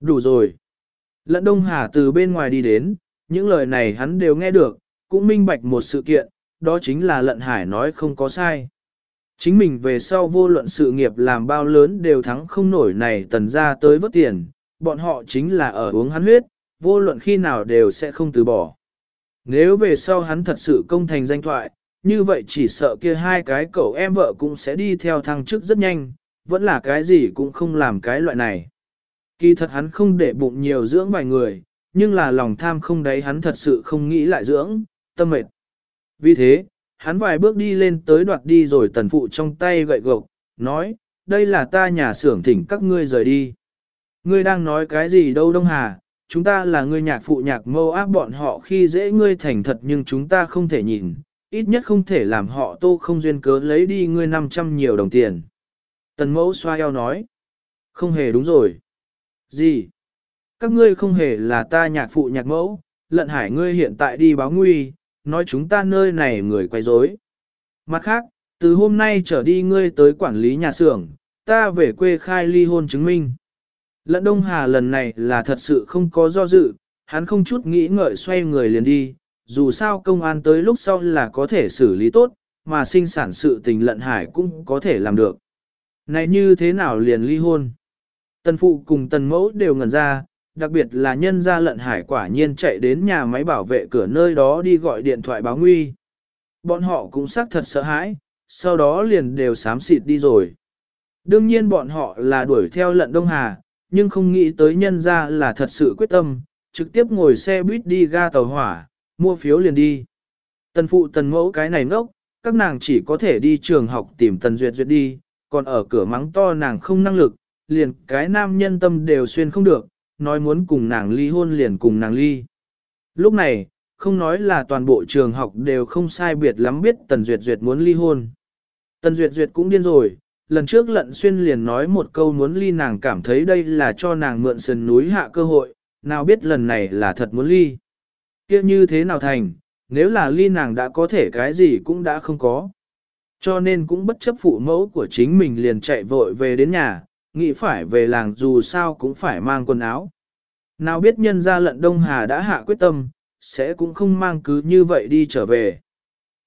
Đủ rồi. Lận Đông Hà từ bên ngoài đi đến, những lời này hắn đều nghe được, cũng minh bạch một sự kiện, đó chính là lận hải nói không có sai. Chính mình về sau vô luận sự nghiệp làm bao lớn đều thắng không nổi này tần ra tới vớt tiền, bọn họ chính là ở uống hắn huyết, vô luận khi nào đều sẽ không từ bỏ. Nếu về sau hắn thật sự công thành danh thoại, như vậy chỉ sợ kia hai cái cậu em vợ cũng sẽ đi theo thăng chức rất nhanh, vẫn là cái gì cũng không làm cái loại này. Kỳ thật hắn không để bụng nhiều dưỡng vài người, nhưng là lòng tham không đấy hắn thật sự không nghĩ lại dưỡng, tâm mệt. Vì thế, hắn vài bước đi lên tới đoạt đi rồi tần phụ trong tay gậy gộc, nói, đây là ta nhà xưởng thỉnh các ngươi rời đi. Ngươi đang nói cái gì đâu Đông Hà, chúng ta là ngươi nhạc phụ nhạc mâu áp bọn họ khi dễ ngươi thành thật nhưng chúng ta không thể nhìn, ít nhất không thể làm họ tô không duyên cớ lấy đi ngươi 500 nhiều đồng tiền. Tần mẫu xoa eo nói, không hề đúng rồi. Gì? Các ngươi không hề là ta nhạc phụ nhạc mẫu, lận hải ngươi hiện tại đi báo nguy, nói chúng ta nơi này người quay rối. Mặt khác, từ hôm nay trở đi ngươi tới quản lý nhà xưởng, ta về quê khai ly hôn chứng minh. Lận Đông Hà lần này là thật sự không có do dự, hắn không chút nghĩ ngợi xoay người liền đi, dù sao công an tới lúc sau là có thể xử lý tốt, mà sinh sản sự tình lận hải cũng có thể làm được. Này như thế nào liền ly hôn? Tần phụ cùng tần mẫu đều ngẩn ra, đặc biệt là nhân gia lận hải quả nhiên chạy đến nhà máy bảo vệ cửa nơi đó đi gọi điện thoại báo nguy. Bọn họ cũng xác thật sợ hãi, sau đó liền đều sám xịt đi rồi. Đương nhiên bọn họ là đuổi theo lận Đông Hà, nhưng không nghĩ tới nhân gia là thật sự quyết tâm, trực tiếp ngồi xe buýt đi ga tàu hỏa, mua phiếu liền đi. Tần phụ tần mẫu cái này ngốc, các nàng chỉ có thể đi trường học tìm tần duyệt duyệt đi, còn ở cửa mắng to nàng không năng lực, liền cái nam nhân tâm đều xuyên không được, nói muốn cùng nàng ly hôn liền cùng nàng ly. Lúc này, không nói là toàn bộ trường học đều không sai biệt lắm biết Tần Duyệt Duyệt muốn ly hôn. Tần Duyệt Duyệt cũng điên rồi, lần trước lận xuyên liền nói một câu muốn ly nàng cảm thấy đây là cho nàng mượn sườn núi hạ cơ hội, nào biết lần này là thật muốn ly. kia như thế nào thành, nếu là ly nàng đã có thể cái gì cũng đã không có. Cho nên cũng bất chấp phụ mẫu của chính mình liền chạy vội về đến nhà, nghĩ phải về làng dù sao cũng phải mang quần áo. Nào biết nhân gia lận Đông Hà đã hạ quyết tâm, sẽ cũng không mang cứ như vậy đi trở về.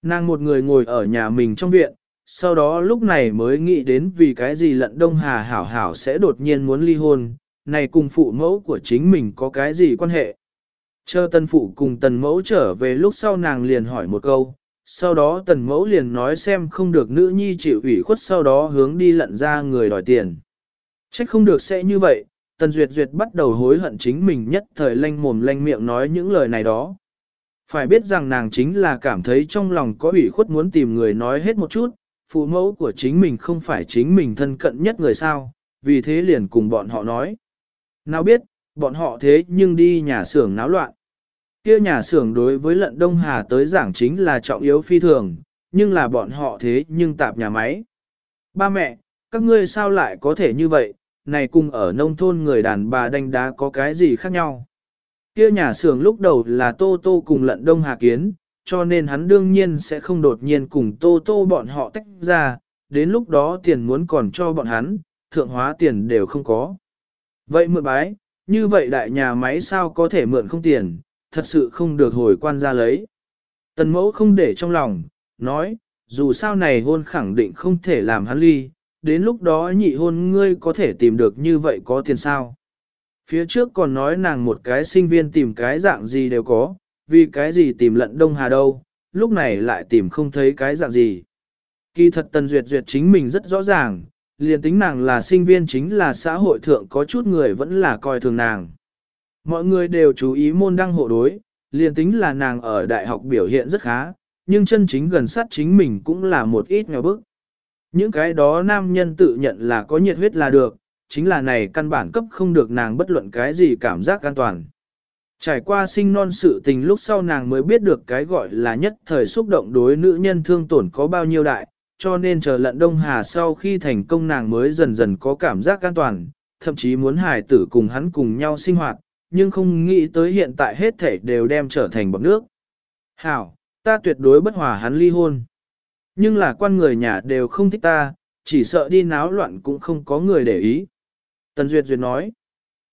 Nàng một người ngồi ở nhà mình trong viện, sau đó lúc này mới nghĩ đến vì cái gì lận Đông Hà hảo hảo sẽ đột nhiên muốn ly hôn, này cùng phụ mẫu của chính mình có cái gì quan hệ. Chờ tần phụ cùng tần mẫu trở về lúc sau nàng liền hỏi một câu, sau đó tần mẫu liền nói xem không được nữ nhi chịu ủy khuất sau đó hướng đi lận ra người đòi tiền. Trách không được sẽ như vậy, Tần Duyệt Duyệt bắt đầu hối hận chính mình nhất thời lanh mồm lanh miệng nói những lời này đó. Phải biết rằng nàng chính là cảm thấy trong lòng có ủy khuất muốn tìm người nói hết một chút, phụ mẫu của chính mình không phải chính mình thân cận nhất người sao, vì thế liền cùng bọn họ nói. Nào biết, bọn họ thế nhưng đi nhà xưởng náo loạn. kia nhà xưởng đối với lận Đông Hà tới giảng chính là trọng yếu phi thường, nhưng là bọn họ thế nhưng tạp nhà máy. Ba mẹ, các ngươi sao lại có thể như vậy, này cùng ở nông thôn người đàn bà đánh đá có cái gì khác nhau. Kia nhà xưởng lúc đầu là Tô Tô cùng lận Đông Hà Kiến, cho nên hắn đương nhiên sẽ không đột nhiên cùng Tô Tô bọn họ tách ra, đến lúc đó tiền muốn còn cho bọn hắn, thượng hóa tiền đều không có. Vậy mượn bái, như vậy đại nhà máy sao có thể mượn không tiền, thật sự không được hồi quan ra lấy. Tần mẫu không để trong lòng, nói, dù sao này hôn khẳng định không thể làm hắn ly, đến lúc đó nhị hôn ngươi có thể tìm được như vậy có tiền sao. Phía trước còn nói nàng một cái sinh viên tìm cái dạng gì đều có, vì cái gì tìm lận Đông Hà đâu, lúc này lại tìm không thấy cái dạng gì. Kỳ thật Tần Duyệt Duyệt chính mình rất rõ ràng, liền tính nàng là sinh viên chính là xã hội thượng có chút người vẫn là coi thường nàng. Mọi người đều chú ý môn đăng hộ đối, liền tính là nàng ở đại học biểu hiện rất khá, nhưng chân chính gần sát chính mình cũng là một ít nghèo bức. Những cái đó nam nhân tự nhận là có nhiệt huyết là được, chính là này căn bản cấp không được nàng bất luận cái gì cảm giác an toàn. Trải qua sinh non sự tình lúc sau nàng mới biết được cái gọi là nhất thời xúc động đối nữ nhân thương tổn có bao nhiêu đại, cho nên chờ lận Đông Hà sau khi thành công nàng mới dần dần có cảm giác an toàn, thậm chí muốn hài tử cùng hắn cùng nhau sinh hoạt, nhưng không nghĩ tới hiện tại hết thể đều đem trở thành bọc nước. Hảo, ta tuyệt đối bất hòa hắn ly hôn. Nhưng là quan người nhà đều không thích ta, chỉ sợ đi náo loạn cũng không có người để ý. Tần Duyệt Duyệt nói.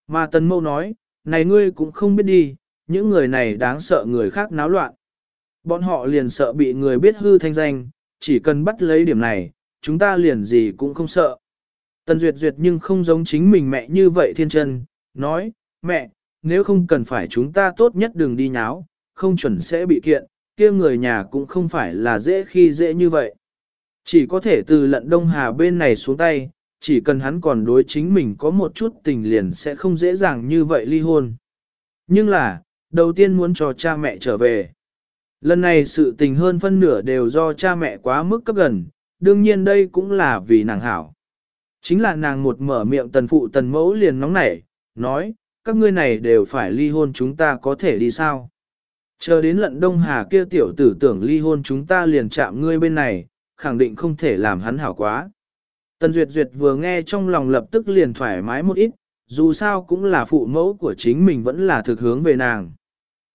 Mà tần mâu nói, này ngươi cũng không biết đi, những người này đáng sợ người khác náo loạn. Bọn họ liền sợ bị người biết hư thanh danh, chỉ cần bắt lấy điểm này, chúng ta liền gì cũng không sợ. Tần Duyệt Duyệt nhưng không giống chính mình mẹ như vậy thiên chân, nói, mẹ, nếu không cần phải chúng ta tốt nhất đừng đi nháo, không chuẩn sẽ bị kiện, kia người nhà cũng không phải là dễ khi dễ như vậy. Chỉ có thể từ lận Đông Hà bên này xuống tay, chỉ cần hắn còn đối chính mình có một chút tình liền sẽ không dễ dàng như vậy ly hôn. Nhưng là, đầu tiên muốn cho cha mẹ trở về. Lần này sự tình hơn phân nửa đều do cha mẹ quá mức cấp gần, đương nhiên đây cũng là vì nàng hảo. Chính là nàng một mở miệng tần phụ tần mẫu liền nóng nảy, nói, các ngươi này đều phải ly hôn chúng ta có thể đi sao? Chờ đến lận đông hà kia tiểu tử tưởng ly hôn chúng ta liền chạm ngươi bên này, khẳng định không thể làm hắn hảo quá. Tần Duyệt Duyệt vừa nghe trong lòng lập tức liền thoải mái một ít, dù sao cũng là phụ mẫu của chính mình vẫn là thực hướng về nàng.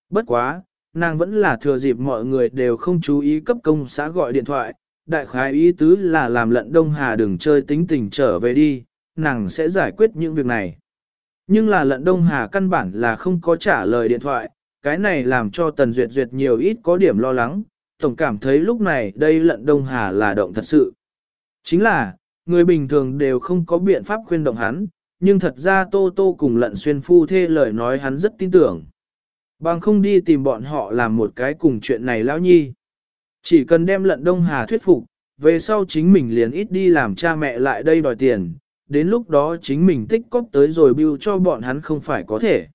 Bất quá, nàng vẫn là thừa dịp mọi người đều không chú ý cấp công xã gọi điện thoại, đại khái ý tứ là làm lận Đông Hà đừng chơi tính tình trở về đi, nàng sẽ giải quyết những việc này. Nhưng là lận Đông Hà căn bản là không có trả lời điện thoại, cái này làm cho Tần Duyệt Duyệt nhiều ít có điểm lo lắng, tổng cảm thấy lúc này đây lận Đông Hà là động thật sự. Chính là, người bình thường đều không có biện pháp khuyên động hắn, nhưng thật ra Tô Tô cùng lận xuyên phu thê lời nói hắn rất tin tưởng. Bằng không đi tìm bọn họ làm một cái cùng chuyện này lão nhi. Chỉ cần đem lận Đông Hà thuyết phục, về sau chính mình liền ít đi làm cha mẹ lại đây đòi tiền, đến lúc đó chính mình tích cóp tới rồi bưu cho bọn hắn không phải có thể.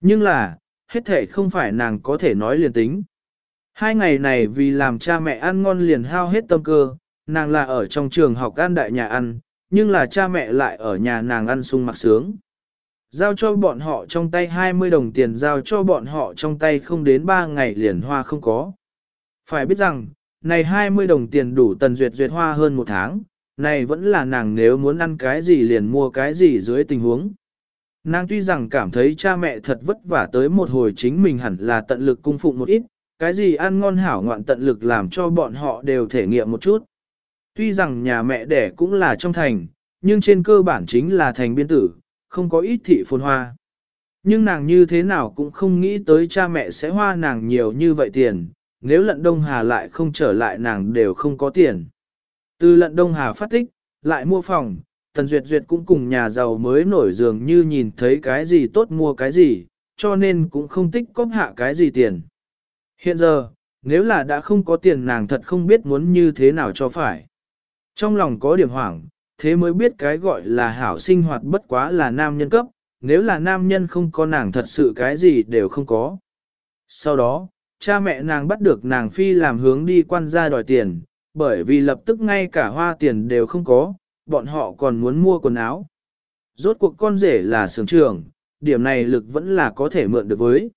Nhưng là, hết thể không phải nàng có thể nói liền tính. Hai ngày này vì làm cha mẹ ăn ngon liền hao hết tâm cơ, nàng là ở trong trường học ăn đại nhà ăn, nhưng là cha mẹ lại ở nhà nàng ăn sung mặc sướng. Giao cho bọn họ trong tay 20 đồng tiền giao cho bọn họ trong tay không đến 3 ngày liền hoa không có. Phải biết rằng, này 20 đồng tiền đủ tần duyệt duyệt hoa hơn một tháng, này vẫn là nàng nếu muốn ăn cái gì liền mua cái gì dưới tình huống. Nàng tuy rằng cảm thấy cha mẹ thật vất vả tới một hồi chính mình hẳn là tận lực cung phụng một ít, cái gì ăn ngon hảo ngoạn tận lực làm cho bọn họ đều thể nghiệm một chút. Tuy rằng nhà mẹ đẻ cũng là trong thành, nhưng trên cơ bản chính là thành biên tử, không có ít thị phồn hoa. Nhưng nàng như thế nào cũng không nghĩ tới cha mẹ sẽ hoa nàng nhiều như vậy tiền, nếu lận Đông Hà lại không trở lại nàng đều không có tiền. Từ lận Đông Hà phát tích, lại mua phòng, Tần Duyệt Duyệt cũng cùng nhà giàu mới nổi dường như nhìn thấy cái gì tốt mua cái gì, cho nên cũng không tích cóp hạ cái gì tiền. Hiện giờ, nếu là đã không có tiền nàng thật không biết muốn như thế nào cho phải. Trong lòng có điểm hoảng, thế mới biết cái gọi là hảo sinh hoạt bất quá là nam nhân cấp, nếu là nam nhân không có nàng thật sự cái gì đều không có. Sau đó, cha mẹ nàng bắt được nàng phi làm hướng đi quan gia đòi tiền, bởi vì lập tức ngay cả hoa tiền đều không có, bọn họ còn muốn mua quần áo. Rốt cuộc con rể là sưởng trưởng, điểm này lực vẫn là có thể mượn được với.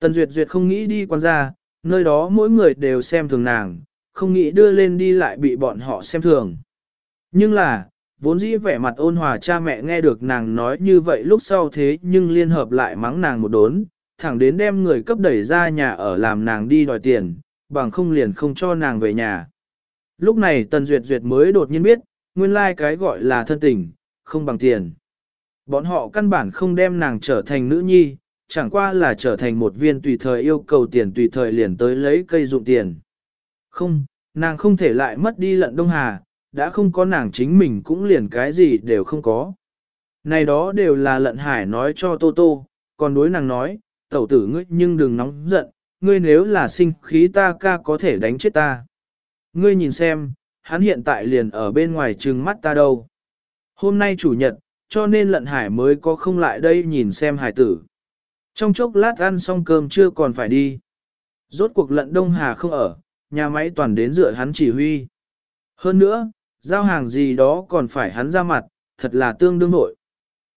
Tần Duyệt Duyệt không nghĩ đi quan gia, nơi đó mỗi người đều xem thường nàng, không nghĩ đưa lên đi lại bị bọn họ xem thường. Nhưng là, vốn dĩ vẻ mặt ôn hòa cha mẹ nghe được nàng nói như vậy lúc sau thế nhưng liên hợp lại mắng nàng một đốn, thẳng đến đem người cấp đẩy ra nhà ở làm nàng đi đòi tiền, bằng không liền không cho nàng về nhà. Lúc này Tần Duyệt Duyệt mới đột nhiên biết, nguyên lai like cái gọi là thân tình, không bằng tiền. Bọn họ căn bản không đem nàng trở thành nữ nhi, chẳng qua là trở thành một viên tùy thời yêu cầu tiền tùy thời liền tới lấy cây dụng tiền. Không, nàng không thể lại mất đi lận Đông Hà, đã không có nàng chính mình cũng liền cái gì đều không có. Này đó đều là lận hải nói cho Tô Tô, còn đối nàng nói, tẩu tử ngươi nhưng đừng nóng giận, ngươi nếu là sinh khí ta ca có thể đánh chết ta. Ngươi nhìn xem, hắn hiện tại liền ở bên ngoài trừng mắt ta đâu. Hôm nay chủ nhật, cho nên lận hải mới có không lại đây nhìn xem hải tử. Trong chốc lát ăn xong cơm chưa còn phải đi. Rốt cuộc lận Đông Hà không ở, nhà máy toàn đến dựa hắn chỉ huy. Hơn nữa, giao hàng gì đó còn phải hắn ra mặt, thật là tương đương nội.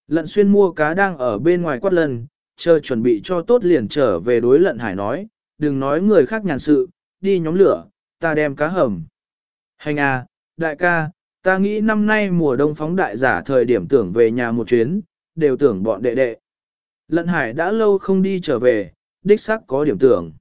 Lận xuyên mua cá đang ở bên ngoài quát lần, chờ chuẩn bị cho tốt liền trở về đối lận hải nói, đừng nói người khác nhàn sự, đi nhóm lửa, ta đem cá hầm. Hành à, đại ca, ta nghĩ năm nay mùa đông phóng đại giả thời điểm tưởng về nhà một chuyến, đều tưởng bọn đệ đệ. Lận hải đã lâu không đi trở về, đích xác có điểm tưởng.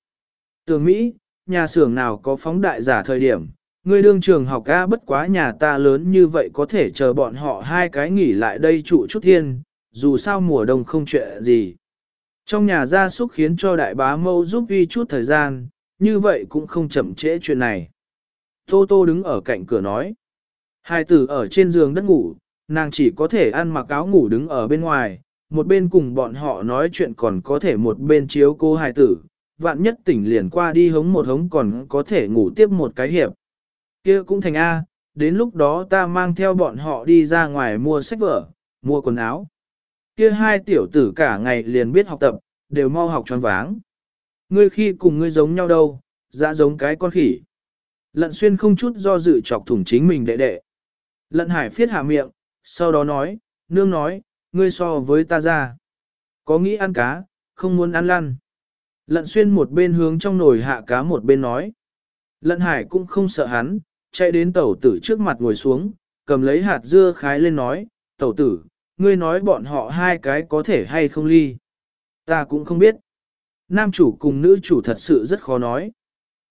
Tưởng Mỹ, nhà xưởng nào có phóng đại giả thời điểm, người đương trường học ca bất quá nhà ta lớn như vậy có thể chờ bọn họ hai cái nghỉ lại đây trụ chút thiên, dù sao mùa đông không chuyện gì. Trong nhà gia súc khiến cho đại bá mâu giúp vi chút thời gian, như vậy cũng không chậm trễ chuyện này. Tô Tô đứng ở cạnh cửa nói. Hai tử ở trên giường đất ngủ, nàng chỉ có thể ăn mặc áo ngủ đứng ở bên ngoài, một bên cùng bọn họ nói chuyện còn có thể một bên chiếu cô hài tử, vạn nhất tỉnh liền qua đi hống một hống còn có thể ngủ tiếp một cái hiệp. kia cũng thành A, đến lúc đó ta mang theo bọn họ đi ra ngoài mua sách vở, mua quần áo. Kia hai tiểu tử cả ngày liền biết học tập, đều mau học tròn váng. Ngươi khi cùng ngươi giống nhau đâu, dã giống cái con khỉ. Lận xuyên không chút do dự chọc thủng chính mình đệ đệ. Lận hải phiết hạ miệng, sau đó nói, nương nói, ngươi so với ta ra. Có nghĩ ăn cá, không muốn ăn lăn. Lận xuyên một bên hướng trong nồi hạ cá một bên nói. Lận hải cũng không sợ hắn, chạy đến tẩu tử trước mặt ngồi xuống, cầm lấy hạt dưa khái lên nói, tẩu tử, ngươi nói bọn họ hai cái có thể hay không ly. Ta cũng không biết. Nam chủ cùng nữ chủ thật sự rất khó nói.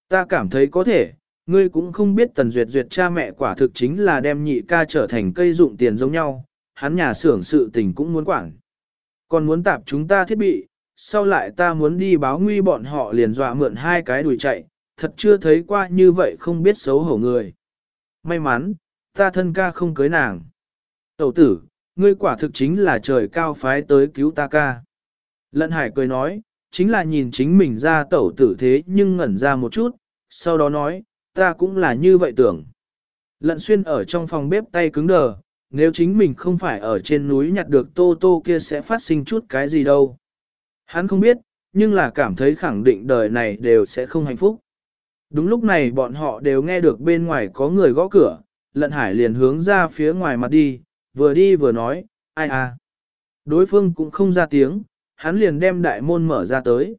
Ta cảm thấy có thể, ngươi cũng không biết tần duyệt duyệt cha mẹ quả thực chính là đem nhị ca trở thành cây dụng tiền giống nhau, hắn nhà xưởng sự tình cũng muốn quản. Còn muốn tạp chúng ta thiết bị, sau lại ta muốn đi báo nguy bọn họ liền dọa mượn hai cái đùi chạy, thật chưa thấy qua như vậy không biết xấu hổ người. May mắn, ta thân ca không cưới nàng. Tẩu tử, ngươi quả thực chính là trời cao phái tới cứu ta ca. Lận hải cười nói, chính là nhìn chính mình ra tẩu tử thế nhưng ngẩn ra một chút, sau đó nói, ta cũng là như vậy tưởng. Lận xuyên ở trong phòng bếp tay cứng đờ, nếu chính mình không phải ở trên núi nhặt được tô tô kia sẽ phát sinh chút cái gì đâu. Hắn không biết, nhưng là cảm thấy khẳng định đời này đều sẽ không hạnh phúc. Đúng lúc này bọn họ đều nghe được bên ngoài có người gõ cửa, lận hải liền hướng ra phía ngoài mặt đi, vừa đi vừa nói, ai à. Đối phương cũng không ra tiếng, hắn liền đem đại môn mở ra tới.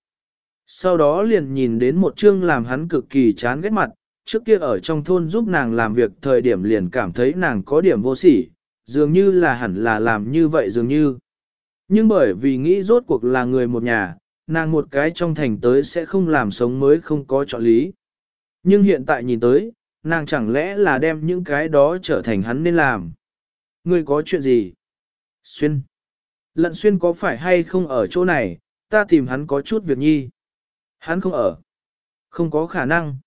Sau đó liền nhìn đến một chương làm hắn cực kỳ chán ghét mặt, trước kia ở trong thôn giúp nàng làm việc thời điểm liền cảm thấy nàng có điểm vô sỉ, dường như là hẳn là làm như vậy dường như. Nhưng bởi vì nghĩ rốt cuộc là người một nhà, nàng một cái trong thành tới sẽ không làm sống mới không có chọn lý. Nhưng hiện tại nhìn tới, nàng chẳng lẽ là đem những cái đó trở thành hắn nên làm. Ngươi có chuyện gì? Xuyên. Lận xuyên có phải hay không ở chỗ này, ta tìm hắn có chút việc nhi. Hắn không ở. Không có khả năng.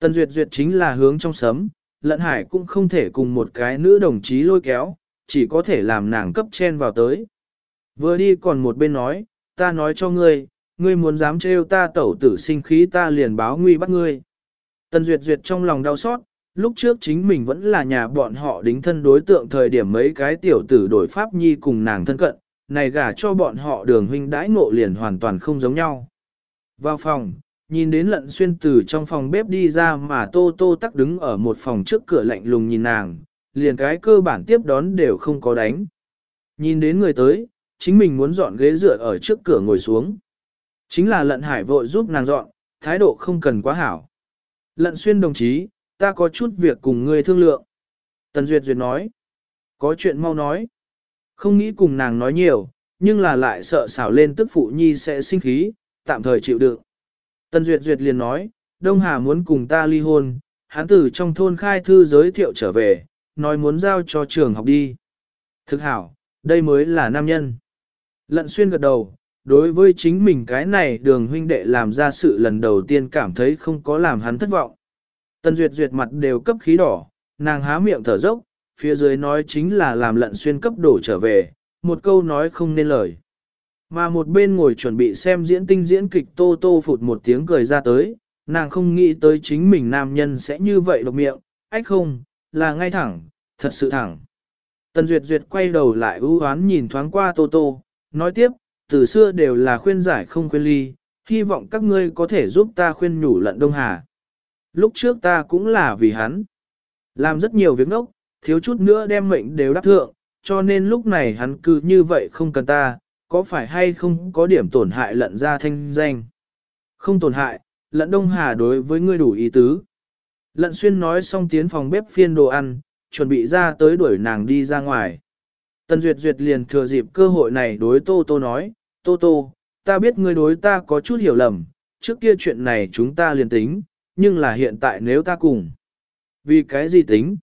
Tần Duyệt Duyệt chính là hướng trong sấm, lận hải cũng không thể cùng một cái nữ đồng chí lôi kéo, chỉ có thể làm nàng cấp chen vào tới. Vừa đi còn một bên nói, ta nói cho ngươi, ngươi muốn dám trêu ta tẩu tử sinh khí ta liền báo nguy bắt ngươi. Tần Duyệt Duyệt trong lòng đau xót, lúc trước chính mình vẫn là nhà bọn họ đính thân đối tượng thời điểm mấy cái tiểu tử đổi pháp nhi cùng nàng thân cận, này gả cho bọn họ đường huynh đãi ngộ liền hoàn toàn không giống nhau. Vào phòng, nhìn đến lận xuyên từ trong phòng bếp đi ra mà tô tô tắc đứng ở một phòng trước cửa lạnh lùng nhìn nàng, liền cái cơ bản tiếp đón đều không có đánh. Nhìn đến người tới, chính mình muốn dọn ghế dựa ở trước cửa ngồi xuống. Chính là lận hải vội giúp nàng dọn, thái độ không cần quá hảo. Lận xuyên đồng chí, ta có chút việc cùng ngươi thương lượng. Tần Duyệt Duyệt nói, có chuyện mau nói. Không nghĩ cùng nàng nói nhiều, nhưng là lại sợ xảo lên tức phụ nhi sẽ sinh khí, tạm thời chịu đựng. Tân Duyệt Duyệt liền nói, Đông Hà muốn cùng ta ly hôn, hắn từ trong thôn khai thư giới thiệu trở về, nói muốn giao cho trường học đi. Thực hảo, đây mới là nam nhân. Lận xuyên gật đầu, đối với chính mình cái này đường huynh đệ làm ra sự lần đầu tiên cảm thấy không có làm hắn thất vọng. Tân Duyệt Duyệt mặt đều cấp khí đỏ, nàng há miệng thở dốc, phía dưới nói chính là làm lận xuyên cấp đổ trở về, một câu nói không nên lời. Mà một bên ngồi chuẩn bị xem diễn tinh diễn kịch tô tô phụt một tiếng cười ra tới, nàng không nghĩ tới chính mình nam nhân sẽ như vậy độc miệng, ách không, là ngay thẳng, thật sự thẳng. Tần Duyệt Duyệt quay đầu lại ưu hoán nhìn thoáng qua tô tô, nói tiếp, từ xưa đều là khuyên giải không khuyên ly, hy vọng các ngươi có thể giúp ta khuyên nhủ lận Đông Hà. Lúc trước ta cũng là vì hắn. Làm rất nhiều việc nốc thiếu chút nữa đem mệnh đều đáp thượng, cho nên lúc này hắn cứ như vậy không cần ta, có phải hay không có điểm tổn hại lận ra thanh danh. Không tổn hại, lận Đông Hà đối với ngươi đủ ý tứ. Lận xuyên nói xong tiến phòng bếp phiên đồ ăn, chuẩn bị ra tới đuổi nàng đi ra ngoài. Tần Duyệt Duyệt liền thừa dịp cơ hội này đối Tô Tô nói, Tô Tô, ta biết ngươi đối ta có chút hiểu lầm, trước kia chuyện này chúng ta liền tính, nhưng là hiện tại nếu ta cùng. Vì cái gì tính?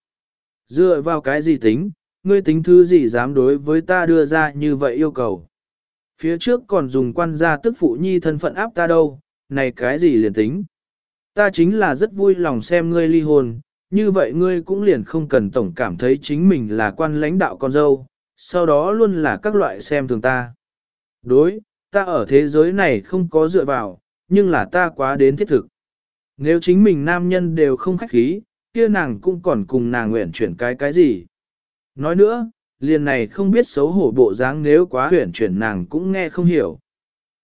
Dựa vào cái gì tính, ngươi tính thứ gì dám đối với ta đưa ra như vậy yêu cầu. Phía trước còn dùng quan gia tức phụ nhi thân phận áp ta đâu, này cái gì liền tính. Ta chính là rất vui lòng xem ngươi ly hôn, như vậy ngươi cũng liền không cần tổng cảm thấy chính mình là quan lãnh đạo con dâu, sau đó luôn là các loại xem thường ta. Đối, ta ở thế giới này không có dựa vào, nhưng là ta quá đến thiết thực. Nếu chính mình nam nhân đều không khách khí, kia nàng cũng còn cùng nàng nguyện chuyển cái cái gì. Nói nữa, liền này không biết xấu hổ bộ dáng nếu quá huyển chuyển nàng cũng nghe không hiểu.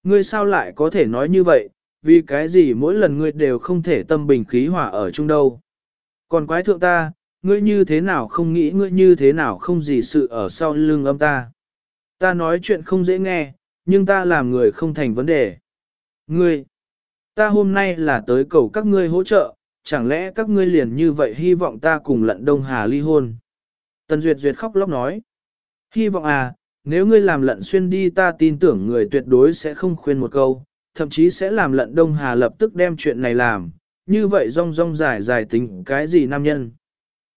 Ngươi sao lại có thể nói như vậy, vì cái gì mỗi lần ngươi đều không thể tâm bình khí hòa ở chung đâu. Còn quái thượng ta, ngươi như thế nào không nghĩ ngươi như thế nào không gì sự ở sau lưng âm ta. Ta nói chuyện không dễ nghe, nhưng ta làm người không thành vấn đề. Ngươi, ta hôm nay là tới cầu các ngươi hỗ trợ, chẳng lẽ các ngươi liền như vậy hy vọng ta cùng lận Đông Hà ly hôn. Tần Duyệt Duyệt khóc lóc nói, hy vọng à, nếu ngươi làm lận xuyên đi ta tin tưởng người tuyệt đối sẽ không khuyên một câu, thậm chí sẽ làm lận Đông Hà lập tức đem chuyện này làm, như vậy rong rong dài dài tính cái gì nam nhân.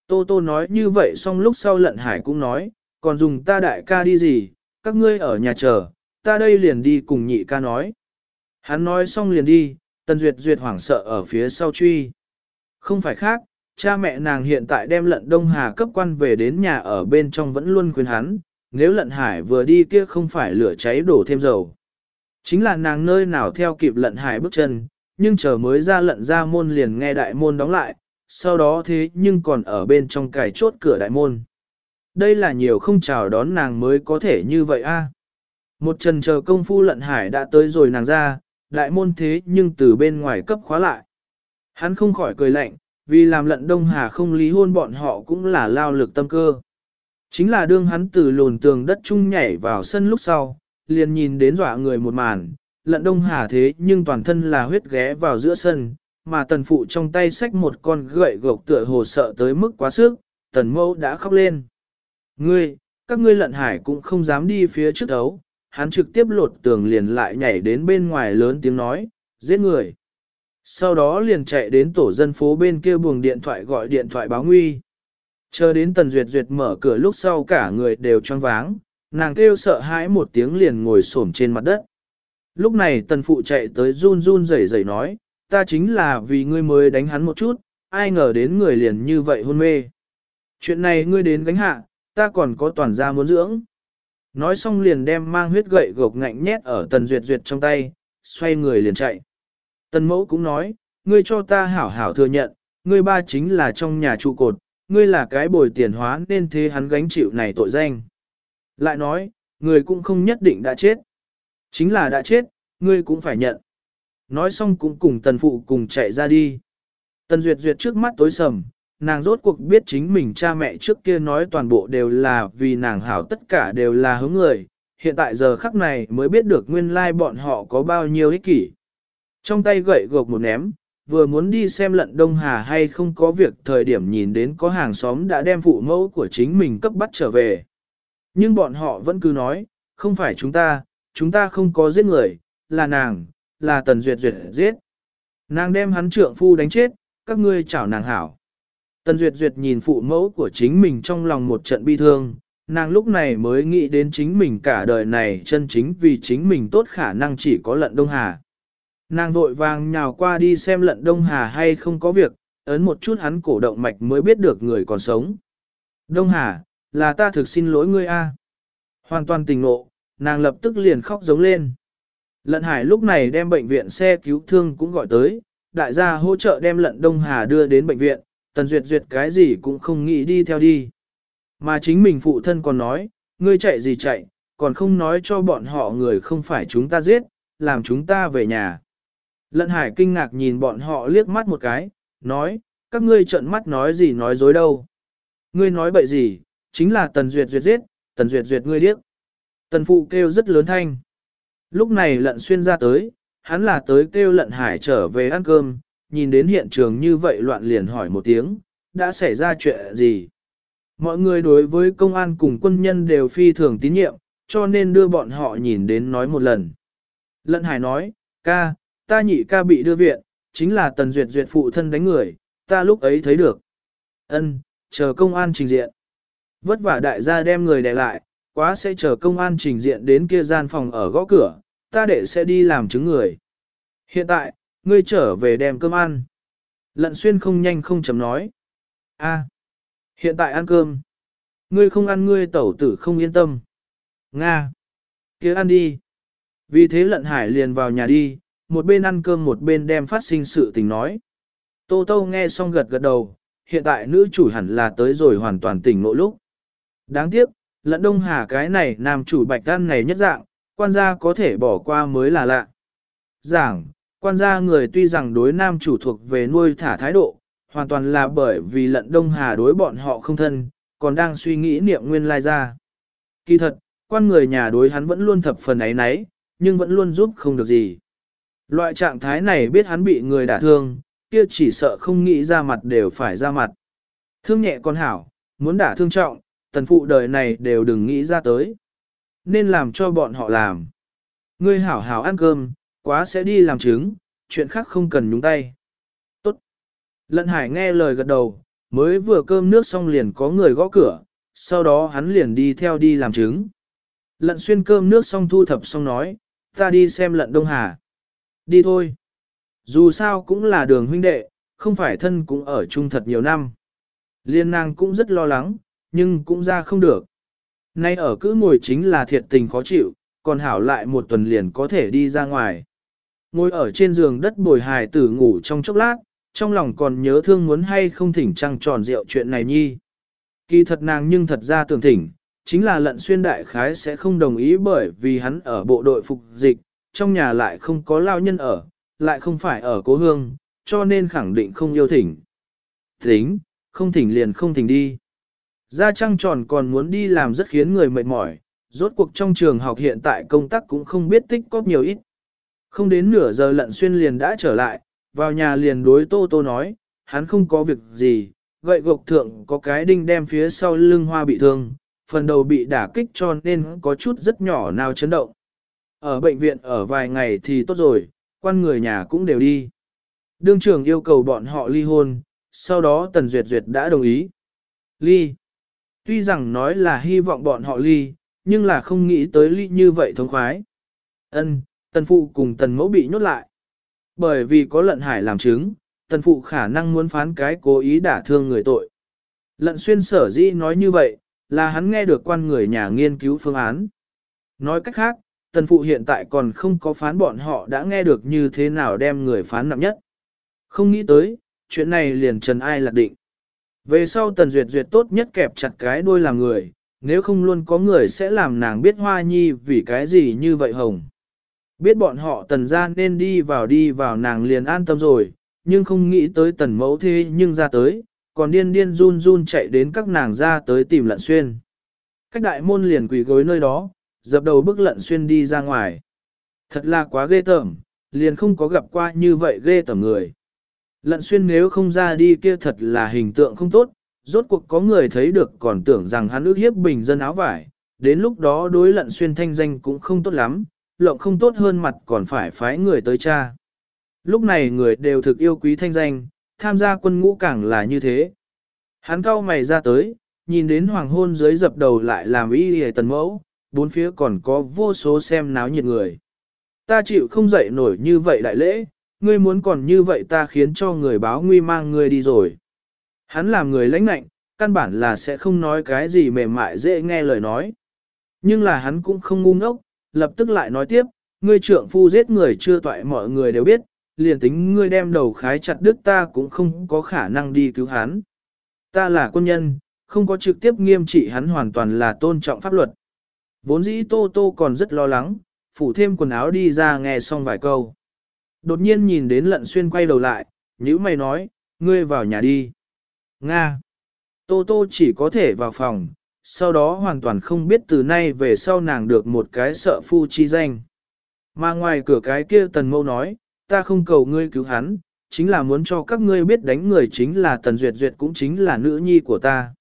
Tô Tô nói như vậy xong lúc sau lận hải cũng nói, còn dùng ta đại ca đi gì, các ngươi ở nhà chờ, ta đây liền đi cùng nhị ca nói. Hắn nói xong liền đi, Tần Duyệt Duyệt hoảng sợ ở phía sau truy. Không phải khác, cha mẹ nàng hiện tại đem lận Đông Hà cấp quan về đến nhà ở bên trong vẫn luôn khuyên hắn, nếu lận hải vừa đi kia không phải lửa cháy đổ thêm dầu. Chính là nàng nơi nào theo kịp lận hải bước chân, nhưng chờ mới ra lận ra môn liền nghe đại môn đóng lại, sau đó thế nhưng còn ở bên trong cài chốt cửa đại môn. Đây là nhiều không chào đón nàng mới có thể như vậy a. Một trần chờ công phu lận hải đã tới rồi nàng ra, đại môn thế nhưng từ bên ngoài cấp khóa lại. Hắn không khỏi cười lạnh, vì làm lận đông hà không lý hôn bọn họ cũng là lao lực tâm cơ. Chính là đương hắn từ lùn tường đất trung nhảy vào sân lúc sau, liền nhìn đến dọa người một màn, lận đông hà thế nhưng toàn thân là huyết ghé vào giữa sân, mà tần phụ trong tay xách một con gậy gộc tựa hồ sợ tới mức quá sức, tần mẫu đã khóc lên. Ngươi, các ngươi lận hải cũng không dám đi phía trước đấu, hắn trực tiếp lột tường liền lại nhảy đến bên ngoài lớn tiếng nói, giết người. Sau đó liền chạy đến tổ dân phố bên kia buồng điện thoại gọi điện thoại báo nguy. Chờ đến Tần Duyệt Duyệt mở cửa lúc sau cả người đều choáng váng, nàng kêu sợ hãi một tiếng liền ngồi xổm trên mặt đất. Lúc này Tần Phụ chạy tới run run rẩy rẩy nói, ta chính là vì ngươi mới đánh hắn một chút, ai ngờ đến người liền như vậy hôn mê. Chuyện này ngươi đến gánh hạ, ta còn có toàn gia muốn dưỡng. Nói xong liền đem mang huyết gậy gộc ngạnh nhét ở Tần Duyệt Duyệt trong tay, xoay người liền chạy. Tần mẫu cũng nói, ngươi cho ta hảo hảo thừa nhận, ngươi ba chính là trong nhà trụ cột, ngươi là cái bồi tiền hóa nên thế hắn gánh chịu này tội danh. Lại nói, người cũng không nhất định đã chết. Chính là đã chết, ngươi cũng phải nhận. Nói xong cũng cùng tần phụ cùng chạy ra đi. Tần duyệt duyệt trước mắt tối sầm, nàng rốt cuộc biết chính mình cha mẹ trước kia nói toàn bộ đều là vì nàng hảo tất cả đều là hướng người. Hiện tại giờ khắc này mới biết được nguyên lai bọn họ có bao nhiêu ích kỷ. Trong tay gậy gộc một ném, vừa muốn đi xem lận Đông Hà hay không có việc thời điểm nhìn đến có hàng xóm đã đem phụ mẫu của chính mình cấp bắt trở về. Nhưng bọn họ vẫn cứ nói, không phải chúng ta, chúng ta không có giết người, là nàng, là Tần Duyệt Duyệt giết. Nàng đem hắn trượng phu đánh chết, các ngươi chảo nàng hảo. Tần Duyệt Duyệt nhìn phụ mẫu của chính mình trong lòng một trận bi thương, nàng lúc này mới nghĩ đến chính mình cả đời này chân chính vì chính mình tốt khả năng chỉ có lận Đông Hà. Nàng vội vàng nhào qua đi xem lận Đông Hà hay không có việc, ấn một chút hắn cổ động mạch mới biết được người còn sống. Đông Hà, là ta thực xin lỗi ngươi a. Hoàn toàn tình nộ, nàng lập tức liền khóc giống lên. Lận Hải lúc này đem bệnh viện xe cứu thương cũng gọi tới, đại gia hỗ trợ đem lận Đông Hà đưa đến bệnh viện, tần duyệt duyệt cái gì cũng không nghĩ đi theo đi. Mà chính mình phụ thân còn nói, ngươi chạy gì chạy, còn không nói cho bọn họ người không phải chúng ta giết, làm chúng ta về nhà. Lận hải kinh ngạc nhìn bọn họ liếc mắt một cái, nói, các ngươi trợn mắt nói gì nói dối đâu. Ngươi nói bậy gì, chính là tần duyệt duyệt giết, tần duyệt duyệt ngươi điếc. Tần phụ kêu rất lớn thanh. Lúc này lận xuyên ra tới, hắn là tới kêu lận hải trở về ăn cơm, nhìn đến hiện trường như vậy loạn liền hỏi một tiếng, đã xảy ra chuyện gì. Mọi người đối với công an cùng quân nhân đều phi thường tín nhiệm, cho nên đưa bọn họ nhìn đến nói một lần. Lận hải nói, ca, ta nhị ca bị đưa viện, chính là tần duyệt duyệt phụ thân đánh người, ta lúc ấy thấy được. Ân, chờ công an trình diện. Vất vả đại gia đem người đè lại, quá sẽ chờ công an trình diện đến kia gian phòng ở gõ cửa, ta đệ sẽ đi làm chứng người. Hiện tại, ngươi trở về đem cơm ăn. Lận xuyên không nhanh không chấm nói. a hiện tại ăn cơm. Ngươi không ăn ngươi tẩu tử không yên tâm. Nga. kia ăn đi. Vì thế lận hải liền vào nhà đi, một bên ăn cơm một bên đem phát sinh sự tình nói. Tô Tô nghe xong gật gật đầu, hiện tại nữ chủ hẳn là tới rồi hoàn toàn tỉnh ngộ lúc. Đáng tiếc, lận đông hà cái này nam chủ bạch tan này nhất dạng, quan gia có thể bỏ qua mới là lạ. Giảng, quan gia người tuy rằng đối nam chủ thuộc về nuôi thả thái độ, hoàn toàn là bởi vì lận đông hà đối bọn họ không thân, còn đang suy nghĩ niệm nguyên lai ra. Kỳ thật, quan người nhà đối hắn vẫn luôn thập phần ấy nấy, nhưng vẫn luôn giúp không được gì. Loại trạng thái này biết hắn bị người đả thương, kia chỉ sợ không nghĩ ra mặt đều phải ra mặt. Thương nhẹ con hảo, muốn đả thương trọng, tần phụ đời này đều đừng nghĩ ra tới. Nên làm cho bọn họ làm. Ngươi hảo hảo ăn cơm, quá sẽ đi làm chứng, chuyện khác không cần nhúng tay. Tốt. Lận hải nghe lời gật đầu, mới vừa cơm nước xong liền có người gõ cửa, sau đó hắn liền đi theo đi làm chứng. Lận xuyên cơm nước xong thu thập xong nói, ta đi xem lận Đông Hà. Đi thôi. Dù sao cũng là đường huynh đệ, không phải thân cũng ở chung thật nhiều năm. Liên nàng cũng rất lo lắng, nhưng cũng ra không được. Nay ở cứ ngồi chính là thiệt tình khó chịu, còn hảo lại một tuần liền có thể đi ra ngoài. Ngồi ở trên giường đất bồi hài tử ngủ trong chốc lát, trong lòng còn nhớ thương muốn hay không thỉnh trăng tròn rượu chuyện này nhi. Kỳ thật nàng nhưng thật ra tưởng thỉnh, chính là lận xuyên đại khái sẽ không đồng ý bởi vì hắn ở bộ đội phục dịch, trong nhà lại không có lao nhân ở, lại không phải ở cố hương, cho nên khẳng định không yêu thỉnh. Tính, không thỉnh liền không thỉnh đi. Ra trăng tròn còn muốn đi làm rất khiến người mệt mỏi, rốt cuộc trong trường học hiện tại công tác cũng không biết tích có nhiều ít. Không đến nửa giờ lận xuyên liền đã trở lại, vào nhà liền đối tô tô nói, hắn không có việc gì, gậy gộc thượng có cái đinh đem phía sau lưng hoa bị thương, phần đầu bị đả kích cho nên có chút rất nhỏ nào chấn động. Ở bệnh viện ở vài ngày thì tốt rồi, quan người nhà cũng đều đi. Đương trưởng yêu cầu bọn họ ly hôn, sau đó Tần Duyệt Duyệt đã đồng ý. Ly. Tuy rằng nói là hy vọng bọn họ ly, nhưng là không nghĩ tới ly như vậy thống khoái. Ân, Tần Phụ cùng Tần Mẫu bị nhốt lại. Bởi vì có lận hải làm chứng, Tần Phụ khả năng muốn phán cái cố ý đả thương người tội. Lận xuyên sở dĩ nói như vậy, là hắn nghe được quan người nhà nghiên cứu phương án. Nói cách khác, tần phụ hiện tại còn không có phán bọn họ đã nghe được như thế nào đem người phán nặng nhất. Không nghĩ tới, chuyện này liền trần ai lạc định. Về sau tần duyệt duyệt tốt nhất kẹp chặt cái đôi làm người, nếu không luôn có người sẽ làm nàng biết hoa nhi vì cái gì như vậy hồng. Biết bọn họ tần ra nên đi vào đi vào nàng liền an tâm rồi, nhưng không nghĩ tới tần mẫu thế nhưng ra tới, còn điên điên run run chạy đến các nàng ra tới tìm lận xuyên. Cách đại môn liền quỳ gối nơi đó, dập đầu bức lận xuyên đi ra ngoài. Thật là quá ghê tởm, liền không có gặp qua như vậy ghê tởm người. Lận xuyên nếu không ra đi kia thật là hình tượng không tốt, rốt cuộc có người thấy được còn tưởng rằng hắn ước hiếp bình dân áo vải, đến lúc đó đối lận xuyên thanh danh cũng không tốt lắm, lộng không tốt hơn mặt còn phải phái người tới cha. Lúc này người đều thực yêu quý thanh danh, tham gia quân ngũ càng là như thế. Hắn cao mày ra tới, nhìn đến hoàng hôn dưới dập đầu lại làm y hề tần mẫu, bốn phía còn có vô số xem náo nhiệt người. Ta chịu không dậy nổi như vậy đại lễ, ngươi muốn còn như vậy ta khiến cho người báo nguy mang ngươi đi rồi. Hắn làm người lãnh nạnh, căn bản là sẽ không nói cái gì mềm mại dễ nghe lời nói. Nhưng là hắn cũng không ngu ngốc, lập tức lại nói tiếp, ngươi trượng phu giết người chưa toại mọi người đều biết, liền tính ngươi đem đầu khái chặt đứt ta cũng không có khả năng đi cứu hắn. Ta là quân nhân, không có trực tiếp nghiêm trị hắn hoàn toàn là tôn trọng pháp luật. Vốn dĩ Tô Tô còn rất lo lắng, phủ thêm quần áo đi ra nghe xong vài câu. Đột nhiên nhìn đến lận xuyên quay đầu lại, nhữ mày nói, ngươi vào nhà đi. Nga. Tô Tô chỉ có thể vào phòng, sau đó hoàn toàn không biết từ nay về sau nàng được một cái sợ phu chi danh. Mà ngoài cửa cái kia tần mâu nói, ta không cầu ngươi cứu hắn, chính là muốn cho các ngươi biết đánh người chính là Tần Duyệt Duyệt cũng chính là nữ nhi của ta.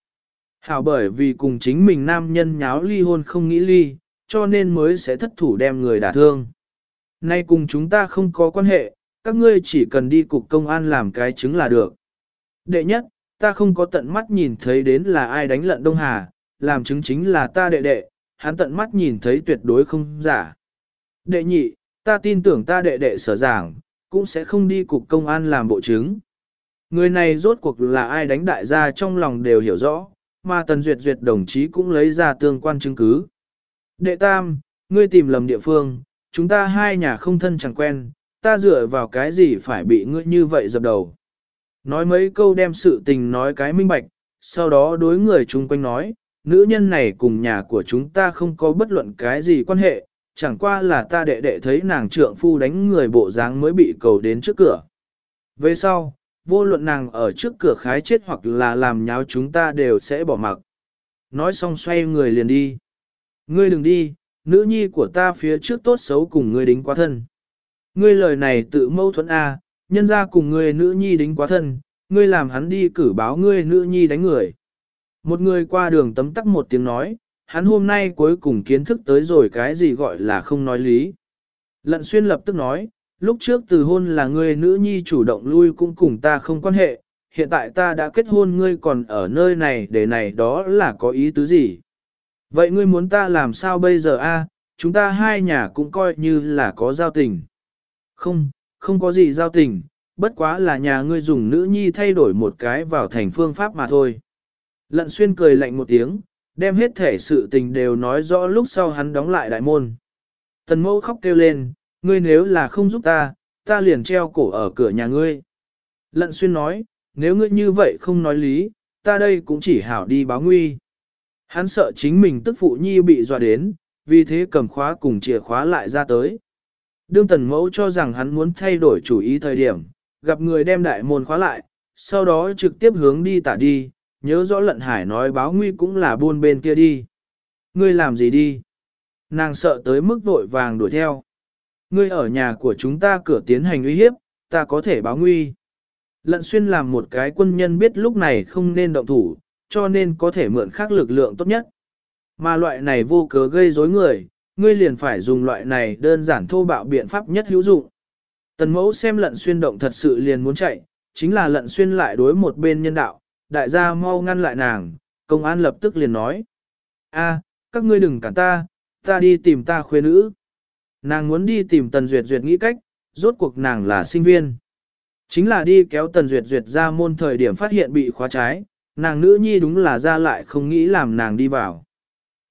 Hảo bởi vì cùng chính mình nam nhân nháo ly hôn không nghĩ ly, cho nên mới sẽ thất thủ đem người đả thương. Nay cùng chúng ta không có quan hệ, các ngươi chỉ cần đi cục công an làm cái chứng là được. Đệ nhất, ta không có tận mắt nhìn thấy đến là ai đánh lận Đông Hà, làm chứng chính là ta đệ đệ, hắn tận mắt nhìn thấy tuyệt đối không giả. Đệ nhị, ta tin tưởng ta đệ đệ sở giảng, cũng sẽ không đi cục công an làm bộ chứng. Người này rốt cuộc là ai đánh đại gia trong lòng đều hiểu rõ, mà Tần Duyệt Duyệt đồng chí cũng lấy ra tương quan chứng cứ. Đệ tam, ngươi tìm lầm địa phương, chúng ta hai nhà không thân chẳng quen, ta dựa vào cái gì phải bị ngươi như vậy dập đầu. Nói mấy câu đem sự tình nói cái minh bạch, sau đó đối người chung quanh nói, nữ nhân này cùng nhà của chúng ta không có bất luận cái gì quan hệ, chẳng qua là ta đệ đệ thấy nàng trượng phu đánh người bộ dáng mới bị cầu đến trước cửa. Về sau, vô luận nàng ở trước cửa khái chết hoặc là làm nháo chúng ta đều sẽ bỏ mặc. Nói xong xoay người liền đi. Ngươi đừng đi, nữ nhi của ta phía trước tốt xấu cùng ngươi đính quá thân. Ngươi lời này tự mâu thuẫn A, à, nhân ra cùng ngươi nữ nhi đính quá thân, ngươi làm hắn đi cử báo ngươi nữ nhi đánh người. Một người qua đường tấm tắc một tiếng nói, hắn hôm nay cuối cùng kiến thức tới rồi cái gì gọi là không nói lý. Lận xuyên lập tức nói, lúc trước từ hôn là ngươi nữ nhi chủ động lui cũng cùng ta không quan hệ, hiện tại ta đã kết hôn ngươi còn ở nơi này để này đó là có ý tứ gì. Vậy ngươi muốn ta làm sao bây giờ a? chúng ta hai nhà cũng coi như là có giao tình. Không, không có gì giao tình, bất quá là nhà ngươi dùng nữ nhi thay đổi một cái vào thành phương pháp mà thôi. Lận xuyên cười lạnh một tiếng, đem hết thể sự tình đều nói rõ lúc sau hắn đóng lại đại môn. Tần mẫu khóc kêu lên, ngươi nếu là không giúp ta, ta liền treo cổ ở cửa nhà ngươi. Lận xuyên nói, nếu ngươi như vậy không nói lý, ta đây cũng chỉ hảo đi báo nguy. Hắn sợ chính mình tức phụ nhi bị dọa đến, vì thế cầm khóa cùng chìa khóa lại ra tới. Đương tần mẫu cho rằng hắn muốn thay đổi chủ ý thời điểm, gặp người đem đại môn khóa lại, sau đó trực tiếp hướng đi tả đi, nhớ rõ lận hải nói báo nguy cũng là buôn bên kia đi. Ngươi làm gì đi? Nàng sợ tới mức vội vàng đuổi theo. Ngươi ở nhà của chúng ta cửa tiến hành uy hiếp, ta có thể báo nguy. Lận xuyên làm một cái quân nhân biết lúc này không nên động thủ, cho nên có thể mượn khác lực lượng tốt nhất. Mà loại này vô cớ gây rối người, ngươi liền phải dùng loại này đơn giản thô bạo biện pháp nhất hữu dụng. Tần mẫu xem lận xuyên động thật sự liền muốn chạy, chính là lận xuyên lại đối một bên nhân đạo, đại gia mau ngăn lại nàng, công an lập tức liền nói. a các ngươi đừng cản ta, ta đi tìm ta khuê nữ. Nàng muốn đi tìm Tần Duyệt Duyệt nghĩ cách, rốt cuộc nàng là sinh viên. Chính là đi kéo Tần Duyệt Duyệt ra môn thời điểm phát hiện bị khóa trái, nàng nữ nhi đúng là ra lại không nghĩ làm nàng đi vào.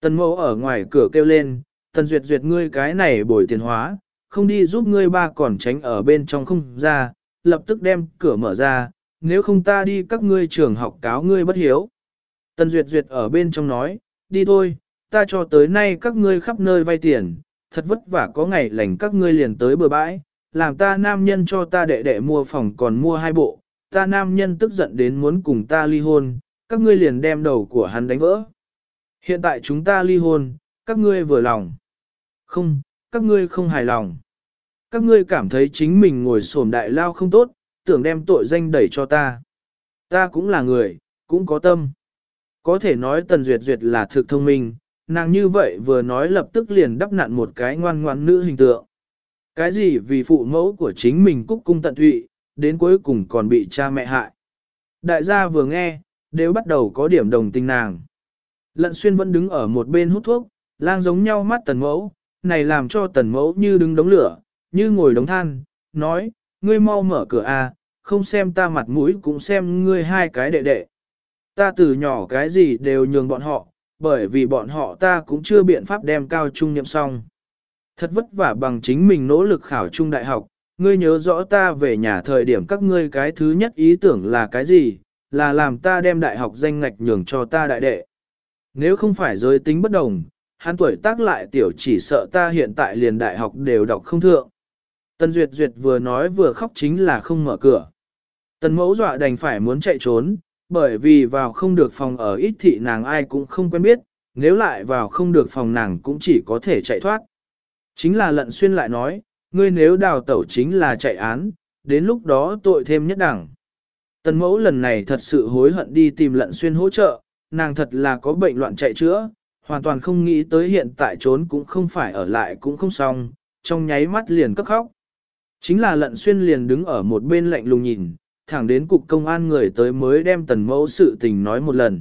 Tần mẫu ở ngoài cửa kêu lên, Tần Duyệt Duyệt ngươi cái này bồi tiền hóa, không đi giúp ngươi ba còn tránh ở bên trong không ra, lập tức đem cửa mở ra, nếu không ta đi các ngươi trường học cáo ngươi bất hiếu. Tần Duyệt Duyệt ở bên trong nói, đi thôi, ta cho tới nay các ngươi khắp nơi vay tiền, thật vất vả có ngày lành các ngươi liền tới bờ bãi, làm ta nam nhân cho ta đệ đệ mua phòng còn mua hai bộ, ta nam nhân tức giận đến muốn cùng ta ly hôn, các ngươi liền đem đầu của hắn đánh vỡ. Hiện tại chúng ta ly hôn, các ngươi vừa lòng. Không, các ngươi không hài lòng. Các ngươi cảm thấy chính mình ngồi sổm đại lao không tốt, tưởng đem tội danh đẩy cho ta. Ta cũng là người, cũng có tâm. Có thể nói Tần Duyệt Duyệt là thực thông minh, nàng như vậy vừa nói lập tức liền đắp nặn một cái ngoan ngoan nữ hình tượng. Cái gì vì phụ mẫu của chính mình cúc cung tận tụy, đến cuối cùng còn bị cha mẹ hại. Đại gia vừa nghe, đều bắt đầu có điểm đồng tình nàng. Lận xuyên vẫn đứng ở một bên hút thuốc, lang giống nhau mắt tần mẫu, này làm cho tần mẫu như đứng đống lửa, như ngồi đống than, nói, ngươi mau mở cửa a, à, không xem ta mặt mũi cũng xem ngươi hai cái đệ đệ. Ta từ nhỏ cái gì đều nhường bọn họ, bởi vì bọn họ ta cũng chưa biện pháp đem cao trung nhậm xong. Thật vất vả bằng chính mình nỗ lực khảo trung đại học, ngươi nhớ rõ ta về nhà thời điểm các ngươi cái thứ nhất ý tưởng là cái gì, là làm ta đem đại học danh ngạch nhường cho ta đại đệ. Nếu không phải giới tính bất đồng, hắn tuổi tác lại tiểu chỉ sợ ta hiện tại liền đại học đều đọc không thượng. Tần Duyệt Duyệt vừa nói vừa khóc chính là không mở cửa. Tần mẫu dọa đành phải muốn chạy trốn, bởi vì vào không được phòng ở ít thị nàng ai cũng không quen biết, nếu lại vào không được phòng nàng cũng chỉ có thể chạy thoát. Chính là lận xuyên lại nói, ngươi nếu đào tẩu chính là chạy án, đến lúc đó tội thêm nhất đẳng. Tần mẫu lần này thật sự hối hận đi tìm lận xuyên hỗ trợ, nàng thật là có bệnh loạn chạy chữa, hoàn toàn không nghĩ tới hiện tại trốn cũng không phải ở lại cũng không xong, trong nháy mắt liền cấp khóc. Chính là lận xuyên liền đứng ở một bên lạnh lùng nhìn, thẳng đến cục công an người tới mới đem tần mẫu sự tình nói một lần.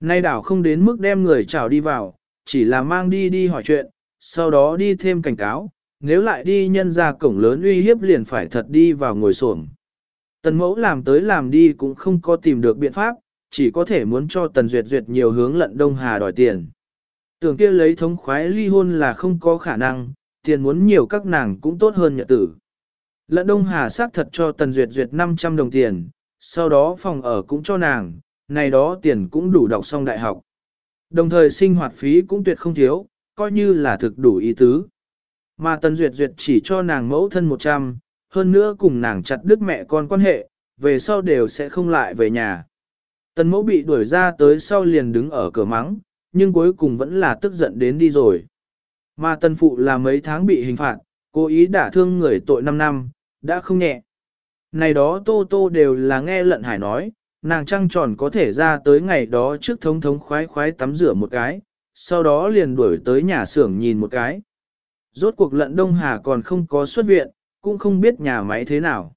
Nay đảo không đến mức đem người chào đi vào, chỉ là mang đi đi hỏi chuyện, sau đó đi thêm cảnh cáo, nếu lại đi nhân ra cổng lớn uy hiếp liền phải thật đi vào ngồi xổm. Tần mẫu làm tới làm đi cũng không có tìm được biện pháp, chỉ có thể muốn cho Tần Duyệt Duyệt nhiều hướng lận Đông Hà đòi tiền. Tưởng kia lấy thống khoái ly hôn là không có khả năng, tiền muốn nhiều các nàng cũng tốt hơn nhật tử. Lận Đông Hà xác thật cho Tần Duyệt Duyệt 500 đồng tiền, sau đó phòng ở cũng cho nàng, này đó tiền cũng đủ đọc xong đại học. Đồng thời sinh hoạt phí cũng tuyệt không thiếu, coi như là thực đủ ý tứ. Mà Tần Duyệt Duyệt chỉ cho nàng mẫu thân 100, hơn nữa cùng nàng chặt đứt mẹ con quan hệ, về sau đều sẽ không lại về nhà. Tần mẫu bị đuổi ra tới sau liền đứng ở cửa mắng, nhưng cuối cùng vẫn là tức giận đến đi rồi. Mà tần phụ là mấy tháng bị hình phạt, cố ý đả thương người tội 5 năm, đã không nhẹ. Này đó tô tô đều là nghe lận hải nói, nàng trăng tròn có thể ra tới ngày đó trước thống thống khoái khoái tắm rửa một cái, sau đó liền đuổi tới nhà xưởng nhìn một cái. Rốt cuộc lận Đông Hà còn không có xuất viện, cũng không biết nhà máy thế nào.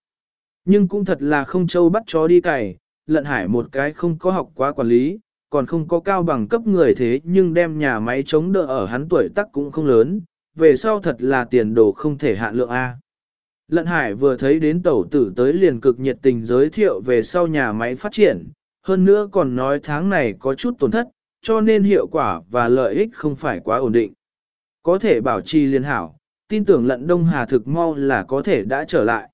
Nhưng cũng thật là không châu bắt chó đi cày, lận hải một cái không có học quá quản lý, còn không có cao bằng cấp người thế nhưng đem nhà máy chống đỡ ở hắn tuổi tác cũng không lớn, về sau thật là tiền đồ không thể hạ lượng A. Lận hải vừa thấy đến tẩu tử tới liền cực nhiệt tình giới thiệu về sau nhà máy phát triển, hơn nữa còn nói tháng này có chút tổn thất, cho nên hiệu quả và lợi ích không phải quá ổn định. Có thể bảo trì liên hảo, tin tưởng lận Đông Hà thực mau là có thể đã trở lại.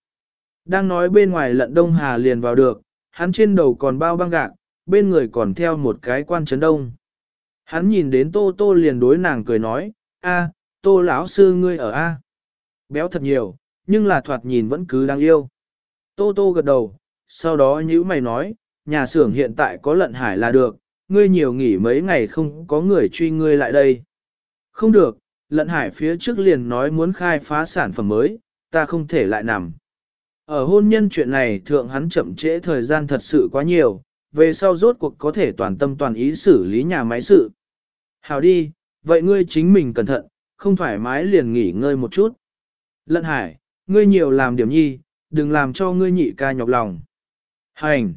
Đang nói bên ngoài lận Đông Hà liền vào được, hắn trên đầu còn bao băng gạc, bên người còn theo một cái quan trấn đông. Hắn nhìn đến tô tô liền đối nàng cười nói, a, tô lão sư ngươi ở a. Béo thật nhiều, nhưng là thoạt nhìn vẫn cứ đáng yêu. Tô tô gật đầu, sau đó nhữ mày nói, nhà xưởng hiện tại có lận hải là được, ngươi nhiều nghỉ mấy ngày không có người truy ngươi lại đây. Không được, lận hải phía trước liền nói muốn khai phá sản phẩm mới, ta không thể lại nằm. Ở hôn nhân chuyện này thượng hắn chậm trễ thời gian thật sự quá nhiều, về sau rốt cuộc có thể toàn tâm toàn ý xử lý nhà máy sự. Hào đi, vậy ngươi chính mình cẩn thận, không thoải mái liền nghỉ ngơi một chút. Lận hải, ngươi nhiều làm điểm nhi, đừng làm cho ngươi nhị ca nhọc lòng. Hành.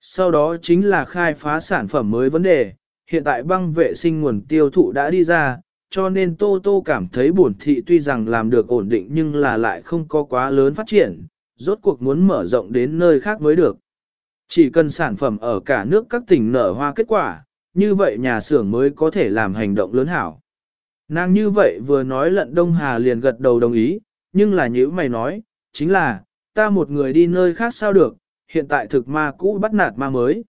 Sau đó chính là khai phá sản phẩm mới vấn đề, hiện tại băng vệ sinh nguồn tiêu thụ đã đi ra, cho nên Tô Tô cảm thấy buồn thị tuy rằng làm được ổn định nhưng là lại không có quá lớn phát triển, rốt cuộc muốn mở rộng đến nơi khác mới được. Chỉ cần sản phẩm ở cả nước các tỉnh nở hoa kết quả, như vậy nhà xưởng mới có thể làm hành động lớn hảo. Nàng như vậy vừa nói lận Đông Hà liền gật đầu đồng ý, nhưng là như mày nói, chính là, ta một người đi nơi khác sao được, hiện tại thực ma cũ bắt nạt ma mới.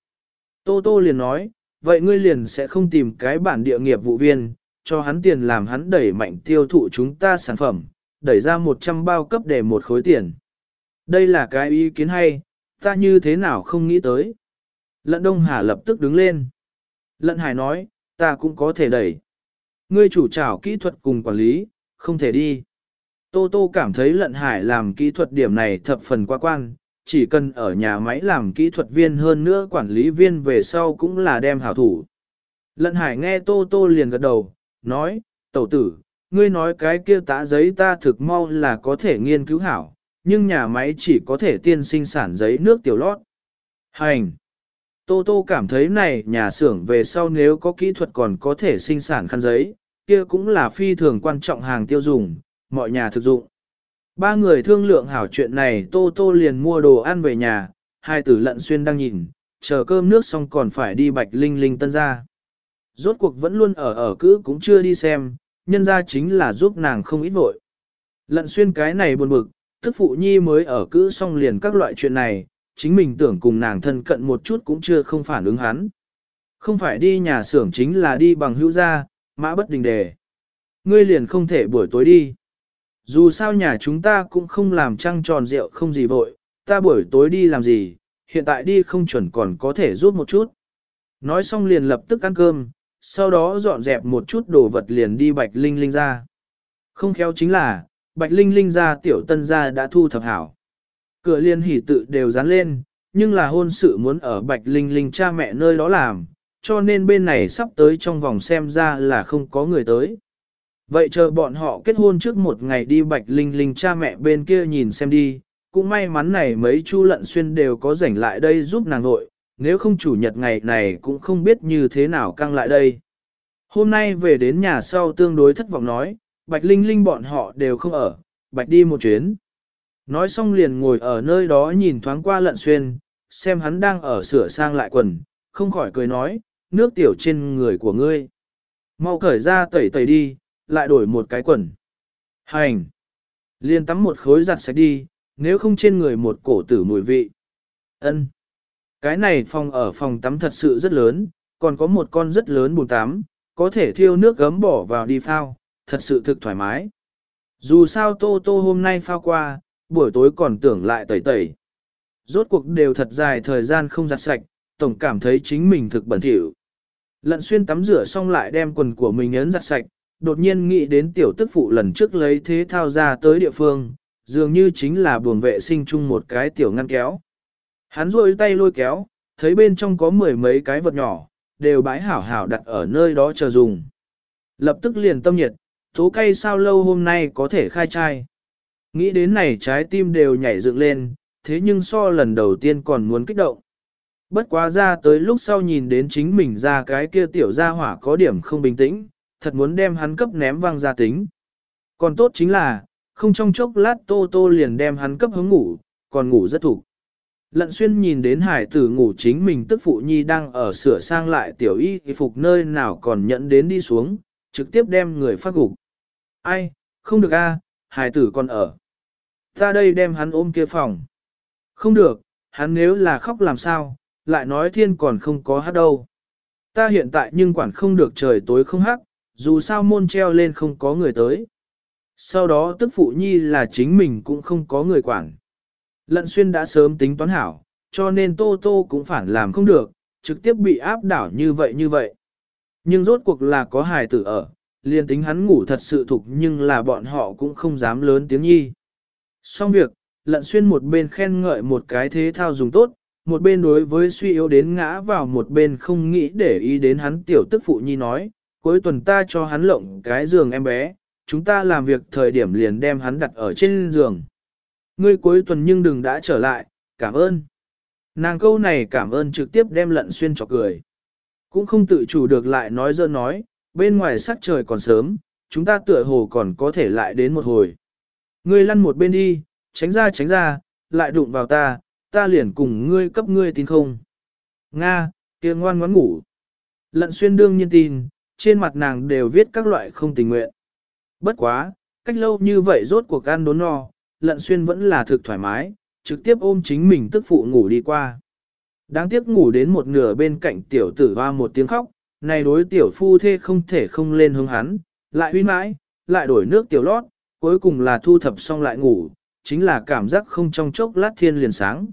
Tô Tô liền nói, vậy ngươi liền sẽ không tìm cái bản địa nghiệp vụ viên, cho hắn tiền làm hắn đẩy mạnh tiêu thụ chúng ta sản phẩm, đẩy ra 100 bao cấp để một khối tiền. Đây là cái ý kiến hay, ta như thế nào không nghĩ tới. Lận Đông Hà lập tức đứng lên. Lận Hải nói, ta cũng có thể đẩy. Ngươi chủ trảo kỹ thuật cùng quản lý, không thể đi. Tô Tô cảm thấy Lận Hải làm kỹ thuật điểm này thập phần quá quan, chỉ cần ở nhà máy làm kỹ thuật viên hơn nữa quản lý viên về sau cũng là đem hảo thủ. Lận Hải nghe Tô Tô liền gật đầu, nói, tẩu tử, ngươi nói cái kia tã giấy ta thực mau là có thể nghiên cứu hảo, nhưng nhà máy chỉ có thể tiên sinh sản giấy nước tiểu lót. Hành! Tô Tô cảm thấy này nhà xưởng về sau nếu có kỹ thuật còn có thể sinh sản khăn giấy, kia cũng là phi thường quan trọng hàng tiêu dùng, mọi nhà thực dụng. Ba người thương lượng hảo chuyện này Tô Tô liền mua đồ ăn về nhà, hai tử lận xuyên đang nhìn, chờ cơm nước xong còn phải đi bạch linh linh tân ra. Rốt cuộc vẫn luôn ở ở cữ cũng chưa đi xem, nhân ra chính là giúp nàng không ít vội. Lận xuyên cái này buồn bực, tức phụ nhi mới ở cữ xong liền các loại chuyện này, chính mình tưởng cùng nàng thân cận một chút cũng chưa không phản ứng hắn. Không phải đi nhà xưởng chính là đi bằng hữu gia, mã bất đình đề. Ngươi liền không thể buổi tối đi. Dù sao nhà chúng ta cũng không làm trăng tròn rượu không gì vội, ta buổi tối đi làm gì, hiện tại đi không chuẩn còn có thể giúp một chút. Nói xong liền lập tức ăn cơm, sau đó dọn dẹp một chút đồ vật liền đi Bạch Linh Linh ra. Không khéo chính là, Bạch Linh Linh ra tiểu tân gia đã thu thập hảo. Cửa liên hỉ tự đều dán lên, nhưng là hôn sự muốn ở Bạch Linh Linh cha mẹ nơi đó làm, cho nên bên này sắp tới trong vòng xem ra là không có người tới. Vậy chờ bọn họ kết hôn trước một ngày đi Bạch Linh Linh cha mẹ bên kia nhìn xem đi, cũng may mắn này mấy chu lận xuyên đều có rảnh lại đây giúp nàng nội, nếu không chủ nhật ngày này cũng không biết như thế nào căng lại đây. Hôm nay về đến nhà sau tương đối thất vọng nói, Bạch Linh Linh bọn họ đều không ở, Bạch đi một chuyến. Nói xong liền ngồi ở nơi đó nhìn thoáng qua lận xuyên, xem hắn đang ở sửa sang lại quần, không khỏi cười nói, nước tiểu trên người của ngươi. Mau cởi ra tẩy tẩy đi, lại đổi một cái quần. Hành! Liền tắm một khối giặt sạch đi, nếu không trên người một cổ tử mùi vị. Ân. Cái này phòng ở phòng tắm thật sự rất lớn, còn có một con rất lớn bồn tắm, có thể thiêu nước gấm bỏ vào đi phao, thật sự thực thoải mái. Dù sao Tô Tô hôm nay phao qua, buổi tối còn tưởng lại tẩy tẩy. Rốt cuộc đều thật dài thời gian không giặt sạch, tổng cảm thấy chính mình thực bẩn thỉu. Lận xuyên tắm rửa xong lại đem quần của mình ấn giặt sạch, đột nhiên nghĩ đến tiểu tức phụ lần trước lấy thế thao ra tới địa phương, dường như chính là buồng vệ sinh chung một cái tiểu ngăn kéo. Hắn rôi tay lôi kéo, thấy bên trong có mười mấy cái vật nhỏ, đều bãi hảo hảo đặt ở nơi đó chờ dùng. Lập tức liền tâm nhiệt, tố cây sao lâu hôm nay có thể khai trai. Nghĩ đến này trái tim đều nhảy dựng lên, thế nhưng so lần đầu tiên còn muốn kích động. Bất quá ra tới lúc sau nhìn đến chính mình ra cái kia tiểu gia hỏa có điểm không bình tĩnh, thật muốn đem hắn cấp ném văng ra tính. Còn tốt chính là, không trong chốc lát tô tô liền đem hắn cấp hướng ngủ, còn ngủ rất thủ. Lận xuyên nhìn đến hải tử ngủ chính mình tức phụ nhi đang ở sửa sang lại tiểu y phục nơi nào còn nhận đến đi xuống, trực tiếp đem người phát gục. Ai, không được a, hải tử còn ở. Ta đây đem hắn ôm kia phòng. Không được, hắn nếu là khóc làm sao, lại nói thiên còn không có hát đâu. Ta hiện tại nhưng quản không được trời tối không hát, dù sao môn treo lên không có người tới. Sau đó tức phụ nhi là chính mình cũng không có người quản. Lận xuyên đã sớm tính toán hảo, cho nên tô tô cũng phản làm không được, trực tiếp bị áp đảo như vậy như vậy. Nhưng rốt cuộc là có hài tử ở, liền tính hắn ngủ thật sự thục nhưng là bọn họ cũng không dám lớn tiếng nhi. Xong việc, lận xuyên một bên khen ngợi một cái thế thao dùng tốt, một bên đối với suy yếu đến ngã vào một bên không nghĩ để ý đến hắn tiểu tức phụ nhi nói, cuối tuần ta cho hắn lộng cái giường em bé, chúng ta làm việc thời điểm liền đem hắn đặt ở trên giường. Ngươi cuối tuần nhưng đừng đã trở lại, cảm ơn. Nàng câu này cảm ơn trực tiếp đem lận xuyên cho cười. Cũng không tự chủ được lại nói dơ nói, bên ngoài sắc trời còn sớm, chúng ta tựa hồ còn có thể lại đến một hồi. Ngươi lăn một bên đi, tránh ra tránh ra, lại đụng vào ta, ta liền cùng ngươi cấp ngươi tin không. Nga, kia ngoan ngoãn ngủ. Lận xuyên đương nhiên tin, trên mặt nàng đều viết các loại không tình nguyện. Bất quá, cách lâu như vậy rốt cuộc ăn đốn no, lận xuyên vẫn là thực thoải mái, trực tiếp ôm chính mình tức phụ ngủ đi qua. Đáng tiếc ngủ đến một nửa bên cạnh tiểu tử hoa một tiếng khóc, này đối tiểu phu thê không thể không lên hướng hắn, lại huy mãi, lại đổi nước tiểu lót, cuối cùng là thu thập xong lại ngủ, chính là cảm giác không trong chốc lát thiên liền sáng.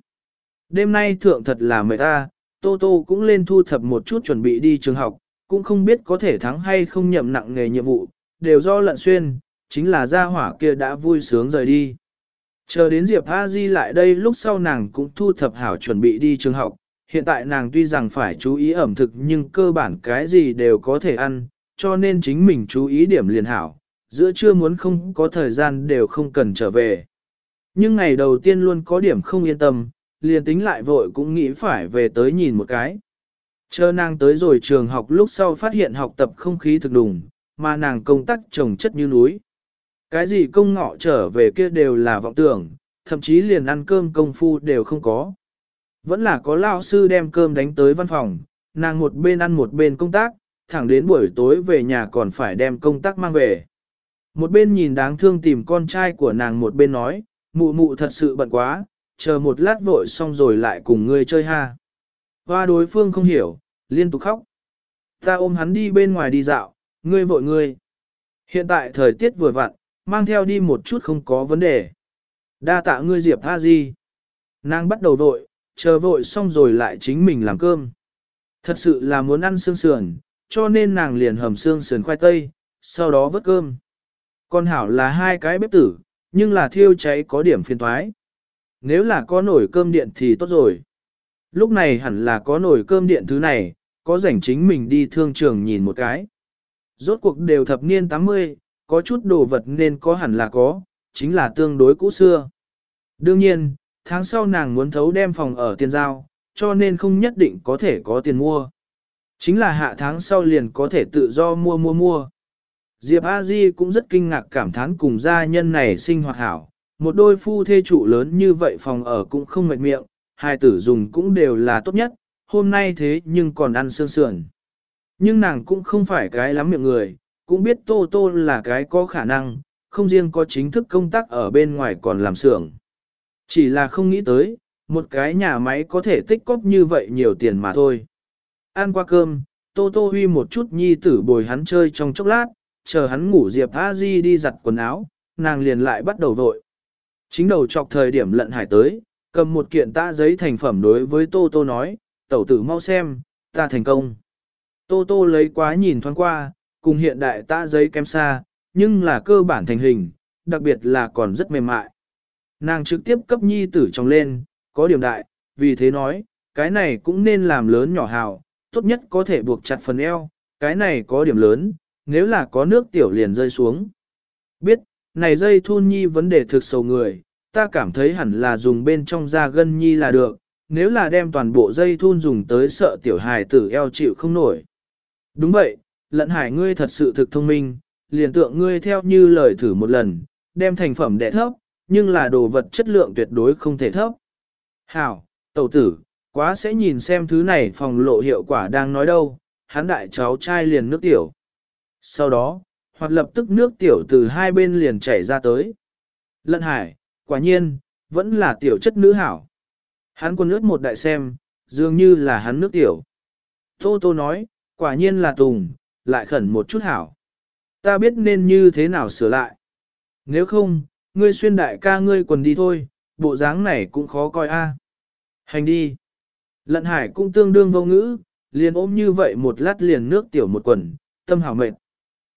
Đêm nay thượng thật là mệt ta, Tô Tô cũng lên thu thập một chút chuẩn bị đi trường học, cũng không biết có thể thắng hay không nhậm nặng nghề nhiệm vụ, đều do lận xuyên, chính là gia hỏa kia đã vui sướng rời đi. Chờ đến Diệp A Di lại đây lúc sau nàng cũng thu thập hảo chuẩn bị đi trường học, hiện tại nàng tuy rằng phải chú ý ẩm thực nhưng cơ bản cái gì đều có thể ăn, cho nên chính mình chú ý điểm liền hảo, giữa trưa muốn không có thời gian đều không cần trở về. Nhưng ngày đầu tiên luôn có điểm không yên tâm, liền tính lại vội cũng nghĩ phải về tới nhìn một cái. Chờ nàng tới rồi trường học lúc sau phát hiện học tập không khí thực đùng, mà nàng công tác trồng chất như núi. Cái gì công ngọ trở về kia đều là vọng tưởng, thậm chí liền ăn cơm công phu đều không có. Vẫn là có lao sư đem cơm đánh tới văn phòng, nàng một bên ăn một bên công tác, thẳng đến buổi tối về nhà còn phải đem công tác mang về. Một bên nhìn đáng thương tìm con trai của nàng một bên nói, mụ mụ thật sự bận quá, chờ một lát vội xong rồi lại cùng ngươi chơi ha. Hoa đối phương không hiểu, liên tục khóc. Ta ôm hắn đi bên ngoài đi dạo, ngươi vội ngươi. Hiện tại thời tiết vừa vặn, mang theo đi một chút không có vấn đề. Đa tạ ngươi Diệp Tha Di. Nàng bắt đầu vội, chờ vội xong rồi lại chính mình làm cơm. Thật sự là muốn ăn xương sườn, cho nên nàng liền hầm xương sườn khoai tây, sau đó vớt cơm. Con hảo là hai cái bếp tử, nhưng là thiêu cháy có điểm phiền thoái. Nếu là có nồi cơm điện thì tốt rồi. Lúc này hẳn là có nồi cơm điện thứ này, có rảnh chính mình đi thương trường nhìn một cái. Rốt cuộc đều thập niên 80, có chút đồ vật nên có hẳn là có, chính là tương đối cũ xưa. Đương nhiên, tháng sau nàng muốn thấu đem phòng ở tiền giao, cho nên không nhất định có thể có tiền mua. Chính là hạ tháng sau liền có thể tự do mua mua mua. Diệp A Di cũng rất kinh ngạc cảm thán cùng gia nhân này sinh hoạt hảo, một đôi phu thê trụ lớn như vậy phòng ở cũng không mệt miệng, hai tử dùng cũng đều là tốt nhất, hôm nay thế nhưng còn ăn sương sườn. Nhưng nàng cũng không phải cái lắm miệng người, cũng biết Tô Tô là cái có khả năng, không riêng có chính thức công tác ở bên ngoài còn làm xưởng. Chỉ là không nghĩ tới, một cái nhà máy có thể tích cóp như vậy nhiều tiền mà thôi. Ăn qua cơm, Tô Tô huy một chút nhi tử bồi hắn chơi trong chốc lát, chờ hắn ngủ Diệp A Di đi giặt quần áo, nàng liền lại bắt đầu vội. Chính đầu chọc thời điểm lận hải tới, cầm một kiện tạ giấy thành phẩm đối với Tô Tô nói, tẩu tử mau xem, ta thành công. Tô Tô lấy quá nhìn thoáng qua, cùng hiện đại tạ giấy kém xa, nhưng là cơ bản thành hình, đặc biệt là còn rất mềm mại. Nàng trực tiếp cấp nhi tử trong lên, có điểm đại, vì thế nói, cái này cũng nên làm lớn nhỏ hào, tốt nhất có thể buộc chặt phần eo, cái này có điểm lớn, nếu là có nước tiểu liền rơi xuống. Biết, này dây thun nhi vấn đề thực sầu người, ta cảm thấy hẳn là dùng bên trong da gân nhi là được, nếu là đem toàn bộ dây thun dùng tới sợ tiểu hài tử eo chịu không nổi. Đúng vậy, lận hải ngươi thật sự thực thông minh, liền tượng ngươi theo như lời thử một lần, đem thành phẩm đẻ thấp, nhưng là đồ vật chất lượng tuyệt đối không thể thấp. Hảo, tẩu tử, quá sẽ nhìn xem thứ này phòng lộ hiệu quả đang nói đâu, hắn đại cháu trai liền nước tiểu. Sau đó, hoặc lập tức nước tiểu từ hai bên liền chảy ra tới. Lận hải, quả nhiên, vẫn là tiểu chất nữ hảo. Hắn quân ướt một đại xem, dường như là hắn nước tiểu. Tô Tô nói, quả nhiên là tùng, lại khẩn một chút hảo. Ta biết nên như thế nào sửa lại. Nếu không, ngươi xuyên đại ca ngươi quần đi thôi, bộ dáng này cũng khó coi a. Hành đi. Lận hải cũng tương đương vô ngữ, liền ôm như vậy một lát liền nước tiểu một quần, tâm hảo mệt.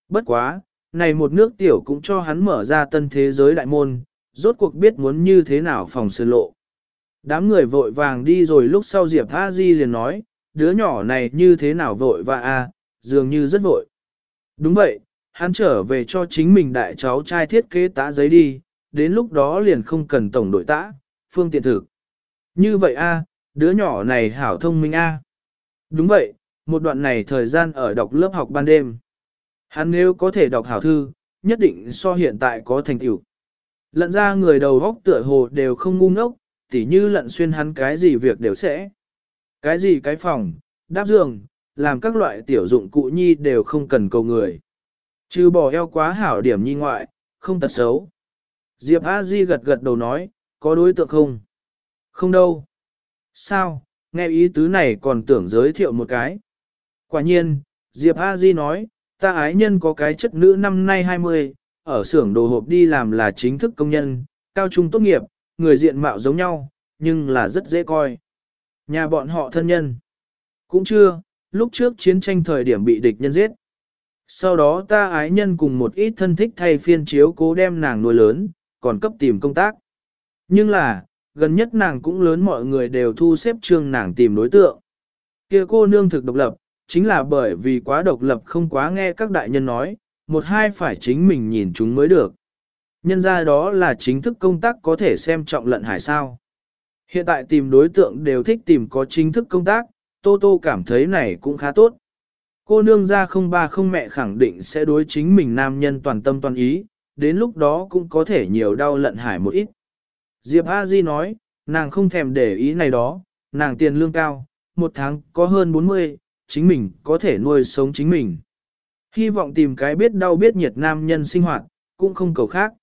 Bất quá, này một nước tiểu cũng cho hắn mở ra tân thế giới đại môn, rốt cuộc biết muốn như thế nào phòng sơn lộ. Đám người vội vàng đi rồi lúc sau Diệp A Di liền nói, đứa nhỏ này như thế nào vội và a, dường như rất vội. Đúng vậy, hắn trở về cho chính mình đại cháu trai thiết kế tã giấy đi, đến lúc đó liền không cần tổng đội tã, phương tiện thực. Như vậy a, đứa nhỏ này hảo thông minh a. Đúng vậy, một đoạn này thời gian ở đọc lớp học ban đêm. Hắn nếu có thể đọc hảo thư, nhất định so hiện tại có thành tựu. Lận ra người đầu góc tựa hồ đều không ngu ngốc, tỉ như lận xuyên hắn cái gì việc đều sẽ. Cái gì cái phòng, đáp giường, làm các loại tiểu dụng cụ nhi đều không cần cầu người. Trừ bỏ eo quá hảo điểm nhi ngoại, không tật xấu. Diệp A Di gật gật đầu nói, có đối tượng không? Không đâu. Sao, nghe ý tứ này còn tưởng giới thiệu một cái. Quả nhiên, Diệp A Di nói, ta ái nhân có cái chất nữ năm nay 20, ở xưởng đồ hộp đi làm là chính thức công nhân, cao trung tốt nghiệp, người diện mạo giống nhau, nhưng là rất dễ coi. Nhà bọn họ thân nhân. Cũng chưa, lúc trước chiến tranh thời điểm bị địch nhân giết. Sau đó ta ái nhân cùng một ít thân thích thay phiên chiếu cố đem nàng nuôi lớn, còn cấp tìm công tác. Nhưng là, gần nhất nàng cũng lớn mọi người đều thu xếp trương nàng tìm đối tượng. kia cô nương thực độc lập, chính là bởi vì quá độc lập không quá nghe các đại nhân nói, một hai phải chính mình nhìn chúng mới được. Nhân ra đó là chính thức công tác có thể xem trọng lận hải sao. Hiện tại tìm đối tượng đều thích tìm có chính thức công tác, Tô Tô cảm thấy này cũng khá tốt. Cô nương ra không ba không mẹ khẳng định sẽ đối chính mình nam nhân toàn tâm toàn ý, đến lúc đó cũng có thể nhiều đau lận hải một ít. Diệp A Di nói, nàng không thèm để ý này đó, nàng tiền lương cao, một tháng có hơn 40, chính mình có thể nuôi sống chính mình. Hy vọng tìm cái biết đau biết nhiệt nam nhân sinh hoạt, cũng không cầu khác.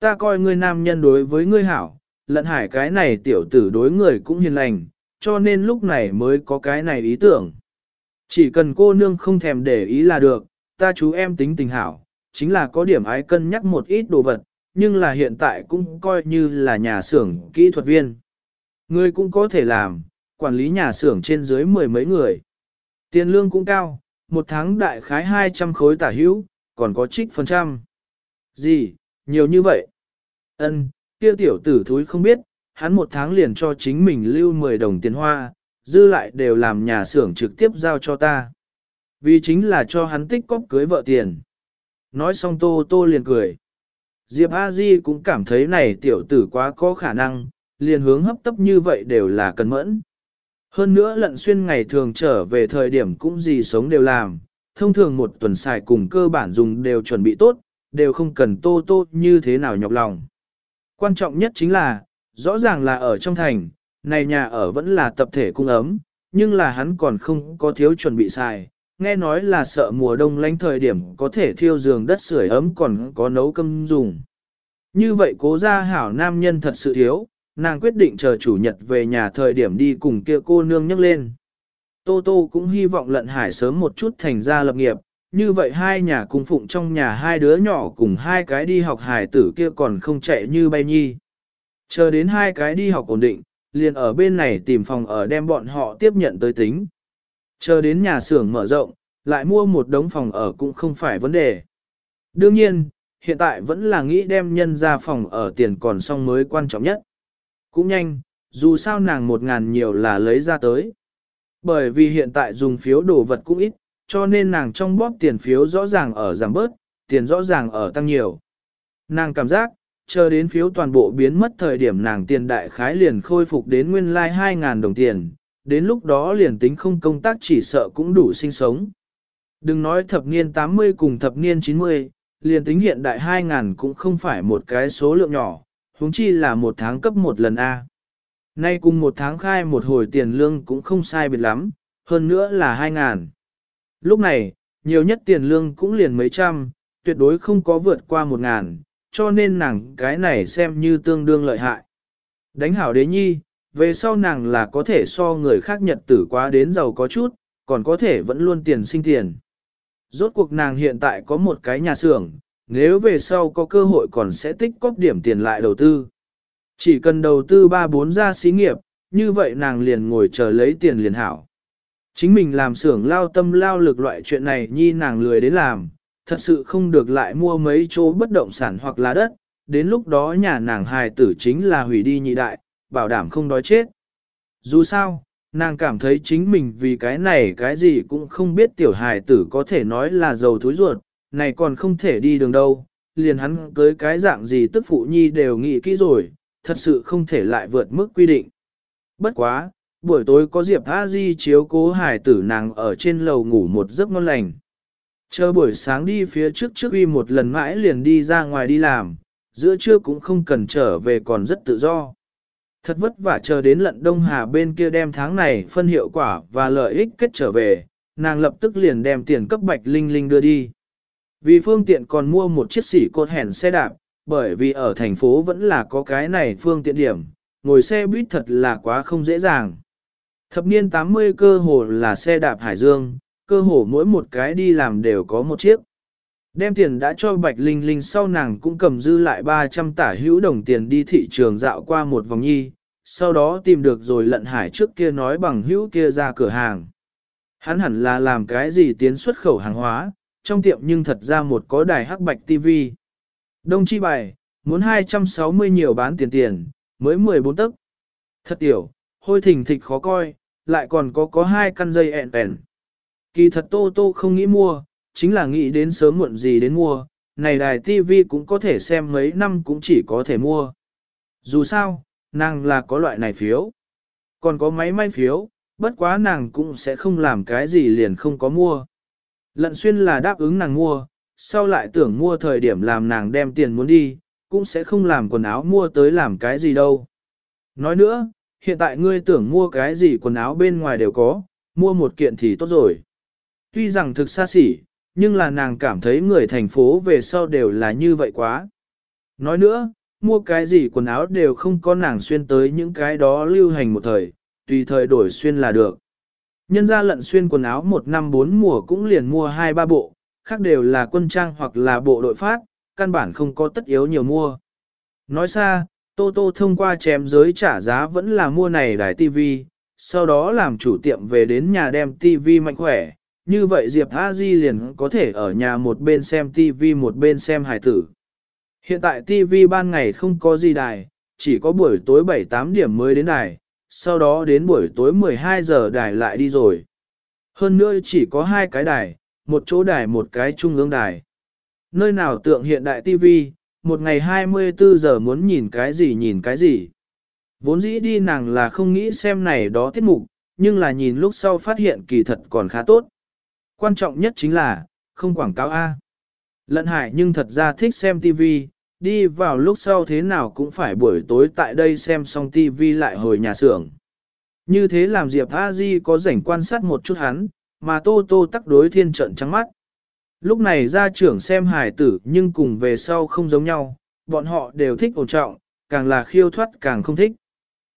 Ta coi ngươi nam nhân đối với ngươi hảo, lận hải cái này tiểu tử đối người cũng hiền lành, cho nên lúc này mới có cái này ý tưởng. Chỉ cần cô nương không thèm để ý là được, ta chú em tính tình hảo, chính là có điểm ái cân nhắc một ít đồ vật, nhưng là hiện tại cũng coi như là nhà xưởng kỹ thuật viên. Ngươi cũng có thể làm, quản lý nhà xưởng trên dưới mười mấy người. Tiền lương cũng cao, một tháng đại khái 200 khối tả hữu, còn có trích phần trăm. Gì, nhiều như vậy? Ân, kia tiểu tử thúi không biết, hắn một tháng liền cho chính mình lưu 10 đồng tiền hoa, dư lại đều làm nhà xưởng trực tiếp giao cho ta. Vì chính là cho hắn tích cóp cưới vợ tiền. Nói xong tô tô liền cười. Diệp A Di cũng cảm thấy này tiểu tử quá có khả năng, liền hướng hấp tấp như vậy đều là cần mẫn. Hơn nữa lận xuyên ngày thường trở về thời điểm cũng gì sống đều làm, thông thường một tuần xài cùng cơ bản dùng đều chuẩn bị tốt, đều không cần tô tô như thế nào nhọc lòng. Quan trọng nhất chính là, rõ ràng là ở trong thành, này nhà ở vẫn là tập thể cung ấm, nhưng là hắn còn không có thiếu chuẩn bị xài, nghe nói là sợ mùa đông lạnh thời điểm có thể thiêu giường đất sưởi ấm còn có nấu cơm dùng. Như vậy cố gia hảo nam nhân thật sự thiếu, nàng quyết định chờ chủ nhật về nhà thời điểm đi cùng kia cô nương nhắc lên. Tô Tô cũng hy vọng lận hải sớm một chút thành ra lập nghiệp, như vậy hai nhà cung phụng trong nhà hai đứa nhỏ cùng hai cái đi học hải tử kia còn không chạy như bay nhi. Chờ đến hai cái đi học ổn định, liền ở bên này tìm phòng ở đem bọn họ tiếp nhận tới tính. Chờ đến nhà xưởng mở rộng, lại mua một đống phòng ở cũng không phải vấn đề. Đương nhiên, hiện tại vẫn là nghĩ đem nhân ra phòng ở tiền còn xong mới quan trọng nhất. Cũng nhanh, dù sao nàng một ngàn nhiều là lấy ra tới. Bởi vì hiện tại dùng phiếu đồ vật cũng ít, cho nên nàng trong bóp tiền phiếu rõ ràng ở giảm bớt, tiền rõ ràng ở tăng nhiều. Nàng cảm giác, chờ đến phiếu toàn bộ biến mất thời điểm nàng tiền đại khái liền khôi phục đến nguyên lai like 2.000 đồng tiền, đến lúc đó liền tính không công tác chỉ sợ cũng đủ sinh sống. Đừng nói thập niên 80 cùng thập niên 90, liền tính hiện đại 2.000 cũng không phải một cái số lượng nhỏ, huống chi là một tháng cấp một lần A. Nay cùng một tháng khai một hồi tiền lương cũng không sai biệt lắm, hơn nữa là hai ngàn Lúc này, nhiều nhất tiền lương cũng liền mấy trăm, tuyệt đối không có vượt qua một ngàn, cho nên nàng cái này xem như tương đương lợi hại. Đánh hảo đế nhi, về sau nàng là có thể so người khác nhật tử quá đến giàu có chút, còn có thể vẫn luôn tiền sinh tiền. Rốt cuộc nàng hiện tại có một cái nhà xưởng, nếu về sau có cơ hội còn sẽ tích cóp điểm tiền lại đầu tư. Chỉ cần đầu tư 3-4 gia xí nghiệp, như vậy nàng liền ngồi chờ lấy tiền liền hảo. Chính mình làm xưởng lao tâm lao lực loại chuyện này nhi nàng lười đến làm, thật sự không được lại mua mấy chỗ bất động sản hoặc là đất, đến lúc đó nhà nàng hài tử chính là hủy đi nhị đại, bảo đảm không đói chết. Dù sao, nàng cảm thấy chính mình vì cái này cái gì cũng không biết tiểu hài tử có thể nói là giàu thúi ruột, này còn không thể đi đường đâu, liền hắn cưới cái dạng gì tức phụ nhi đều nghĩ kỹ rồi, thật sự không thể lại vượt mức quy định. Bất quá, buổi tối có Diệp A Di chiếu cố hải tử nàng ở trên lầu ngủ một giấc ngon lành. Chờ buổi sáng đi phía trước trước uy một lần mãi liền đi ra ngoài đi làm, giữa trưa cũng không cần trở về còn rất tự do. Thật vất vả chờ đến lận Đông Hà bên kia đem tháng này phân hiệu quả và lợi ích kết trở về, nàng lập tức liền đem tiền cấp Bạch Linh Linh đưa đi. Vì phương tiện còn mua một chiếc xỉ cột hẻn xe đạp, bởi vì ở thành phố vẫn là có cái này phương tiện điểm, ngồi xe buýt thật là quá không dễ dàng. Thập niên 80 cơ hồ là xe đạp Hải Dương, cơ hồ mỗi một cái đi làm đều có một chiếc. Đem tiền đã cho Bạch Linh Linh sau nàng cũng cầm dư lại 300 tả hữu đồng tiền đi thị trường dạo qua một vòng nhi, sau đó tìm được rồi lận hải trước kia nói bằng hữu kia ra cửa hàng. Hắn hẳn là làm cái gì tiến xuất khẩu hàng hóa, trong tiệm nhưng thật ra một có đài hắc bạch TV. Đông chi bài, muốn 260 nhiều bán tiền tiền, mới 14 tấc. Thật tiểu, hôi thình thịch khó coi, lại còn có có hai căn dây ẹn ẹn. Kỳ thật tô tô không nghĩ mua, chính là nghĩ đến sớm muộn gì đến mua, này đài TV cũng có thể xem mấy năm cũng chỉ có thể mua. Dù sao, nàng là có loại này phiếu. Còn có máy may phiếu, bất quá nàng cũng sẽ không làm cái gì liền không có mua. Lận xuyên là đáp ứng nàng mua, sau lại tưởng mua thời điểm làm nàng đem tiền muốn đi, cũng sẽ không làm quần áo mua tới làm cái gì đâu. Nói nữa, hiện tại ngươi tưởng mua cái gì quần áo bên ngoài đều có, mua một kiện thì tốt rồi. Tuy rằng thực xa xỉ, nhưng là nàng cảm thấy người thành phố về sau đều là như vậy quá. Nói nữa, mua cái gì quần áo đều không có nàng xuyên tới những cái đó lưu hành một thời, tùy thời đổi xuyên là được. Nhân ra lận xuyên quần áo một năm bốn mùa cũng liền mua hai ba bộ, khác đều là quân trang hoặc là bộ đội phát, căn bản không có tất yếu nhiều mua. Nói xa, Tô Tô thông qua chém giới trả giá vẫn là mua này đài TV, sau đó làm chủ tiệm về đến nhà đem TV mạnh khỏe, như vậy Diệp A Di liền có thể ở nhà một bên xem TV một bên xem hài tử. Hiện tại TV ban ngày không có gì đài, chỉ có buổi tối 7-8 điểm mới đến đài, sau đó đến buổi tối 12 giờ đài lại đi rồi. Hơn nữa chỉ có hai cái đài, một chỗ đài một cái trung ương đài. Nơi nào tượng hiện đại TV, một ngày 24 giờ muốn nhìn cái gì nhìn cái gì. Vốn dĩ đi nàng là không nghĩ xem này đó tiết mục, nhưng là nhìn lúc sau phát hiện kỳ thật còn khá tốt. Quan trọng nhất chính là, không quảng cáo A. Lận hải nhưng thật ra thích xem TV, đi vào lúc sau thế nào cũng phải buổi tối tại đây xem xong TV lại hồi nhà xưởng. Như thế làm Diệp A Di có rảnh quan sát một chút hắn, mà Tô Tô tắc đối thiên trận trắng mắt. Lúc này gia trưởng xem hài tử nhưng cùng về sau không giống nhau, bọn họ đều thích ổn trọng, càng là khiêu thoát càng không thích.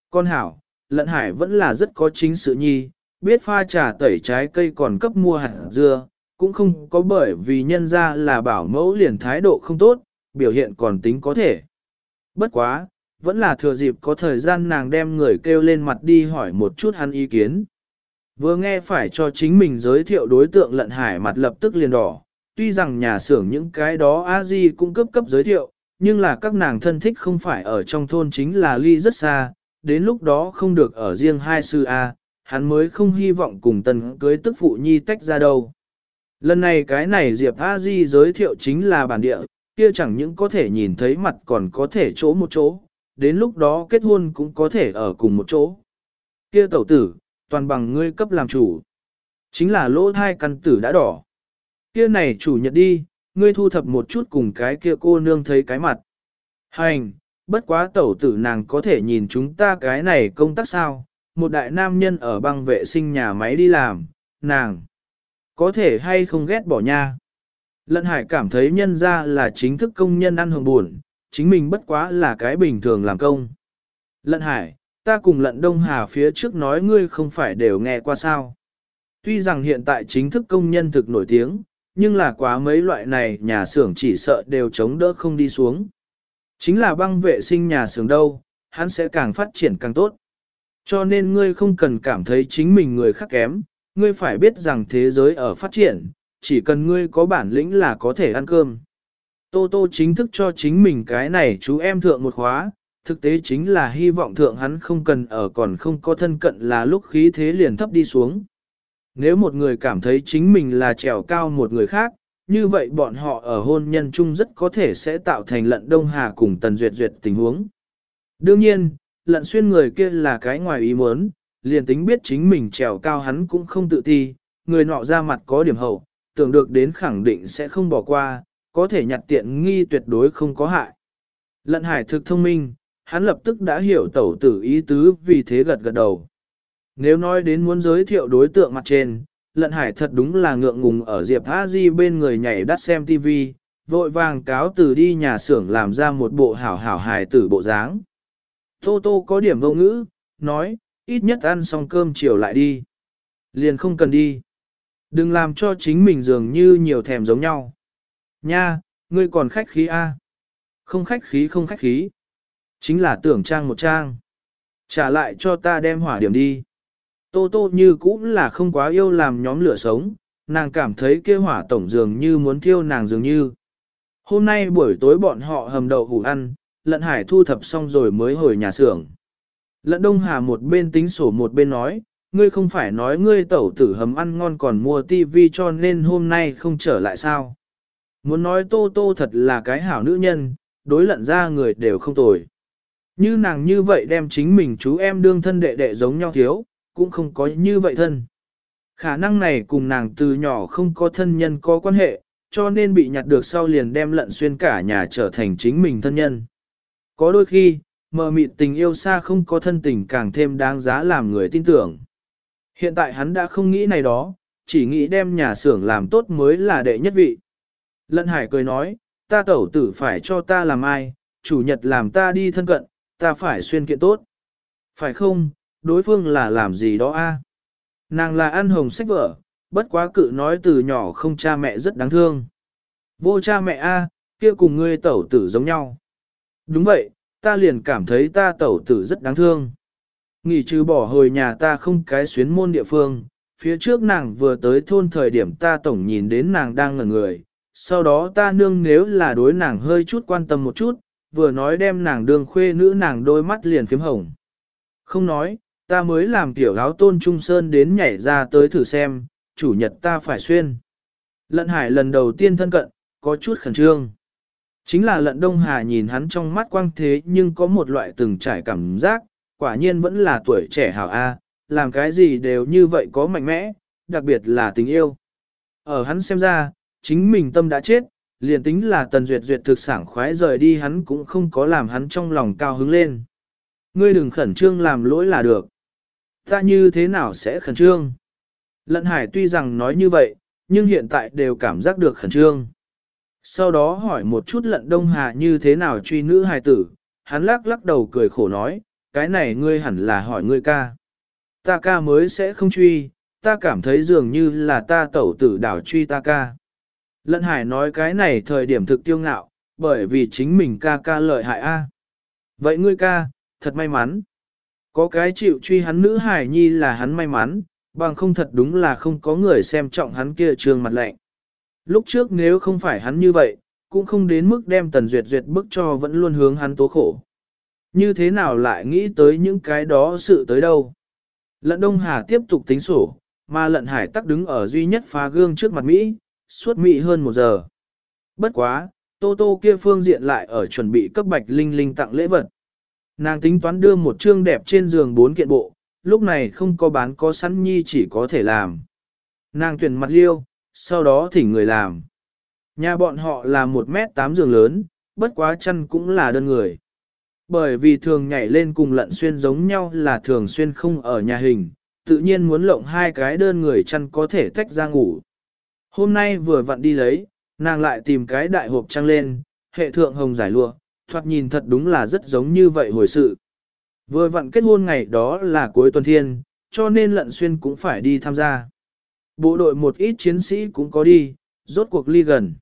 Con hảo, lận hải vẫn là rất có chính sự nhi, biết pha trà tẩy trái cây còn cấp mua hạt dưa, cũng không có bởi vì nhân ra là bảo mẫu liền thái độ không tốt, biểu hiện còn tính có thể. Bất quá, vẫn là thừa dịp có thời gian nàng đem người kêu lên mặt đi hỏi một chút hắn ý kiến. Vừa nghe phải cho chính mình giới thiệu đối tượng lận hải mặt lập tức liền đỏ, tuy rằng nhà xưởng những cái đó a di cũng cấp cấp giới thiệu, nhưng là các nàng thân thích không phải ở trong thôn chính là ly rất xa, đến lúc đó không được ở riêng hai sư A, hắn mới không hy vọng cùng tần cưới tức phụ nhi tách ra đâu. Lần này cái này Diệp A Di giới thiệu chính là bản địa, kia chẳng những có thể nhìn thấy mặt còn có thể chỗ một chỗ, đến lúc đó kết hôn cũng có thể ở cùng một chỗ. Kia tẩu tử, toàn bằng ngươi cấp làm chủ. Chính là lỗ thai căn tử đã đỏ. Kia này chủ nhật đi, ngươi thu thập một chút cùng cái kia cô nương thấy cái mặt. Hành, bất quá tẩu tử nàng có thể nhìn chúng ta cái này công tác sao, một đại nam nhân ở băng vệ sinh nhà máy đi làm, nàng có thể hay không ghét bỏ nha. Lận hải cảm thấy nhân ra là chính thức công nhân ăn hưởng buồn, chính mình bất quá là cái bình thường làm công. Lận hải, ta cùng lận đông hà phía trước nói ngươi không phải đều nghe qua sao. Tuy rằng hiện tại chính thức công nhân thực nổi tiếng, nhưng là quá mấy loại này nhà xưởng chỉ sợ đều chống đỡ không đi xuống. Chính là băng vệ sinh nhà xưởng đâu, hắn sẽ càng phát triển càng tốt. Cho nên ngươi không cần cảm thấy chính mình người khác kém, ngươi phải biết rằng thế giới ở phát triển, chỉ cần ngươi có bản lĩnh là có thể ăn cơm. Tô Tô chính thức cho chính mình cái này chú em thượng một khóa, thực tế chính là hy vọng thượng hắn không cần ở còn không có thân cận là lúc khí thế liền thấp đi xuống. Nếu một người cảm thấy chính mình là trèo cao một người khác, như vậy bọn họ ở hôn nhân chung rất có thể sẽ tạo thành lận Đông Hà cùng Tần Duyệt Duyệt tình huống. Đương nhiên, lận xuyên người kia là cái ngoài ý muốn, liền tính biết chính mình trèo cao hắn cũng không tự ti, người nọ ra mặt có điểm hậu, tưởng được đến khẳng định sẽ không bỏ qua, có thể nhặt tiện nghi tuyệt đối không có hại. Lận hải thực thông minh, hắn lập tức đã hiểu tẩu tử ý tứ vì thế gật gật đầu. Nếu nói đến muốn giới thiệu đối tượng mặt trên, lận hải thật đúng là ngượng ngùng ở Diệp Tha Di bên người nhảy đắt xem TV, vội vàng cáo từ đi nhà xưởng làm ra một bộ hảo hảo hài tử bộ dáng. Tô Tô có điểm vô ngữ, nói, ít nhất ăn xong cơm chiều lại đi. Liền không cần đi. Đừng làm cho chính mình dường như nhiều thèm giống nhau. Nha, ngươi còn khách khí A. Không khách khí không khách khí. Chính là tưởng trang một trang. Trả lại cho ta đem hỏa điểm đi. Tô tô như cũng là không quá yêu làm nhóm lửa sống, nàng cảm thấy kia hỏa tổng dường như muốn thiêu nàng dường như. Hôm nay buổi tối bọn họ hầm đậu hủ ăn, lận hải thu thập xong rồi mới hồi nhà xưởng. Lận đông hà một bên tính sổ một bên nói, ngươi không phải nói ngươi tẩu tử hầm ăn ngon còn mua tivi cho nên hôm nay không trở lại sao. Muốn nói tô tô thật là cái hảo nữ nhân, đối lận ra người đều không tồi. Như nàng như vậy đem chính mình chú em đương thân đệ đệ giống nhau thiếu, cũng không có như vậy thân. Khả năng này cùng nàng từ nhỏ không có thân nhân có quan hệ, cho nên bị nhặt được sau liền đem lận xuyên cả nhà trở thành chính mình thân nhân. Có đôi khi, mờ mịt tình yêu xa không có thân tình càng thêm đáng giá làm người tin tưởng. Hiện tại hắn đã không nghĩ này đó, chỉ nghĩ đem nhà xưởng làm tốt mới là đệ nhất vị. Lận hải cười nói, ta tẩu tử phải cho ta làm ai, chủ nhật làm ta đi thân cận, ta phải xuyên kiện tốt. Phải không, đối phương là làm gì đó a? Nàng là ăn hồng sách vở, bất quá cự nói từ nhỏ không cha mẹ rất đáng thương. Vô cha mẹ a, kia cùng ngươi tẩu tử giống nhau. Đúng vậy, ta liền cảm thấy ta tẩu tử rất đáng thương. Nghỉ trừ bỏ hồi nhà ta không cái xuyến môn địa phương, phía trước nàng vừa tới thôn thời điểm ta tổng nhìn đến nàng đang ngẩn người, sau đó ta nương nếu là đối nàng hơi chút quan tâm một chút, vừa nói đem nàng đường khuê nữ nàng đôi mắt liền phím hồng. Không nói, ta mới làm tiểu áo tôn trung sơn đến nhảy ra tới thử xem, chủ nhật ta phải xuyên. Lận hải lần đầu tiên thân cận, có chút khẩn trương. Chính là lận đông hà nhìn hắn trong mắt quang thế nhưng có một loại từng trải cảm giác, quả nhiên vẫn là tuổi trẻ hảo A, làm cái gì đều như vậy có mạnh mẽ, đặc biệt là tình yêu. Ở hắn xem ra, chính mình tâm đã chết, liền tính là tần duyệt duyệt thực sảng khoái rời đi hắn cũng không có làm hắn trong lòng cao hứng lên. Ngươi đừng khẩn trương làm lỗi là được. Ta như thế nào sẽ khẩn trương? Lận hải tuy rằng nói như vậy, nhưng hiện tại đều cảm giác được khẩn trương. Sau đó hỏi một chút lận đông hà như thế nào truy nữ hài tử, hắn lắc lắc đầu cười khổ nói, cái này ngươi hẳn là hỏi ngươi ca. Ta ca mới sẽ không truy, ta cảm thấy dường như là ta tẩu tử đảo truy ta ca. Lận hải nói cái này thời điểm thực tiêu ngạo, bởi vì chính mình ca ca lợi hại a. Vậy ngươi ca, thật may mắn. Có cái chịu truy hắn nữ hải nhi là hắn may mắn, bằng không thật đúng là không có người xem trọng hắn kia trường mặt lạnh. Lúc trước nếu không phải hắn như vậy, cũng không đến mức đem tần duyệt duyệt bức cho vẫn luôn hướng hắn tố khổ. Như thế nào lại nghĩ tới những cái đó sự tới đâu. Lận Đông Hà tiếp tục tính sổ, mà lận hải tắc đứng ở duy nhất phá gương trước mặt Mỹ, suốt Mỹ hơn một giờ. Bất quá, Tô Tô kia phương diện lại ở chuẩn bị cấp bạch linh linh tặng lễ vật. Nàng tính toán đưa một chương đẹp trên giường bốn kiện bộ, lúc này không có bán có sẵn nhi chỉ có thể làm. Nàng tuyển mặt liêu, sau đó thỉnh người làm. Nhà bọn họ là một mét tám giường lớn, bất quá chăn cũng là đơn người. Bởi vì thường nhảy lên cùng lận xuyên giống nhau là thường xuyên không ở nhà hình, tự nhiên muốn lộng hai cái đơn người chăn có thể tách ra ngủ. Hôm nay vừa vặn đi lấy, nàng lại tìm cái đại hộp trăng lên, hệ thượng hồng giải lụa, thoạt nhìn thật đúng là rất giống như vậy hồi sự. Vừa vặn kết hôn ngày đó là cuối tuần thiên, cho nên lận xuyên cũng phải đi tham gia. Bộ đội một ít chiến sĩ cũng có đi, rốt cuộc ly gần.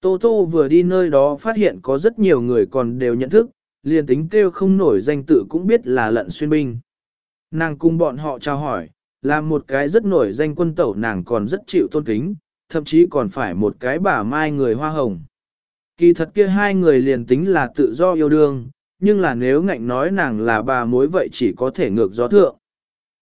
Tô Tô vừa đi nơi đó phát hiện có rất nhiều người còn đều nhận thức, liền tính kêu không nổi danh tự cũng biết là lận xuyên binh. Nàng cùng bọn họ chào hỏi, là một cái rất nổi danh quân tẩu nàng còn rất chịu tôn kính, thậm chí còn phải một cái bà mai người hoa hồng. Kỳ thật kia hai người liền tính là tự do yêu đương, nhưng là nếu ngạnh nói nàng là bà mối vậy chỉ có thể ngược gió thượng.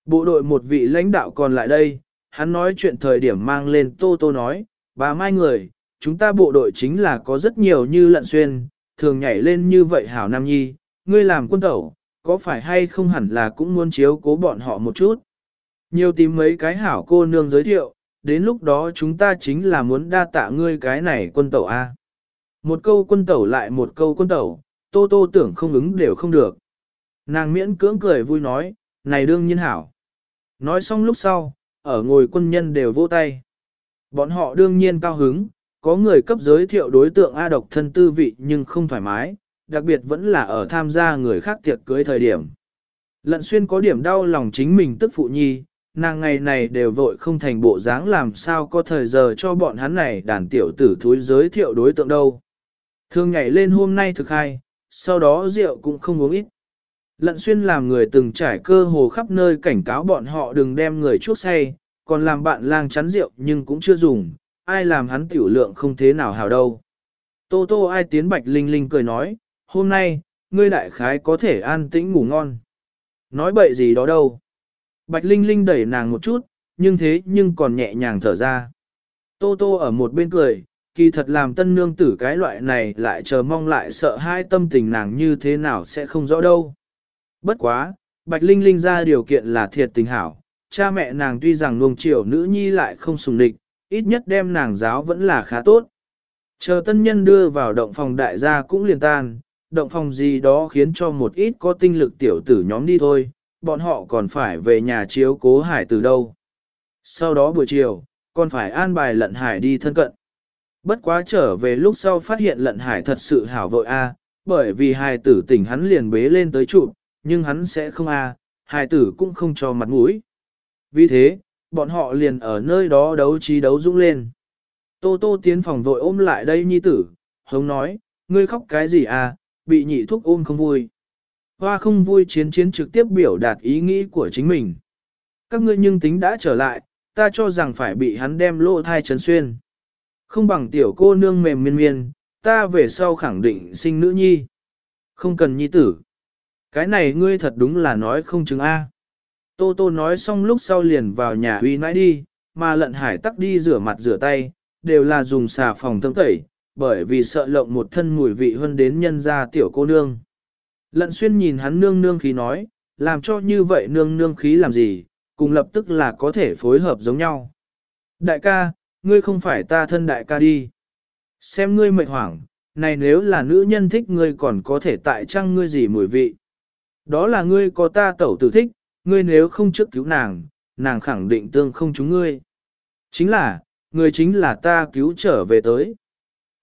Bộ đội một vị lãnh đạo còn lại đây, hắn nói chuyện thời điểm mang lên tô tô nói, bà mai người, chúng ta bộ đội chính là có rất nhiều như lận xuyên, thường nhảy lên như vậy hảo nam nhi, ngươi làm quân tẩu, có phải hay không hẳn là cũng muốn chiếu cố bọn họ một chút. Nhiều tìm mấy cái hảo cô nương giới thiệu, đến lúc đó chúng ta chính là muốn đa tạ ngươi cái này quân tẩu A. Một câu quân tẩu lại một câu quân tẩu, tô tô tưởng không ứng đều không được. Nàng miễn cưỡng cười vui nói, này đương nhiên hảo. Nói xong lúc sau, ở ngồi quân nhân đều vô tay. Bọn họ đương nhiên cao hứng, có người cấp giới thiệu đối tượng A độc thân tư vị nhưng không thoải mái, đặc biệt vẫn là ở tham gia người khác tiệc cưới thời điểm. Lận xuyên có điểm đau lòng chính mình tức phụ nhi, nàng ngày này đều vội không thành bộ dáng làm sao có thời giờ cho bọn hắn này đàn tiểu tử thúi giới thiệu đối tượng đâu. Thường nhảy lên hôm nay thực hay, sau đó rượu cũng không uống ít. Lận xuyên làm người từng trải cơ hồ khắp nơi cảnh cáo bọn họ đừng đem người chuốc say, còn làm bạn lang chắn rượu nhưng cũng chưa dùng, ai làm hắn tiểu lượng không thế nào hào đâu. Tô tô ai tiến bạch linh linh cười nói, hôm nay, ngươi đại khái có thể an tĩnh ngủ ngon. Nói bậy gì đó đâu. Bạch linh linh đẩy nàng một chút, nhưng thế nhưng còn nhẹ nhàng thở ra. Tô tô ở một bên cười, kỳ thật làm tân nương tử cái loại này lại chờ mong lại sợ hai tâm tình nàng như thế nào sẽ không rõ đâu. Bất quá, Bạch Linh Linh ra điều kiện là thiệt tình hảo, cha mẹ nàng tuy rằng nuông chiều nữ nhi lại không sùng địch, ít nhất đem nàng giáo vẫn là khá tốt. Chờ tân nhân đưa vào động phòng đại gia cũng liền tan, động phòng gì đó khiến cho một ít có tinh lực tiểu tử nhóm đi thôi, bọn họ còn phải về nhà chiếu cố hải từ đâu. Sau đó buổi chiều, còn phải an bài lận hải đi thân cận. Bất quá trở về lúc sau phát hiện lận hải thật sự hảo vội a, bởi vì hài tử tỉnh hắn liền bế lên tới trụ, nhưng hắn sẽ không a, à, hài tử cũng không cho mặt mũi. Vì thế, bọn họ liền ở nơi đó đấu trí đấu dũng lên. Tô tô tiến phòng vội ôm lại đây nhi tử, hống nói, ngươi khóc cái gì à, bị nhị thúc ôm không vui. Hoa không vui chiến chiến trực tiếp biểu đạt ý nghĩ của chính mình. Các ngươi nhưng tính đã trở lại, ta cho rằng phải bị hắn đem lỗ thai chấn xuyên. Không bằng tiểu cô nương mềm miên miên, ta về sau khẳng định sinh nữ nhi. Không cần nhi tử. Cái này ngươi thật đúng là nói không chứng A. Tô Tô nói xong lúc sau liền vào nhà uy nãi đi, mà lận hải tắc đi rửa mặt rửa tay, đều là dùng xà phòng thơm tẩy, bởi vì sợ lộng một thân mùi vị hơn đến nhân gia tiểu cô nương. Lận xuyên nhìn hắn nương nương khí nói, làm cho như vậy nương nương khí làm gì, cùng lập tức là có thể phối hợp giống nhau. Đại ca, ngươi không phải ta thân đại ca đi. Xem ngươi mệt hoảng, này nếu là nữ nhân thích ngươi còn có thể tại trăng ngươi gì mùi vị. Đó là ngươi có ta tẩu tử thích, ngươi nếu không trước cứu nàng, nàng khẳng định tương không chúng ngươi. Chính là, người chính là ta cứu trở về tới.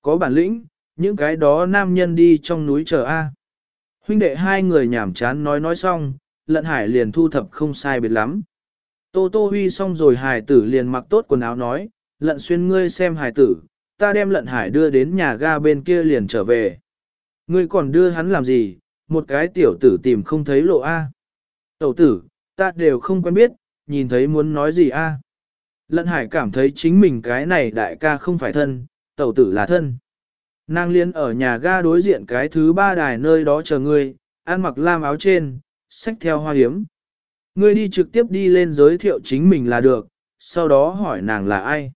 Có bản lĩnh, những cái đó nam nhân đi trong núi chờ A. Huynh đệ hai người nhảm chán nói nói xong, lận hải liền thu thập không sai biệt lắm. Tô Tô Huy xong rồi hải tử liền mặc tốt quần áo nói, lận xuyên ngươi xem hải tử, ta đem lận hải đưa đến nhà ga bên kia liền trở về. Ngươi còn đưa hắn làm gì, một cái tiểu tử tìm không thấy lộ A. Tẩu tử, ta đều không quen biết, nhìn thấy muốn nói gì A. Lận hải cảm thấy chính mình cái này đại ca không phải thân, tẩu tử là thân. Nàng liên ở nhà ga đối diện cái thứ ba đài nơi đó chờ ngươi, ăn mặc lam áo trên, xách theo hoa hiếm. Ngươi đi trực tiếp đi lên giới thiệu chính mình là được, sau đó hỏi nàng là ai.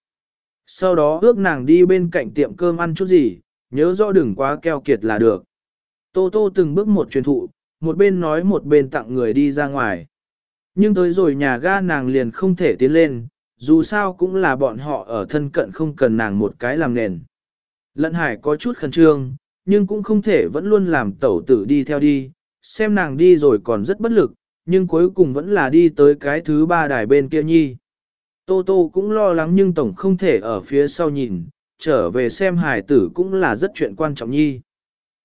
Sau đó ước nàng đi bên cạnh tiệm cơm ăn chút gì, nhớ rõ đừng quá keo kiệt là được. Tô Tô từng bước một truyền thụ, một bên nói một bên tặng người đi ra ngoài. Nhưng tới rồi nhà ga nàng liền không thể tiến lên, dù sao cũng là bọn họ ở thân cận không cần nàng một cái làm nền. Lận hải có chút khẩn trương, nhưng cũng không thể vẫn luôn làm tẩu tử đi theo đi, xem nàng đi rồi còn rất bất lực, nhưng cuối cùng vẫn là đi tới cái thứ ba đài bên kia nhi. Tô Tô cũng lo lắng nhưng tổng không thể ở phía sau nhìn, trở về xem hải tử cũng là rất chuyện quan trọng nhi.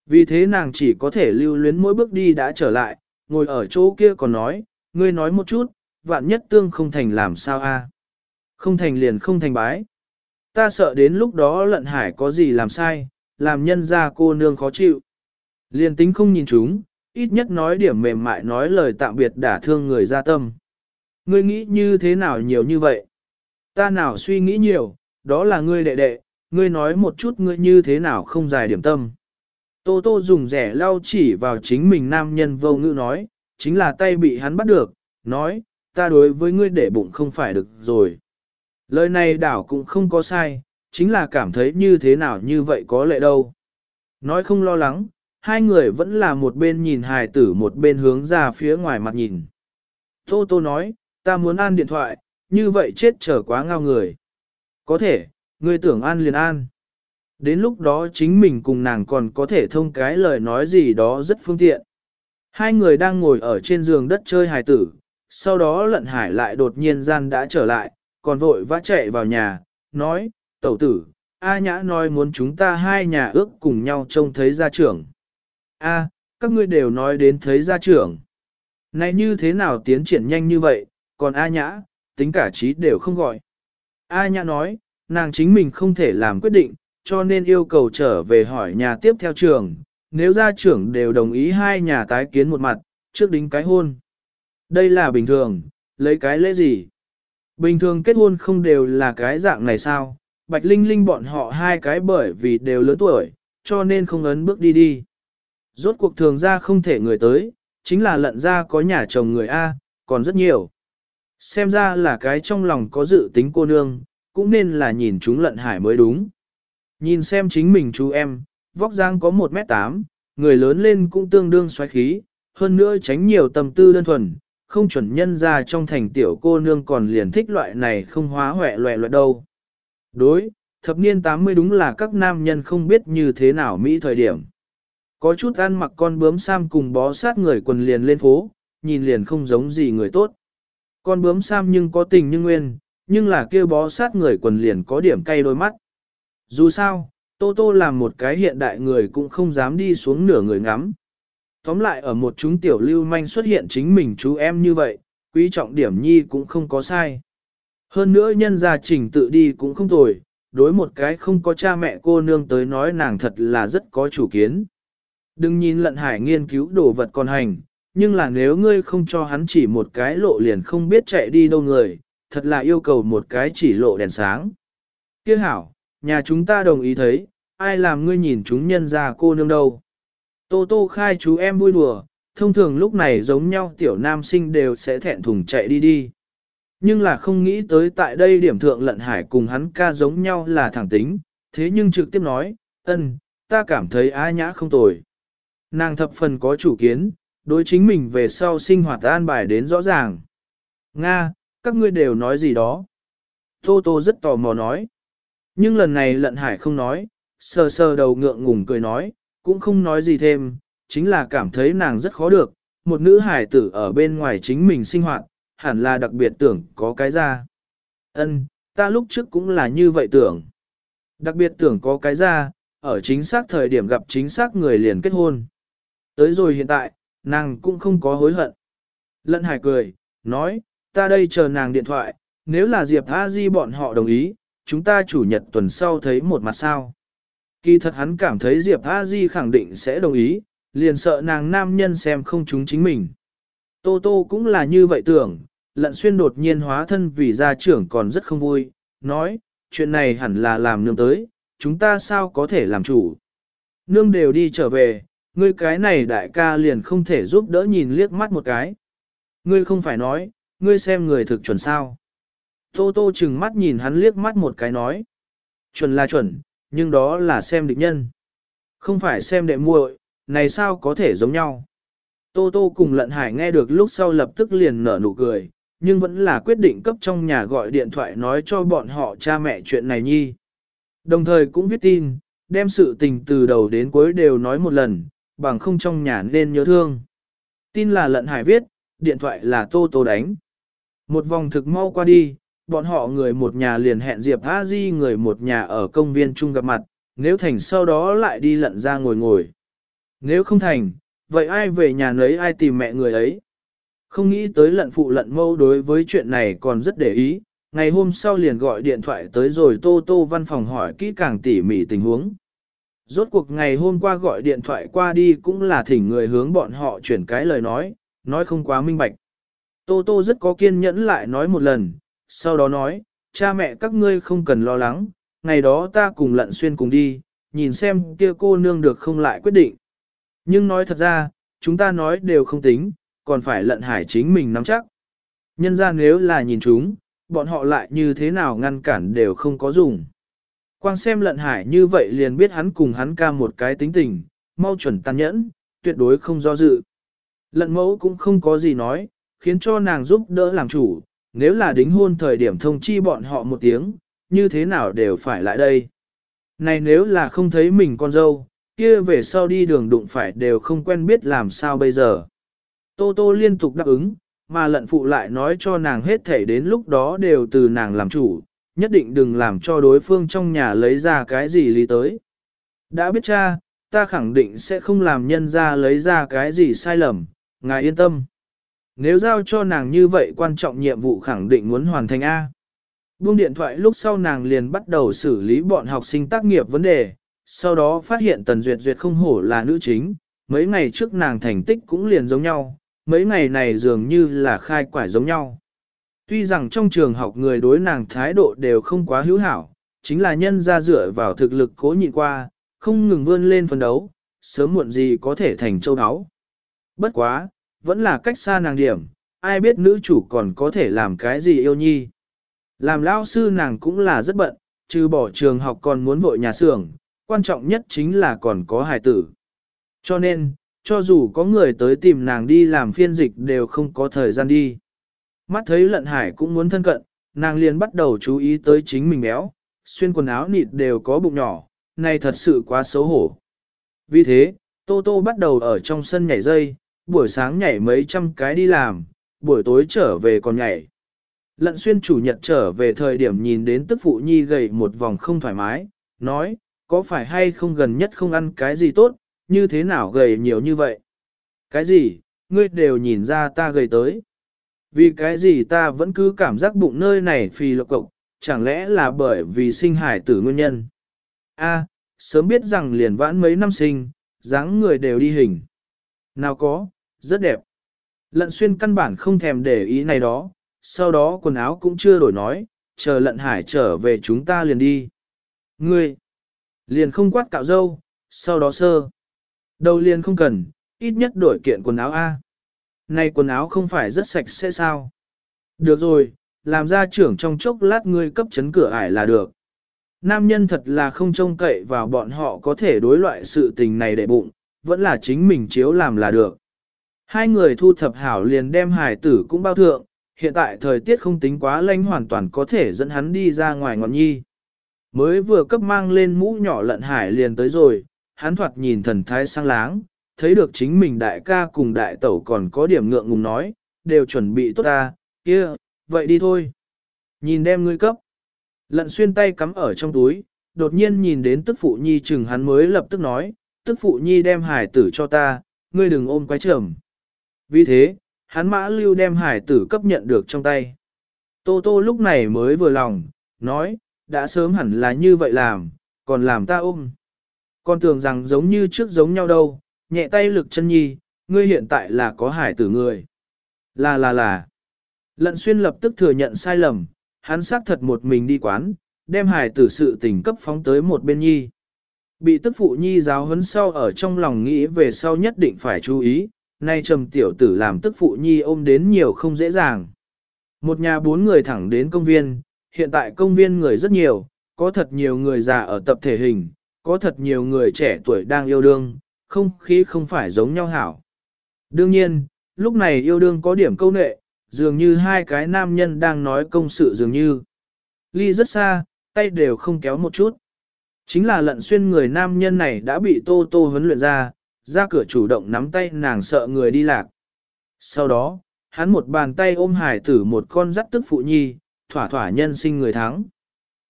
Vì thế nàng chỉ có thể lưu luyến mỗi bước đi đã trở lại, ngồi ở chỗ kia còn nói, ngươi nói một chút, vạn nhất tương không thành làm sao a? Không thành liền không thành bái. Ta sợ đến lúc đó lận hải có gì làm sai, làm nhân ra cô nương khó chịu. Liền tính không nhìn chúng, ít nhất nói điểm mềm mại nói lời tạm biệt đả thương người ra tâm. Ngươi nghĩ như thế nào nhiều như vậy? Ta nào suy nghĩ nhiều, đó là ngươi đệ đệ, ngươi nói một chút ngươi như thế nào không dài điểm tâm. Tô tô dùng rẻ lau chỉ vào chính mình nam nhân vô ngữ nói, chính là tay bị hắn bắt được, nói, ta đối với ngươi để bụng không phải được rồi. Lời này đảo cũng không có sai, chính là cảm thấy như thế nào như vậy có lệ đâu. Nói không lo lắng, hai người vẫn là một bên nhìn hài tử một bên hướng ra phía ngoài mặt nhìn. Tô Tô nói, ta muốn an điện thoại, như vậy chết trở quá ngao người. Có thể, ngươi tưởng an liền an. Đến lúc đó chính mình cùng nàng còn có thể thông cái lời nói gì đó rất phương tiện. Hai người đang ngồi ở trên giường đất chơi hài tử, sau đó lận hải lại đột nhiên gian đã trở lại, còn vội vã chạy vào nhà, nói, tẩu tử, A Nhã nói muốn chúng ta hai nhà ước cùng nhau trông thấy gia trưởng. A, các ngươi đều nói đến thấy gia trưởng. Này như thế nào tiến triển nhanh như vậy, còn A Nhã, tính cả trí đều không gọi. A Nhã nói, nàng chính mình không thể làm quyết định, cho nên yêu cầu trở về hỏi nhà tiếp theo trường, nếu gia trưởng đều đồng ý hai nhà tái kiến một mặt, trước đính cái hôn. Đây là bình thường, lấy cái lễ gì? Bình thường kết hôn không đều là cái dạng này sao, Bạch Linh Linh bọn họ hai cái bởi vì đều lớn tuổi, cho nên không ấn bước đi đi. Rốt cuộc thường ra không thể người tới, chính là lận ra có nhà chồng người A, còn rất nhiều. Xem ra là cái trong lòng có dự tính cô nương, cũng nên là nhìn chúng lận hải mới đúng. Nhìn xem chính mình chú em, vóc dáng có 1m8, người lớn lên cũng tương đương xoáy khí, hơn nữa tránh nhiều tâm tư đơn thuần, không chuẩn nhân ra trong thành tiểu cô nương còn liền thích loại này không hóa hoẹ loẹ loẹ đâu. Đối, thập niên 80 đúng là các nam nhân không biết như thế nào Mỹ thời điểm. Có chút ăn mặc con bướm sam cùng bó sát người quần liền lên phố, nhìn liền không giống gì người tốt. Con bướm sam nhưng có tình như nguyên, nhưng là kia bó sát người quần liền có điểm cay đôi mắt. Dù sao, Tô Tô làm một cái hiện đại người cũng không dám đi xuống nửa người ngắm. Tóm lại ở một chúng tiểu lưu manh xuất hiện chính mình chú em như vậy, quý trọng điểm nhi cũng không có sai. Hơn nữa nhân gia trình tự đi cũng không tồi, đối một cái không có cha mẹ cô nương tới nói nàng thật là rất có chủ kiến. Đừng nhìn lận hải nghiên cứu đồ vật còn hành, nhưng là nếu ngươi không cho hắn chỉ một cái lộ liền không biết chạy đi đâu người, thật là yêu cầu một cái chỉ lộ đèn sáng. Tiếc hảo, nhà chúng ta đồng ý thấy, ai làm ngươi nhìn chúng nhân ra cô nương đâu. Tô tô khai chú em vui đùa, thông thường lúc này giống nhau tiểu nam sinh đều sẽ thẹn thùng chạy đi đi. Nhưng là không nghĩ tới tại đây điểm thượng lận hải cùng hắn ca giống nhau là thẳng tính, thế nhưng trực tiếp nói, ân, ta cảm thấy á nhã không tồi. Nàng thập phần có chủ kiến, đối chính mình về sau sinh hoạt an bài đến rõ ràng. Nga, các ngươi đều nói gì đó. Tô Tô rất tò mò nói. Nhưng lần này lận hải không nói, sờ sờ đầu ngượng ngùng cười nói, cũng không nói gì thêm, chính là cảm thấy nàng rất khó được, một nữ hải tử ở bên ngoài chính mình sinh hoạt, hẳn là đặc biệt tưởng có cái ra. Ân, ta lúc trước cũng là như vậy tưởng. Đặc biệt tưởng có cái ra, ở chính xác thời điểm gặp chính xác người liền kết hôn. Tới rồi hiện tại, nàng cũng không có hối hận. Lận hải cười, nói, ta đây chờ nàng điện thoại, nếu là Diệp A Di bọn họ đồng ý, chúng ta chủ nhật tuần sau thấy một mặt sao. Kỳ thật hắn cảm thấy Diệp A Di khẳng định sẽ đồng ý, liền sợ nàng nam nhân xem không chúng chính mình. Tô Tô cũng là như vậy tưởng, lận xuyên đột nhiên hóa thân vì gia trưởng còn rất không vui, nói, chuyện này hẳn là làm nương tới, chúng ta sao có thể làm chủ. Nương đều đi trở về, ngươi cái này đại ca liền không thể giúp đỡ nhìn liếc mắt một cái. Ngươi không phải nói, ngươi xem người thực chuẩn sao. Tô tô chừng mắt nhìn hắn liếc mắt một cái nói. Chuẩn là chuẩn, nhưng đó là xem địch nhân. Không phải xem đệ muội, này sao có thể giống nhau. Tô tô cùng lận hải nghe được lúc sau lập tức liền nở nụ cười, nhưng vẫn là quyết định cấp trong nhà gọi điện thoại nói cho bọn họ cha mẹ chuyện này nhi. Đồng thời cũng viết tin, đem sự tình từ đầu đến cuối đều nói một lần, bằng không trong nhà nên nhớ thương. Tin là lận hải viết, điện thoại là tô tô đánh. Một vòng thực mau qua đi, bọn họ người một nhà liền hẹn Diệp A Di người một nhà ở công viên chung gặp mặt, nếu thành sau đó lại đi lận ra ngồi ngồi. Nếu không thành, vậy ai về nhà nấy ai tìm mẹ người ấy? Không nghĩ tới lận phụ lận mâu đối với chuyện này còn rất để ý, ngày hôm sau liền gọi điện thoại tới rồi Tô Tô văn phòng hỏi kỹ càng tỉ mỉ tình huống. Rốt cuộc ngày hôm qua gọi điện thoại qua đi cũng là thỉnh người hướng bọn họ chuyển cái lời nói, nói không quá minh bạch. Tô Tô rất có kiên nhẫn lại nói một lần, sau đó nói, cha mẹ các ngươi không cần lo lắng, ngày đó ta cùng lận xuyên cùng đi, nhìn xem kia cô nương được không lại quyết định. Nhưng nói thật ra, chúng ta nói đều không tính, còn phải lận hải chính mình nắm chắc. Nhân ra nếu là nhìn chúng, bọn họ lại như thế nào ngăn cản đều không có dùng. Quang xem lận hải như vậy liền biết hắn cùng hắn ca một cái tính tình, mau chuẩn tàn nhẫn, tuyệt đối không do dự. Lận mẫu cũng không có gì nói, khiến cho nàng giúp đỡ làm chủ, nếu là đính hôn thời điểm thông chi bọn họ một tiếng, như thế nào đều phải lại đây. Này nếu là không thấy mình con dâu, kia về sau đi đường đụng phải đều không quen biết làm sao bây giờ. Tô Tô liên tục đáp ứng, mà lận phụ lại nói cho nàng hết thể đến lúc đó đều từ nàng làm chủ, nhất định đừng làm cho đối phương trong nhà lấy ra cái gì lý tới. Đã biết cha, ta khẳng định sẽ không làm nhân ra lấy ra cái gì sai lầm, ngài yên tâm. Nếu giao cho nàng như vậy quan trọng nhiệm vụ khẳng định muốn hoàn thành A. Buông điện thoại lúc sau nàng liền bắt đầu xử lý bọn học sinh tác nghiệp vấn đề, sau đó phát hiện Tần Duyệt Duyệt không hổ là nữ chính, mấy ngày trước nàng thành tích cũng liền giống nhau, mấy ngày này dường như là khai quải giống nhau. Tuy rằng trong trường học người đối nàng thái độ đều không quá hữu hảo, chính là nhân ra dựa vào thực lực cố nhịn qua, không ngừng vươn lên phấn đấu, sớm muộn gì có thể thành châu áo. Bất quá, vẫn là cách xa nàng điểm, ai biết nữ chủ còn có thể làm cái gì yêu nhi. Làm lao sư nàng cũng là rất bận, trừ bỏ trường học còn muốn vội nhà xưởng, quan trọng nhất chính là còn có hài tử. Cho nên, cho dù có người tới tìm nàng đi làm phiên dịch đều không có thời gian đi. Mắt thấy lận hải cũng muốn thân cận, nàng liền bắt đầu chú ý tới chính mình béo, xuyên quần áo nịt đều có bụng nhỏ, này thật sự quá xấu hổ. Vì thế, Tô Tô bắt đầu ở trong sân nhảy dây, buổi sáng nhảy mấy trăm cái đi làm, buổi tối trở về còn nhảy. Lận xuyên chủ nhật trở về thời điểm nhìn đến tức phụ nhi gầy một vòng không thoải mái, nói, có phải hay không gần nhất không ăn cái gì tốt, như thế nào gầy nhiều như vậy? Cái gì, ngươi đều nhìn ra ta gầy tới. Vì cái gì ta vẫn cứ cảm giác bụng nơi này phì lộc cộc, chẳng lẽ là bởi vì sinh hải tử nguyên nhân? A, sớm biết rằng liền vãn mấy năm sinh, dáng người đều đi hình. Nào có, rất đẹp. Lận xuyên căn bản không thèm để ý này đó, sau đó quần áo cũng chưa đổi nói, chờ lận hải trở về chúng ta liền đi. Ngươi, liền không quát cạo dâu, sau đó sơ. Đầu liền không cần, ít nhất đổi kiện quần áo A. Này quần áo không phải rất sạch sẽ sao? Được rồi, làm ra trưởng trong chốc lát ngươi cấp chấn cửa ải là được. Nam nhân thật là không trông cậy vào bọn họ có thể đối loại sự tình này để bụng, vẫn là chính mình chiếu làm là được. Hai người thu thập hảo liền đem hải tử cũng bao thượng, hiện tại thời tiết không tính quá lạnh hoàn toàn có thể dẫn hắn đi ra ngoài ngọn nhi. Mới vừa cấp mang lên mũ nhỏ lận hải liền tới rồi, hắn thoạt nhìn thần thái sang láng, thấy được chính mình đại ca cùng đại tẩu còn có điểm ngượng ngùng nói, đều chuẩn bị tốt ta, kia, vậy đi thôi. Nhìn đem ngươi cấp. Lận xuyên tay cắm ở trong túi, đột nhiên nhìn đến tức phụ nhi chừng hắn mới lập tức nói, tức phụ nhi đem hải tử cho ta, ngươi đừng ôm quái trầm. Vì thế, hắn mã lưu đem hải tử cấp nhận được trong tay. Tô tô lúc này mới vừa lòng, nói, đã sớm hẳn là như vậy làm, còn làm ta ôm. Con tưởng rằng giống như trước giống nhau đâu, nhẹ tay lực chân nhi, ngươi hiện tại là có hải tử người. Là là là. Lận xuyên lập tức thừa nhận sai lầm, hắn xác thật một mình đi quán, đem hải tử sự tình cấp phóng tới một bên nhi. Bị tức phụ nhi giáo huấn sau ở trong lòng nghĩ về sau nhất định phải chú ý, nay trầm tiểu tử làm tức phụ nhi ôm đến nhiều không dễ dàng. Một nhà bốn người thẳng đến công viên, hiện tại công viên người rất nhiều, có thật nhiều người già ở tập thể hình, có thật nhiều người trẻ tuổi đang yêu đương, không khí không phải giống nhau hảo. Đương nhiên, lúc này yêu đương có điểm câu nệ, dường như hai cái nam nhân đang nói công sự dường như. Ly rất xa, tay đều không kéo một chút. Chính là lận xuyên người nam nhân này đã bị tô tô huấn luyện ra, ra cửa chủ động nắm tay nàng sợ người đi lạc. Sau đó, hắn một bàn tay ôm hải tử một con dắt tức phụ nhi, thỏa thỏa nhân sinh người thắng.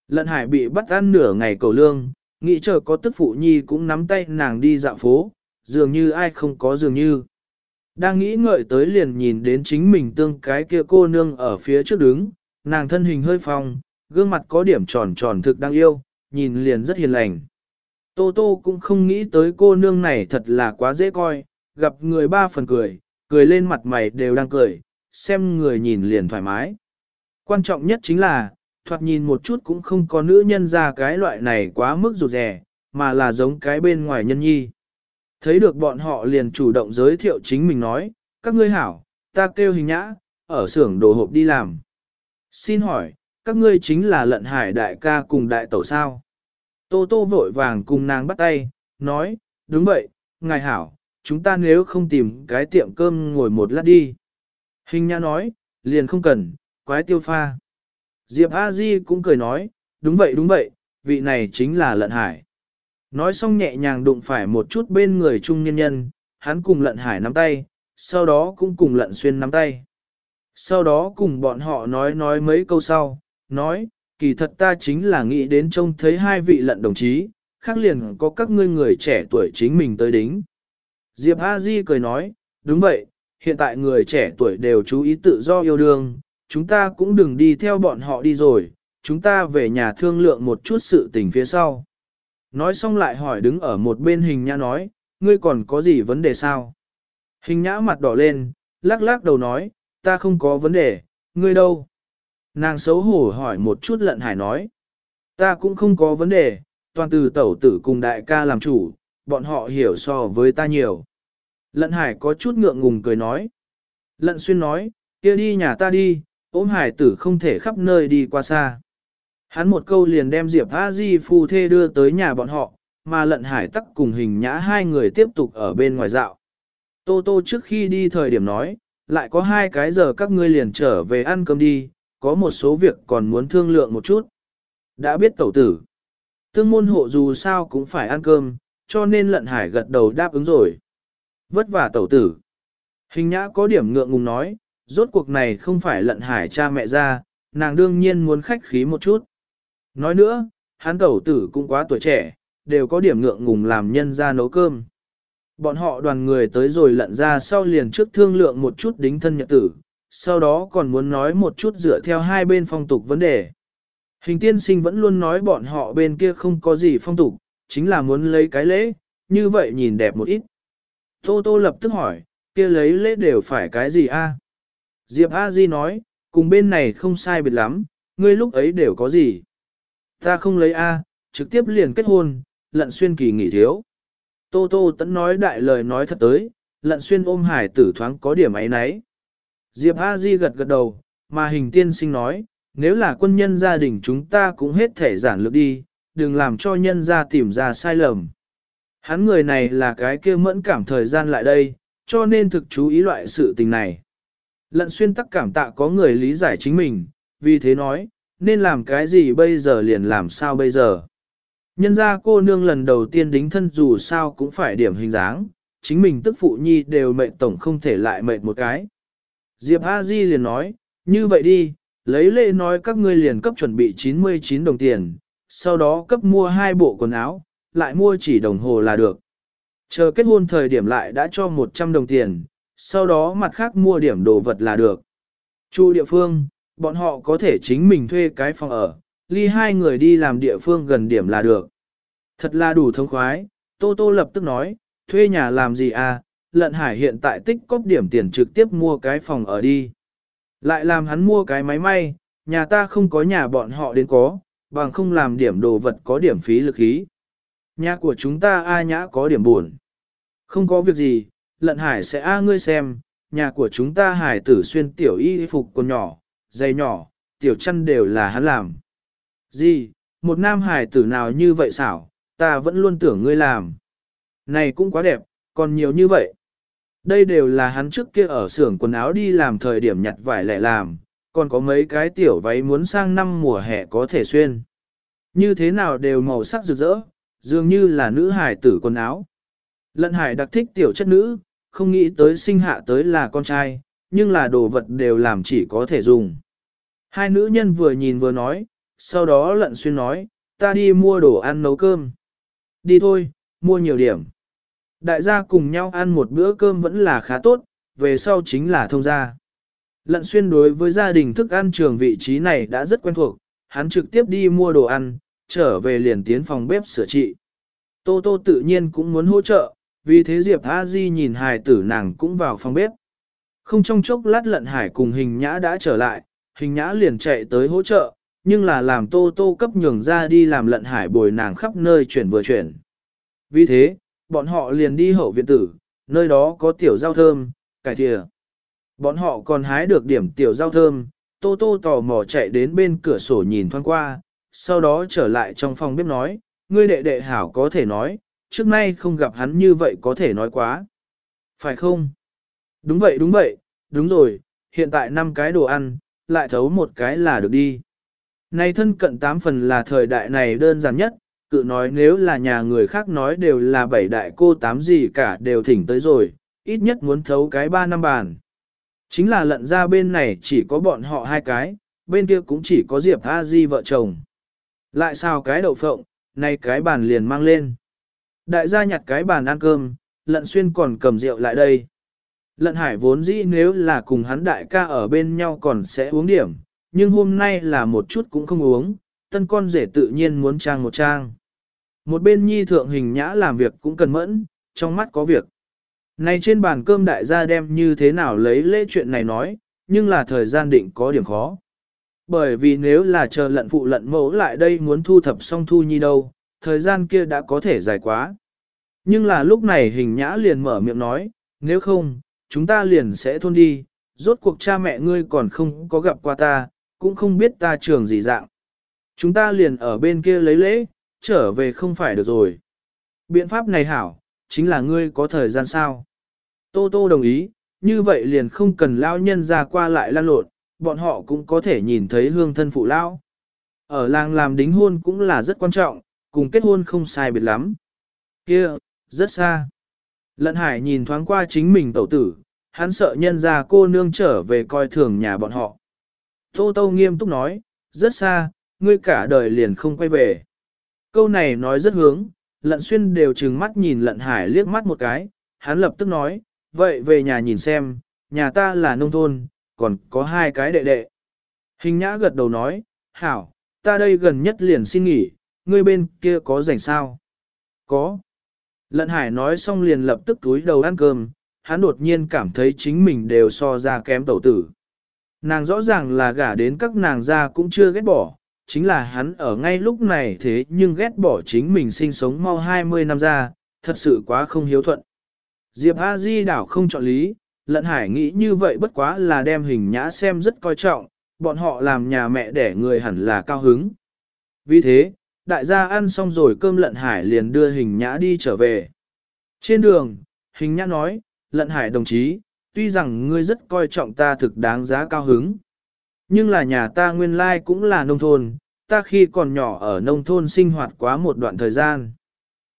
Lận hải bị bắt ăn nửa ngày cầu lương, nghĩ chờ có tức phụ nhi cũng nắm tay nàng đi dạo phố, dường như ai không có dường như. Đang nghĩ ngợi tới liền nhìn đến chính mình tương cái kia cô nương ở phía trước đứng, nàng thân hình hơi phong, gương mặt có điểm tròn tròn thực đang yêu, nhìn liền rất hiền lành. Tô Tô cũng không nghĩ tới cô nương này thật là quá dễ coi, gặp người ba phần cười, cười lên mặt mày đều đang cười, xem người nhìn liền thoải mái. Quan trọng nhất chính là, thoạt nhìn một chút cũng không có nữ nhân ra cái loại này quá mức rụt rẻ, mà là giống cái bên ngoài nhân nhi. Thấy được bọn họ liền chủ động giới thiệu chính mình nói, các ngươi hảo, ta kêu hình nhã, ở xưởng đồ hộp đi làm. Xin hỏi, các ngươi chính là lận hải đại ca cùng đại tẩu sao? Tô tô vội vàng cùng nàng bắt tay, nói, đúng vậy, ngài hảo, chúng ta nếu không tìm cái tiệm cơm ngồi một lát đi. Hình nhã nói, liền không cần, quái tiêu pha. Diệp A Di cũng cười nói, đúng vậy đúng vậy, vị này chính là lận hải. Nói xong nhẹ nhàng đụng phải một chút bên người trung nhân nhân, hắn cùng lận hải nắm tay, sau đó cũng cùng lận xuyên nắm tay. Sau đó cùng bọn họ nói nói mấy câu sau, nói, kỳ thật ta chính là nghĩ đến trông thấy hai vị lận đồng chí, khác liền có các ngươi người trẻ tuổi chính mình tới đính. Diệp A Di cười nói, đúng vậy, hiện tại người trẻ tuổi đều chú ý tự do yêu đương, chúng ta cũng đừng đi theo bọn họ đi rồi, chúng ta về nhà thương lượng một chút sự tình phía sau. Nói xong lại hỏi đứng ở một bên hình nhã nói, ngươi còn có gì vấn đề sao? Hình nhã mặt đỏ lên, lắc lắc đầu nói, ta không có vấn đề, ngươi đâu? Nàng xấu hổ hỏi một chút lận hải nói, ta cũng không có vấn đề, toàn từ tẩu tử cùng đại ca làm chủ, bọn họ hiểu so với ta nhiều. Lận hải có chút ngượng ngùng cười nói. Lận xuyên nói, kia đi nhà ta đi, ốm hải tử không thể khắp nơi đi qua xa. Hắn một câu liền đem Diệp A Di phu thê đưa tới nhà bọn họ, mà lận hải tắc cùng hình nhã hai người tiếp tục ở bên ngoài dạo. Tô Tô trước khi đi thời điểm nói, lại có hai cái giờ các ngươi liền trở về ăn cơm đi, có một số việc còn muốn thương lượng một chút. Đã biết tẩu tử. Tương môn hộ dù sao cũng phải ăn cơm, cho nên lận hải gật đầu đáp ứng rồi. Vất vả tẩu tử. Hình nhã có điểm ngượng ngùng nói, rốt cuộc này không phải lận hải cha mẹ ra, nàng đương nhiên muốn khách khí một chút. Nói nữa, hắn tẩu tử cũng quá tuổi trẻ, đều có điểm ngượng ngùng làm nhân ra nấu cơm. Bọn họ đoàn người tới rồi lận ra sau liền trước thương lượng một chút đính thân nhật tử, sau đó còn muốn nói một chút dựa theo hai bên phong tục vấn đề. Hình tiên sinh vẫn luôn nói bọn họ bên kia không có gì phong tục, chính là muốn lấy cái lễ, như vậy nhìn đẹp một ít. Tô Tô lập tức hỏi, kia lấy lễ đều phải cái gì a? Diệp A Di nói, cùng bên này không sai biệt lắm, ngươi lúc ấy đều có gì. Ta không lấy A, trực tiếp liền kết hôn, lận xuyên kỳ nghỉ thiếu. Tô Tô tẫn nói đại lời nói thật tới, lận xuyên ôm hải tử thoáng có điểm ấy nấy. Diệp A Di gật gật đầu, mà hình tiên sinh nói, nếu là quân nhân gia đình chúng ta cũng hết thể giản lược đi, đừng làm cho nhân gia tìm ra sai lầm. Hắn người này là cái kia mẫn cảm thời gian lại đây, cho nên thực chú ý loại sự tình này. Lận xuyên tắc cảm tạ có người lý giải chính mình, vì thế nói, nên làm cái gì bây giờ liền làm sao bây giờ. Nhân ra cô nương lần đầu tiên đính thân dù sao cũng phải điểm hình dáng, chính mình tức phụ nhi đều mệnh tổng không thể lại mệnh một cái. Diệp A Di liền nói, như vậy đi, lấy lệ nói các ngươi liền cấp chuẩn bị 99 đồng tiền, sau đó cấp mua hai bộ quần áo, lại mua chỉ đồng hồ là được. Chờ kết hôn thời điểm lại đã cho 100 đồng tiền, sau đó mặt khác mua điểm đồ vật là được. Chu địa phương, bọn họ có thể chính mình thuê cái phòng ở, ly hai người đi làm địa phương gần điểm là được. Thật là đủ thông khoái, Tô Tô lập tức nói, thuê nhà làm gì à, lận hải hiện tại tích cóp điểm tiền trực tiếp mua cái phòng ở đi. Lại làm hắn mua cái máy may, nhà ta không có nhà bọn họ đến có, bằng không làm điểm đồ vật có điểm phí lực khí. Nhà của chúng ta A nhã có điểm buồn. Không có việc gì, lận hải sẽ A ngươi xem, nhà của chúng ta hải tử xuyên tiểu y phục còn nhỏ, dày nhỏ, tiểu chăn đều là hắn làm. Gì, một nam hải tử nào như vậy xảo, ta vẫn luôn tưởng ngươi làm. Này cũng quá đẹp, còn nhiều như vậy. Đây đều là hắn trước kia ở xưởng quần áo đi làm thời điểm nhặt vải lẻ làm, còn có mấy cái tiểu váy muốn sang năm mùa hè có thể xuyên. Như thế nào đều màu sắc rực rỡ, dường như là nữ hải tử quần áo. Lận hải đặc thích tiểu chất nữ, không nghĩ tới sinh hạ tới là con trai, nhưng là đồ vật đều làm chỉ có thể dùng. Hai nữ nhân vừa nhìn vừa nói, sau đó lận xuyên nói, ta đi mua đồ ăn nấu cơm. Đi thôi, mua nhiều điểm. Đại gia cùng nhau ăn một bữa cơm vẫn là khá tốt, về sau chính là thông gia. Lận xuyên đối với gia đình thức ăn trường vị trí này đã rất quen thuộc, hắn trực tiếp đi mua đồ ăn, trở về liền tiến phòng bếp sửa trị. Tô Tô tự nhiên cũng muốn hỗ trợ, vì thế Diệp A Di nhìn hài tử nàng cũng vào phòng bếp. Không trong chốc lát lận hải cùng hình nhã đã trở lại, hình nhã liền chạy tới hỗ trợ, nhưng là làm Tô Tô cấp nhường ra đi làm lận hải bồi nàng khắp nơi chuyển vừa chuyển. Vì thế, bọn họ liền đi hậu viện tử, nơi đó có tiểu rau thơm, cải thìa. Bọn họ còn hái được điểm tiểu rau thơm, Tô Tô tò mò chạy đến bên cửa sổ nhìn thoáng qua, sau đó trở lại trong phòng bếp nói, ngươi đệ đệ hảo có thể nói, trước nay không gặp hắn như vậy có thể nói quá. Phải không? Đúng vậy đúng vậy, đúng rồi, hiện tại năm cái đồ ăn, lại thấu một cái là được đi. Này thân cận tám phần là thời đại này đơn giản nhất, cự nói nếu là nhà người khác nói đều là bảy đại cô tám gì cả đều thỉnh tới rồi, ít nhất muốn thấu cái ba năm bàn. Chính là lận ra bên này chỉ có bọn họ hai cái, bên kia cũng chỉ có Diệp A Di vợ chồng. Lại sao cái đậu phộng, nay cái bàn liền mang lên. Đại gia nhặt cái bàn ăn cơm, lận xuyên còn cầm rượu lại đây. Lận hải vốn dĩ nếu là cùng hắn đại ca ở bên nhau còn sẽ uống điểm, nhưng hôm nay là một chút cũng không uống, tân con rể tự nhiên muốn trang một trang. Một bên nhi thượng hình nhã làm việc cũng cần mẫn, trong mắt có việc. Này trên bàn cơm đại gia đem như thế nào lấy lễ chuyện này nói, nhưng là thời gian định có điểm khó. Bởi vì nếu là chờ lận phụ lận mẫu lại đây muốn thu thập xong thu nhi đâu, thời gian kia đã có thể dài quá. Nhưng là lúc này hình nhã liền mở miệng nói, nếu không, chúng ta liền sẽ thôn đi, rốt cuộc cha mẹ ngươi còn không có gặp qua ta, cũng không biết ta trường gì dạng. Chúng ta liền ở bên kia lấy lễ, trở về không phải được rồi. Biện pháp này hảo, chính là ngươi có thời gian sao. Tô Tô đồng ý, như vậy liền không cần lao nhân ra qua lại lan lộn, bọn họ cũng có thể nhìn thấy hương thân phụ lao. Ở làng làm đính hôn cũng là rất quan trọng, cùng kết hôn không sai biệt lắm. Kia, rất xa. Lận hải nhìn thoáng qua chính mình tẩu tử, hắn sợ nhân ra cô nương trở về coi thường nhà bọn họ. Tô Tô nghiêm túc nói, rất xa, ngươi cả đời liền không quay về. Câu này nói rất hướng, lận xuyên đều trừng mắt nhìn lận hải liếc mắt một cái, hắn lập tức nói, vậy về nhà nhìn xem, nhà ta là nông thôn, còn có hai cái đệ đệ. Hình nhã gật đầu nói, hảo, ta đây gần nhất liền xin nghỉ, ngươi bên kia có rảnh sao? Có. Lận hải nói xong liền lập tức túi đầu ăn cơm, hắn đột nhiên cảm thấy chính mình đều so ra kém tẩu tử. Nàng rõ ràng là gả đến các nàng ra cũng chưa ghét bỏ, chính là hắn ở ngay lúc này thế nhưng ghét bỏ chính mình sinh sống mau 20 năm ra, thật sự quá không hiếu thuận. Diệp A Di đảo không chọn lý, lận hải nghĩ như vậy bất quá là đem hình nhã xem rất coi trọng, bọn họ làm nhà mẹ để người hẳn là cao hứng. Vì thế, đại gia ăn xong rồi cơm lận hải liền đưa hình nhã đi trở về. Trên đường, hình nhã nói, lận hải đồng chí, tuy rằng ngươi rất coi trọng ta thực đáng giá cao hứng. Nhưng là nhà ta nguyên lai cũng là nông thôn, ta khi còn nhỏ ở nông thôn sinh hoạt quá một đoạn thời gian.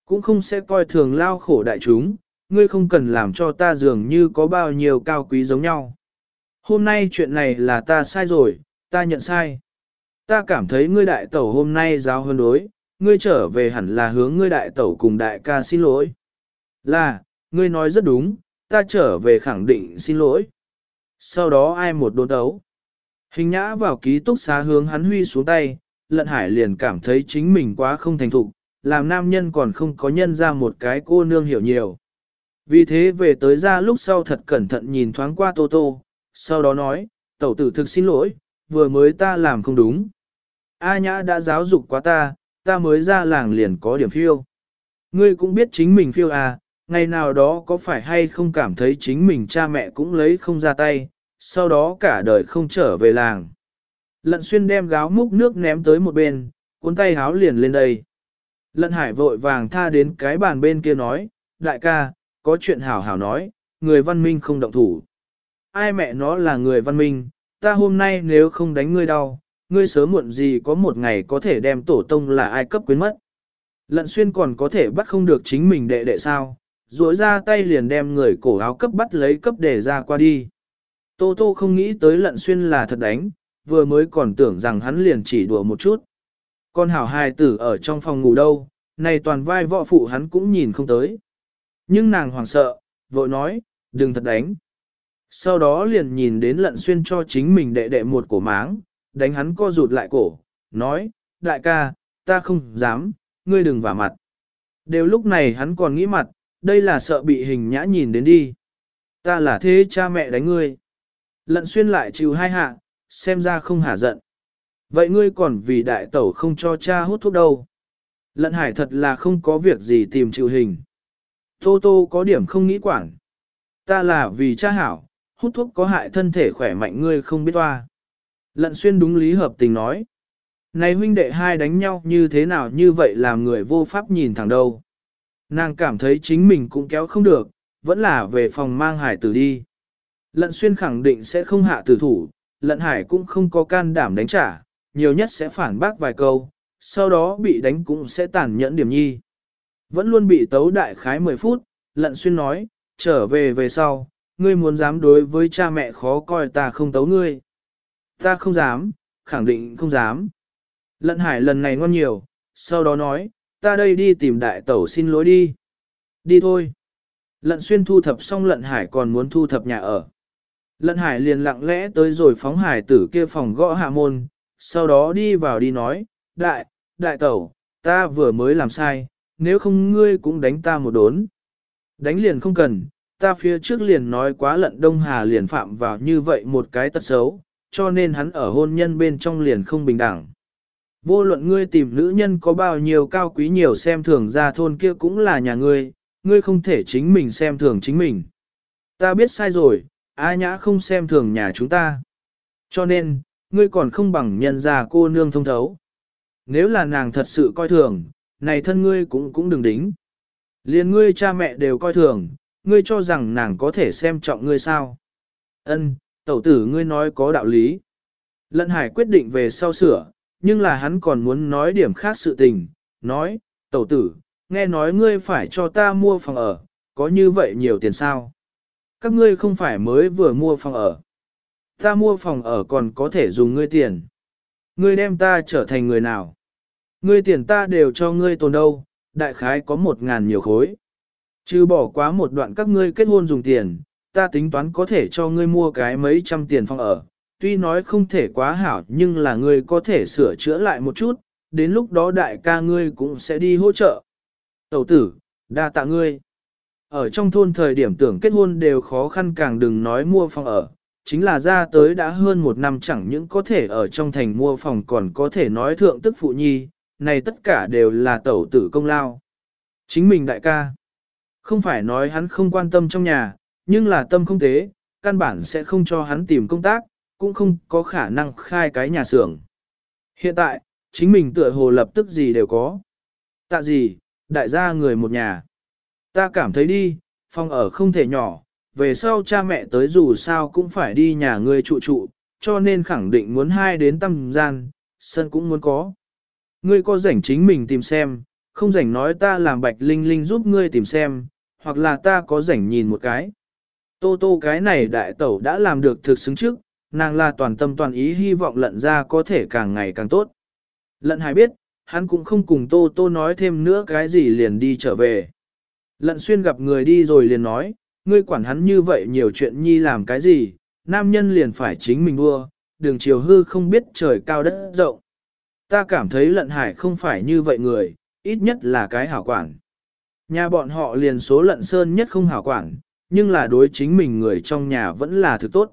Cũng không sẽ coi thường lao khổ đại chúng, ngươi không cần làm cho ta dường như có bao nhiêu cao quý giống nhau. Hôm nay chuyện này là ta sai rồi, ta nhận sai. Ta cảm thấy ngươi đại tẩu hôm nay giáo hơn đối, ngươi trở về hẳn là hướng ngươi đại tẩu cùng đại ca xin lỗi. Là, ngươi nói rất đúng, ta trở về khẳng định xin lỗi. Sau đó ai một đồn đấu. Hình nhã vào ký túc xá hướng hắn huy xuống tay, lận hải liền cảm thấy chính mình quá không thành thục, làm nam nhân còn không có nhân ra một cái cô nương hiểu nhiều. Vì thế về tới ra lúc sau thật cẩn thận nhìn thoáng qua Tô Tô, sau đó nói, tẩu tử thực xin lỗi, vừa mới ta làm không đúng. A nhã đã giáo dục quá ta, ta mới ra làng liền có điểm phiêu. Ngươi cũng biết chính mình phiêu à, ngày nào đó có phải hay không cảm thấy chính mình cha mẹ cũng lấy không ra tay, sau đó cả đời không trở về làng. Lận xuyên đem gáo múc nước ném tới một bên, cuốn tay háo liền lên đây. Lận hải vội vàng tha đến cái bàn bên kia nói, đại ca, có chuyện hảo hảo nói, người văn minh không động thủ. Ai mẹ nó là người văn minh, ta hôm nay nếu không đánh ngươi đau, ngươi sớm muộn gì có một ngày có thể đem tổ tông là ai cấp quyến mất. Lận xuyên còn có thể bắt không được chính mình đệ đệ sao, duỗi ra tay liền đem người cổ áo cấp bắt lấy cấp để ra qua đi. Tô tô không nghĩ tới lận xuyên là thật đánh, vừa mới còn tưởng rằng hắn liền chỉ đùa một chút. Con hảo hài tử ở trong phòng ngủ đâu, này toàn vai võ phụ hắn cũng nhìn không tới. Nhưng nàng hoảng sợ, vội nói, đừng thật đánh. Sau đó liền nhìn đến lận xuyên cho chính mình đệ đệ một cổ máng, đánh hắn co rụt lại cổ, nói, đại ca, ta không dám, ngươi đừng vả mặt. Đều lúc này hắn còn nghĩ mặt, đây là sợ bị hình nhã nhìn đến đi. Ta là thế cha mẹ đánh ngươi. Lận xuyên lại chịu hai hạ, xem ra không hả giận. Vậy ngươi còn vì đại tẩu không cho cha hút thuốc đâu. Lận hải thật là không có việc gì tìm chịu hình. Tô tô có điểm không nghĩ quản. Ta là vì cha hảo, hút thuốc có hại thân thể khỏe mạnh ngươi không biết toa. Lận xuyên đúng lý hợp tình nói. Này huynh đệ hai đánh nhau như thế nào như vậy làm người vô pháp nhìn thẳng đâu. Nàng cảm thấy chính mình cũng kéo không được, vẫn là về phòng mang hải tử đi. Lận xuyên khẳng định sẽ không hạ tử thủ, lận hải cũng không có can đảm đánh trả, nhiều nhất sẽ phản bác vài câu, sau đó bị đánh cũng sẽ tàn nhẫn điểm nhi. Vẫn luôn bị tấu đại khái 10 phút, lận xuyên nói, trở về về sau, ngươi muốn dám đối với cha mẹ khó coi ta không tấu ngươi. Ta không dám, khẳng định không dám. Lận hải lần này ngon nhiều, sau đó nói, ta đây đi tìm đại tẩu xin lỗi đi. Đi thôi. Lận xuyên thu thập xong lận hải còn muốn thu thập nhà ở. Lận hải liền lặng lẽ tới rồi phóng hải tử kia phòng gõ hạ môn, sau đó đi vào đi nói, đại, đại tẩu, ta vừa mới làm sai, nếu không ngươi cũng đánh ta một đốn. Đánh liền không cần, ta phía trước liền nói quá lận Đông Hà liền phạm vào như vậy một cái tật xấu, cho nên hắn ở hôn nhân bên trong liền không bình đẳng. Vô luận ngươi tìm nữ nhân có bao nhiêu cao quý nhiều xem thường ra thôn kia cũng là nhà ngươi, ngươi không thể chính mình xem thường chính mình. Ta biết sai rồi, A Nhã không xem thường nhà chúng ta. Cho nên, ngươi còn không bằng nhân ra cô nương thông thấu. Nếu là nàng thật sự coi thường, này thân ngươi cũng cũng đừng đính. Liên ngươi cha mẹ đều coi thường, ngươi cho rằng nàng có thể xem trọng ngươi sao. Ân, tẩu tử ngươi nói có đạo lý. Lận hải quyết định về sau sửa, nhưng là hắn còn muốn nói điểm khác sự tình, nói, tẩu tử, nghe nói ngươi phải cho ta mua phòng ở, có như vậy nhiều tiền sao? Các ngươi không phải mới vừa mua phòng ở. Ta mua phòng ở còn có thể dùng ngươi tiền. Ngươi đem ta trở thành người nào? Ngươi tiền ta đều cho ngươi tồn đâu, đại khái có một ngàn nhiều khối. Chứ bỏ quá một đoạn các ngươi kết hôn dùng tiền, ta tính toán có thể cho ngươi mua cái mấy trăm tiền phòng ở. Tuy nói không thể quá hảo nhưng là ngươi có thể sửa chữa lại một chút, đến lúc đó đại ca ngươi cũng sẽ đi hỗ trợ. Tẩu tử, đa tạ ngươi. Ở trong thôn thời điểm tưởng kết hôn đều khó khăn càng đừng nói mua phòng ở, chính là ra tới đã hơn một năm chẳng những có thể ở trong thành mua phòng còn có thể nói thượng tức phụ nhi, này tất cả đều là tẩu tử công lao. Chính mình đại ca, không phải nói hắn không quan tâm trong nhà, nhưng là tâm không tế, căn bản sẽ không cho hắn tìm công tác, cũng không có khả năng khai cái nhà xưởng. Hiện tại, chính mình tựa hồ lập tức gì đều có. Tạ gì, đại gia người một nhà. Ta cảm thấy đi, phòng ở không thể nhỏ, về sau cha mẹ tới dù sao cũng phải đi nhà ngươi trụ trụ, cho nên khẳng định muốn hai đến tầm gian, sân cũng muốn có. Ngươi có rảnh chính mình tìm xem, không rảnh nói ta làm bạch linh linh giúp ngươi tìm xem, hoặc là ta có rảnh nhìn một cái. Tô tô cái này đại tẩu đã làm được thực xứng trước, nàng là toàn tâm toàn ý hy vọng lận ra có thể càng ngày càng tốt. Lận hải biết, hắn cũng không cùng tô tô nói thêm nữa cái gì liền đi trở về. Lận xuyên gặp người đi rồi liền nói, ngươi quản hắn như vậy nhiều chuyện nhi làm cái gì, nam nhân liền phải chính mình đua, đường chiều hư không biết trời cao đất rộng. Ta cảm thấy lận hải không phải như vậy người, ít nhất là cái hảo quản. Nhà bọn họ liền số lận sơn nhất không hảo quản, nhưng là đối chính mình người trong nhà vẫn là thực tốt.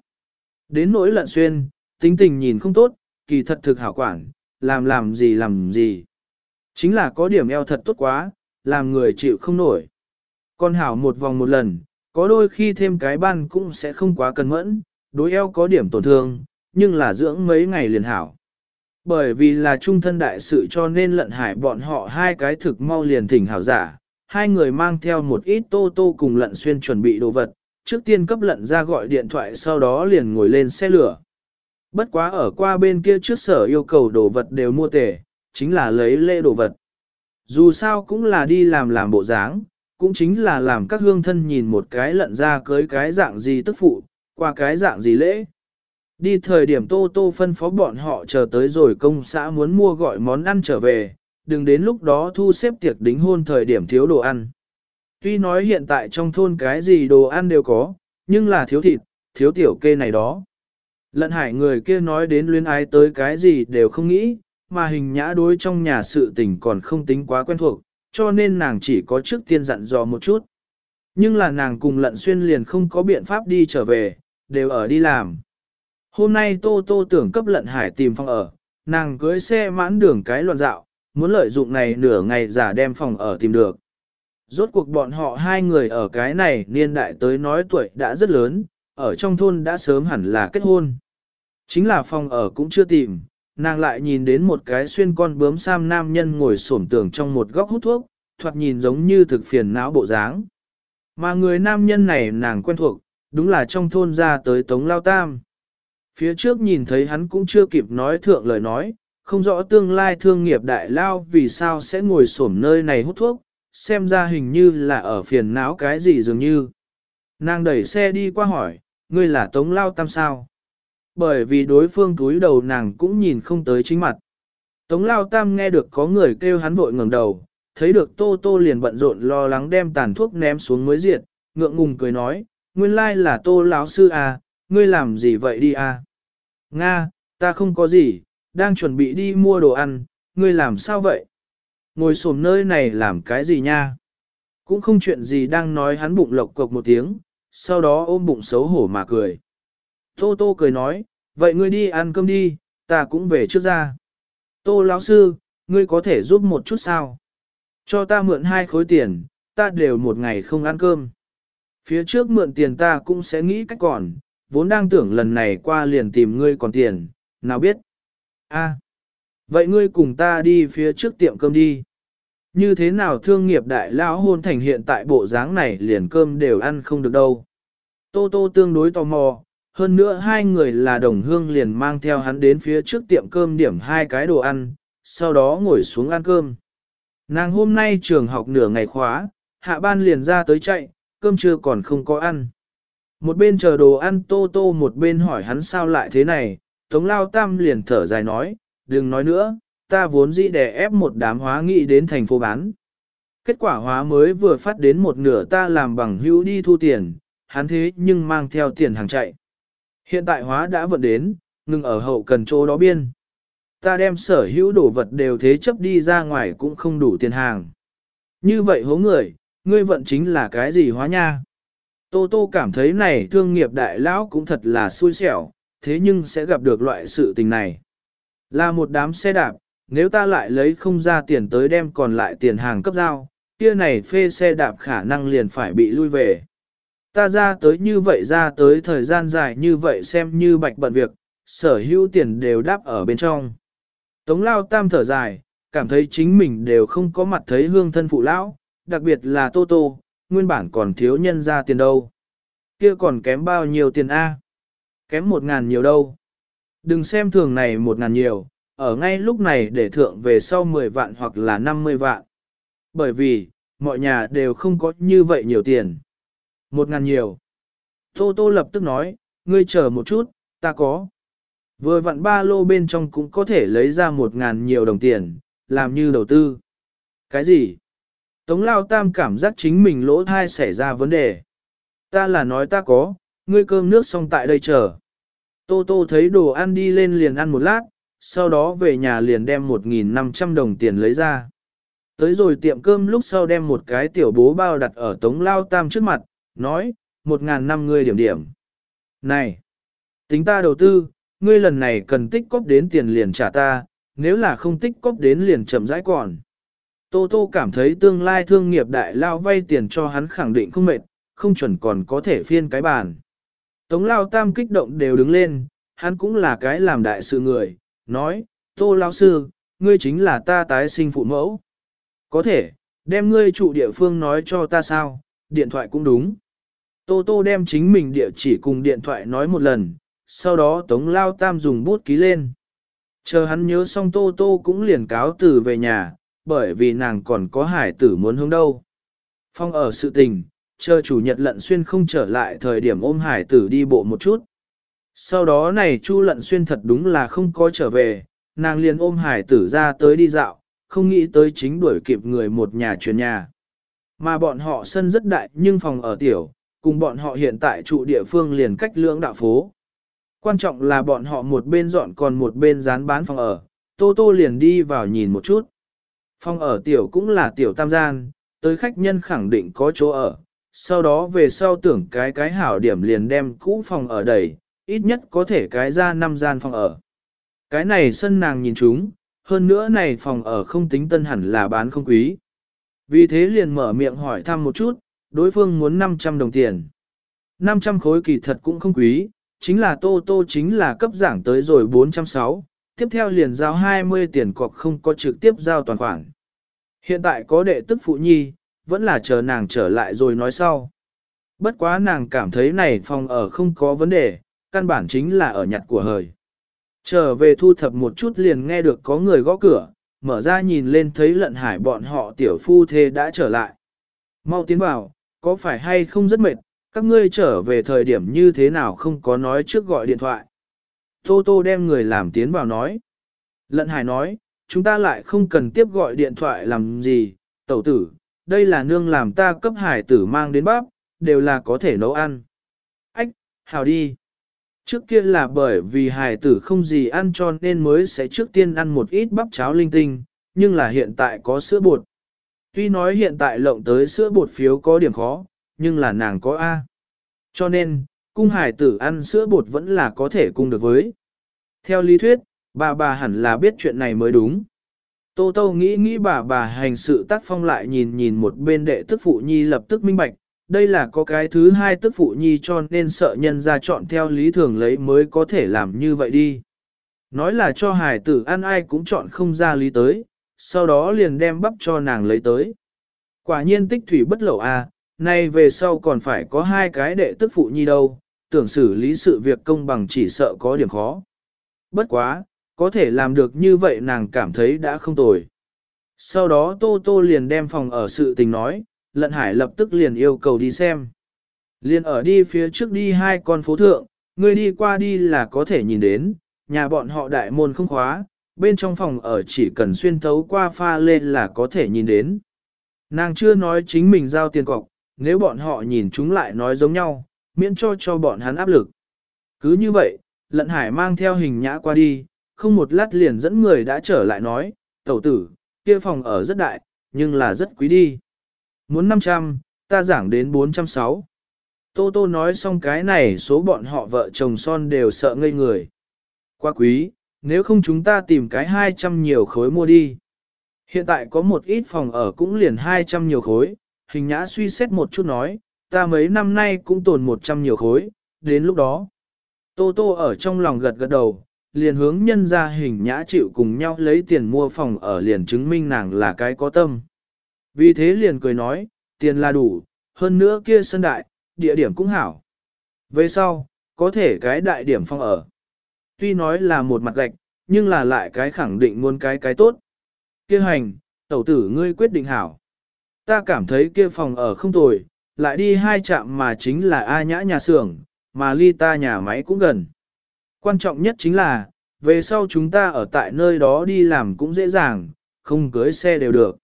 Đến nỗi lận xuyên, tính tình nhìn không tốt, kỳ thật thực hảo quản, làm làm gì làm gì. Chính là có điểm eo thật tốt quá, làm người chịu không nổi. Con hảo một vòng một lần, có đôi khi thêm cái ban cũng sẽ không quá cần mẫn, đối eo có điểm tổn thương, nhưng là dưỡng mấy ngày liền hảo. Bởi vì là trung thân đại sự cho nên lận hải bọn họ hai cái thực mau liền thỉnh hảo giả, hai người mang theo một ít tô tô cùng lận xuyên chuẩn bị đồ vật, trước tiên cấp lận ra gọi điện thoại sau đó liền ngồi lên xe lửa. Bất quá ở qua bên kia trước sở yêu cầu đồ vật đều mua tể, chính là lấy lễ đồ vật. Dù sao cũng là đi làm làm bộ dáng, cũng chính là làm các hương thân nhìn một cái lận ra cưới cái dạng gì tức phụ, qua cái dạng gì lễ. Đi thời điểm Tô Tô phân phó bọn họ chờ tới rồi công xã muốn mua gọi món ăn trở về, đừng đến lúc đó thu xếp tiệc đính hôn thời điểm thiếu đồ ăn. Tuy nói hiện tại trong thôn cái gì đồ ăn đều có, nhưng là thiếu thịt, thiếu tiểu kê này đó. Lận hải người kia nói đến luyến ái tới cái gì đều không nghĩ, mà hình nhã đối trong nhà sự tình còn không tính quá quen thuộc, cho nên nàng chỉ có trước tiên dặn dò một chút. Nhưng là nàng cùng lận xuyên liền không có biện pháp đi trở về, đều ở đi làm. Hôm nay Tô Tô tưởng cấp lận hải tìm phòng ở, nàng cưới xe mãn đường cái loạn dạo, muốn lợi dụng này nửa ngày giả đem phòng ở tìm được. Rốt cuộc bọn họ hai người ở cái này niên đại tới nói tuổi đã rất lớn, ở trong thôn đã sớm hẳn là kết hôn. Chính là phòng ở cũng chưa tìm, nàng lại nhìn đến một cái xuyên con bướm sam nam nhân ngồi xổm tường trong một góc hút thuốc, thoạt nhìn giống như thực phiền não bộ dáng. Mà người nam nhân này nàng quen thuộc, đúng là trong thôn ra tới Tống Lao Tam. Phía trước nhìn thấy hắn cũng chưa kịp nói thượng lời nói, không rõ tương lai thương nghiệp đại lao vì sao sẽ ngồi xổm nơi này hút thuốc, xem ra hình như là ở phiền não cái gì dường như. Nàng đẩy xe đi qua hỏi, ngươi là Tống Lao Tam sao? Bởi vì đối phương túi đầu nàng cũng nhìn không tới chính mặt. Tống Lao Tam nghe được có người kêu hắn vội ngẩng đầu, thấy được Tô Tô liền bận rộn lo lắng đem tàn thuốc ném xuống mới diệt, ngượng ngùng cười nói, nguyên lai là Tô lão sư à, ngươi làm gì vậy đi à? Nga, ta không có gì, đang chuẩn bị đi mua đồ ăn, ngươi làm sao vậy? Ngồi xổm nơi này làm cái gì nha? Cũng không chuyện gì đang nói hắn bụng lộc cộc một tiếng, sau đó ôm bụng xấu hổ mà cười. Tô Tô cười nói, vậy ngươi đi ăn cơm đi, ta cũng về trước ra. Tô lão sư, ngươi có thể giúp một chút sao? Cho ta mượn hai khối tiền, ta đều một ngày không ăn cơm. Phía trước mượn tiền ta cũng sẽ nghĩ cách còn, vốn đang tưởng lần này qua liền tìm ngươi còn tiền, nào biết. a vậy ngươi cùng ta đi phía trước tiệm cơm đi. Như thế nào thương nghiệp đại lão hôn thành hiện tại bộ dáng này liền cơm đều ăn không được đâu. Tô Tô tương đối tò mò, hơn nữa hai người là đồng hương liền mang theo hắn đến phía trước tiệm cơm điểm hai cái đồ ăn, sau đó ngồi xuống ăn cơm. Nàng hôm nay trường học nửa ngày khóa, hạ ban liền ra tới chạy, cơm trưa còn không có ăn. Một bên chờ đồ ăn tô tô một bên hỏi hắn sao lại thế này, Tống Lao Tam liền thở dài nói, đừng nói nữa, ta vốn dĩ đè ép một đám hóa nghị đến thành phố bán. Kết quả hóa mới vừa phát đến một nửa ta làm bằng hữu đi thu tiền, hắn thế nhưng mang theo tiền hàng chạy. Hiện tại hóa đã vận đến, ngừng ở hậu cần chỗ đó biên. Ta đem sở hữu đồ vật đều thế chấp đi ra ngoài cũng không đủ tiền hàng. Như vậy hố người, ngươi vận chính là cái gì hóa nha? Tô Tô cảm thấy này thương nghiệp đại lão cũng thật là xui xẻo, thế nhưng sẽ gặp được loại sự tình này. Là một đám xe đạp, nếu ta lại lấy không ra tiền tới đem còn lại tiền hàng cấp giao, kia này phê xe đạp khả năng liền phải bị lui về. Ta ra tới như vậy ra tới thời gian dài như vậy xem như bạch bận việc, sở hữu tiền đều đáp ở bên trong. Tống lao tam thở dài, cảm thấy chính mình đều không có mặt thấy hương thân phụ lão, đặc biệt là Tô Tô, nguyên bản còn thiếu nhân ra tiền đâu. kia còn kém bao nhiêu tiền A? Kém một ngàn nhiều đâu. Đừng xem thường này một ngàn nhiều, ở ngay lúc này để thượng về sau 10 vạn hoặc là 50 vạn. Bởi vì, mọi nhà đều không có như vậy nhiều tiền. Một ngàn nhiều. Tô Tô lập tức nói, ngươi chờ một chút, ta có. Vừa vặn ba lô bên trong cũng có thể lấy ra một ngàn nhiều đồng tiền, làm như đầu tư. Cái gì? Tống Lao Tam cảm giác chính mình lỗ thai xảy ra vấn đề. Ta là nói ta có, ngươi cơm nước xong tại đây chờ. Tô Tô thấy đồ ăn đi lên liền ăn một lát, sau đó về nhà liền đem 1.500 đồng tiền lấy ra. Tới rồi tiệm cơm lúc sau đem một cái tiểu bố bao đặt ở Tống Lao Tam trước mặt, nói, một ngàn năm ngươi điểm điểm. Này, tính ta đầu tư, ngươi lần này cần tích cóp đến tiền liền trả ta, nếu là không tích cóp đến liền chậm rãi còn. Tô Tô cảm thấy tương lai thương nghiệp đại lao vay tiền cho hắn khẳng định không mệt, không chuẩn còn có thể phiên cái bàn. Tống lao tam kích động đều đứng lên, hắn cũng là cái làm đại sự người, nói, Tô lao sư, ngươi chính là ta tái sinh phụ mẫu. Có thể, đem ngươi trụ địa phương nói cho ta sao, điện thoại cũng đúng. Tô Tô đem chính mình địa chỉ cùng điện thoại nói một lần, sau đó Tống Lao Tam dùng bút ký lên. Chờ hắn nhớ xong Tô Tô cũng liền cáo từ về nhà, bởi vì nàng còn có hải tử muốn hướng đâu. Phong ở sự tình, chờ chủ nhật lận xuyên không trở lại thời điểm ôm hải tử đi bộ một chút. Sau đó này Chu lận xuyên thật đúng là không có trở về, nàng liền ôm hải tử ra tới đi dạo, không nghĩ tới chính đuổi kịp người một nhà chuyển nhà. Mà bọn họ sân rất đại nhưng phòng ở tiểu, cùng bọn họ hiện tại trụ địa phương liền cách lưỡng đạo phố. Quan trọng là bọn họ một bên dọn còn một bên dán bán phòng ở, Tô Tô liền đi vào nhìn một chút. Phòng ở tiểu cũng là tiểu tam gian, tới khách nhân khẳng định có chỗ ở, sau đó về sau tưởng cái cái hảo điểm liền đem cũ phòng ở đầy, ít nhất có thể cái ra năm gian phòng ở. Cái này sân nàng nhìn chúng, hơn nữa này phòng ở không tính tân hẳn là bán không quý. Vì thế liền mở miệng hỏi thăm một chút, đối phương muốn 500 đồng tiền. 500 khối kỳ thật cũng không quý, chính là tô tô chính là cấp giảng tới rồi 460, tiếp theo liền giao 20 tiền cọc không có trực tiếp giao toàn khoản. Hiện tại có đệ tức phụ nhi, vẫn là chờ nàng trở lại rồi nói sau. Bất quá nàng cảm thấy này phòng ở không có vấn đề, căn bản chính là ở nhặt của hời. Trở về thu thập một chút liền nghe được có người gõ cửa, mở ra nhìn lên thấy lận hải bọn họ tiểu phu thê đã trở lại. Mau tiến vào, có phải hay không rất mệt, các ngươi trở về thời điểm như thế nào không có nói trước gọi điện thoại. Tô Tô đem người làm tiến vào nói. Lận hải nói, chúng ta lại không cần tiếp gọi điện thoại làm gì, tẩu tử, đây là nương làm ta cấp hải tử mang đến bắp, đều là có thể nấu ăn. Ách, hào đi. Trước kia là bởi vì hải tử không gì ăn cho nên mới sẽ trước tiên ăn một ít bắp cháo linh tinh, nhưng là hiện tại có sữa bột. Tuy nói hiện tại lộng tới sữa bột phiếu có điểm khó, nhưng là nàng có A. Cho nên, cung hải tử ăn sữa bột vẫn là có thể cung được với. Theo lý thuyết, bà bà hẳn là biết chuyện này mới đúng. Tô Tô nghĩ nghĩ bà bà hành sự tác phong lại nhìn nhìn một bên đệ tức phụ nhi lập tức minh bạch, đây là có cái thứ hai tức phụ nhi cho nên sợ nhân ra chọn theo lý thường lấy mới có thể làm như vậy đi. Nói là cho hải tử ăn ai cũng chọn không ra lý tới, sau đó liền đem bắp cho nàng lấy tới. Quả nhiên tích thủy bất lậu à, nay về sau còn phải có hai cái đệ tức phụ nhi đâu, tưởng xử lý sự việc công bằng chỉ sợ có điểm khó. Bất quá, có thể làm được như vậy nàng cảm thấy đã không tồi. Sau đó Tô Tô liền đem phòng ở sự tình nói, lận hải lập tức liền yêu cầu đi xem. Liền ở đi phía trước đi hai con phố thượng, người đi qua đi là có thể nhìn đến, nhà bọn họ đại môn không khóa, bên trong phòng ở chỉ cần xuyên thấu qua pha lên là có thể nhìn đến. Nàng chưa nói chính mình giao tiền cọc, nếu bọn họ nhìn chúng lại nói giống nhau, miễn cho cho bọn hắn áp lực. Cứ như vậy, lận hải mang theo hình nhã qua đi, không một lát liền dẫn người đã trở lại nói, tẩu tử, kia phòng ở rất đại, nhưng là rất quý đi. Muốn 500, ta giảng đến 460. Tô Tô nói xong cái này số bọn họ vợ chồng son đều sợ ngây người. Quá quý, nếu không chúng ta tìm cái 200 nhiều khối mua đi. Hiện tại có một ít phòng ở cũng liền 200 nhiều khối, hình nhã suy xét một chút nói, ta mấy năm nay cũng tồn 100 nhiều khối, đến lúc đó. Tô Tô ở trong lòng gật gật đầu, liền hướng nhân ra hình nhã chịu cùng nhau lấy tiền mua phòng ở liền chứng minh nàng là cái có tâm. Vì thế liền cười nói, tiền là đủ, hơn nữa kia sân đại, địa điểm cũng hảo. Về sau, có thể cái đại điểm phòng ở. Tuy nói là một mặt gạch, nhưng là lại cái khẳng định muốn cái cái tốt. Kia hành, tẩu tử ngươi quyết định hảo. Ta cảm thấy kia phòng ở không tồi, lại đi hai trạm mà chính là A nhã nhà xưởng, mà ly ta nhà máy cũng gần. Quan trọng nhất chính là, về sau chúng ta ở tại nơi đó đi làm cũng dễ dàng, không cưới xe đều được.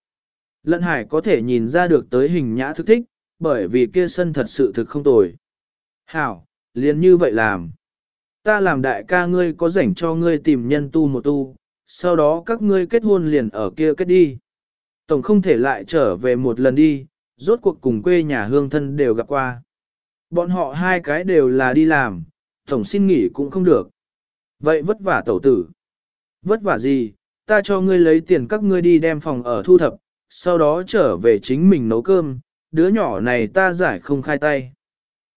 Lận hải có thể nhìn ra được tới hình nhã thức thích, bởi vì kia sân thật sự thực không tồi. Hảo, liền như vậy làm. Ta làm đại ca ngươi có rảnh cho ngươi tìm nhân tu một tu, sau đó các ngươi kết hôn liền ở kia kết đi. Tổng không thể lại trở về một lần đi, rốt cuộc cùng quê nhà hương thân đều gặp qua. Bọn họ hai cái đều là đi làm, tổng xin nghỉ cũng không được. Vậy vất vả tẩu tử. Vất vả gì, ta cho ngươi lấy tiền các ngươi đi đem phòng ở thu thập, sau đó trở về chính mình nấu cơm, đứa nhỏ này ta giải không khai tay.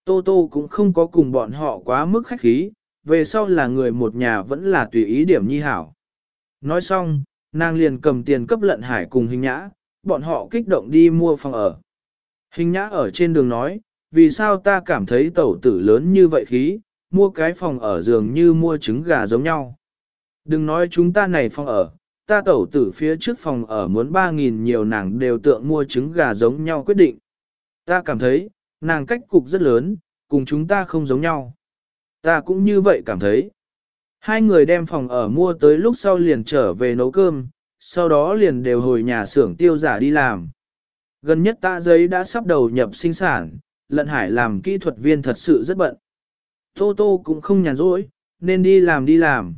Tô Tô cũng không có cùng bọn họ quá mức khách khí, về sau là người một nhà vẫn là tùy ý điểm nhi hảo. Nói xong, nàng liền cầm tiền cấp lận hải cùng hình nhã, bọn họ kích động đi mua phòng ở. Hình nhã ở trên đường nói, vì sao ta cảm thấy tẩu tử lớn như vậy khí, mua cái phòng ở giường như mua trứng gà giống nhau. Đừng nói chúng ta này phòng ở, ta tẩu tử phía trước phòng ở muốn 3.000 nhiều nàng đều tượng mua trứng gà giống nhau quyết định. Ta cảm thấy, nàng cách cục rất lớn, cùng chúng ta không giống nhau. Ta cũng như vậy cảm thấy. Hai người đem phòng ở mua tới lúc sau liền trở về nấu cơm, sau đó liền đều hồi nhà xưởng tiêu giả đi làm. Gần nhất tạ giấy đã sắp đầu nhập sinh sản, lận hải làm kỹ thuật viên thật sự rất bận. Tô Tô cũng không nhàn rỗi, nên đi làm đi làm.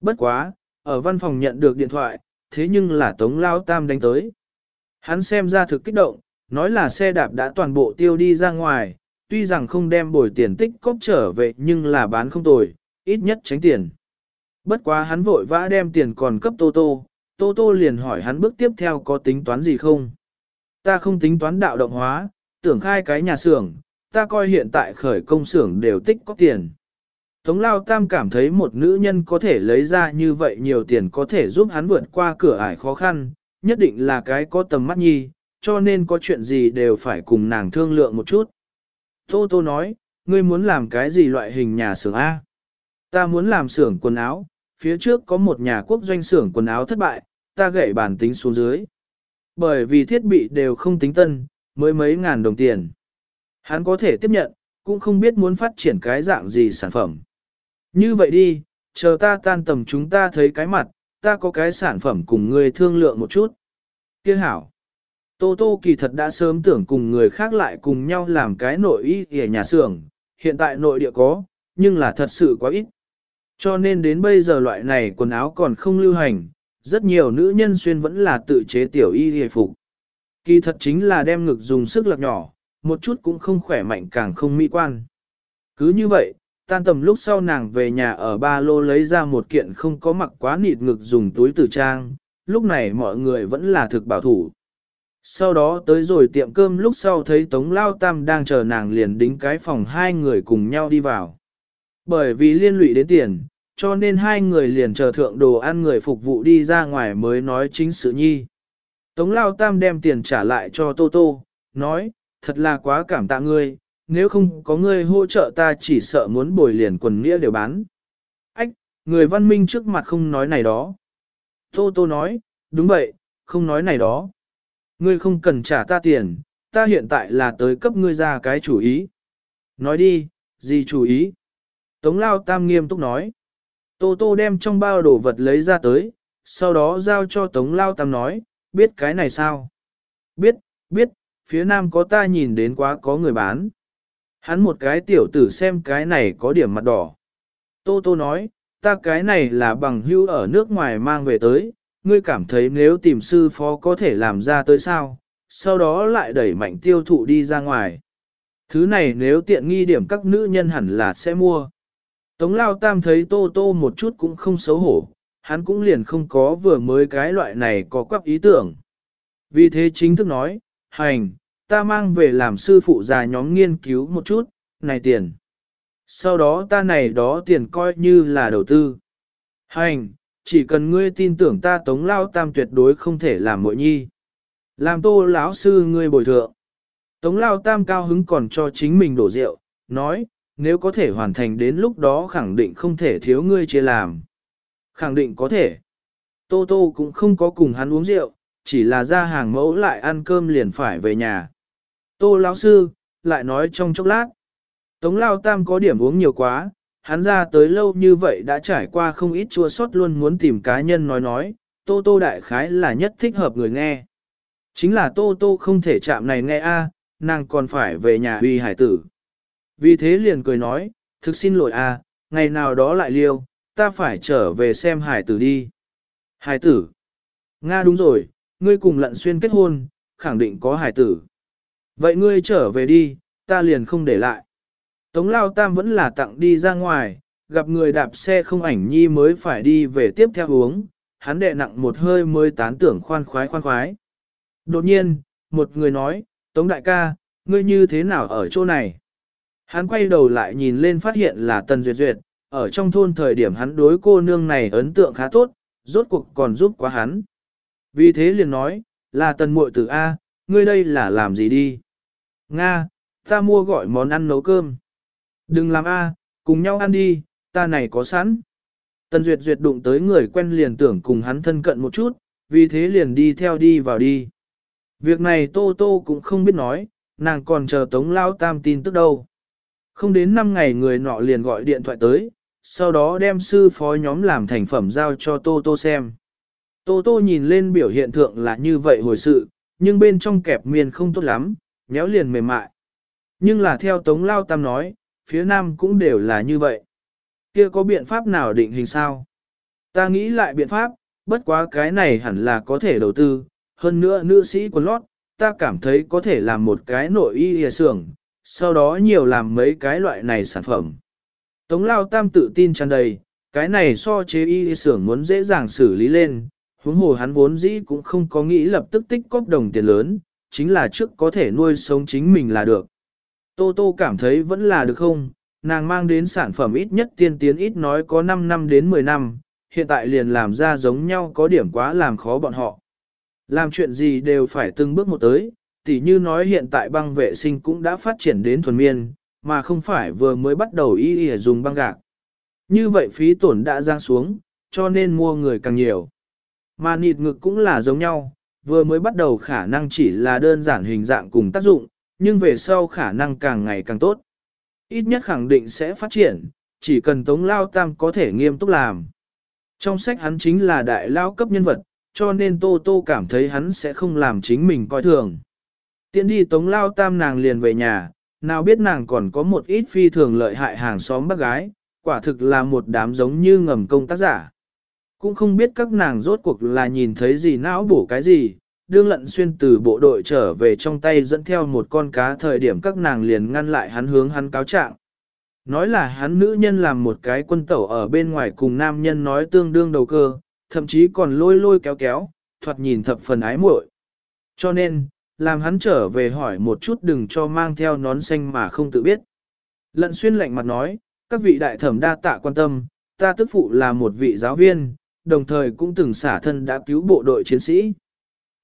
Bất quá, ở văn phòng nhận được điện thoại, thế nhưng là Tống Lao Tam đánh tới. Hắn xem ra thực kích động, nói là xe đạp đã toàn bộ tiêu đi ra ngoài, tuy rằng không đem bồi tiền tích cóp trở về nhưng là bán không tồi, ít nhất tránh tiền. Bất quá hắn vội vã đem tiền còn cấp Tô Tô, Tô Tô liền hỏi hắn bước tiếp theo có tính toán gì không. Ta không tính toán đạo động hóa, tưởng khai cái nhà xưởng, ta coi hiện tại khởi công xưởng đều tích có tiền. Tống Lao Tam cảm thấy một nữ nhân có thể lấy ra như vậy nhiều tiền có thể giúp hắn vượt qua cửa ải khó khăn, nhất định là cái có tầm mắt nhi, cho nên có chuyện gì đều phải cùng nàng thương lượng một chút. Tô Tô nói, ngươi muốn làm cái gì loại hình nhà xưởng A? Ta muốn làm xưởng quần áo, phía trước có một nhà quốc doanh xưởng quần áo thất bại, ta gậy bản tính xuống dưới. Bởi vì thiết bị đều không tính tân, mới mấy ngàn đồng tiền. Hắn có thể tiếp nhận, cũng không biết muốn phát triển cái dạng gì sản phẩm. Như vậy đi, chờ ta tan tầm chúng ta thấy cái mặt, ta có cái sản phẩm cùng ngươi thương lượng một chút. Kia hảo. Tô Tô kỳ thật đã sớm tưởng cùng người khác lại cùng nhau làm cái nội y ở nhà xưởng, hiện tại nội địa có, nhưng là thật sự quá ít. Cho nên đến bây giờ loại này quần áo còn không lưu hành, rất nhiều nữ nhân xuyên vẫn là tự chế tiểu y hề phục. Kỳ thật chính là đem ngực dùng sức lực nhỏ, một chút cũng không khỏe mạnh càng không mỹ quan. Cứ như vậy, tan tầm lúc sau nàng về nhà ở ba lô lấy ra một kiện không có mặc quá nịt ngực dùng túi tử trang, lúc này mọi người vẫn là thực bảo thủ. Sau đó tới rồi tiệm cơm lúc sau thấy Tống Lao Tam đang chờ nàng liền đính cái phòng hai người cùng nhau đi vào. Bởi vì liên lụy đến tiền, cho nên hai người liền chờ thượng đồ ăn người phục vụ đi ra ngoài mới nói chính sự nhi. Tống Lao Tam đem tiền trả lại cho Tô Tô, nói, thật là quá cảm tạ ngươi, nếu không có ngươi hỗ trợ ta chỉ sợ muốn bồi liền quần nghĩa đều bán. Ách, người văn minh trước mặt không nói này đó. Tô Tô nói, đúng vậy, không nói này đó. Ngươi không cần trả ta tiền, ta hiện tại là tới cấp ngươi ra cái chủ ý. Nói đi, gì chủ ý? Tống Lao Tam nghiêm túc nói. Tô Tô đem trong bao đồ vật lấy ra tới, sau đó giao cho Tống Lao Tam nói, biết cái này sao? Biết, biết, phía nam có ta nhìn đến quá có người bán. Hắn một cái tiểu tử xem cái này có điểm mặt đỏ. Tô Tô nói, ta cái này là bằng hưu ở nước ngoài mang về tới, ngươi cảm thấy nếu tìm sư phó có thể làm ra tới sao, sau đó lại đẩy mạnh tiêu thụ đi ra ngoài. Thứ này nếu tiện nghi điểm các nữ nhân hẳn là sẽ mua. Tống Lao Tam thấy Tô Tô một chút cũng không xấu hổ, hắn cũng liền không có vừa mới cái loại này có quắc ý tưởng. Vì thế chính thức nói, hành, ta mang về làm sư phụ già nhóm nghiên cứu một chút, này tiền. Sau đó ta này đó tiền coi như là đầu tư. Hành, chỉ cần ngươi tin tưởng ta tống lao tam tuyệt đối không thể làm mội nhi. Làm tô lão sư ngươi bồi thượng. Tống lao tam cao hứng còn cho chính mình đổ rượu, nói, nếu có thể hoàn thành đến lúc đó khẳng định không thể thiếu ngươi chia làm. Khẳng định có thể. Tô Tô cũng không có cùng hắn uống rượu, chỉ là ra hàng mẫu lại ăn cơm liền phải về nhà. Tô lão sư, lại nói trong chốc lát. Tống Lao Tam có điểm uống nhiều quá, hắn ra tới lâu như vậy đã trải qua không ít chua sót luôn muốn tìm cá nhân nói nói, Tô Tô đại khái là nhất thích hợp người nghe. Chính là Tô Tô không thể chạm này nghe a, nàng còn phải về nhà huy hải tử. Vì thế liền cười nói, thực xin lỗi a, ngày nào đó lại liêu, ta phải trở về xem hải tử đi. Hải tử. Nga đúng rồi, ngươi cùng lận xuyên kết hôn, khẳng định có hải tử. Vậy ngươi trở về đi, ta liền không để lại. Tống Lao Tam vẫn là tặng đi ra ngoài, gặp người đạp xe không ảnh nhi mới phải đi về tiếp theo uống, hắn đệ nặng một hơi mới tán tưởng khoan khoái khoan khoái. Đột nhiên, một người nói, Tống Đại ca, ngươi như thế nào ở chỗ này? Hắn quay đầu lại nhìn lên phát hiện là Tần Duyệt Duyệt, ở trong thôn thời điểm hắn đối cô nương này ấn tượng khá tốt, rốt cuộc còn giúp quá hắn. Vì thế liền nói, là Tần muội tử A, ngươi đây là làm gì đi? Nga, ta mua gọi món ăn nấu cơm. Đừng làm A, cùng nhau ăn đi, ta này có sẵn. Tần Duyệt Duyệt đụng tới người quen liền tưởng cùng hắn thân cận một chút, vì thế liền đi theo đi vào đi. Việc này Tô Tô cũng không biết nói, nàng còn chờ Tống Lao Tam tin tức đâu. Không đến 5 ngày người nọ liền gọi điện thoại tới, sau đó đem sư phó nhóm làm thành phẩm giao cho Tô Tô xem. Tô Tô nhìn lên biểu hiện thượng là như vậy hồi sự, nhưng bên trong kẹp miền không tốt lắm, nhéo liền mềm mại. Nhưng là theo Tống Lao Tam nói, phía Nam cũng đều là như vậy. Kia có biện pháp nào định hình sao? Ta nghĩ lại biện pháp, bất quá cái này hẳn là có thể đầu tư, hơn nữa nữ sĩ quần lót, ta cảm thấy có thể làm một cái nội y hề xưởng, sau đó nhiều làm mấy cái loại này sản phẩm. Tống Lao Tam tự tin tràn đầy, cái này so chế y xưởng muốn dễ dàng xử lý lên, huống hồ hắn vốn dĩ cũng không có nghĩ lập tức tích cóp đồng tiền lớn, chính là trước có thể nuôi sống chính mình là được. Tô Tô cảm thấy vẫn là được không, nàng mang đến sản phẩm ít nhất tiên tiến ít nói có 5 năm đến 10 năm, hiện tại liền làm ra giống nhau có điểm quá làm khó bọn họ. Làm chuyện gì đều phải từng bước một tới, tỉ như nói hiện tại băng vệ sinh cũng đã phát triển đến thuần miên, mà không phải vừa mới bắt đầu y y dùng băng gạc. Như vậy phí tổn đã giang xuống, cho nên mua người càng nhiều. Mà nịt ngực cũng là giống nhau, vừa mới bắt đầu khả năng chỉ là đơn giản hình dạng cùng tác dụng, nhưng về sau khả năng càng ngày càng tốt. Ít nhất khẳng định sẽ phát triển, chỉ cần Tống Lao Tam có thể nghiêm túc làm. Trong sách hắn chính là đại lao cấp nhân vật, cho nên Tô Tô cảm thấy hắn sẽ không làm chính mình coi thường. Tiến đi Tống Lao Tam nàng liền về nhà, nào biết nàng còn có một ít phi thường lợi hại hàng xóm bác gái, quả thực là một đám giống như ngầm công tác giả. Cũng không biết các nàng rốt cuộc là nhìn thấy gì não bổ cái gì, đương lận xuyên từ bộ đội trở về trong tay dẫn theo một con cá thời điểm các nàng liền ngăn lại hắn hướng hắn cáo trạng. Nói là hắn nữ nhân làm một cái quân tẩu ở bên ngoài cùng nam nhân nói tương đương đầu cơ, thậm chí còn lôi lôi kéo kéo, thoạt nhìn thập phần ái muội. Cho nên, làm hắn trở về hỏi một chút đừng cho mang theo nón xanh mà không tự biết. Lận xuyên lạnh mặt nói, các vị đại thẩm đa tạ quan tâm, ta tức phụ là một vị giáo viên, đồng thời cũng từng xả thân đã cứu bộ đội chiến sĩ.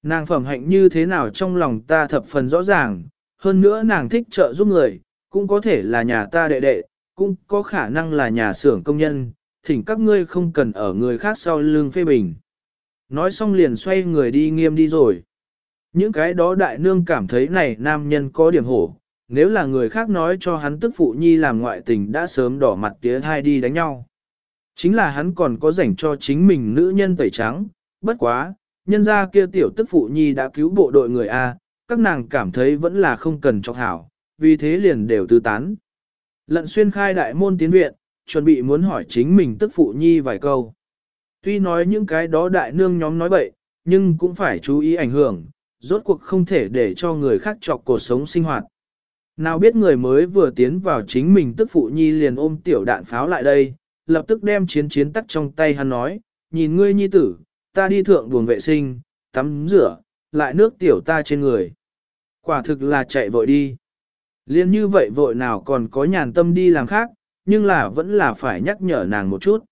Nàng phẩm hạnh như thế nào trong lòng ta thập phần rõ ràng, hơn nữa nàng thích trợ giúp người, cũng có thể là nhà ta đệ đệ, cũng có khả năng là nhà xưởng công nhân, thỉnh các ngươi không cần ở người khác sau lưng phê bình. Nói xong liền xoay người đi nghiêm đi rồi. Những cái đó đại nương cảm thấy này nam nhân có điểm hổ, nếu là người khác nói cho hắn tức phụ nhi làm ngoại tình đã sớm đỏ mặt tía hai đi đánh nhau. Chính là hắn còn có rảnh cho chính mình nữ nhân tẩy trắng, bất quá, nhân ra kia tiểu tức phụ nhi đã cứu bộ đội người A, các nàng cảm thấy vẫn là không cần cho hảo, vì thế liền đều tư tán. Lận xuyên khai đại môn tiến viện, chuẩn bị muốn hỏi chính mình tức phụ nhi vài câu. Tuy nói những cái đó đại nương nhóm nói bậy, nhưng cũng phải chú ý ảnh hưởng, rốt cuộc không thể để cho người khác chọc cuộc sống sinh hoạt. Nào biết người mới vừa tiến vào chính mình tức phụ nhi liền ôm tiểu đạn pháo lại đây, lập tức đem chiến chiến tắt trong tay hắn nói, nhìn ngươi nhi tử, ta đi thượng buồng vệ sinh, tắm rửa, lại nước tiểu ta trên người. Quả thực là chạy vội đi. Liên như vậy vội nào còn có nhàn tâm đi làm khác, nhưng là vẫn là phải nhắc nhở nàng một chút.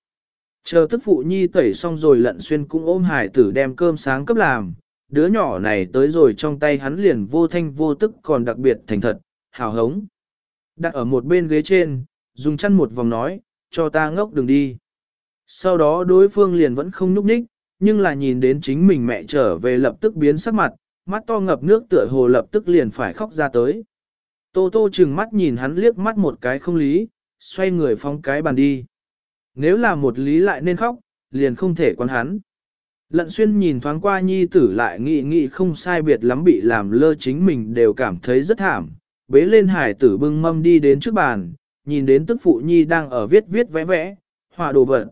Chờ tức phụ nhi tẩy xong rồi lận xuyên cũng ôm hải tử đem cơm sáng cấp làm, đứa nhỏ này tới rồi trong tay hắn liền vô thanh vô tức còn đặc biệt thành thật, hào hống. Đặt ở một bên ghế trên, dùng chăn một vòng nói, cho ta ngốc đừng đi. Sau đó đối phương liền vẫn không nhúc nhích, nhưng là nhìn đến chính mình mẹ trở về lập tức biến sắc mặt, mắt to ngập nước tựa hồ lập tức liền phải khóc ra tới. Tô tô chừng mắt nhìn hắn liếc mắt một cái không lý, xoay người phóng cái bàn đi. Nếu là một lý lại nên khóc, liền không thể quan hắn. Lận xuyên nhìn thoáng qua nhi tử lại nghĩ nghĩ không sai biệt lắm bị làm lơ chính mình đều cảm thấy rất thảm. Bế lên hải tử bưng mâm đi đến trước bàn, nhìn đến tức phụ nhi đang ở viết viết vẽ vẽ, họa đồ vật.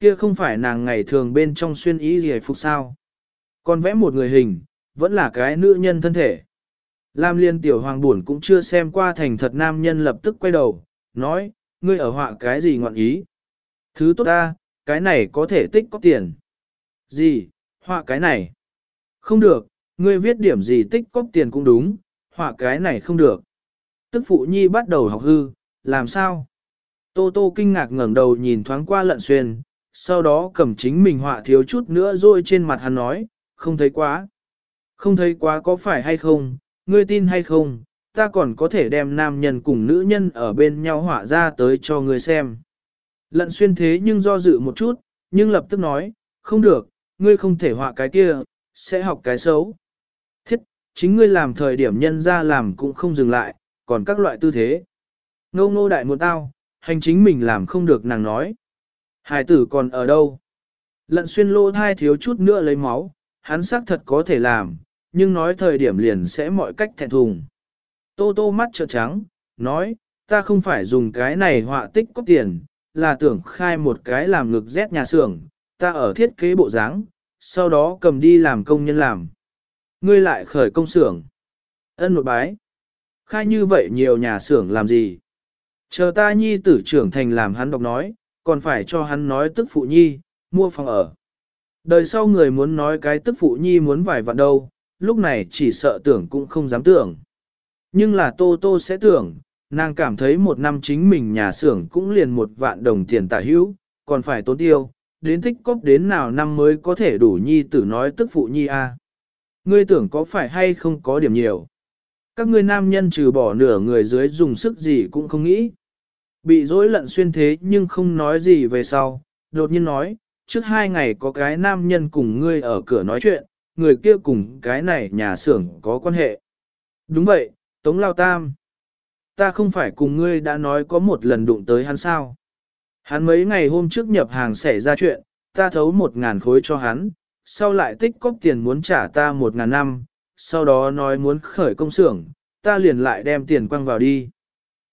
Kia không phải nàng ngày thường bên trong xuyên ý gì phục sao. Còn vẽ một người hình, vẫn là cái nữ nhân thân thể. Lam liên tiểu hoàng buồn cũng chưa xem qua thành thật nam nhân lập tức quay đầu, nói, ngươi ở họa cái gì ngọn ý. Thứ tốt ta, cái này có thể tích có tiền. Gì, họa cái này. Không được, ngươi viết điểm gì tích có tiền cũng đúng, họa cái này không được. Tức phụ nhi bắt đầu học hư, làm sao? Tô tô kinh ngạc ngẩng đầu nhìn thoáng qua lận xuyên, sau đó cầm chính mình họa thiếu chút nữa rồi trên mặt hắn nói, không thấy quá. Không thấy quá có phải hay không, ngươi tin hay không, ta còn có thể đem nam nhân cùng nữ nhân ở bên nhau họa ra tới cho ngươi xem. Lận xuyên thế nhưng do dự một chút, nhưng lập tức nói, không được, ngươi không thể họa cái kia, sẽ học cái xấu. Thiết, chính ngươi làm thời điểm nhân ra làm cũng không dừng lại, còn các loại tư thế. Ngô ngô đại một tao, hành chính mình làm không được nàng nói. Hải tử còn ở đâu? Lận xuyên lô thai thiếu chút nữa lấy máu, hắn xác thật có thể làm, nhưng nói thời điểm liền sẽ mọi cách thẹn thùng. Tô tô mắt trợn trắng, nói, ta không phải dùng cái này họa tích có tiền, là tưởng khai một cái làm ngực rét nhà xưởng, ta ở thiết kế bộ dáng, sau đó cầm đi làm công nhân làm. Ngươi lại khởi công xưởng. Ân một bái. Khai như vậy nhiều nhà xưởng làm gì? Chờ ta nhi tử trưởng thành làm hắn đọc nói, còn phải cho hắn nói tức phụ nhi, mua phòng ở. Đời sau người muốn nói cái tức phụ nhi muốn vài vạn đâu, lúc này chỉ sợ tưởng cũng không dám tưởng. Nhưng là Tô Tô sẽ tưởng, nàng cảm thấy một năm chính mình nhà xưởng cũng liền một vạn đồng tiền tả hữu, còn phải tốn tiêu, đến tích cóp đến nào năm mới có thể đủ nhi tử nói tức phụ nhi a. Ngươi tưởng có phải hay không có điểm nhiều. Các ngươi nam nhân trừ bỏ nửa người dưới dùng sức gì cũng không nghĩ. Bị dối lận xuyên thế nhưng không nói gì về sau, đột nhiên nói, trước hai ngày có cái nam nhân cùng ngươi ở cửa nói chuyện, người kia cùng cái này nhà xưởng có quan hệ. Đúng vậy, Tống Lao Tam. Ta không phải cùng ngươi đã nói có một lần đụng tới hắn sao. Hắn mấy ngày hôm trước nhập hàng xảy ra chuyện, ta thấu một ngàn khối cho hắn, sau lại tích cóp tiền muốn trả ta một ngàn năm, sau đó nói muốn khởi công xưởng, ta liền lại đem tiền quăng vào đi.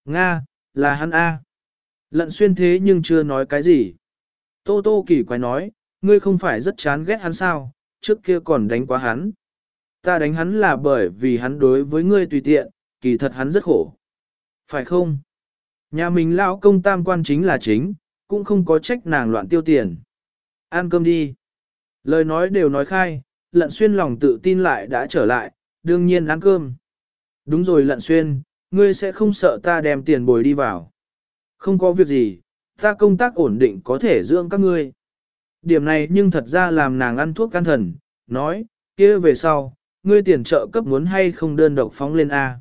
Nga, là hắn A. Lận xuyên thế nhưng chưa nói cái gì. Tô Tô kỳ quái nói, ngươi không phải rất chán ghét hắn sao, trước kia còn đánh quá hắn. Ta đánh hắn là bởi vì hắn đối với ngươi tùy tiện, kỳ thật hắn rất khổ. Phải không? Nhà mình lão công tam quan chính là chính, cũng không có trách nàng loạn tiêu tiền. Ăn cơm đi. Lời nói đều nói khai, lận xuyên lòng tự tin lại đã trở lại, đương nhiên ăn cơm. Đúng rồi lận xuyên, ngươi sẽ không sợ ta đem tiền bồi đi vào. Không có việc gì, ta công tác ổn định có thể dưỡng các ngươi. Điểm này nhưng thật ra làm nàng ăn thuốc can thần, nói, kia về sau, ngươi tiền trợ cấp muốn hay không đơn độc phóng lên A.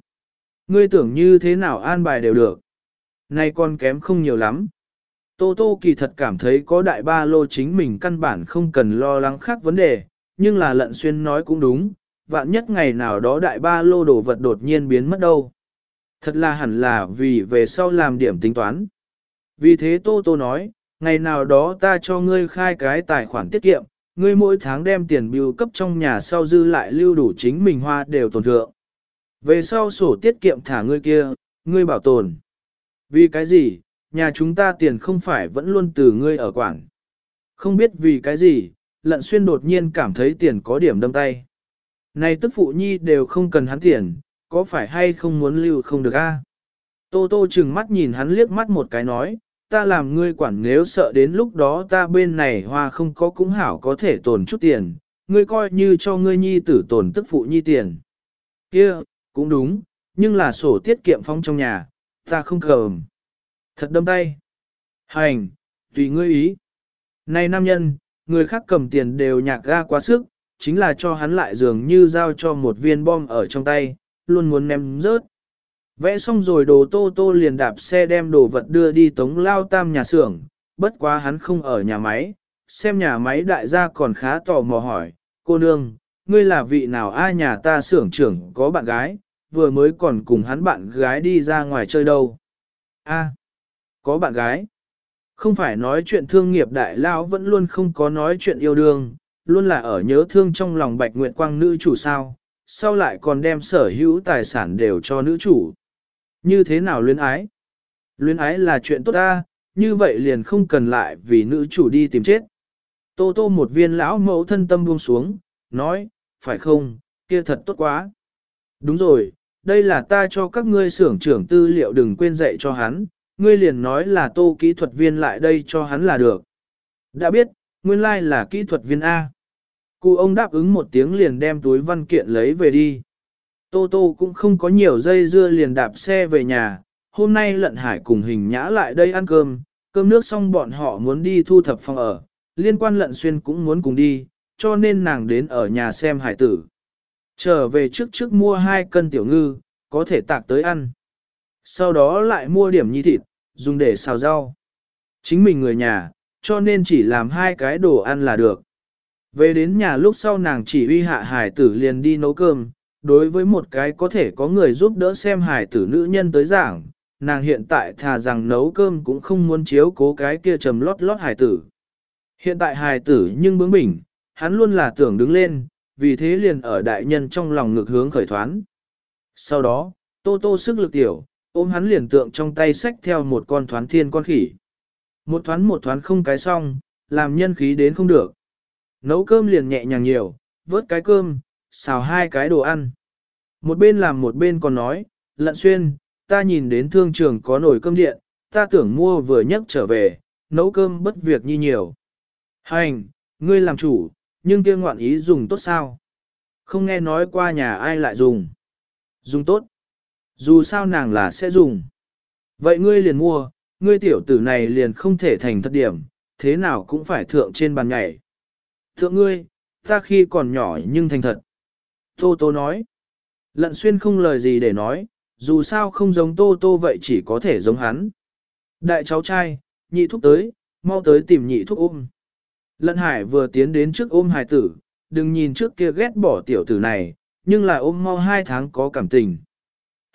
Ngươi tưởng như thế nào an bài đều được. Nay con kém không nhiều lắm. Tô Tô kỳ thật cảm thấy có đại ba lô chính mình căn bản không cần lo lắng khác vấn đề, nhưng là lận xuyên nói cũng đúng, vạn nhất ngày nào đó đại ba lô đồ vật đột nhiên biến mất đâu. Thật là hẳn là vì về sau làm điểm tính toán. Vì thế Tô Tô nói, ngày nào đó ta cho ngươi khai cái tài khoản tiết kiệm, ngươi mỗi tháng đem tiền bưu cấp trong nhà sau dư lại lưu đủ chính mình hoa đều tồn thượng. Về sau sổ tiết kiệm thả ngươi kia, ngươi bảo tồn. Vì cái gì, nhà chúng ta tiền không phải vẫn luôn từ ngươi ở quản. Không biết vì cái gì, lận xuyên đột nhiên cảm thấy tiền có điểm đâm tay. Này tức phụ nhi đều không cần hắn tiền, có phải hay không muốn lưu không được a? Tô tô chừng mắt nhìn hắn liếc mắt một cái nói, ta làm ngươi quản nếu sợ đến lúc đó ta bên này hoa không có cũng hảo có thể tồn chút tiền, ngươi coi như cho ngươi nhi tử tồn tức phụ nhi tiền. Kia, cũng đúng, nhưng là sổ tiết kiệm phong trong nhà, ta không cầm. Thật đâm tay. Hành, tùy ngươi ý. Này nam nhân, người khác cầm tiền đều nhạc ga quá sức, chính là cho hắn lại dường như giao cho một viên bom ở trong tay, luôn muốn ném rớt. Vẽ xong rồi đồ tô tô liền đạp xe đem đồ vật đưa đi tống lao tam nhà xưởng, bất quá hắn không ở nhà máy, xem nhà máy đại gia còn khá tò mò hỏi, cô nương, ngươi là vị nào ai nhà ta xưởng trưởng có bạn gái, vừa mới còn cùng hắn bạn gái đi ra ngoài chơi đâu. A, có bạn gái. Không phải nói chuyện thương nghiệp đại lao vẫn luôn không có nói chuyện yêu đương, luôn là ở nhớ thương trong lòng bạch nguyện quang nữ chủ sao, sau lại còn đem sở hữu tài sản đều cho nữ chủ. Như thế nào luyến ái? Luyến ái là chuyện tốt ta, như vậy liền không cần lại vì nữ chủ đi tìm chết. Tô tô một viên lão mẫu thân tâm buông xuống, nói, phải không, kia thật tốt quá. Đúng rồi, đây là ta cho các ngươi xưởng trưởng tư liệu đừng quên dạy cho hắn, ngươi liền nói là tô kỹ thuật viên lại đây cho hắn là được. Đã biết, nguyên lai like là kỹ thuật viên A. Cụ ông đáp ứng một tiếng liền đem túi văn kiện lấy về đi. Tô Tô cũng không có nhiều dây dưa liền đạp xe về nhà, hôm nay lận hải cùng hình nhã lại đây ăn cơm, cơm nước xong bọn họ muốn đi thu thập phòng ở, liên quan lận xuyên cũng muốn cùng đi, cho nên nàng đến ở nhà xem hải tử. Trở về trước trước mua hai cân tiểu ngư, có thể tạc tới ăn. Sau đó lại mua điểm nhi thịt, dùng để xào rau. Chính mình người nhà, cho nên chỉ làm hai cái đồ ăn là được. Về đến nhà lúc sau nàng chỉ huy hạ hải tử liền đi nấu cơm, đối với một cái có thể có người giúp đỡ xem hải tử nữ nhân tới giảng, nàng hiện tại thà rằng nấu cơm cũng không muốn chiếu cố cái kia trầm lót lót hải tử. Hiện tại hải tử nhưng bướng bỉnh, hắn luôn là tưởng đứng lên, vì thế liền ở đại nhân trong lòng ngược hướng khởi thoán. Sau đó, tô tô sức lực tiểu, ôm hắn liền tượng trong tay sách theo một con thoán thiên con khỉ. Một thoán một thoán không cái xong, làm nhân khí đến không được. Nấu cơm liền nhẹ nhàng nhiều, vớt cái cơm, xào hai cái đồ ăn. Một bên làm một bên còn nói, lận xuyên, ta nhìn đến thương trường có nồi cơm điện, ta tưởng mua vừa nhấc trở về, nấu cơm bất việc như nhiều. Hành, ngươi làm chủ, nhưng kia ngoạn ý dùng tốt sao? Không nghe nói qua nhà ai lại dùng. Dùng tốt. Dù sao nàng là sẽ dùng. Vậy ngươi liền mua, ngươi tiểu tử này liền không thể thành thất điểm, thế nào cũng phải thượng trên bàn nhảy. Thượng ngươi, ta khi còn nhỏ nhưng thành thật. Tô Tô nói. Lận xuyên không lời gì để nói, dù sao không giống Tô Tô vậy chỉ có thể giống hắn. Đại cháu trai, nhị thúc tới, mau tới tìm nhị thúc ôm. Lận hải vừa tiến đến trước ôm hải tử, đừng nhìn trước kia ghét bỏ tiểu tử này, nhưng là ôm mau hai tháng có cảm tình.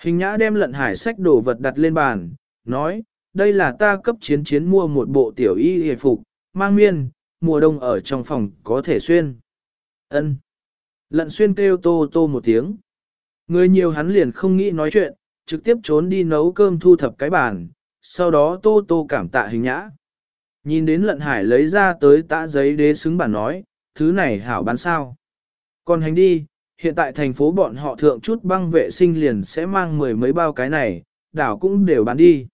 Hình nhã đem lận hải sách đồ vật đặt lên bàn, nói, đây là ta cấp chiến chiến mua một bộ tiểu y hề phục, mang miên, mùa đông ở trong phòng có thể xuyên. ân Lận xuyên kêu tô tô một tiếng. Người nhiều hắn liền không nghĩ nói chuyện, trực tiếp trốn đi nấu cơm thu thập cái bàn, sau đó tô tô cảm tạ hình nhã. Nhìn đến lận hải lấy ra tới tã giấy đế xứng bản nói, thứ này hảo bán sao. Còn hành đi, hiện tại thành phố bọn họ thượng chút băng vệ sinh liền sẽ mang mười mấy bao cái này, đảo cũng đều bán đi.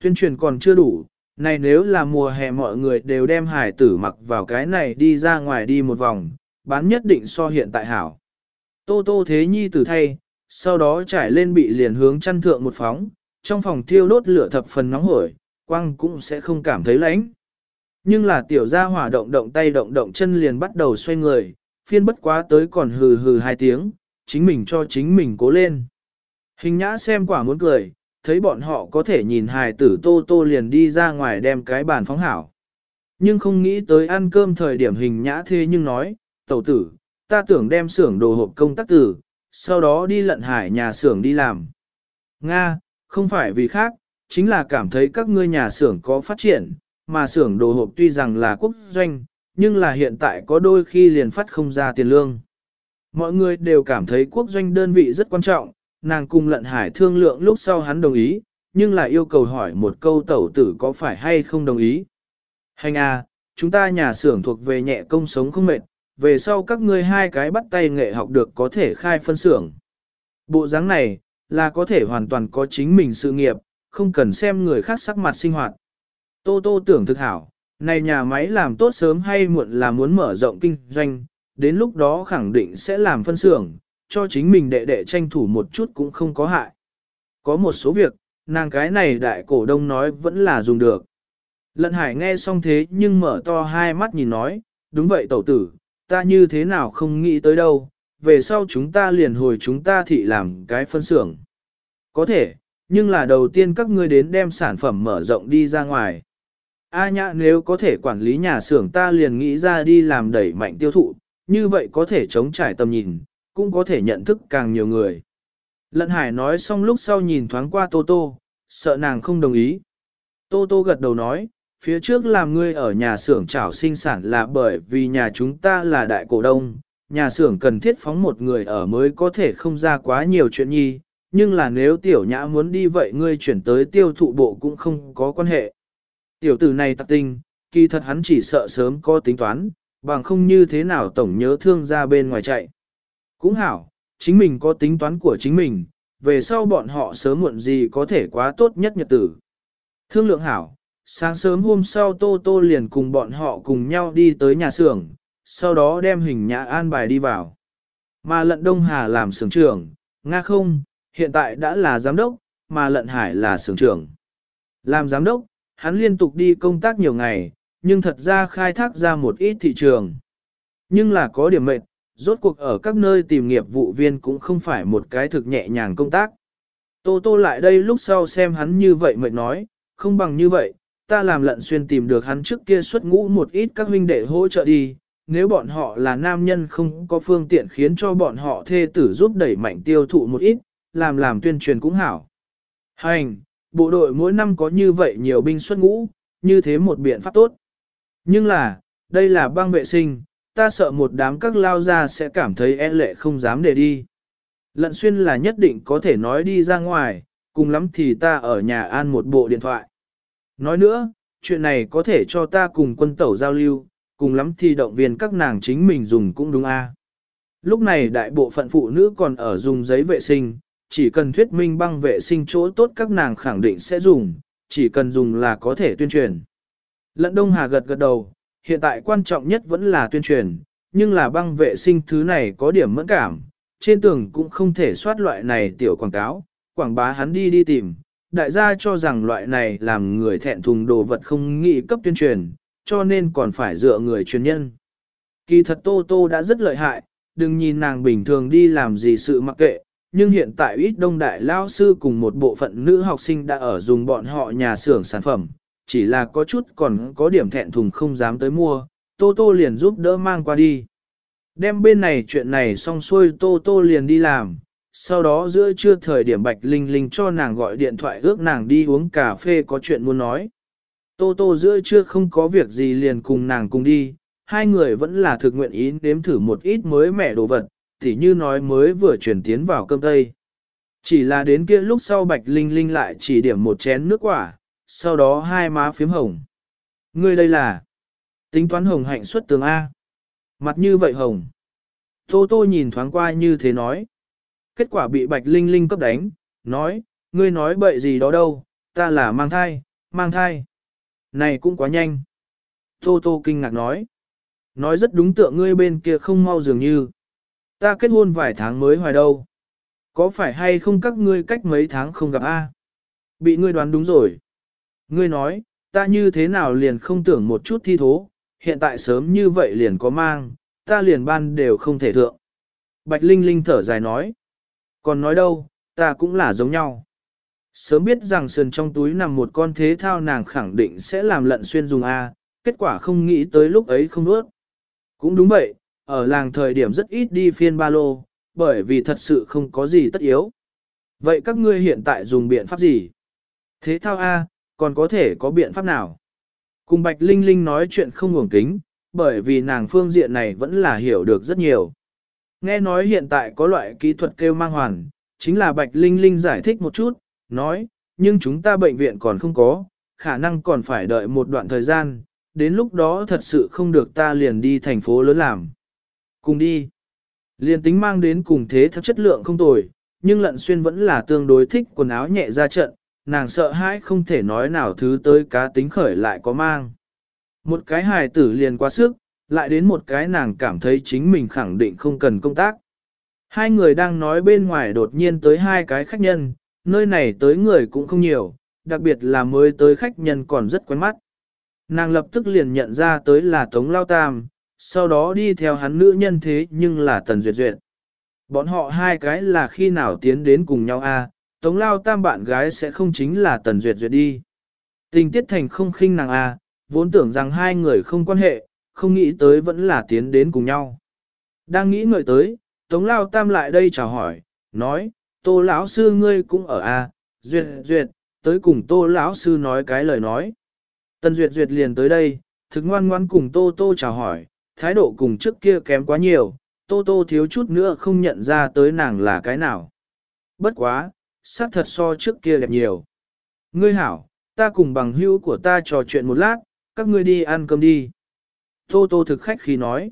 Tuyên truyền còn chưa đủ, này nếu là mùa hè mọi người đều đem hải tử mặc vào cái này đi ra ngoài đi một vòng, bán nhất định so hiện tại hảo. Tô tô thế nhi tử thay, sau đó trải lên bị liền hướng chăn thượng một phóng, trong phòng thiêu đốt lửa thập phần nóng hổi, quăng cũng sẽ không cảm thấy lạnh. Nhưng là tiểu gia hỏa động động tay động động chân liền bắt đầu xoay người, phiên bất quá tới còn hừ hừ hai tiếng, chính mình cho chính mình cố lên. Hình nhã xem quả muốn cười, thấy bọn họ có thể nhìn hài tử tô tô liền đi ra ngoài đem cái bàn phóng hảo. Nhưng không nghĩ tới ăn cơm thời điểm hình nhã thế nhưng nói, tẩu tử, ta tưởng đem xưởng đồ hộp công tác tử, sau đó đi lận hải nhà xưởng đi làm. Nga, không phải vì khác, chính là cảm thấy các ngươi nhà xưởng có phát triển, mà xưởng đồ hộp tuy rằng là quốc doanh, nhưng là hiện tại có đôi khi liền phát không ra tiền lương. Mọi người đều cảm thấy quốc doanh đơn vị rất quan trọng, nàng cùng lận hải thương lượng lúc sau hắn đồng ý, nhưng lại yêu cầu hỏi một câu tẩu tử có phải hay không đồng ý. Hành à, chúng ta nhà xưởng thuộc về nhẹ công sống không mệt, về sau các ngươi hai cái bắt tay nghệ học được có thể khai phân xưởng. Bộ dáng này, là có thể hoàn toàn có chính mình sự nghiệp, không cần xem người khác sắc mặt sinh hoạt. Tô Tô tưởng thực hảo, này nhà máy làm tốt sớm hay muộn là muốn mở rộng kinh doanh, đến lúc đó khẳng định sẽ làm phân xưởng, cho chính mình đệ đệ tranh thủ một chút cũng không có hại. Có một số việc, nàng cái này đại cổ đông nói vẫn là dùng được. Lận hải nghe xong thế nhưng mở to hai mắt nhìn nói, đúng vậy tẩu tử, ta như thế nào không nghĩ tới đâu, về sau chúng ta liền hồi chúng ta thị làm cái phân xưởng. Có thể, nhưng là đầu tiên các ngươi đến đem sản phẩm mở rộng đi ra ngoài. A nhã nếu có thể quản lý nhà xưởng ta liền nghĩ ra đi làm đẩy mạnh tiêu thụ, như vậy có thể chống trải tầm nhìn, cũng có thể nhận thức càng nhiều người. Lận hải nói xong lúc sau nhìn thoáng qua Tô Tô, sợ nàng không đồng ý. Tô Tô gật đầu nói, phía trước làm ngươi ở nhà xưởng chảo sinh sản là bởi vì nhà chúng ta là đại cổ đông, nhà xưởng cần thiết phóng một người ở mới có thể không ra quá nhiều chuyện nhi, nhưng là nếu tiểu nhã muốn đi vậy ngươi chuyển tới tiêu thụ bộ cũng không có quan hệ. Tiểu tử này tặc tinh, kỳ thật hắn chỉ sợ sớm có tính toán, bằng không như thế nào tổng nhớ thương ra bên ngoài chạy. Cũng hảo, chính mình có tính toán của chính mình, về sau bọn họ sớm muộn gì có thể quá tốt nhất nhật tử. Thương lượng hảo, sáng sớm hôm sau Tô Tô liền cùng bọn họ cùng nhau đi tới nhà xưởng, sau đó đem hình nhã an bài đi vào. Mà lận Đông Hà làm xưởng trưởng, Nga không, hiện tại đã là giám đốc, mà lận Hải là xưởng trưởng. Làm giám đốc, hắn liên tục đi công tác nhiều ngày, nhưng thật ra khai thác ra một ít thị trường. Nhưng là có điểm mệnh, rốt cuộc ở các nơi tìm nghiệp vụ viên cũng không phải một cái thực nhẹ nhàng công tác. Tô tô lại đây lúc sau xem hắn như vậy mệt nói, không bằng như vậy, ta làm lận xuyên tìm được hắn trước kia xuất ngũ một ít các huynh đệ hỗ trợ đi, nếu bọn họ là nam nhân không có phương tiện khiến cho bọn họ thê tử giúp đẩy mạnh tiêu thụ một ít, làm làm tuyên truyền cũng hảo. Hành, bộ đội mỗi năm có như vậy nhiều binh xuất ngũ, như thế một biện pháp tốt. Nhưng là, đây là băng vệ sinh, ta sợ một đám các lao ra sẽ cảm thấy e lệ không dám để đi. Lận xuyên là nhất định có thể nói đi ra ngoài, cùng lắm thì ta ở nhà an một bộ điện thoại. Nói nữa, chuyện này có thể cho ta cùng quân tẩu giao lưu, cùng lắm thì động viên các nàng chính mình dùng cũng đúng a. Lúc này đại bộ phận phụ nữ còn ở dùng giấy vệ sinh, chỉ cần thuyết minh băng vệ sinh chỗ tốt các nàng khẳng định sẽ dùng, chỉ cần dùng là có thể tuyên truyền. Lận Đông Hà gật gật đầu, hiện tại quan trọng nhất vẫn là tuyên truyền, nhưng là băng vệ sinh thứ này có điểm mẫn cảm, trên tường cũng không thể soát loại này tiểu quảng cáo, quảng bá hắn đi đi tìm, đại gia cho rằng loại này làm người thẹn thùng đồ vật không nghĩ cấp tuyên truyền, cho nên còn phải dựa người truyền nhân. Kỳ thật Tô Tô đã rất lợi hại, đừng nhìn nàng bình thường đi làm gì sự mặc kệ, nhưng hiện tại ít đông đại lao sư cùng một bộ phận nữ học sinh đã ở dùng bọn họ nhà xưởng sản phẩm, chỉ là có chút còn có điểm thẹn thùng không dám tới mua, Tô Tô liền giúp đỡ mang qua đi. Đem bên này chuyện này xong xuôi Tô Tô liền đi làm, sau đó giữa trưa thời điểm Bạch Linh Linh cho nàng gọi điện thoại ước nàng đi uống cà phê có chuyện muốn nói. Tô Tô giữa trưa không có việc gì liền cùng nàng cùng đi, hai người vẫn là thực nguyện ý nếm thử một ít mới mẻ đồ vật, tỉ như nói mới vừa chuyển tiến vào cơm tây. Chỉ là đến kia lúc sau Bạch Linh Linh lại chỉ điểm một chén nước quả, sau đó hai má phím hồng. Ngươi đây là tính toán hồng hạnh xuất tường A. Mặt như vậy hồng. Tô Tô nhìn thoáng qua như thế nói. Kết quả bị Bạch Linh Linh cấp đánh, nói, ngươi nói bậy gì đó đâu, ta là mang thai, mang thai. Này cũng quá nhanh. Tô Tô kinh ngạc nói. Nói rất đúng tượng ngươi bên kia không mau dường như. Ta kết hôn vài tháng mới hoài đâu. Có phải hay không các ngươi cách mấy tháng không gặp A? Bị ngươi đoán đúng rồi. Ngươi nói, ta như thế nào liền không tưởng một chút thi thố, hiện tại sớm như vậy liền có mang, ta liền ban đều không thể thượng. Bạch Linh Linh thở dài nói. Còn nói đâu, ta cũng là giống nhau. Sớm biết rằng sườn trong túi nằm một con thế thao nàng khẳng định sẽ làm lận xuyên dùng A, kết quả không nghĩ tới lúc ấy không nuốt. Cũng đúng vậy, ở làng thời điểm rất ít đi phiên ba lô, bởi vì thật sự không có gì tất yếu. Vậy các ngươi hiện tại dùng biện pháp gì? Thế thao A, còn có thể có biện pháp nào? Cùng Bạch Linh Linh nói chuyện không ngủng kính, bởi vì nàng phương diện này vẫn là hiểu được rất nhiều. Nghe nói hiện tại có loại kỹ thuật kêu mang hoàn, chính là Bạch Linh Linh giải thích một chút, nói, nhưng chúng ta bệnh viện còn không có, khả năng còn phải đợi một đoạn thời gian, đến lúc đó thật sự không được ta liền đi thành phố lớn làm. Cùng đi. Liền tính mang đến cùng thế thấp chất lượng không tồi, nhưng lận xuyên vẫn là tương đối thích quần áo nhẹ ra trận, nàng sợ hãi không thể nói nào thứ tới cá tính khởi lại có mang. Một cái hài tử liền quá sức, lại đến một cái nàng cảm thấy chính mình khẳng định không cần công tác. Hai người đang nói bên ngoài đột nhiên tới hai cái khách nhân, nơi này tới người cũng không nhiều, đặc biệt là mới tới khách nhân còn rất quen mắt. Nàng lập tức liền nhận ra tới là Tống Lao Tam, sau đó đi theo hắn nữ nhân thế nhưng là Tần Duyệt Duyệt. Bọn họ hai cái là khi nào tiến đến cùng nhau a? Tống Lao Tam bạn gái sẽ không chính là Tần Duyệt Duyệt đi. Tình tiết thành không khinh nàng à, vốn tưởng rằng hai người không quan hệ, không nghĩ tới vẫn là tiến đến cùng nhau. Đang nghĩ ngợi tới, Tống Lao Tam lại đây chào hỏi, nói, Tô lão sư ngươi cũng ở à, Duyệt Duyệt, tới cùng Tô lão sư nói cái lời nói. Tần Duyệt Duyệt liền tới đây, thực ngoan ngoan cùng Tô Tô chào hỏi, thái độ cùng trước kia kém quá nhiều, Tô Tô thiếu chút nữa không nhận ra tới nàng là cái nào. Bất quá, xác thật so trước kia đẹp nhiều. Ngươi hảo, ta cùng bằng hữu của ta trò chuyện một lát, các ngươi đi ăn cơm đi. Tô Tô thực khách khi nói.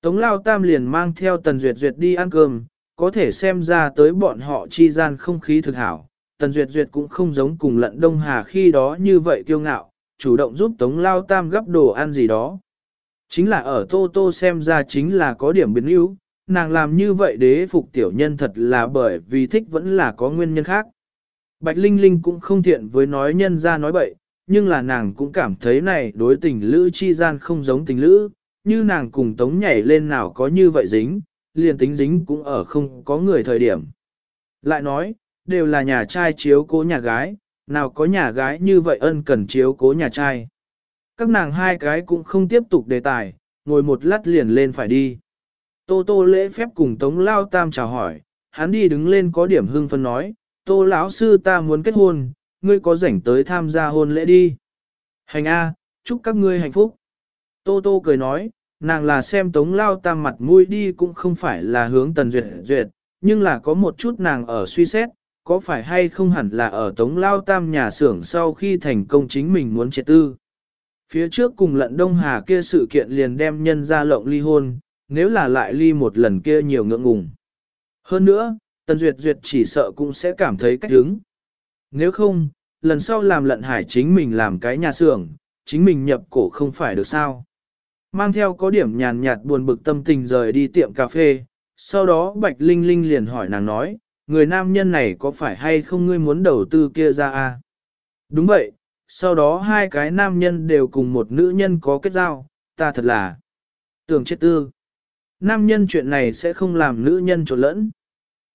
Tống Lao Tam liền mang theo Tần Duyệt Duyệt đi ăn cơm, có thể xem ra tới bọn họ chi gian không khí thực hảo. Tần Duyệt Duyệt cũng không giống cùng lận Đông Hà khi đó như vậy kiêu ngạo, chủ động giúp Tống Lao Tam gấp đồ ăn gì đó. Chính là ở Tô Tô xem ra chính là có điểm biến yếu, nàng làm như vậy đế phục tiểu nhân thật là bởi vì thích vẫn là có nguyên nhân khác. Bạch Linh Linh cũng không thiện với nói nhân ra nói bậy, nhưng là nàng cũng cảm thấy này đối tình lữ chi gian không giống tình lữ, như nàng cùng tống nhảy lên nào có như vậy dính, liền tính dính cũng ở không có người thời điểm. Lại nói, đều là nhà trai chiếu cố nhà gái, nào có nhà gái như vậy ân cần chiếu cố nhà trai. Các nàng hai cái cũng không tiếp tục đề tài, ngồi một lát liền lên phải đi. Tô tô lễ phép cùng tống lao tam chào hỏi, hắn đi đứng lên có điểm hưng phân nói, tô lão sư ta muốn kết hôn, ngươi có rảnh tới tham gia hôn lễ đi. Hành A, chúc các ngươi hạnh phúc. Tô tô cười nói, nàng là xem tống lao tam mặt mũi đi cũng không phải là hướng tần duyệt duyệt, nhưng là có một chút nàng ở suy xét, có phải hay không hẳn là ở tống lao tam nhà xưởng sau khi thành công chính mình muốn triệt tư. Phía trước cùng lận Đông Hà kia sự kiện liền đem nhân ra lộng ly hôn, nếu là lại ly một lần kia nhiều ngượng ngùng. Hơn nữa, Tần Duyệt Duyệt chỉ sợ cũng sẽ cảm thấy cách hứng. Nếu không, lần sau làm lận hải chính mình làm cái nhà xưởng, chính mình nhập cổ không phải được sao. Mang theo có điểm nhàn nhạt buồn bực tâm tình rời đi tiệm cà phê, sau đó Bạch Linh Linh liền hỏi nàng nói, người nam nhân này có phải hay không ngươi muốn đầu tư kia ra à? Đúng vậy, sau đó hai cái nam nhân đều cùng một nữ nhân có kết giao, ta thật là tưởng chết tư. Nam nhân chuyện này sẽ không làm nữ nhân trộn lẫn.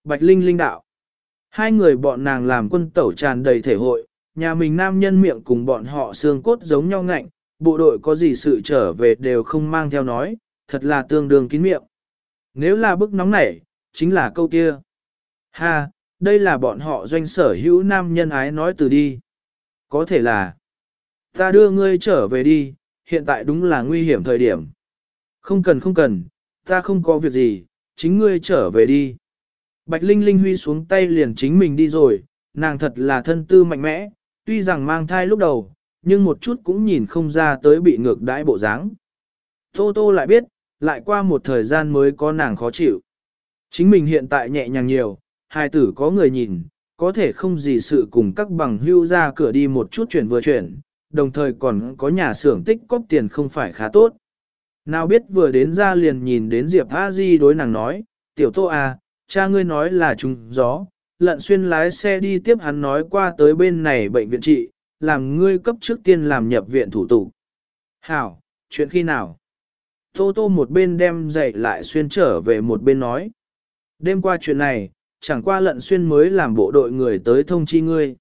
Bạch Linh Linh đạo. Hai người bọn nàng làm quân tẩu tràn đầy thể hội, nhà mình nam nhân miệng cùng bọn họ xương cốt giống nhau ngạnh, bộ đội có gì sự trở về đều không mang theo nói, thật là tương đương kín miệng. Nếu là bức nóng nảy, chính là câu kia. Ha, đây là bọn họ doanh sở hữu nam nhân ái nói từ đi. Có thể là, ta đưa ngươi trở về đi, hiện tại đúng là nguy hiểm thời điểm. Không cần không cần, ta không có việc gì, chính ngươi trở về đi. Bạch Linh Linh huy xuống tay liền chính mình đi rồi, nàng thật là thân tư mạnh mẽ, tuy rằng mang thai lúc đầu, nhưng một chút cũng nhìn không ra tới bị ngược đãi bộ dáng. Tô Tô lại biết, lại qua một thời gian mới có nàng khó chịu. Chính mình hiện tại nhẹ nhàng nhiều, hai tử có người nhìn, có thể không gì sự cùng các bằng hưu ra cửa đi một chút chuyển vừa chuyển, đồng thời còn có nhà xưởng tích cóp tiền không phải khá tốt. Nào biết vừa đến ra liền nhìn đến Diệp A Di đối nàng nói, tiểu tô à, cha ngươi nói là trùng gió, lận xuyên lái xe đi tiếp hắn nói qua tới bên này bệnh viện trị, làm ngươi cấp trước tiên làm nhập viện thủ tục. Hảo, chuyện khi nào? Tô tô một bên đem dậy lại xuyên trở về một bên nói. Đêm qua chuyện này, chẳng qua lận xuyên mới làm bộ đội người tới thông chi ngươi.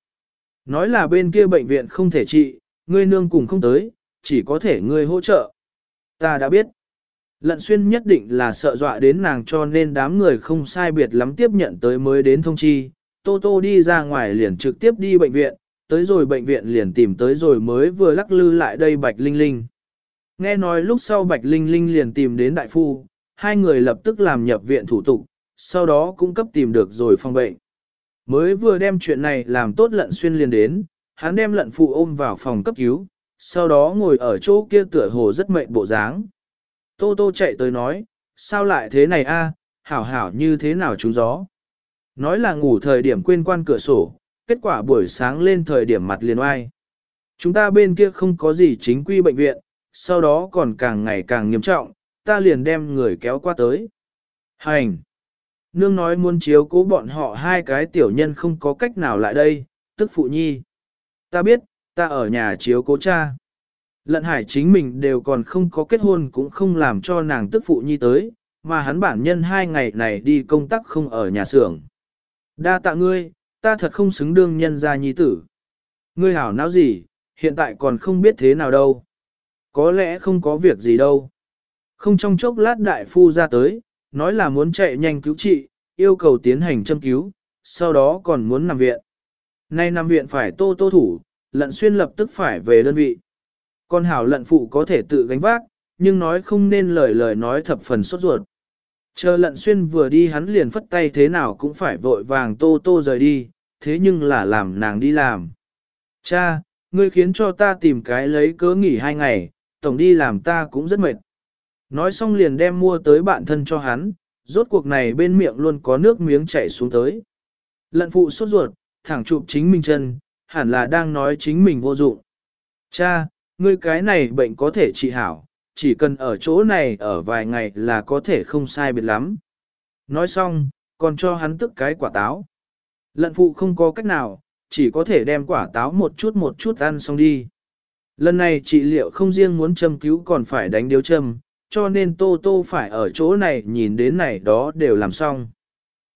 Nói là bên kia bệnh viện không thể trị, ngươi nương cùng không tới, chỉ có thể ngươi hỗ trợ. Ta đã biết. Lận xuyên nhất định là sợ dọa đến nàng cho nên đám người không sai biệt lắm tiếp nhận tới mới đến thông chi. Tô Tô đi ra ngoài liền trực tiếp đi bệnh viện, tới rồi bệnh viện liền tìm tới rồi mới vừa lắc lư lại đây Bạch Linh Linh. Nghe nói lúc sau Bạch Linh Linh liền tìm đến đại phu, hai người lập tức làm nhập viện thủ tục, sau đó cũng cấp tìm được rồi phòng bệnh. Mới vừa đem chuyện này làm tốt lận xuyên liền đến, hắn đem lận phụ ôm vào phòng cấp cứu, sau đó ngồi ở chỗ kia tựa hồ rất mệt bộ dáng. Tô Tô chạy tới nói, sao lại thế này a? hảo hảo như thế nào trúng gió. Nói là ngủ thời điểm quên quan cửa sổ, kết quả buổi sáng lên thời điểm mặt liền oai. Chúng ta bên kia không có gì chính quy bệnh viện, sau đó còn càng ngày càng nghiêm trọng, ta liền đem người kéo qua tới. Hành! Nương nói muốn chiếu cố bọn họ hai cái tiểu nhân không có cách nào lại đây, tức phụ nhi. Ta biết, ta ở nhà chiếu cố cha. Lận hải chính mình đều còn không có kết hôn cũng không làm cho nàng tức phụ nhi tới, mà hắn bản nhân hai ngày này đi công tác không ở nhà xưởng. Đa tạ ngươi, ta thật không xứng đương nhân gia nhi tử. Ngươi hảo não gì, hiện tại còn không biết thế nào đâu. Có lẽ không có việc gì đâu. Không trong chốc lát đại phu ra tới, nói là muốn chạy nhanh cứu trị, yêu cầu tiến hành châm cứu, sau đó còn muốn nằm viện. Nay nằm viện phải tô tô thủ, lận xuyên lập tức phải về đơn vị. Con hảo lận phụ có thể tự gánh vác, nhưng nói không nên lời lời nói thập phần sốt ruột. Chờ lận xuyên vừa đi hắn liền phất tay thế nào cũng phải vội vàng tô tô rời đi, thế nhưng là làm nàng đi làm. Cha, ngươi khiến cho ta tìm cái lấy cớ nghỉ hai ngày, tổng đi làm ta cũng rất mệt. Nói xong liền đem mua tới bạn thân cho hắn, rốt cuộc này bên miệng luôn có nước miếng chảy xuống tới. Lận phụ sốt ruột, thẳng chụp chính mình chân, hẳn là đang nói chính mình vô dụng. Cha, ngươi cái này bệnh có thể trị hảo, chỉ cần ở chỗ này ở vài ngày là có thể không sai biệt lắm. Nói xong, còn cho hắn tức cái quả táo. Lận phụ không có cách nào, chỉ có thể đem quả táo một chút một chút ăn xong đi. Lần này trị liệu không riêng muốn châm cứu còn phải đánh điếu châm, cho nên Tô Tô phải ở chỗ này nhìn đến này đó đều làm xong.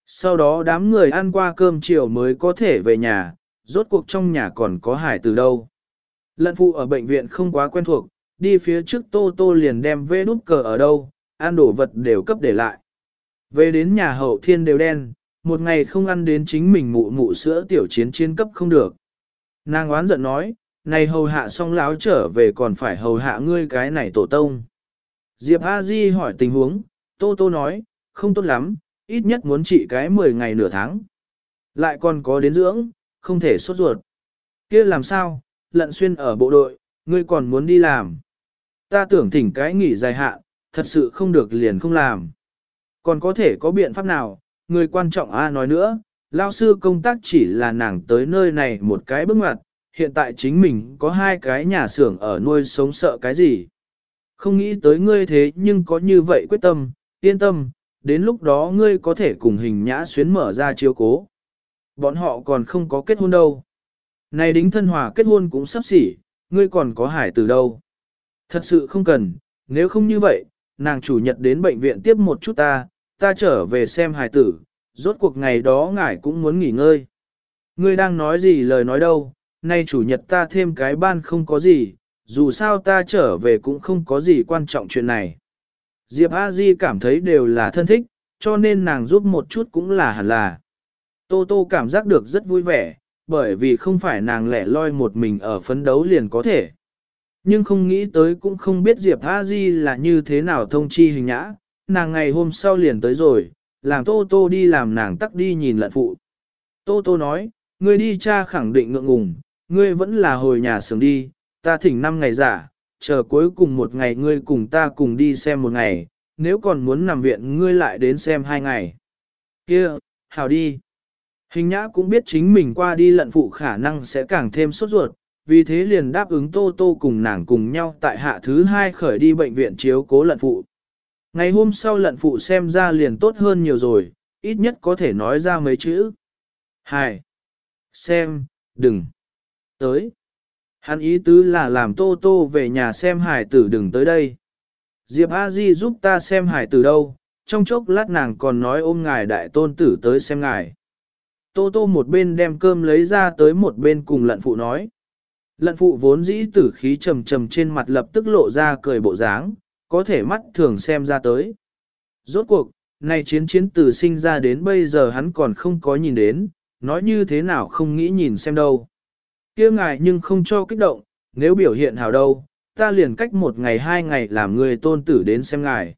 Sau đó đám người ăn qua cơm chiều mới có thể về nhà, rốt cuộc trong nhà còn có hải từ đâu. Lận phụ ở bệnh viện không quá quen thuộc, đi phía trước Tô Tô liền đem vê đút cờ ở đâu, ăn đổ vật đều cấp để lại. Về đến nhà hậu thiên đều đen, một ngày không ăn đến chính mình mụ mụ sữa tiểu chiến chiến cấp không được. Nàng oán giận nói, này hầu hạ xong láo trở về còn phải hầu hạ ngươi cái này tổ tông. Diệp A Di hỏi tình huống, Tô Tô nói, không tốt lắm, ít nhất muốn trị cái 10 ngày nửa tháng. Lại còn có đến dưỡng, không thể sốt ruột. kia làm sao, lận xuyên ở bộ đội, ngươi còn muốn đi làm. Ta tưởng thỉnh cái nghỉ dài hạn, thật sự không được liền không làm. Còn có thể có biện pháp nào, người quan trọng A nói nữa, lao sư công tác chỉ là nàng tới nơi này một cái bước ngoặt, hiện tại chính mình có hai cái nhà xưởng ở nuôi sống sợ cái gì. Không nghĩ tới ngươi thế nhưng có như vậy quyết tâm, yên tâm, đến lúc đó ngươi có thể cùng hình nhã xuyến mở ra chiếu cố. Bọn họ còn không có kết hôn đâu. Này đính thân hòa kết hôn cũng sắp xỉ, ngươi còn có hải từ đâu. Thật sự không cần, nếu không như vậy, nàng chủ nhật đến bệnh viện tiếp một chút ta, ta trở về xem hải tử, rốt cuộc ngày đó ngài cũng muốn nghỉ ngơi. Ngươi đang nói gì lời nói đâu, nay chủ nhật ta thêm cái ban không có gì, dù sao ta trở về cũng không có gì quan trọng chuyện này. Diệp A Di cảm thấy đều là thân thích, cho nên nàng giúp một chút cũng là hẳn là. Tô Tô cảm giác được rất vui vẻ, bởi vì không phải nàng lẻ loi một mình ở phấn đấu liền có thể. Nhưng không nghĩ tới cũng không biết Diệp A Di là như thế nào thông chi hình nhã, nàng ngày hôm sau liền tới rồi, làm Tô Tô đi làm nàng tắc đi nhìn lận phụ. Tô Tô nói, ngươi đi cha khẳng định ngượng ngùng, ngươi vẫn là hồi nhà sớm đi, ta thỉnh năm ngày giả, chờ cuối cùng một ngày ngươi cùng ta cùng đi xem một ngày, nếu còn muốn nằm viện ngươi lại đến xem hai ngày. Kia, hào đi. Hình nhã cũng biết chính mình qua đi lận phụ khả năng sẽ càng thêm sốt ruột, vì thế liền đáp ứng Tô Tô cùng nàng cùng nhau tại hạ thứ hai khởi đi bệnh viện chiếu cố lận phụ. Ngày hôm sau lận phụ xem ra liền tốt hơn nhiều rồi, ít nhất có thể nói ra mấy chữ. Hai. Xem, đừng. Tới. Hắn ý tứ là làm Tô Tô về nhà xem hải tử đừng tới đây. Diệp A Di giúp ta xem hải tử đâu, trong chốc lát nàng còn nói ôm ngài đại tôn tử tới xem ngài. Tô Tô một bên đem cơm lấy ra tới một bên cùng lận phụ nói. Lận phụ vốn dĩ tử khí trầm trầm trên mặt lập tức lộ ra cười bộ dáng, có thể mắt thường xem ra tới. Rốt cuộc, này chiến chiến từ sinh ra đến bây giờ hắn còn không có nhìn đến, nói như thế nào không nghĩ nhìn xem đâu. kia ngài nhưng không cho kích động, nếu biểu hiện hào đâu, ta liền cách một ngày hai ngày làm người tôn tử đến xem ngài.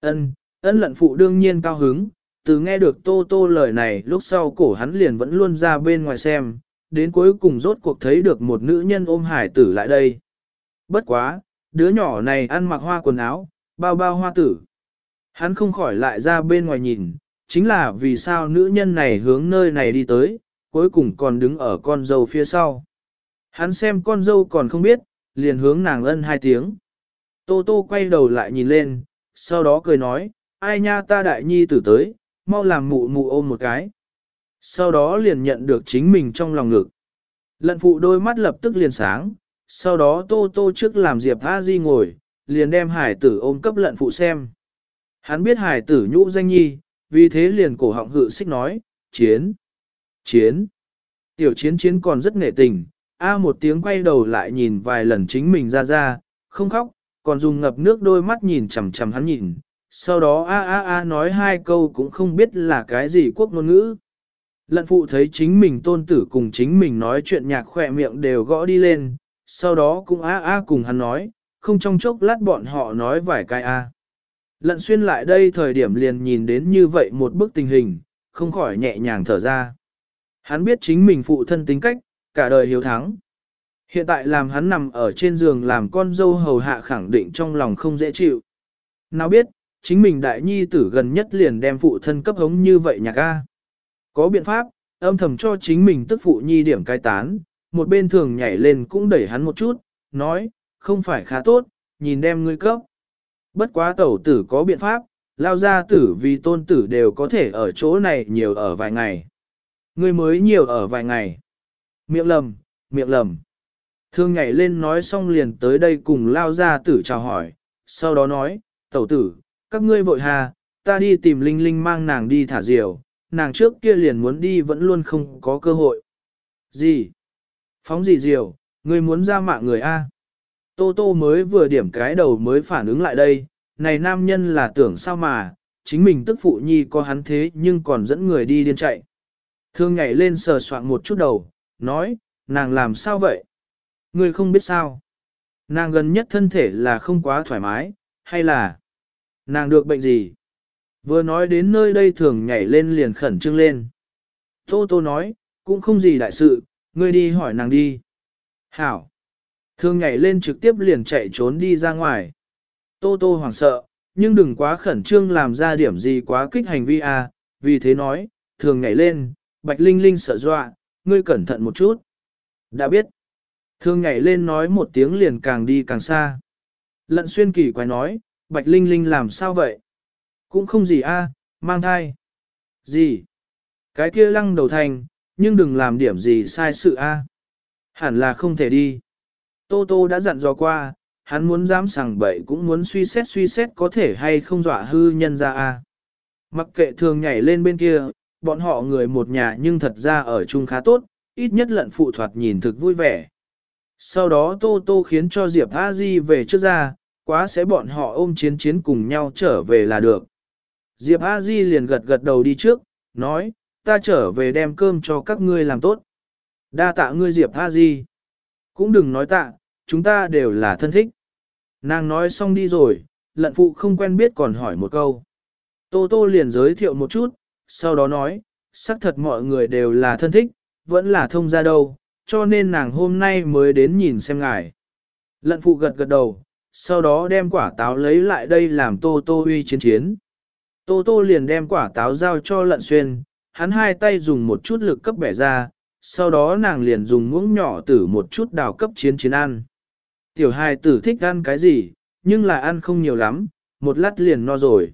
Ân, ân lận phụ đương nhiên cao hứng, từ nghe được tô tô lời này lúc sau cổ hắn liền vẫn luôn ra bên ngoài xem, đến cuối cùng rốt cuộc thấy được một nữ nhân ôm hải tử lại đây. Bất quá, đứa nhỏ này ăn mặc hoa quần áo, bao bao hoa tử. Hắn không khỏi lại ra bên ngoài nhìn, chính là vì sao nữ nhân này hướng nơi này đi tới, cuối cùng còn đứng ở con dâu phía sau. Hắn xem con dâu còn không biết, liền hướng nàng ân hai tiếng. Tô tô quay đầu lại nhìn lên, sau đó cười nói, ai nha ta đại nhi tử tới, mau làm mụ mụ ôm một cái. Sau đó liền nhận được chính mình trong lòng ngực. Lận phụ đôi mắt lập tức liền sáng, sau đó tô tô trước làm Diệp A Di ngồi, liền đem hải tử ôm cấp lận phụ xem. Hắn biết hải tử nhũ danh nhi, vì thế liền cổ họng hự xích nói, chiến, chiến, Tiểu chiến chiến còn rất nghệ tình, a một tiếng quay đầu lại nhìn vài lần chính mình ra ra, không khóc, còn dùng ngập nước đôi mắt nhìn chằm chằm hắn nhìn, sau đó a a a nói hai câu cũng không biết là cái gì quốc ngôn ngữ. Lận phụ thấy chính mình tôn tử cùng chính mình nói chuyện nhạc khỏe miệng đều gõ đi lên, sau đó cũng a a cùng hắn nói, không trong chốc lát bọn họ nói vài cái a. Lận xuyên lại đây thời điểm liền nhìn đến như vậy một bức tình hình, không khỏi nhẹ nhàng thở ra. Hắn biết chính mình phụ thân tính cách, cả đời hiếu thắng. Hiện tại làm hắn nằm ở trên giường làm con dâu hầu hạ khẳng định trong lòng không dễ chịu. Nào biết, chính mình đại nhi tử gần nhất liền đem phụ thân cấp hống như vậy nhạc a. Có biện pháp, âm thầm cho chính mình tức phụ nhi điểm cai tán, một bên thường nhảy lên cũng đẩy hắn một chút, nói, không phải khá tốt, nhìn đem ngươi cấp. Bất quá tẩu tử có biện pháp, lao ra tử vì tôn tử đều có thể ở chỗ này nhiều ở vài ngày. Ngươi mới nhiều ở vài ngày. Miệng lầm, miệng lầm. Thương nhảy lên nói xong liền tới đây cùng lao ra tử chào hỏi, sau đó nói, tẩu tử, các ngươi vội hà, ta đi tìm Linh Linh mang nàng đi thả diều, nàng trước kia liền muốn đi vẫn luôn không có cơ hội. Gì? Phóng gì diều, ngươi muốn ra mạng người A? Tô Tô mới vừa điểm cái đầu mới phản ứng lại đây, này nam nhân là tưởng sao mà, chính mình tức phụ nhi có hắn thế nhưng còn dẫn người đi điên chạy. Thương nhảy lên sờ soạn một chút đầu, nói, nàng làm sao vậy? Ngươi không biết sao? Nàng gần nhất thân thể là không quá thoải mái, hay là nàng được bệnh gì? Vừa nói đến nơi đây thường nhảy lên liền khẩn trương lên. Tô Tô nói, cũng không gì đại sự, ngươi đi hỏi nàng đi. Hảo. Thường nhảy lên trực tiếp liền chạy trốn đi ra ngoài. Tô Tô hoảng sợ, nhưng đừng quá khẩn trương làm ra điểm gì quá kích hành vi à, vì thế nói, thường nhảy lên, Bạch Linh Linh sợ dọa, ngươi cẩn thận một chút. Đã biết. Thường nhảy lên nói một tiếng liền càng đi càng xa. Lận xuyên kỳ quái nói, Bạch Linh Linh làm sao vậy? Cũng không gì a, mang thai. Gì? Cái kia lăng đầu thành, nhưng đừng làm điểm gì sai sự a. Hẳn là không thể đi. Tô Tô đã dặn dò qua, hắn muốn dám sàng bậy cũng muốn suy xét suy xét có thể hay không dọa hư nhân ra a. Mặc kệ thường nhảy lên bên kia, bọn họ người một nhà nhưng thật ra ở chung khá tốt, ít nhất lận phụ thoạt nhìn thực vui vẻ. Sau đó Tô Tô khiến cho Diệp A Di về trước ra, quá sẽ bọn họ ôm chiến chiến cùng nhau trở về là được. Diệp A Di liền gật gật đầu đi trước, nói, ta trở về đem cơm cho các ngươi làm tốt. Đa tạ ngươi Diệp A Di. Cũng đừng nói tạ, chúng ta đều là thân thích. Nàng nói xong đi rồi, lận phụ không quen biết còn hỏi một câu. Tô Tô liền giới thiệu một chút, sau đó nói, xác thật mọi người đều là thân thích, vẫn là thông gia đâu, cho nên nàng hôm nay mới đến nhìn xem ngài. Lận phụ gật gật đầu, sau đó đem quả táo lấy lại đây làm Tô Tô uy chiến chiến. Tô Tô liền đem quả táo giao cho lận xuyên, hắn hai tay dùng một chút lực cấp bẻ ra, sau đó nàng liền dùng muỗng nhỏ tử một chút đào cấp chiến chiến ăn. Tiểu hài tử thích ăn cái gì, nhưng là ăn không nhiều lắm, một lát liền no rồi.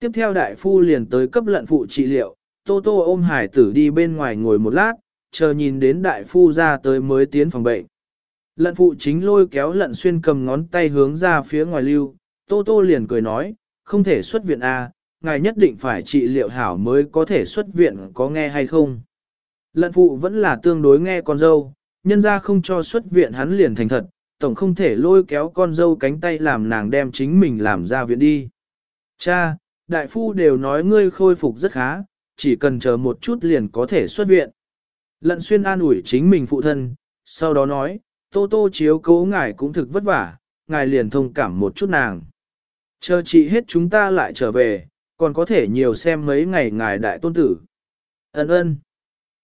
Tiếp theo đại phu liền tới cấp lận phụ trị liệu, Tô Tô ôm hải tử đi bên ngoài ngồi một lát, chờ nhìn đến đại phu ra tới mới tiến phòng bệnh. Lận phụ chính lôi kéo lận xuyên cầm ngón tay hướng ra phía ngoài lưu, Tô Tô liền cười nói, không thể xuất viện A, ngài nhất định phải trị liệu hảo mới có thể xuất viện có nghe hay không. Lận phụ vẫn là tương đối nghe con dâu, nhân ra không cho xuất viện hắn liền thành thật, tổng không thể lôi kéo con dâu cánh tay làm nàng đem chính mình làm ra viện đi. Cha, đại phu đều nói ngươi khôi phục rất khá, chỉ cần chờ một chút liền có thể xuất viện. Lận xuyên an ủi chính mình phụ thân, sau đó nói, tô tô chiếu cố ngài cũng thực vất vả, ngài liền thông cảm một chút nàng. Chờ chị hết chúng ta lại trở về, còn có thể nhiều xem mấy ngày ngài đại tôn tử. Ấn ơn.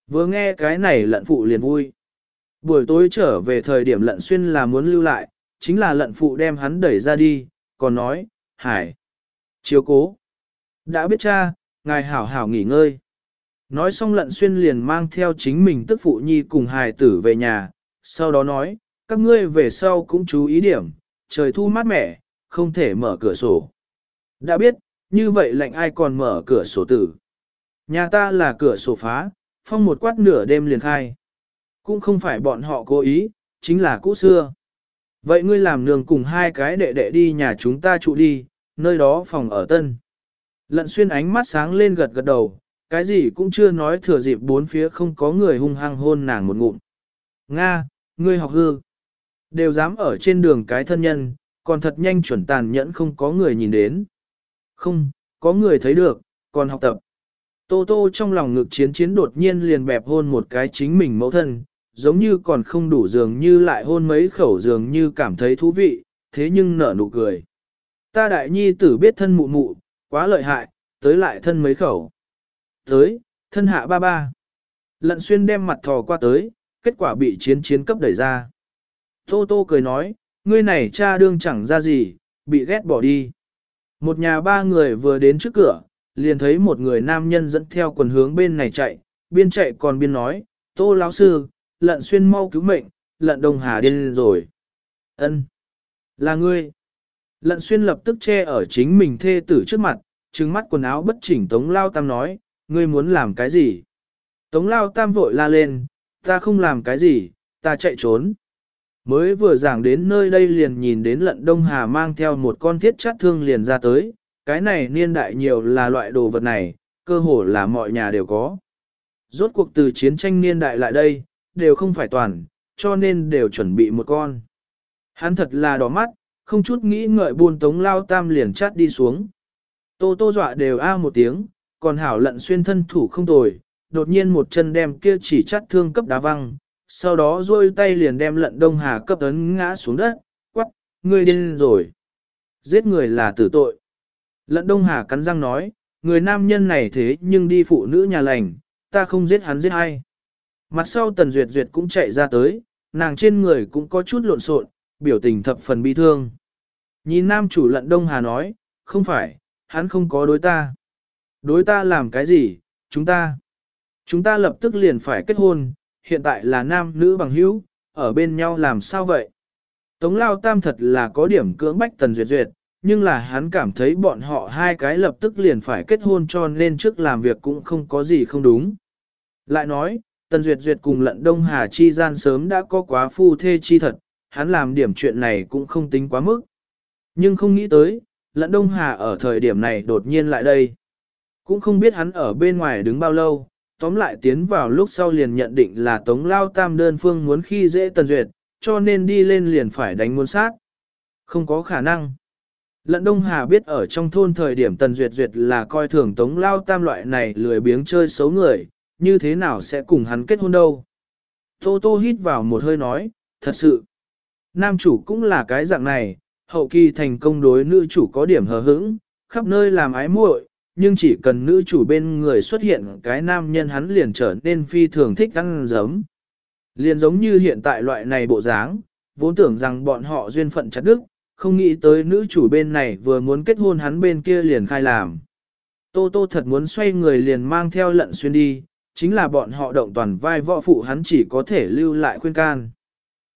Vừa nghe cái này lận phụ liền vui. Buổi tối trở về thời điểm lận xuyên là muốn lưu lại, chính là lận phụ đem hắn đẩy ra đi, còn nói, hải, chiếu cố. Đã biết cha, ngài hảo hảo nghỉ ngơi. Nói xong lận xuyên liền mang theo chính mình tức phụ nhi cùng hài tử về nhà, sau đó nói, các ngươi về sau cũng chú ý điểm, trời thu mát mẻ, không thể mở cửa sổ. Đã biết, như vậy lạnh ai còn mở cửa sổ tử. Nhà ta là cửa sổ phá, phong một quát nửa đêm liền khai. Cũng không phải bọn họ cố ý, chính là cũ xưa. Vậy ngươi làm nương cùng hai cái đệ đệ đi nhà chúng ta trụ đi, nơi đó phòng ở tân. Lận xuyên ánh mắt sáng lên gật gật đầu, Cái gì cũng chưa nói thừa dịp bốn phía không có người hung hăng hôn nàng một ngụm. Nga, ngươi học hư. Đều dám ở trên đường cái thân nhân, còn thật nhanh chuẩn tàn nhẫn không có người nhìn đến. Không, có người thấy được, còn học tập. Tô tô trong lòng ngực chiến chiến đột nhiên liền bẹp hôn một cái chính mình mẫu thân, giống như còn không đủ dường như lại hôn mấy khẩu dường như cảm thấy thú vị, thế nhưng nở nụ cười. Ta đại nhi tử biết thân mụ mụ, quá lợi hại, tới lại thân mấy khẩu. Tới, thân hạ ba ba. Lận xuyên đem mặt thò qua tới, kết quả bị chiến chiến cấp đẩy ra. Tô tô cười nói, ngươi này cha đương chẳng ra gì, bị ghét bỏ đi. Một nhà ba người vừa đến trước cửa, liền thấy một người nam nhân dẫn theo quần hướng bên này chạy, biên chạy còn biên nói, tô lão sư, lận xuyên mau cứu mệnh, lận đông hà điên rồi. ân là ngươi. Lận xuyên lập tức che ở chính mình thê tử trước mặt, trừng mắt quần áo bất chỉnh Tống Lao Tam nói, ngươi muốn làm cái gì? Tống Lao Tam vội la lên, ta không làm cái gì, ta chạy trốn. Mới vừa giảng đến nơi đây liền nhìn đến lận Đông Hà mang theo một con thiết chát thương liền ra tới, cái này niên đại nhiều là loại đồ vật này, cơ hồ là mọi nhà đều có. Rốt cuộc từ chiến tranh niên đại lại đây, đều không phải toàn, cho nên đều chuẩn bị một con. Hắn thật là đỏ mắt, không chút nghĩ ngợi buôn tống lao tam liền chát đi xuống. Tô tô dọa đều a một tiếng, còn hảo lận xuyên thân thủ không tồi, đột nhiên một chân đem kia chỉ chát thương cấp đá văng, sau đó duỗi tay liền đem lận đông hà cấp ấn ngã xuống đất, quắc, ngươi điên rồi. Giết người là tử tội. Lận đông hà cắn răng nói, người nam nhân này thế nhưng đi phụ nữ nhà lành, ta không giết hắn giết ai. Mặt sau tần duyệt duyệt cũng chạy ra tới, nàng trên người cũng có chút lộn xộn, biểu tình thập phần bi thương. Nhìn nam chủ lận đông hà nói, không phải, hắn không có đối ta. Đối ta làm cái gì, chúng ta. Chúng ta lập tức liền phải kết hôn, hiện tại là nam nữ bằng hữu, ở bên nhau làm sao vậy? Tống lao tam thật là có điểm cưỡng bách tần duyệt duyệt, nhưng là hắn cảm thấy bọn họ hai cái lập tức liền phải kết hôn cho nên trước làm việc cũng không có gì không đúng. Lại nói, tần duyệt duyệt cùng lận đông hà chi gian sớm đã có quá phu thê chi thật, hắn làm điểm chuyện này cũng không tính quá mức. Nhưng không nghĩ tới, lận đông hà ở thời điểm này đột nhiên lại đây. Cũng không biết hắn ở bên ngoài đứng bao lâu, tóm lại tiến vào lúc sau liền nhận định là Tống Lao Tam đơn phương muốn khi dễ Tần Duyệt, cho nên đi lên liền phải đánh muôn sát. Không có khả năng. Lận Đông Hà biết ở trong thôn thời điểm Tần Duyệt Duyệt là coi thường Tống Lao Tam loại này lười biếng chơi xấu người, như thế nào sẽ cùng hắn kết hôn đâu. Tô Tô hít vào một hơi nói, thật sự. Nam chủ cũng là cái dạng này, hậu kỳ thành công đối nữ chủ có điểm hờ hững, khắp nơi làm ái muội, nhưng chỉ cần nữ chủ bên người xuất hiện cái nam nhân hắn liền trở nên phi thường thích ăn giấm. Liền giống như hiện tại loại này bộ dáng, vốn tưởng rằng bọn họ duyên phận chặt đức, không nghĩ tới nữ chủ bên này vừa muốn kết hôn hắn bên kia liền khai làm. Tô Tô thật muốn xoay người liền mang theo lận xuyên đi, chính là bọn họ động toàn vai võ phụ hắn chỉ có thể lưu lại khuyên can.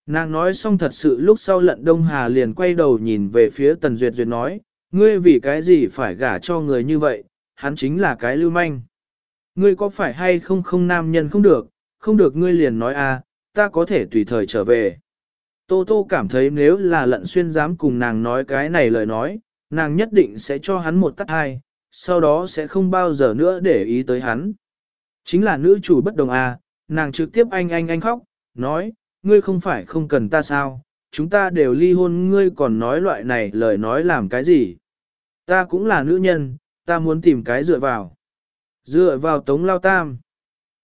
Nàng nói xong thật sự lúc sau lận Đông Hà liền quay đầu nhìn về phía Tần Duyệt Duyệt nói, ngươi vì cái gì phải gả cho người như vậy, hắn chính là cái lưu manh. Ngươi có phải hay không không nam nhân không được, không được ngươi liền nói a, à, ta có thể tùy thời trở về. Tô Tô cảm thấy nếu là lận xuyên dám cùng nàng nói cái này lời nói, nàng nhất định sẽ cho hắn một tắt hai, sau đó sẽ không bao giờ nữa để ý tới hắn. Chính là nữ chủ bất đồng à, nàng trực tiếp anh anh anh khóc, nói, ngươi không phải không cần ta sao, chúng ta đều ly hôn ngươi còn nói loại này lời nói làm cái gì. Ta cũng là nữ nhân, ta muốn tìm cái dựa vào. Dựa vào Tống Lao Tam.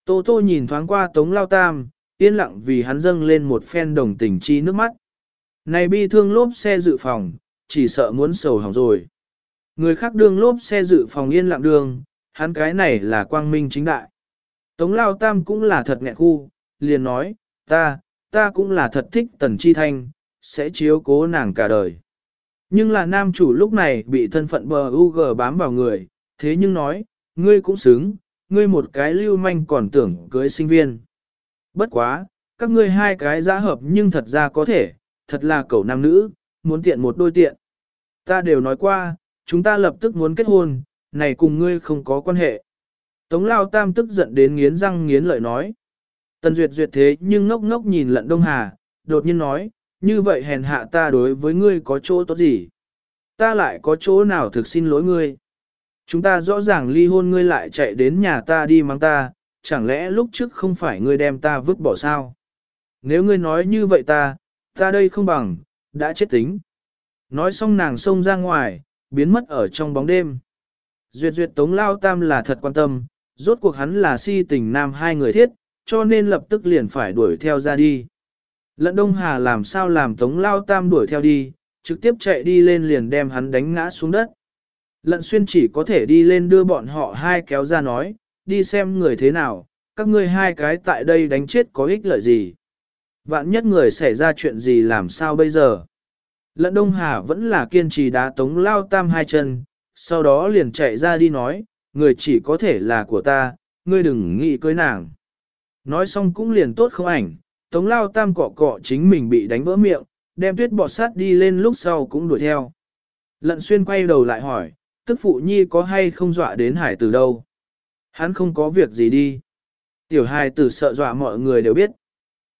Tô Tô nhìn thoáng qua Tống Lao Tam, yên lặng vì hắn dâng lên một phen đồng tình chi nước mắt. Này bi thương lốp xe dự phòng, chỉ sợ muốn sầu hỏng rồi. Người khác đương lốp xe dự phòng yên lặng đường, hắn cái này là quang minh chính đại. Tống Lao Tam cũng là thật nghẹn khu, liền nói, ta, ta cũng là thật thích Tần Chi Thanh, sẽ chiếu cố nàng cả đời. Nhưng là nam chủ lúc này bị thân phận bờ UG bám vào người, thế nhưng nói, ngươi cũng xứng, ngươi một cái lưu manh còn tưởng cưới sinh viên. Bất quá, các ngươi hai cái giá hợp nhưng thật ra có thể, thật là cậu nam nữ, muốn tiện một đôi tiện. Ta đều nói qua, chúng ta lập tức muốn kết hôn, này cùng ngươi không có quan hệ. Tống Lao Tam tức giận đến nghiến răng nghiến lợi nói. Tần Duyệt Duyệt thế nhưng ngốc ngốc nhìn lận Đông Hà, đột nhiên nói, như vậy hèn hạ ta đối với ngươi có chỗ tốt gì? Ta lại có chỗ nào thực xin lỗi ngươi? Chúng ta rõ ràng ly hôn ngươi lại chạy đến nhà ta đi mang ta, chẳng lẽ lúc trước không phải ngươi đem ta vứt bỏ sao? Nếu ngươi nói như vậy ta, ta đây không bằng, đã chết tính. Nói xong nàng xông ra ngoài, biến mất ở trong bóng đêm. Duyệt duyệt tống lao tam là thật quan tâm, rốt cuộc hắn là si tình nam hai người thiết, cho nên lập tức liền phải đuổi theo ra đi. Lận Đông Hà làm sao làm tống lao tam đuổi theo đi, trực tiếp chạy đi lên liền đem hắn đánh ngã xuống đất. Lận xuyên chỉ có thể đi lên đưa bọn họ hai kéo ra nói, đi xem người thế nào, các ngươi hai cái tại đây đánh chết có ích lợi gì. Vạn nhất người xảy ra chuyện gì làm sao bây giờ. Lận Đông Hà vẫn là kiên trì đá tống lao tam hai chân, sau đó liền chạy ra đi nói, người chỉ có thể là của ta, ngươi đừng nghĩ cưới nàng. Nói xong cũng liền tốt không ảnh, tống lao tam cọ cọ chính mình bị đánh vỡ miệng, đem tuyết bọt sát đi lên lúc sau cũng đuổi theo. Lận xuyên quay đầu lại hỏi, tức phụ nhi có hay không dọa đến hải từ đâu? Hắn không có việc gì đi. Tiểu hài tử sợ dọa mọi người đều biết.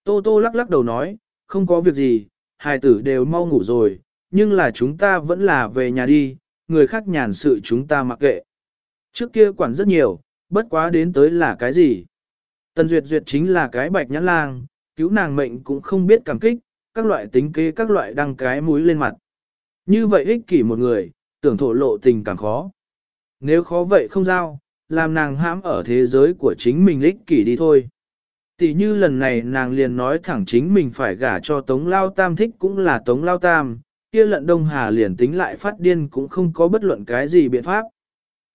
Tô tô lắc lắc đầu nói, không có việc gì, hài tử đều mau ngủ rồi, nhưng là chúng ta vẫn là về nhà đi, người khác nhàn sự chúng ta mặc kệ. Trước kia quản rất nhiều, bất quá đến tới là cái gì? Tần Duyệt Duyệt chính là cái bạch nhãn lang, cứu nàng mệnh cũng không biết cảm kích, các loại tính kế các loại đăng cái mũi lên mặt. Như vậy ích kỷ một người, tưởng thổ lộ tình càng khó. Nếu khó vậy không giao, làm nàng hãm ở thế giới của chính mình ích kỷ đi thôi. Tỷ như lần này nàng liền nói thẳng chính mình phải gả cho Tống Lao Tam thích cũng là Tống Lao Tam, kia lận Đông Hà liền tính lại phát điên cũng không có bất luận cái gì biện pháp.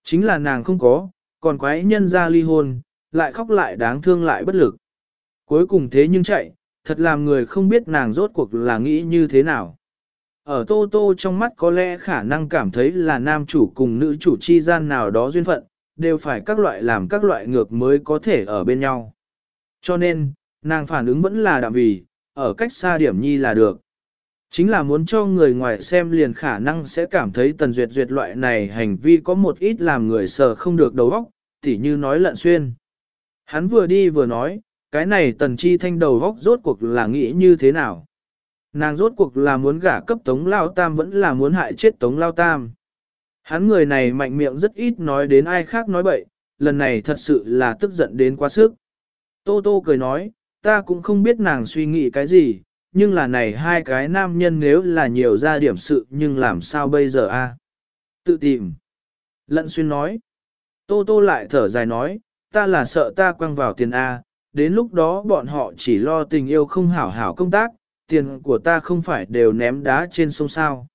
Chính là nàng không có, còn quái nhân ra ly hôn, lại khóc lại đáng thương lại bất lực. Cuối cùng thế nhưng chạy, thật làm người không biết nàng rốt cuộc là nghĩ như thế nào. Ở Tô Tô trong mắt có lẽ khả năng cảm thấy là nam chủ cùng nữ chủ chi gian nào đó duyên phận, đều phải các loại làm các loại ngược mới có thể ở bên nhau. Cho nên, nàng phản ứng vẫn là đạm vì, ở cách xa điểm nhi là được. Chính là muốn cho người ngoài xem liền khả năng sẽ cảm thấy tần duyệt duyệt loại này hành vi có một ít làm người sờ không được đầu óc, tỉ như nói lận xuyên. Hắn vừa đi vừa nói, cái này tần chi thanh đầu góc rốt cuộc là nghĩ như thế nào. Nàng rốt cuộc là muốn gả cấp tống lao tam vẫn là muốn hại chết tống lao tam. Hắn người này mạnh miệng rất ít nói đến ai khác nói bậy, lần này thật sự là tức giận đến quá sức. Tô Tô cười nói, ta cũng không biết nàng suy nghĩ cái gì, nhưng là này hai cái nam nhân nếu là nhiều ra điểm sự nhưng làm sao bây giờ a? Tự tìm. Lận xuyên nói. Tô Tô lại thở dài nói, ta là sợ ta quăng vào tiền A, đến lúc đó bọn họ chỉ lo tình yêu không hảo hảo công tác, tiền của ta không phải đều ném đá trên sông sao.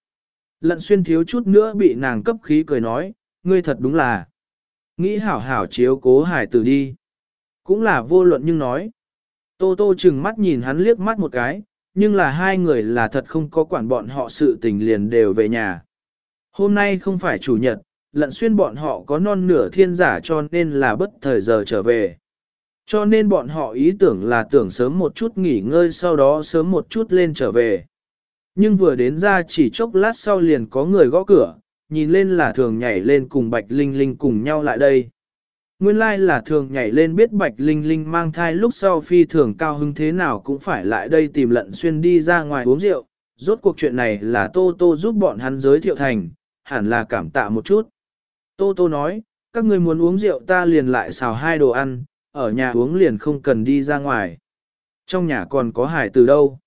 Lận xuyên thiếu chút nữa bị nàng cấp khí cười nói, ngươi thật đúng là. Nghĩ hảo hảo chiếu cố hải tử đi. Cũng là vô luận nhưng nói. Tô tô chừng mắt nhìn hắn liếc mắt một cái, nhưng là hai người là thật không có quản bọn họ sự tình liền đều về nhà. Hôm nay không phải chủ nhật, lận xuyên bọn họ có non nửa thiên giả cho nên là bất thời giờ trở về. Cho nên bọn họ ý tưởng là tưởng sớm một chút nghỉ ngơi sau đó sớm một chút lên trở về. Nhưng vừa đến ra chỉ chốc lát sau liền có người gõ cửa, nhìn lên là thường nhảy lên cùng Bạch Linh Linh cùng nhau lại đây. Nguyên lai like là thường nhảy lên biết Bạch Linh Linh mang thai lúc sau phi thường cao hứng thế nào cũng phải lại đây tìm lận xuyên đi ra ngoài uống rượu. Rốt cuộc chuyện này là Tô Tô giúp bọn hắn giới thiệu thành, hẳn là cảm tạ một chút. Tô Tô nói, các người muốn uống rượu ta liền lại xào hai đồ ăn, ở nhà uống liền không cần đi ra ngoài. Trong nhà còn có hải từ đâu.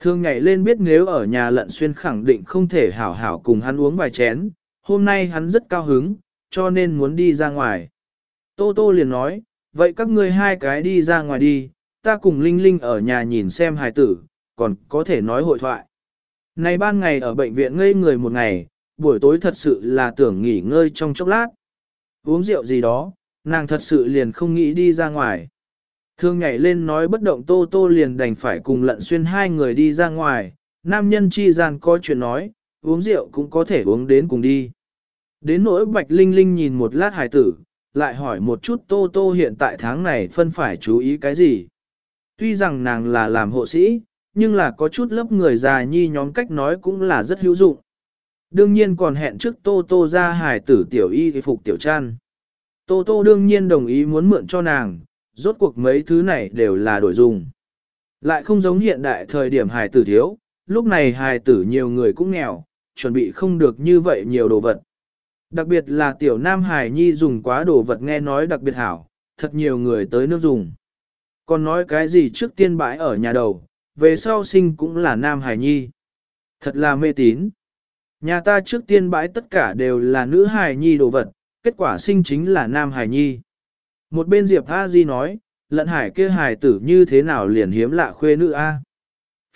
Thương nhảy lên biết nếu ở nhà lận xuyên khẳng định không thể hảo hảo cùng hắn uống vài chén, hôm nay hắn rất cao hứng, cho nên muốn đi ra ngoài. Tô Tô liền nói, vậy các ngươi hai cái đi ra ngoài đi, ta cùng Linh Linh ở nhà nhìn xem hài tử, còn có thể nói hội thoại. Này ban ngày ở bệnh viện ngây người một ngày, buổi tối thật sự là tưởng nghỉ ngơi trong chốc lát. Uống rượu gì đó, nàng thật sự liền không nghĩ đi ra ngoài. Thương nhảy lên nói bất động tô tô liền đành phải cùng lận xuyên hai người đi ra ngoài, nam nhân chi gian có chuyện nói, uống rượu cũng có thể uống đến cùng đi. Đến nỗi bạch linh linh nhìn một lát hải tử, lại hỏi một chút tô tô hiện tại tháng này phân phải chú ý cái gì. Tuy rằng nàng là làm hộ sĩ, nhưng là có chút lớp người già nhi nhóm cách nói cũng là rất hữu dụng. Đương nhiên còn hẹn trước tô tô ra hải tử tiểu y phục tiểu trăn. Tô tô đương nhiên đồng ý muốn mượn cho nàng, rốt cuộc mấy thứ này đều là đổi dùng. Lại không giống hiện đại thời điểm hài tử thiếu, lúc này hài tử nhiều người cũng nghèo, chuẩn bị không được như vậy nhiều đồ vật. Đặc biệt là tiểu nam hải nhi dùng quá đồ vật nghe nói đặc biệt hảo, thật nhiều người tới nước dùng. Còn nói cái gì trước tiên bãi ở nhà đầu, về sau sinh cũng là nam hải nhi. Thật là mê tín. Nhà ta trước tiên bãi tất cả đều là nữ hải nhi đồ vật, kết quả sinh chính là nam hải nhi. Một bên Diệp A Di nói, lận hải kia hải tử như thế nào liền hiếm lạ khuê nữ A.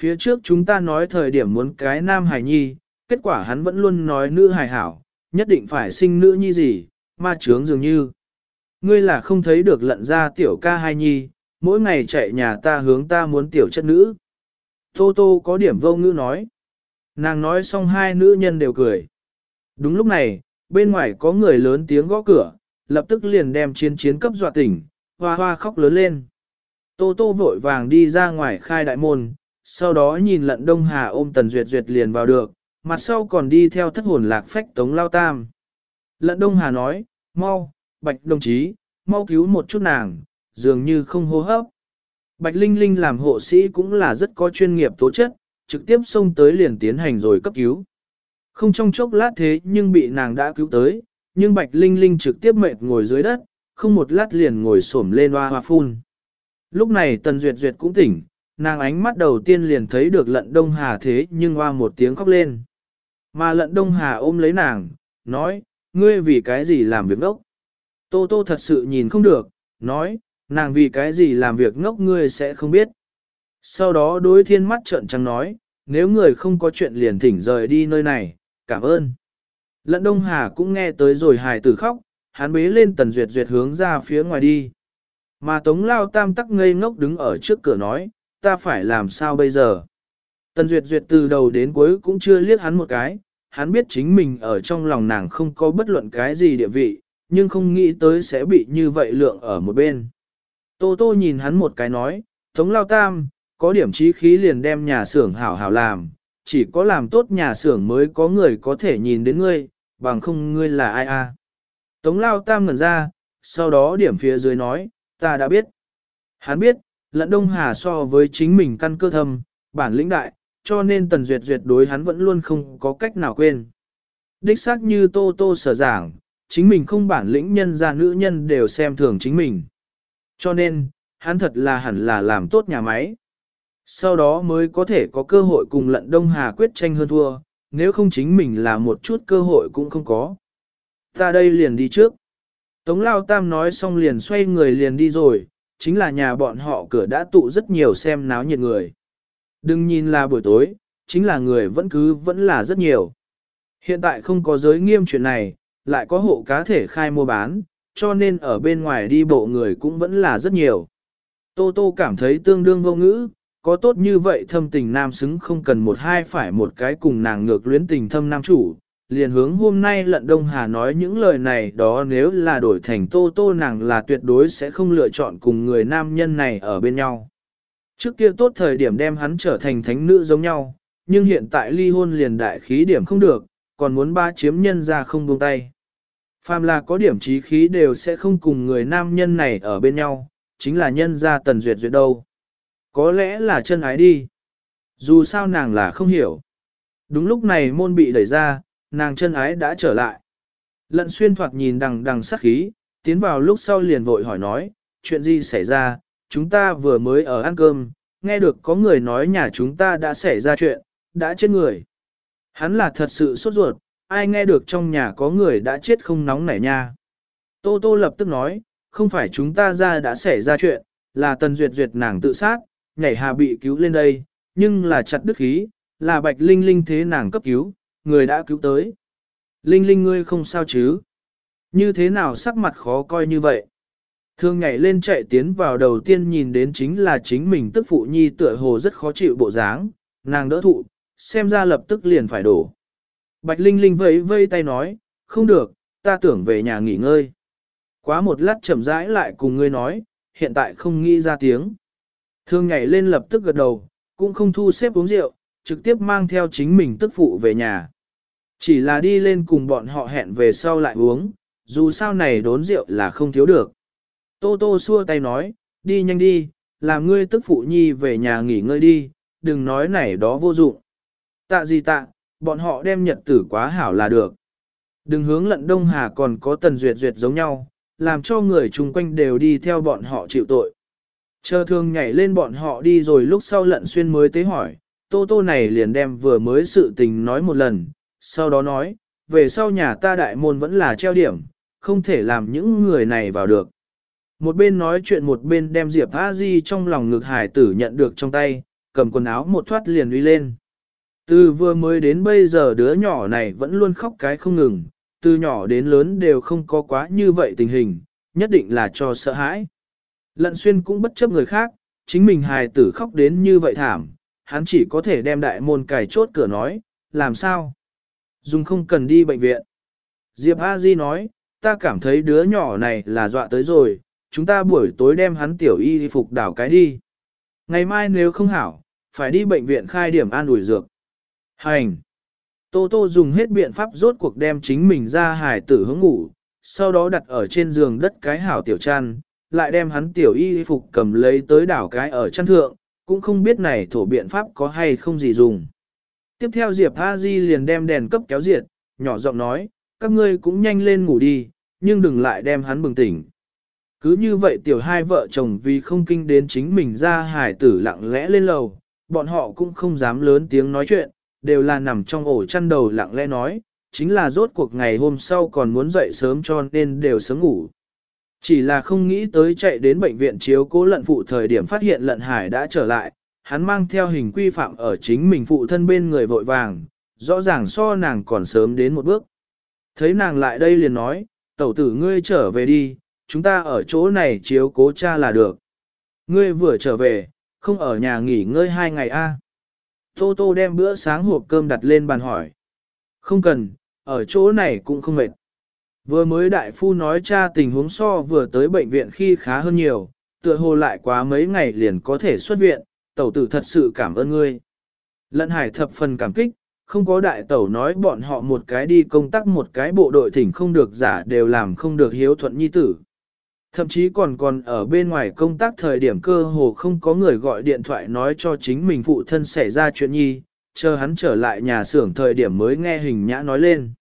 Phía trước chúng ta nói thời điểm muốn cái nam hải nhi, kết quả hắn vẫn luôn nói nữ hài hảo, nhất định phải sinh nữ nhi gì, ma trướng dường như. Ngươi là không thấy được lận ra tiểu ca hai nhi, mỗi ngày chạy nhà ta hướng ta muốn tiểu chất nữ. Tô Tô có điểm vô ngữ nói. Nàng nói xong hai nữ nhân đều cười. Đúng lúc này, bên ngoài có người lớn tiếng gõ cửa, lập tức liền đem chiến chiến cấp dọa tỉnh, hoa hoa khóc lớn lên. Tô Tô vội vàng đi ra ngoài khai đại môn, sau đó nhìn lận Đông Hà ôm Tần Duyệt Duyệt liền vào được, mặt sau còn đi theo thất hồn lạc phách Tống Lao Tam. Lận Đông Hà nói, mau, Bạch đồng chí, mau cứu một chút nàng, dường như không hô hấp. Bạch Linh Linh làm hộ sĩ cũng là rất có chuyên nghiệp tố chất, trực tiếp xông tới liền tiến hành rồi cấp cứu. Không trong chốc lát thế nhưng bị nàng đã cứu tới, nhưng Bạch Linh Linh trực tiếp mệt ngồi dưới đất, không một lát liền ngồi xổm lên hoa hoa phun. Lúc này Tần Duyệt Duyệt cũng tỉnh, nàng ánh mắt đầu tiên liền thấy được lận Đông Hà thế nhưng hoa một tiếng khóc lên. Mà lận Đông Hà ôm lấy nàng, nói, ngươi vì cái gì làm việc ngốc? Tô Tô thật sự nhìn không được, nói, nàng vì cái gì làm việc ngốc ngươi sẽ không biết. Sau đó đối thiên mắt trợn trắng nói, nếu người không có chuyện liền thỉnh rời đi nơi này, cảm ơn. Lận Đông Hà cũng nghe tới rồi hài tử khóc, hắn bế lên tần duyệt duyệt hướng ra phía ngoài đi. Mà Tống Lao Tam tắc ngây ngốc đứng ở trước cửa nói, ta phải làm sao bây giờ? Tần duyệt duyệt từ đầu đến cuối cũng chưa liếc hắn một cái, hắn biết chính mình ở trong lòng nàng không có bất luận cái gì địa vị, nhưng không nghĩ tới sẽ bị như vậy lượng ở một bên. Tô Tô nhìn hắn một cái nói, Tống Lao Tam, có điểm trí khí liền đem nhà xưởng hảo hảo làm, chỉ có làm tốt nhà xưởng mới có người có thể nhìn đến ngươi, bằng không ngươi là ai a? Tống Lao Tam ngẩn ra, sau đó điểm phía dưới nói, ta đã biết. Hắn biết, lẫn Đông Hà so với chính mình căn cơ thâm, bản lĩnh đại, cho nên Tần Duyệt Duyệt đối hắn vẫn luôn không có cách nào quên. Đích xác như Tô Tô sở giảng, chính mình không bản lĩnh nhân ra nữ nhân đều xem thường chính mình. Cho nên, hắn thật là hẳn là làm tốt nhà máy. Sau đó mới có thể có cơ hội cùng lận Đông Hà quyết tranh hơn thua, nếu không chính mình là một chút cơ hội cũng không có. Ta đây liền đi trước. Tống Lao Tam nói xong liền xoay người liền đi rồi, chính là nhà bọn họ cửa đã tụ rất nhiều xem náo nhiệt người. Đừng nhìn là buổi tối, chính là người vẫn cứ vẫn là rất nhiều. Hiện tại không có giới nghiêm chuyện này, lại có hộ cá thể khai mua bán, cho nên ở bên ngoài đi bộ người cũng vẫn là rất nhiều. Tô Tô cảm thấy tương đương vô ngữ, có tốt như vậy thâm tình nam xứng không cần một hai phải một cái cùng nàng ngược luyến tình thâm nam chủ. Liền hướng hôm nay lận Đông Hà nói những lời này đó nếu là đổi thành Tô Tô nàng là tuyệt đối sẽ không lựa chọn cùng người nam nhân này ở bên nhau. Trước kia tốt thời điểm đem hắn trở thành thánh nữ giống nhau, nhưng hiện tại ly hôn liền đại khí điểm không được, còn muốn ba chiếm nhân ra không buông tay. Phàm là có điểm trí khí đều sẽ không cùng người nam nhân này ở bên nhau, chính là nhân ra tần duyệt duyệt đâu. Có lẽ là chân ái đi. Dù sao nàng là không hiểu. Đúng lúc này môn bị đẩy ra, nàng chân ái đã trở lại. Lận xuyên thoạt nhìn đằng đằng sắc khí, tiến vào lúc sau liền vội hỏi nói, chuyện gì xảy ra, chúng ta vừa mới ở ăn cơm, nghe được có người nói nhà chúng ta đã xảy ra chuyện, đã chết người. Hắn là thật sự sốt ruột, ai nghe được trong nhà có người đã chết không nóng nảy nha. Tô Tô lập tức nói, không phải chúng ta ra đã xảy ra chuyện, là Tần Duyệt Duyệt nàng tự sát, nhảy hà bị cứu lên đây, nhưng là chặt đứt khí, là Bạch Linh Linh thế nàng cấp cứu, người đã cứu tới. Linh Linh ngươi không sao chứ? Như thế nào sắc mặt khó coi như vậy? Thương nhảy lên chạy tiến vào đầu tiên nhìn đến chính là chính mình tức phụ nhi tựa hồ rất khó chịu bộ dáng, nàng đỡ thụ, xem ra lập tức liền phải đổ. Bạch Linh Linh vẫy vây tay nói, không được, ta tưởng về nhà nghỉ ngơi. Quá một lát chậm rãi lại cùng ngươi nói, hiện tại không nghĩ ra tiếng. Thương nhảy lên lập tức gật đầu, cũng không thu xếp uống rượu, trực tiếp mang theo chính mình tức phụ về nhà. Chỉ là đi lên cùng bọn họ hẹn về sau lại uống, dù sao này đốn rượu là không thiếu được. Tô Tô xua tay nói, đi nhanh đi, làm ngươi tức phụ nhi về nhà nghỉ ngơi đi, đừng nói này đó vô dụng. Tạ gì tạ, bọn họ đem nhật tử quá hảo là được. Đừng hướng lận Đông Hà còn có Tần Duyệt Duyệt giống nhau, làm cho người chung quanh đều đi theo bọn họ chịu tội. Chờ thương nhảy lên bọn họ đi rồi lúc sau lận xuyên mới tế hỏi, tô tô này liền đem vừa mới sự tình nói một lần, sau đó nói, về sau nhà ta đại môn vẫn là treo điểm, không thể làm những người này vào được. Một bên nói chuyện một bên đem Diệp A Di trong lòng ngực hải tử nhận được trong tay, cầm quần áo một thoát liền uy lên. Từ vừa mới đến bây giờ đứa nhỏ này vẫn luôn khóc cái không ngừng, từ nhỏ đến lớn đều không có quá như vậy tình hình, nhất định là cho sợ hãi. Lận xuyên cũng bất chấp người khác, chính mình hài tử khóc đến như vậy thảm, hắn chỉ có thể đem đại môn cài chốt cửa nói, làm sao? Dùng không cần đi bệnh viện. Diệp A Di nói, ta cảm thấy đứa nhỏ này là dọa tới rồi, chúng ta buổi tối đem hắn tiểu y phục đảo cái đi. Ngày mai nếu không hảo, phải đi bệnh viện khai điểm an ủi dược. Hành! Tô Tô dùng hết biện pháp rốt cuộc đem chính mình ra hải tử hướng ngủ, sau đó đặt ở trên giường đất cái hảo tiểu trăn lại đem hắn tiểu y phục cầm lấy tới đảo cái ở chân thượng, cũng không biết này thổ biện pháp có hay không gì dùng. Tiếp theo Diệp A Di liền đem đèn cấp kéo diệt, nhỏ giọng nói, các ngươi cũng nhanh lên ngủ đi, nhưng đừng lại đem hắn bừng tỉnh. Cứ như vậy tiểu hai vợ chồng vì không kinh đến chính mình ra hải tử lặng lẽ lên lầu, bọn họ cũng không dám lớn tiếng nói chuyện, đều là nằm trong ổ chăn đầu lặng lẽ nói, chính là rốt cuộc ngày hôm sau còn muốn dậy sớm cho nên đều sớm ngủ. Chỉ là không nghĩ tới chạy đến bệnh viện chiếu cố lận phụ thời điểm phát hiện lận hải đã trở lại, hắn mang theo hình quy phạm ở chính mình phụ thân bên người vội vàng, rõ ràng so nàng còn sớm đến một bước. Thấy nàng lại đây liền nói, tẩu tử ngươi trở về đi, chúng ta ở chỗ này chiếu cố cha là được. Ngươi vừa trở về, không ở nhà nghỉ ngơi hai ngày a? Tô Tô đem bữa sáng hộp cơm đặt lên bàn hỏi. Không cần, ở chỗ này cũng không mệt. Vừa mới đại phu nói cha tình huống so vừa tới bệnh viện khi khá hơn nhiều, tựa hồ lại quá mấy ngày liền có thể xuất viện, tẩu tử thật sự cảm ơn ngươi. Lận hải thập phần cảm kích, không có đại tẩu nói bọn họ một cái đi công tác một cái bộ đội thỉnh không được giả đều làm không được hiếu thuận nhi tử. Thậm chí còn còn ở bên ngoài công tác thời điểm cơ hồ không có người gọi điện thoại nói cho chính mình phụ thân xảy ra chuyện nhi, chờ hắn trở lại nhà xưởng thời điểm mới nghe hình nhã nói lên.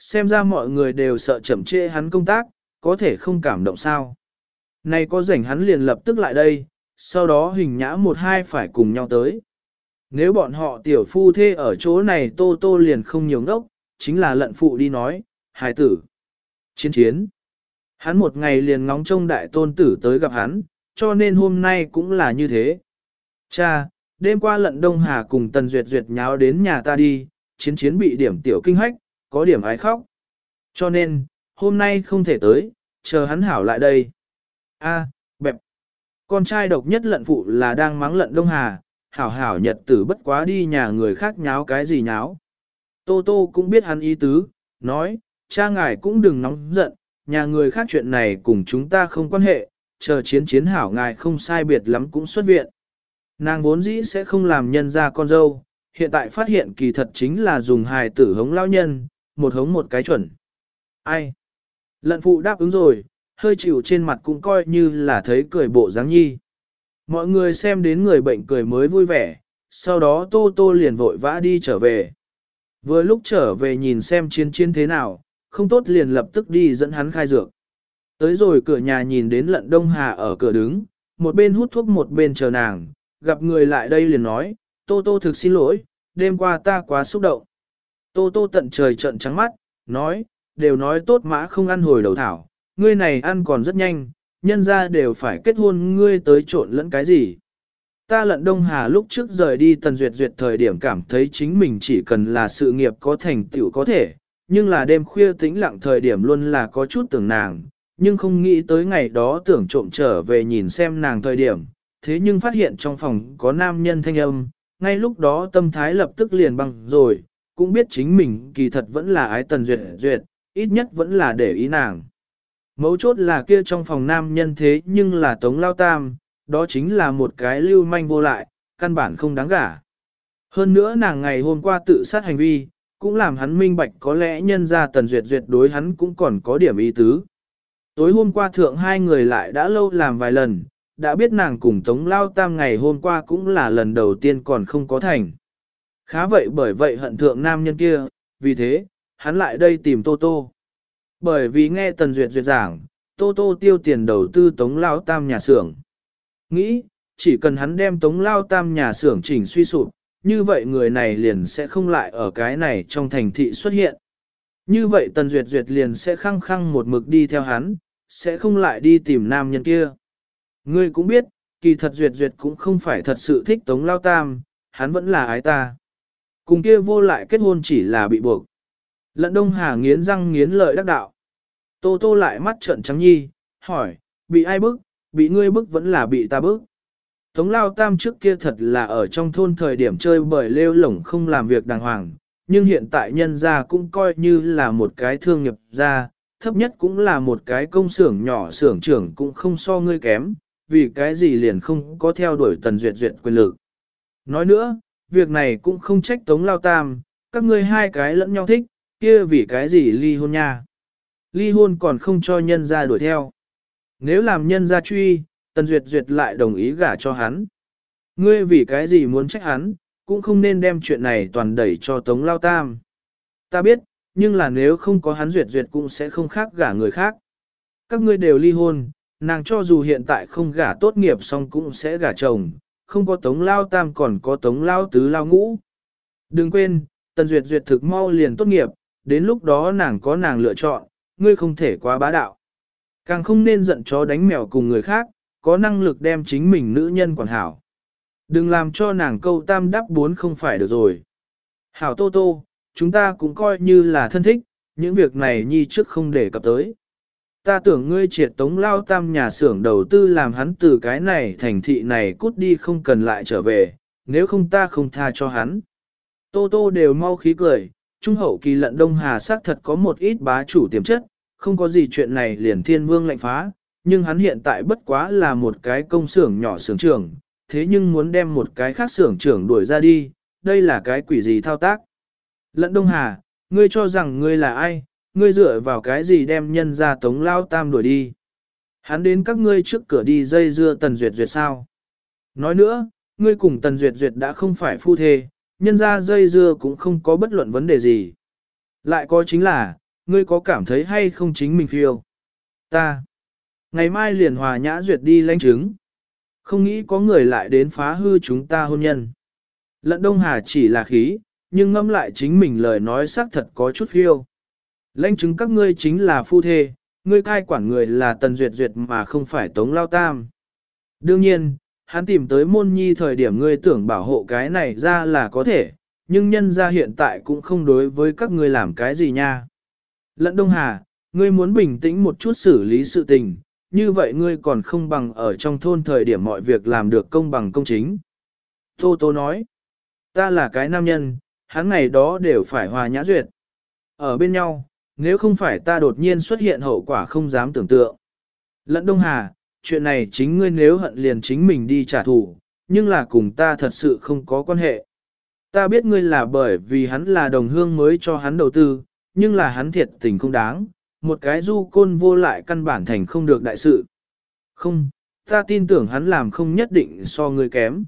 Xem ra mọi người đều sợ chậm trễ hắn công tác, có thể không cảm động sao. Này có rảnh hắn liền lập tức lại đây, sau đó hình nhã một hai phải cùng nhau tới. Nếu bọn họ tiểu phu thê ở chỗ này tô tô liền không nhiều ngốc, chính là lận phụ đi nói, hài tử. Chiến chiến. Hắn một ngày liền ngóng trông đại tôn tử tới gặp hắn, cho nên hôm nay cũng là như thế. Cha, đêm qua lận Đông Hà cùng Tần Duyệt Duyệt nháo đến nhà ta đi, chiến chiến bị điểm tiểu kinh hách, có điểm ái khóc. Cho nên, hôm nay không thể tới, chờ hắn hảo lại đây. A, bẹp. Con trai độc nhất lận phụ là đang mắng lận Đông Hà, hảo hảo nhật tử bất quá đi nhà người khác nháo cái gì nháo. Tô Tô cũng biết hắn ý tứ, nói, cha ngài cũng đừng nóng giận, nhà người khác chuyện này cùng chúng ta không quan hệ, chờ chiến chiến hảo ngài không sai biệt lắm cũng xuất viện. Nàng vốn dĩ sẽ không làm nhân ra con dâu, hiện tại phát hiện kỳ thật chính là dùng hài tử hống lao nhân, một hống một cái chuẩn. Ai? Lận phụ đáp ứng rồi, hơi chịu trên mặt cũng coi như là thấy cười bộ dáng nhi. Mọi người xem đến người bệnh cười mới vui vẻ, sau đó tô tô liền vội vã đi trở về. Vừa lúc trở về nhìn xem chiến chiến thế nào, không tốt liền lập tức đi dẫn hắn khai dược. Tới rồi cửa nhà nhìn đến lận đông hà ở cửa đứng, một bên hút thuốc một bên chờ nàng, gặp người lại đây liền nói, Tô Tô thực xin lỗi, đêm qua ta quá xúc động. Tô Tô tận trời trận trắng mắt, nói, đều nói tốt mã không ăn hồi đầu thảo, ngươi này ăn còn rất nhanh, nhân ra đều phải kết hôn ngươi tới trộn lẫn cái gì. Ta lận Đông Hà lúc trước rời đi tần duyệt duyệt thời điểm cảm thấy chính mình chỉ cần là sự nghiệp có thành tựu có thể, nhưng là đêm khuya tĩnh lặng thời điểm luôn là có chút tưởng nàng, nhưng không nghĩ tới ngày đó tưởng trộm trở về nhìn xem nàng thời điểm, thế nhưng phát hiện trong phòng có nam nhân thanh âm, ngay lúc đó tâm thái lập tức liền băng rồi, cũng biết chính mình kỳ thật vẫn là ái tần duyệt duyệt, ít nhất vẫn là để ý nàng. Mấu chốt là kia trong phòng nam nhân thế nhưng là tống lao tam, đó chính là một cái lưu manh vô lại, căn bản không đáng gả. Hơn nữa nàng ngày hôm qua tự sát hành vi, cũng làm hắn minh bạch có lẽ nhân ra tần duyệt duyệt đối hắn cũng còn có điểm ý tứ. Tối hôm qua thượng hai người lại đã lâu làm vài lần, đã biết nàng cùng Tống Lao Tam ngày hôm qua cũng là lần đầu tiên còn không có thành. Khá vậy bởi vậy hận thượng nam nhân kia, vì thế, hắn lại đây tìm Tô Tô. Bởi vì nghe Tần Duyệt duyệt giảng, Tô Tô tiêu tiền đầu tư Tống Lao Tam nhà xưởng. Nghĩ, chỉ cần hắn đem Tống Lao Tam nhà xưởng chỉnh suy sụp, như vậy người này liền sẽ không lại ở cái này trong thành thị xuất hiện. Như vậy Tần Duyệt Duyệt liền sẽ khăng khăng một mực đi theo hắn, sẽ không lại đi tìm nam nhân kia. Ngươi cũng biết, kỳ thật Duyệt Duyệt cũng không phải thật sự thích Tống Lao Tam, hắn vẫn là ái ta. Cùng kia vô lại kết hôn chỉ là bị buộc. Lận Đông Hà nghiến răng nghiến lợi đắc đạo. Tô Tô lại mắt trợn trắng nhi, hỏi, bị ai bức, bị ngươi bức vẫn là bị ta bức. Tống Lao Tam trước kia thật là ở trong thôn thời điểm chơi bởi lêu lổng không làm việc đàng hoàng, nhưng hiện tại nhân gia cũng coi như là một cái thương nghiệp gia, thấp nhất cũng là một cái công xưởng nhỏ xưởng trưởng cũng không so ngươi kém, vì cái gì liền không có theo đuổi tần duyệt duyệt quyền lực. Nói nữa, việc này cũng không trách Tống Lao Tam, các ngươi hai cái lẫn nhau thích, kia vì cái gì ly hôn nha. Ly hôn còn không cho nhân gia đuổi theo. Nếu làm nhân gia truy, Tần Duyệt Duyệt lại đồng ý gả cho hắn. Ngươi vì cái gì muốn trách hắn, cũng không nên đem chuyện này toàn đẩy cho Tống Lao Tam. Ta biết, nhưng là nếu không có hắn Duyệt Duyệt cũng sẽ không khác gả người khác. Các ngươi đều ly hôn, nàng cho dù hiện tại không gả tốt nghiệp xong cũng sẽ gả chồng, không có Tống Lao Tam còn có Tống Lao Tứ Lao Ngũ. Đừng quên, Tần Duyệt Duyệt thực mau liền tốt nghiệp, đến lúc đó nàng có nàng lựa chọn, ngươi không thể quá bá đạo. Càng không nên giận chó đánh mèo cùng người khác, có năng lực đem chính mình nữ nhân quản hảo. Đừng làm cho nàng câu tam đáp bốn không phải được rồi. Hảo Tô Tô, chúng ta cũng coi như là thân thích, những việc này nhi trước không để cập tới. Ta tưởng ngươi triệt tống lao tam nhà xưởng đầu tư làm hắn từ cái này thành thị này cút đi không cần lại trở về, nếu không ta không tha cho hắn. Tô Tô đều mau khí cười, trung hậu kỳ lận Đông Hà xác thật có một ít bá chủ tiềm chất, không có gì chuyện này liền thiên vương lệnh phá, nhưng hắn hiện tại bất quá là một cái công xưởng nhỏ xưởng trưởng, thế nhưng muốn đem một cái khác xưởng trưởng đuổi ra đi, đây là cái quỷ gì thao tác. Lận Đông Hà, ngươi cho rằng ngươi là ai, ngươi dựa vào cái gì đem nhân ra tống lao tam đuổi đi. Hắn đến các ngươi trước cửa đi dây dưa tần duyệt duyệt sao. Nói nữa, ngươi cùng tần duyệt duyệt đã không phải phu thê, nhân ra dây dưa cũng không có bất luận vấn đề gì. Lại có chính là, ngươi có cảm thấy hay không chính mình phiêu? Ta. Ngày mai liền hòa nhã duyệt đi lãnh chứng. Không nghĩ có người lại đến phá hư chúng ta hôn nhân. Lận Đông Hà chỉ là khí, nhưng ngâm lại chính mình lời nói xác thật có chút phiêu. Lãnh chứng các ngươi chính là phu thê, ngươi cai quản người là Tần Duyệt Duyệt mà không phải Tống Lao Tam. Đương nhiên, hắn tìm tới môn nhi thời điểm ngươi tưởng bảo hộ cái này ra là có thể, nhưng nhân ra hiện tại cũng không đối với các ngươi làm cái gì nha. Lận Đông Hà, ngươi muốn bình tĩnh một chút xử lý sự tình, như vậy ngươi còn không bằng ở trong thôn thời điểm mọi việc làm được công bằng công chính. Tô Tô nói, ta là cái nam nhân, hắn ngày đó đều phải hòa nhã duyệt. Ở bên nhau, nếu không phải ta đột nhiên xuất hiện hậu quả không dám tưởng tượng. Lận Đông Hà, chuyện này chính ngươi nếu hận liền chính mình đi trả thù, nhưng là cùng ta thật sự không có quan hệ. Ta biết ngươi là bởi vì hắn là đồng hương mới cho hắn đầu tư, nhưng là hắn thiệt tình không đáng, một cái du côn vô lại căn bản thành không được đại sự. Không, ta tin tưởng hắn làm không nhất định so ngươi kém.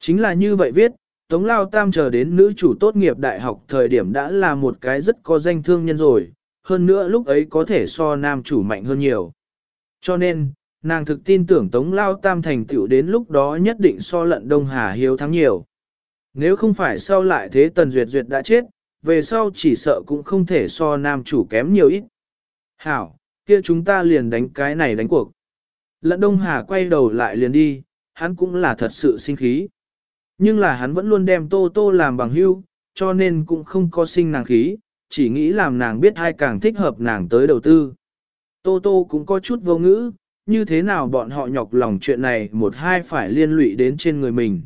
Chính là như vậy viết, Tống Lao Tam chờ đến nữ chủ tốt nghiệp đại học thời điểm đã là một cái rất có danh thương nhân rồi, hơn nữa lúc ấy có thể so nam chủ mạnh hơn nhiều. Cho nên, nàng thực tin tưởng Tống Lao Tam thành tựu đến lúc đó nhất định so lận Đông Hà hiếu thắng nhiều. Nếu không phải sau lại thế Tần Duyệt Duyệt đã chết, về sau chỉ sợ cũng không thể so nam chủ kém nhiều ít. Hảo, kia chúng ta liền đánh cái này đánh cuộc. Lận Đông Hà quay đầu lại liền đi, hắn cũng là thật sự sinh khí. Nhưng là hắn vẫn luôn đem Tô Tô làm bằng hưu, cho nên cũng không có sinh nàng khí, chỉ nghĩ làm nàng biết ai càng thích hợp nàng tới đầu tư. Tô Tô cũng có chút vô ngữ, như thế nào bọn họ nhọc lòng chuyện này một hai phải liên lụy đến trên người mình.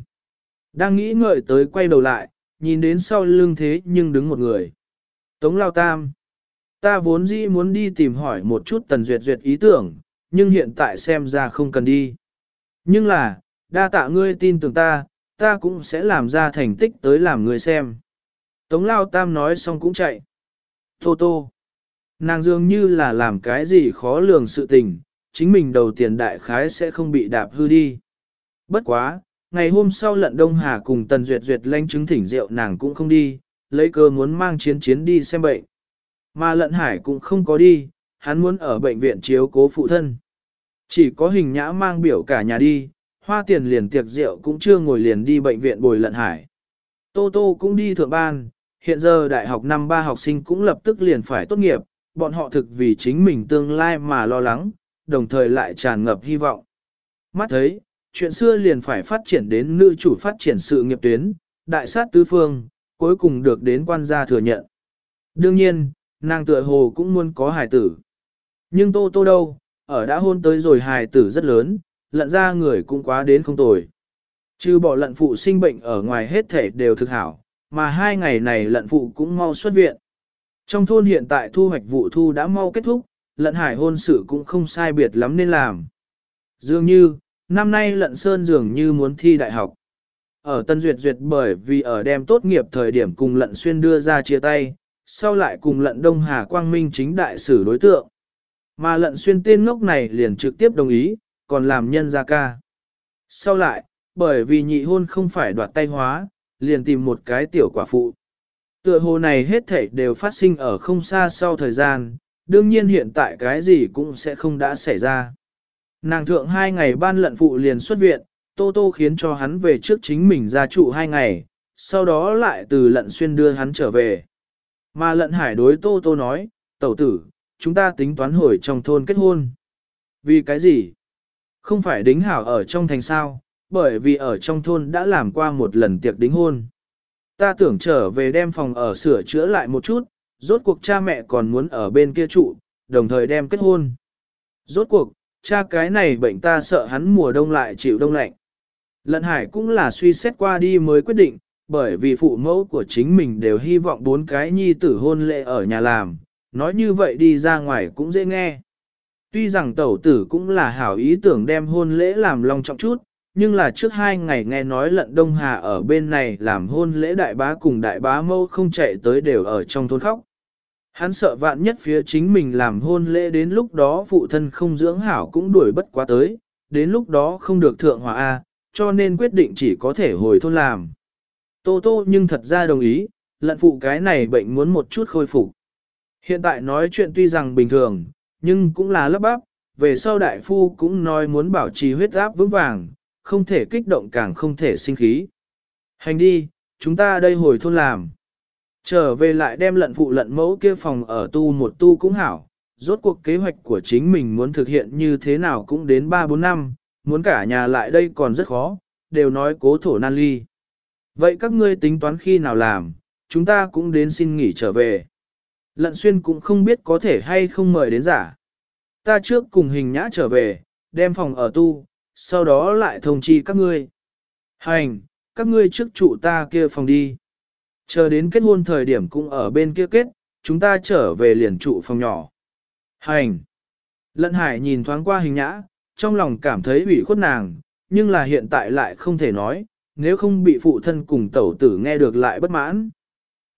Đang nghĩ ngợi tới quay đầu lại, nhìn đến sau lưng thế nhưng đứng một người. Tống Lao Tam. Ta vốn dĩ muốn đi tìm hỏi một chút tần duyệt duyệt ý tưởng, nhưng hiện tại xem ra không cần đi. Nhưng là, đa tạ ngươi tin tưởng ta, ta cũng sẽ làm ra thành tích tới làm ngươi xem. Tống Lao Tam nói xong cũng chạy. Tô tô. Nàng dường như là làm cái gì khó lường sự tình, chính mình đầu tiền đại khái sẽ không bị đạp hư đi. Bất quá, ngày hôm sau lận Đông Hà cùng Tần Duyệt Duyệt lanh chứng thỉnh rượu nàng cũng không đi, lấy cơ muốn mang chiến chiến đi xem bệnh. Mà lận hải cũng không có đi, hắn muốn ở bệnh viện chiếu cố phụ thân. Chỉ có hình nhã mang biểu cả nhà đi, hoa tiền liền tiệc rượu cũng chưa ngồi liền đi bệnh viện bồi lận hải. Tô Tô cũng đi thượng ban, hiện giờ đại học năm ba học sinh cũng lập tức liền phải tốt nghiệp, bọn họ thực vì chính mình tương lai mà lo lắng, đồng thời lại tràn ngập hy vọng. Mắt thấy, chuyện xưa liền phải phát triển đến nữ chủ phát triển sự nghiệp tuyến, đại sát tứ phương, cuối cùng được đến quan gia thừa nhận. Đương nhiên, nàng tựa hồ cũng muốn có hài tử. Nhưng tô tô đâu, ở đã hôn tới rồi hài tử rất lớn, lận ra người cũng quá đến không tồi. Trừ bỏ lận phụ sinh bệnh ở ngoài hết thể đều thực hảo, mà hai ngày này lận phụ cũng mau xuất viện. Trong thôn hiện tại thu hoạch vụ thu đã mau kết thúc, lận hải hôn sự cũng không sai biệt lắm nên làm. Dường như, năm nay lận sơn dường như muốn thi đại học. Ở Tân Duyệt Duyệt bởi vì ở đem tốt nghiệp thời điểm cùng lận xuyên đưa ra chia tay, sau lại cùng lận Đông Hà Quang Minh chính đại sử đối tượng. Mà lận xuyên tên ngốc này liền trực tiếp đồng ý, còn làm nhân gia ca. Sau lại, bởi vì nhị hôn không phải đoạt tay hóa, liền tìm một cái tiểu quả phụ. Tựa hồ này hết thảy đều phát sinh ở không xa sau thời gian, đương nhiên hiện tại cái gì cũng sẽ không đã xảy ra. Nàng thượng hai ngày ban lận phụ liền xuất viện, Tô Tô khiến cho hắn về trước chính mình ra trụ hai ngày, sau đó lại từ lận xuyên đưa hắn trở về. Mà lận hải đối Tô Tô nói, tẩu tử, chúng ta tính toán hồi trong thôn kết hôn. Vì cái gì? Không phải đính hảo ở trong thành sao, bởi vì ở trong thôn đã làm qua một lần tiệc đính hôn. Ta tưởng trở về đem phòng ở sửa chữa lại một chút, rốt cuộc cha mẹ còn muốn ở bên kia trụ, đồng thời đem kết hôn. Rốt cuộc, cha cái này bệnh ta sợ hắn mùa đông lại chịu đông lạnh. Lận hải cũng là suy xét qua đi mới quyết định, bởi vì phụ mẫu của chính mình đều hy vọng bốn cái nhi tử hôn lễ ở nhà làm, nói như vậy đi ra ngoài cũng dễ nghe. Tuy rằng tẩu tử cũng là hảo ý tưởng đem hôn lễ làm long trọng chút, nhưng là trước hai ngày nghe nói lận Đông Hà ở bên này làm hôn lễ đại bá cùng đại bá mâu không chạy tới đều ở trong thôn khóc. Hắn sợ vạn nhất phía chính mình làm hôn lễ đến lúc đó phụ thân không dưỡng hảo cũng đuổi bất quá tới, đến lúc đó không được thượng hòa A, cho nên quyết định chỉ có thể hồi thôn làm. Tô tô nhưng thật ra đồng ý, lận phụ cái này bệnh muốn một chút khôi phục. Hiện tại nói chuyện tuy rằng bình thường, nhưng cũng là lấp bắp, về sau đại phu cũng nói muốn bảo trì huyết áp vững vàng, không thể kích động càng không thể sinh khí. Hành đi, chúng ta đây hồi thôn làm. Trở về lại đem lận phụ lận mẫu kia phòng ở tu một tu cũng hảo, rốt cuộc kế hoạch của chính mình muốn thực hiện như thế nào cũng đến 3-4 năm, muốn cả nhà lại đây còn rất khó, đều nói cố thổ nan ly. Vậy các ngươi tính toán khi nào làm, chúng ta cũng đến xin nghỉ trở về. Lận xuyên cũng không biết có thể hay không mời đến giả. Ta trước cùng hình nhã trở về, đem phòng ở tu, sau đó lại thông chi các ngươi. Hành, các ngươi trước trụ ta kia phòng đi. Chờ đến kết hôn thời điểm cũng ở bên kia kết, chúng ta trở về liền trụ phòng nhỏ. Hành. Lận hải nhìn thoáng qua hình nhã, trong lòng cảm thấy ủy khuất nàng, nhưng là hiện tại lại không thể nói, nếu không bị phụ thân cùng tẩu tử nghe được lại bất mãn.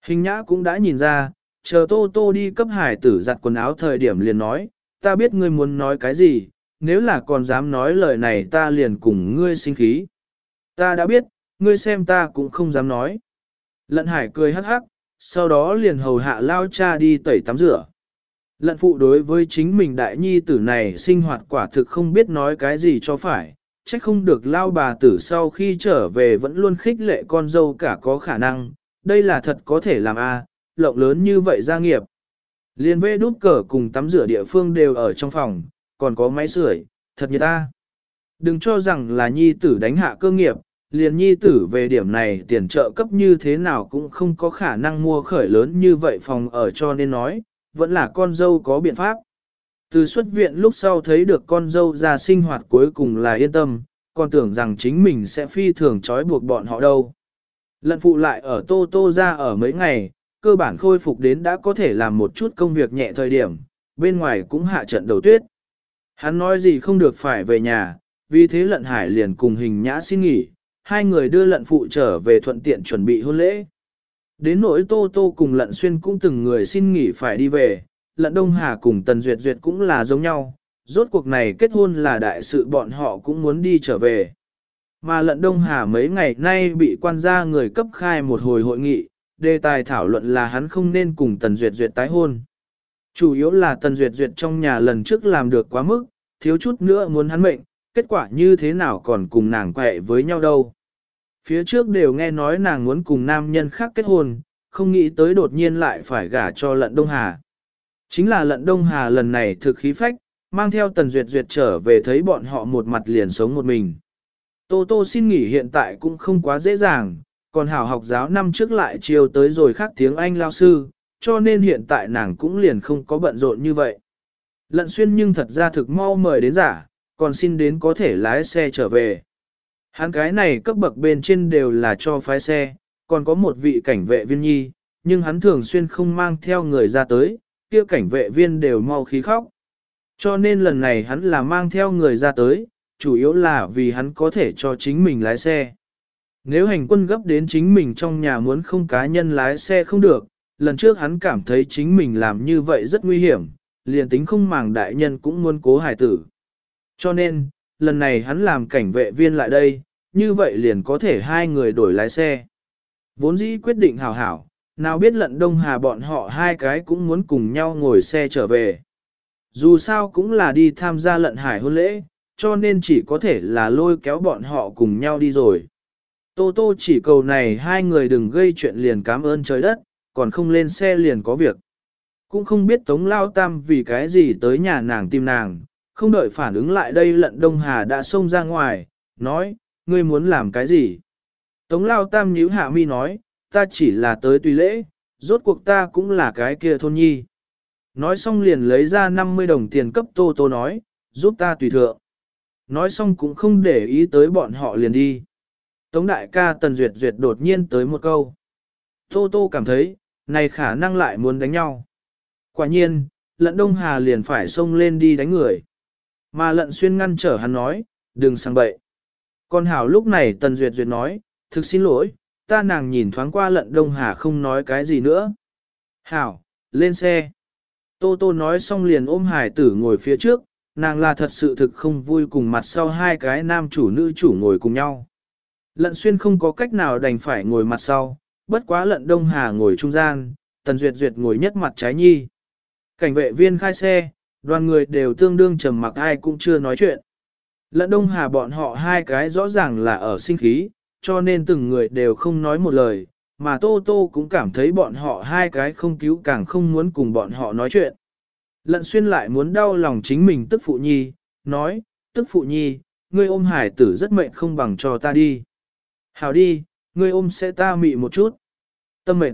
Hình nhã cũng đã nhìn ra, chờ tô tô đi cấp hải tử giặt quần áo thời điểm liền nói, ta biết ngươi muốn nói cái gì, nếu là còn dám nói lời này ta liền cùng ngươi sinh khí. Ta đã biết, ngươi xem ta cũng không dám nói. Lận hải cười hắc hắc, sau đó liền hầu hạ lao cha đi tẩy tắm rửa. Lận phụ đối với chính mình đại nhi tử này sinh hoạt quả thực không biết nói cái gì cho phải, trách không được lao bà tử sau khi trở về vẫn luôn khích lệ con dâu cả có khả năng, đây là thật có thể làm a lộng lớn như vậy gia nghiệp. Liên vê đút cờ cùng tắm rửa địa phương đều ở trong phòng, còn có máy sưởi, thật nhiệt ta. Đừng cho rằng là nhi tử đánh hạ cơ nghiệp, liền nhi tử về điểm này tiền trợ cấp như thế nào cũng không có khả năng mua khởi lớn như vậy phòng ở cho nên nói, vẫn là con dâu có biện pháp. Từ xuất viện lúc sau thấy được con dâu ra sinh hoạt cuối cùng là yên tâm, còn tưởng rằng chính mình sẽ phi thường trói buộc bọn họ đâu. Lận phụ lại ở Tô Tô ra ở mấy ngày, cơ bản khôi phục đến đã có thể làm một chút công việc nhẹ thời điểm, bên ngoài cũng hạ trận đầu tuyết. Hắn nói gì không được phải về nhà, vì thế lận hải liền cùng hình nhã xin nghỉ, hai người đưa lận phụ trở về thuận tiện chuẩn bị hôn lễ. Đến nỗi Tô Tô cùng lận xuyên cũng từng người xin nghỉ phải đi về, lận Đông Hà cùng Tần Duyệt Duyệt cũng là giống nhau, rốt cuộc này kết hôn là đại sự bọn họ cũng muốn đi trở về. Mà lận Đông Hà mấy ngày nay bị quan gia người cấp khai một hồi hội nghị, đề tài thảo luận là hắn không nên cùng Tần Duyệt Duyệt tái hôn. Chủ yếu là Tần Duyệt Duyệt trong nhà lần trước làm được quá mức, thiếu chút nữa muốn hắn mệnh, kết quả như thế nào còn cùng nàng quẹ với nhau đâu. Phía trước đều nghe nói nàng muốn cùng nam nhân khác kết hôn, không nghĩ tới đột nhiên lại phải gả cho lận Đông Hà. Chính là lận Đông Hà lần này thực khí phách, mang theo Tần Duyệt Duyệt trở về thấy bọn họ một mặt liền sống một mình. Tô Tô xin nghỉ hiện tại cũng không quá dễ dàng, còn hảo học giáo năm trước lại chiều tới rồi khác tiếng Anh lao sư, cho nên hiện tại nàng cũng liền không có bận rộn như vậy. Lận xuyên nhưng thật ra thực mau mời đến giả, còn xin đến có thể lái xe trở về. Hắn cái này cấp bậc bên trên đều là cho phái xe, còn có một vị cảnh vệ viên nhi, nhưng hắn thường xuyên không mang theo người ra tới, kia cảnh vệ viên đều mau khí khóc. Cho nên lần này hắn là mang theo người ra tới, chủ yếu là vì hắn có thể cho chính mình lái xe. Nếu hành quân gấp đến chính mình trong nhà muốn không cá nhân lái xe không được, lần trước hắn cảm thấy chính mình làm như vậy rất nguy hiểm, liền tính không màng đại nhân cũng muốn cố hải tử. Cho nên, lần này hắn làm cảnh vệ viên lại đây, như vậy liền có thể hai người đổi lái xe. Vốn dĩ quyết định hảo hảo, nào biết lận đông hà bọn họ hai cái cũng muốn cùng nhau ngồi xe trở về. Dù sao cũng là đi tham gia lận hải hôn lễ, cho nên chỉ có thể là lôi kéo bọn họ cùng nhau đi rồi. Tô Tô chỉ cầu này hai người đừng gây chuyện liền cảm ơn trời đất, còn không lên xe liền có việc. Cũng không biết Tống Lao Tam vì cái gì tới nhà nàng tìm nàng, không đợi phản ứng lại đây lận Đông Hà đã xông ra ngoài, nói, ngươi muốn làm cái gì? Tống Lao Tam nhíu hạ mi nói, ta chỉ là tới tùy lễ, rốt cuộc ta cũng là cái kia thôn nhi. Nói xong liền lấy ra 50 đồng tiền cấp Tô Tô nói, giúp ta tùy thượng. Nói xong cũng không để ý tới bọn họ liền đi. Tống đại ca Tần Duyệt Duyệt đột nhiên tới một câu. Tô Tô cảm thấy, này khả năng lại muốn đánh nhau. Quả nhiên, lận Đông Hà liền phải xông lên đi đánh người. Mà lận xuyên ngăn trở hắn nói, đừng sang bậy. Con Hảo lúc này Tần Duyệt Duyệt nói, thực xin lỗi, ta nàng nhìn thoáng qua lận Đông Hà không nói cái gì nữa. Hảo, lên xe. Tô Tô nói xong liền ôm hải tử ngồi phía trước, nàng là thật sự thực không vui cùng mặt sau hai cái nam chủ nữ chủ ngồi cùng nhau. Lận xuyên không có cách nào đành phải ngồi mặt sau, bất quá lận Đông Hà ngồi trung gian, Tần Duyệt Duyệt ngồi nhất mặt trái nhi. Cảnh vệ viên khai xe, đoàn người đều tương đương trầm mặc ai cũng chưa nói chuyện. Lận Đông Hà bọn họ hai cái rõ ràng là ở sinh khí, cho nên từng người đều không nói một lời, mà Tô Tô cũng cảm thấy bọn họ hai cái không cứu càng không muốn cùng bọn họ nói chuyện. Lận xuyên lại muốn đau lòng chính mình tức phụ nhi, nói, tức phụ nhi, ngươi ôm hải tử rất mệnh không bằng cho ta đi. Hảo đi, ngươi ôm sẽ ta mị một chút. Tâm mệnh.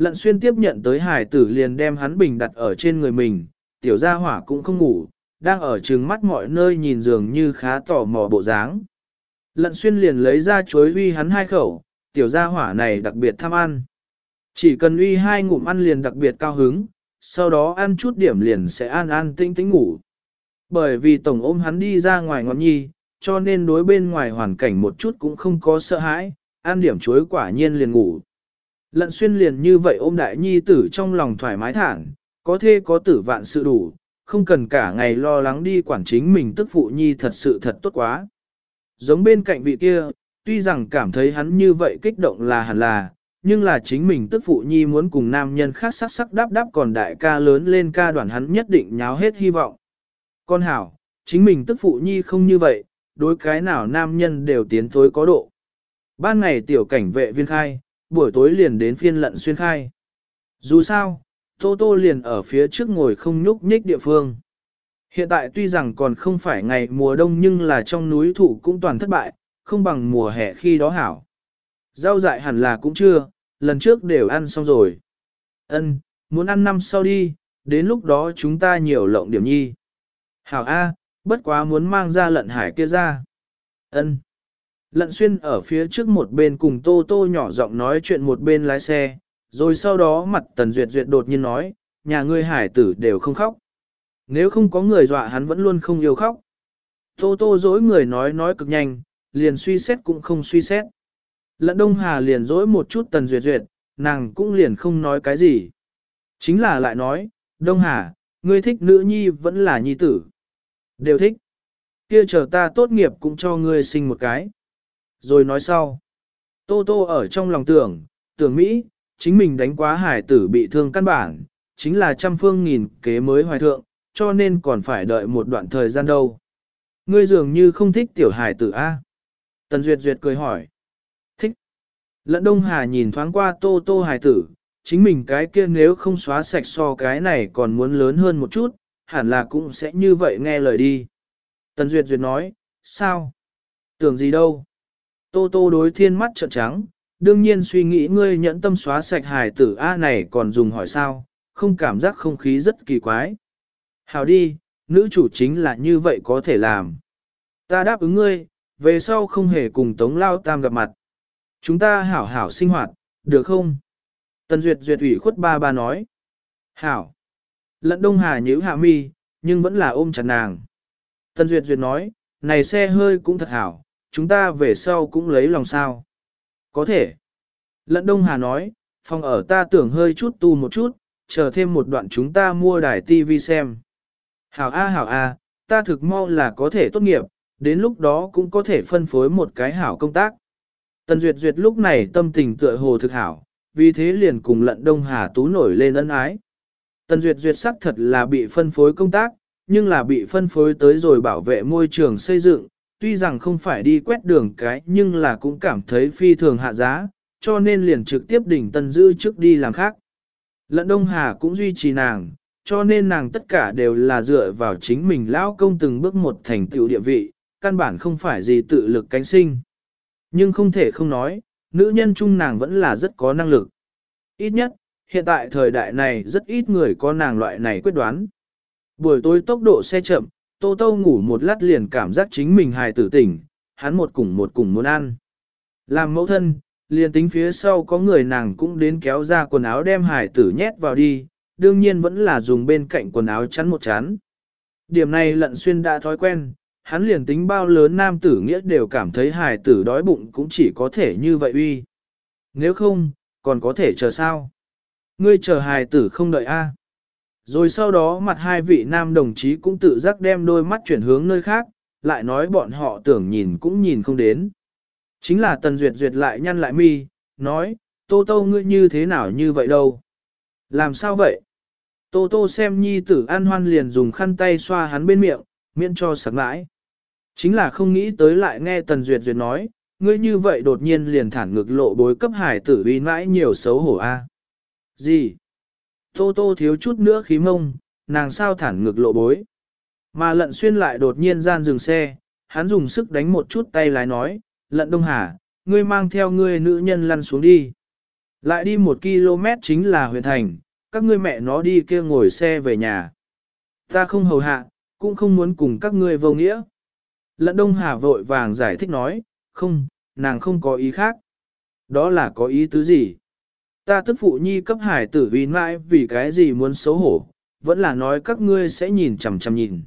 Lận xuyên tiếp nhận tới hải tử liền đem hắn bình đặt ở trên người mình, tiểu gia hỏa cũng không ngủ, đang ở trừng mắt mọi nơi nhìn dường như khá tò mò bộ dáng. Lận xuyên liền lấy ra chuối uy hắn hai khẩu, tiểu gia hỏa này đặc biệt tham ăn. Chỉ cần uy hai ngụm ăn liền đặc biệt cao hứng, sau đó ăn chút điểm liền sẽ an an tinh tinh ngủ. Bởi vì tổng ôm hắn đi ra ngoài ngọn nhi, cho nên đối bên ngoài hoàn cảnh một chút cũng không có sợ hãi, ăn điểm chuối quả nhiên liền ngủ. Lận xuyên liền như vậy ôm đại nhi tử trong lòng thoải mái thản, có thê có tử vạn sự đủ, không cần cả ngày lo lắng đi quản chính mình tức phụ nhi thật sự thật tốt quá. Giống bên cạnh vị kia, tuy rằng cảm thấy hắn như vậy kích động là hẳn là, nhưng là chính mình tức phụ nhi muốn cùng nam nhân khác sắc sắc đáp đáp còn đại ca lớn lên ca đoàn hắn nhất định nháo hết hy vọng. Con hảo, chính mình tức phụ nhi không như vậy, đối cái nào nam nhân đều tiến thối có độ. Ban ngày tiểu cảnh vệ viên khai, buổi tối liền đến phiên lận xuyên khai. Dù sao, Tô Tô liền ở phía trước ngồi không nhúc nhích địa phương. Hiện tại tuy rằng còn không phải ngày mùa đông nhưng là trong núi thủ cũng toàn thất bại, không bằng mùa hè khi đó hảo. Rau dại hẳn là cũng chưa, lần trước đều ăn xong rồi. Ân, muốn ăn năm sau đi, đến lúc đó chúng ta nhiều lộng điểm nhi. Hảo A, bất quá muốn mang ra lận hải kia ra. Ân. Lận xuyên ở phía trước một bên cùng tô tô nhỏ giọng nói chuyện một bên lái xe, rồi sau đó mặt tần duyệt duyệt đột nhiên nói, nhà ngươi hải tử đều không khóc. Nếu không có người dọa hắn vẫn luôn không yêu khóc. Tô tô dối người nói nói cực nhanh, liền suy xét cũng không suy xét. Lận Đông Hà liền dối một chút tần duyệt duyệt, nàng cũng liền không nói cái gì. Chính là lại nói, Đông Hà, ngươi thích nữ nhi vẫn là nhi tử. Đều thích. Kia chờ ta tốt nghiệp cũng cho ngươi sinh một cái. Rồi nói sau. Tô Tô ở trong lòng tưởng, tưởng Mỹ, chính mình đánh quá hải tử bị thương căn bản, chính là trăm phương nghìn kế mới hoài thượng, cho nên còn phải đợi một đoạn thời gian đâu. Ngươi dường như không thích tiểu Hải tử A. Tần Duyệt Duyệt cười hỏi. Thích. Lận Đông Hà nhìn thoáng qua tô tô Hải tử, chính mình cái kia nếu không xóa sạch so cái này còn muốn lớn hơn một chút, hẳn là cũng sẽ như vậy nghe lời đi. Tần Duyệt Duyệt nói, sao? Tưởng gì đâu? Tô tô đối thiên mắt trợn trắng, đương nhiên suy nghĩ ngươi nhẫn tâm xóa sạch hài tử A này còn dùng hỏi sao, không cảm giác không khí rất kỳ quái. Hào đi, nữ chủ chính là như vậy có thể làm. Ta đáp ứng ngươi, về sau không hề cùng Tống Lao Tam gặp mặt. Chúng ta hảo hảo sinh hoạt, được không? Tần Duyệt Duyệt ủy khuất ba ba nói. Hảo. Lận Đông Hà nhíu hạ mi, nhưng vẫn là ôm chặt nàng. Tần Duyệt Duyệt nói, này xe hơi cũng thật hảo, chúng ta về sau cũng lấy lòng sao. Có thể. Lận Đông Hà nói, phòng ở ta tưởng hơi chút tu một chút, chờ thêm một đoạn chúng ta mua đài TV xem. Hảo A hảo A, ta thực mau là có thể tốt nghiệp, đến lúc đó cũng có thể phân phối một cái hảo công tác. Tần Duyệt Duyệt lúc này tâm tình tựa hồ thực hảo, vì thế liền cùng lận Đông Hà Tú nổi lên ân ái. Tần Duyệt Duyệt sắc thật là bị phân phối công tác, nhưng là bị phân phối tới rồi bảo vệ môi trường xây dựng, tuy rằng không phải đi quét đường cái nhưng là cũng cảm thấy phi thường hạ giá, cho nên liền trực tiếp đỉnh tân giữ trước đi làm khác. Lận Đông Hà cũng duy trì nàng, cho nên nàng tất cả đều là dựa vào chính mình lão công từng bước một thành tựu địa vị, căn bản không phải gì tự lực cánh sinh. Nhưng không thể không nói, nữ nhân chung nàng vẫn là rất có năng lực. Ít nhất, hiện tại thời đại này rất ít người có nàng loại này quyết đoán. Buổi tối tốc độ xe chậm, Tô Tô ngủ một lát liền cảm giác chính mình hài tử tỉnh, hắn một cùng một cùng muốn ăn. Làm mẫu thân, liền tính phía sau có người nàng cũng đến kéo ra quần áo đem hài tử nhét vào đi, đương nhiên vẫn là dùng bên cạnh quần áo chắn một chán. Điểm này lận xuyên đã thói quen, hắn liền tính bao lớn nam tử nghĩa đều cảm thấy hài tử đói bụng cũng chỉ có thể như vậy uy. Nếu không, còn có thể chờ sao? Ngươi chờ hài tử không đợi a. Rồi sau đó mặt hai vị nam đồng chí cũng tự giác đem đôi mắt chuyển hướng nơi khác, lại nói bọn họ tưởng nhìn cũng nhìn không đến. Chính là Tần Duyệt Duyệt lại nhăn lại mi, nói, Tô Tô ngươi như thế nào như vậy đâu? Làm sao vậy? Tô Tô xem nhi tử an hoan liền dùng khăn tay xoa hắn bên miệng, miễn cho sạc mãi. Chính là không nghĩ tới lại nghe Tần Duyệt Duyệt nói, ngươi như vậy đột nhiên liền thản ngực lộ bối cấp hải tử uy mãi nhiều xấu hổ a. Gì? Tô Tô thiếu chút nữa khí mông, nàng sao thản ngược lộ bối. Mà lận xuyên lại đột nhiên gian dừng xe, hắn dùng sức đánh một chút tay lái nói, lận đông hà, ngươi mang theo ngươi nữ nhân lăn xuống đi. Lại đi một km chính là huyện thành, các ngươi mẹ nó đi kia ngồi xe về nhà. Ta không hầu hạ, cũng không muốn cùng các ngươi vô nghĩa. Lận Đông Hà vội vàng giải thích nói, không, nàng không có ý khác. Đó là có ý tứ gì? Ta tức phụ nhi cấp hải tử vì mãi vì cái gì muốn xấu hổ, vẫn là nói các ngươi sẽ nhìn chằm chằm nhìn.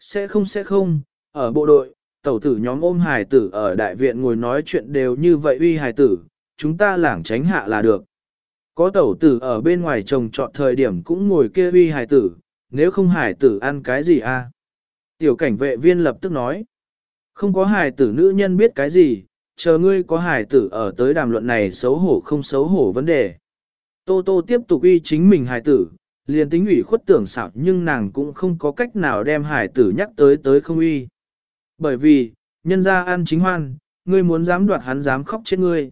Sẽ không sẽ không, ở bộ đội, tẩu tử nhóm ôm hải tử ở đại viện ngồi nói chuyện đều như vậy uy hải tử, chúng ta lảng tránh hạ là được. Có tẩu tử ở bên ngoài trồng trọt thời điểm cũng ngồi kia uy hải tử, nếu không hải tử ăn cái gì a? À? Tiểu cảnh vệ viên lập tức nói, không có hải tử nữ nhân biết cái gì, chờ ngươi có hài tử ở tới đàm luận này xấu hổ không xấu hổ vấn đề. Tô Tô tiếp tục uy chính mình hài tử, liền tính ủy khuất tưởng xảo nhưng nàng cũng không có cách nào đem hài tử nhắc tới tới không uy. Bởi vì, nhân gia ăn chính hoan, ngươi muốn dám đoạt hắn dám khóc chết ngươi.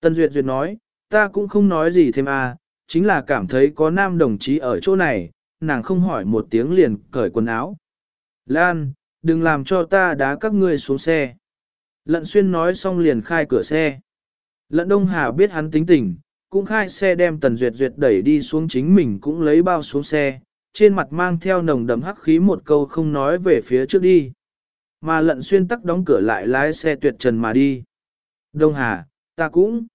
Tân Duyệt Duyệt nói, ta cũng không nói gì thêm à, chính là cảm thấy có nam đồng chí ở chỗ này, nàng không hỏi một tiếng liền cởi quần áo. Lan, đừng làm cho ta đá các ngươi xuống xe. Lận xuyên nói xong liền khai cửa xe. Lận Đông Hà biết hắn tính tình, cũng khai xe đem Tần Duyệt Duyệt đẩy đi xuống chính mình cũng lấy bao xuống xe, trên mặt mang theo nồng đậm hắc khí một câu không nói về phía trước đi. Mà lận xuyên tắc đóng cửa lại lái xe tuyệt trần mà đi. Đông Hà, ta cũng.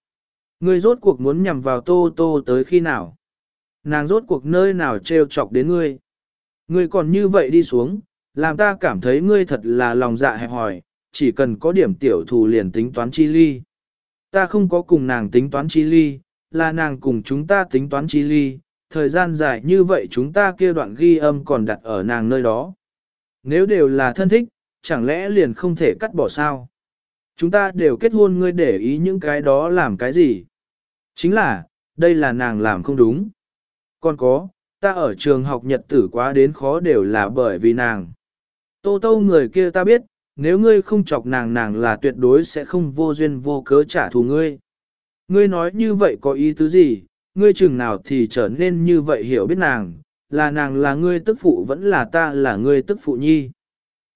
Ngươi rốt cuộc muốn nhằm vào tô tô tới khi nào? Nàng rốt cuộc nơi nào trêu chọc đến ngươi? Ngươi còn như vậy đi xuống, làm ta cảm thấy ngươi thật là lòng dạ hẹp hòi, chỉ cần có điểm tiểu thù liền tính toán chi ly. Ta không có cùng nàng tính toán chi ly, là nàng cùng chúng ta tính toán chi ly, thời gian dài như vậy chúng ta kia đoạn ghi âm còn đặt ở nàng nơi đó. Nếu đều là thân thích, chẳng lẽ liền không thể cắt bỏ sao? Chúng ta đều kết hôn ngươi để ý những cái đó làm cái gì? Chính là, đây là nàng làm không đúng. Còn có, ta ở trường học nhật tử quá đến khó đều là bởi vì nàng. Tô tô người kia ta biết, nếu ngươi không chọc nàng nàng là tuyệt đối sẽ không vô duyên vô cớ trả thù ngươi. Ngươi nói như vậy có ý tứ gì, ngươi chừng nào thì trở nên như vậy hiểu biết nàng, là nàng là ngươi tức phụ vẫn là ta là ngươi tức phụ nhi.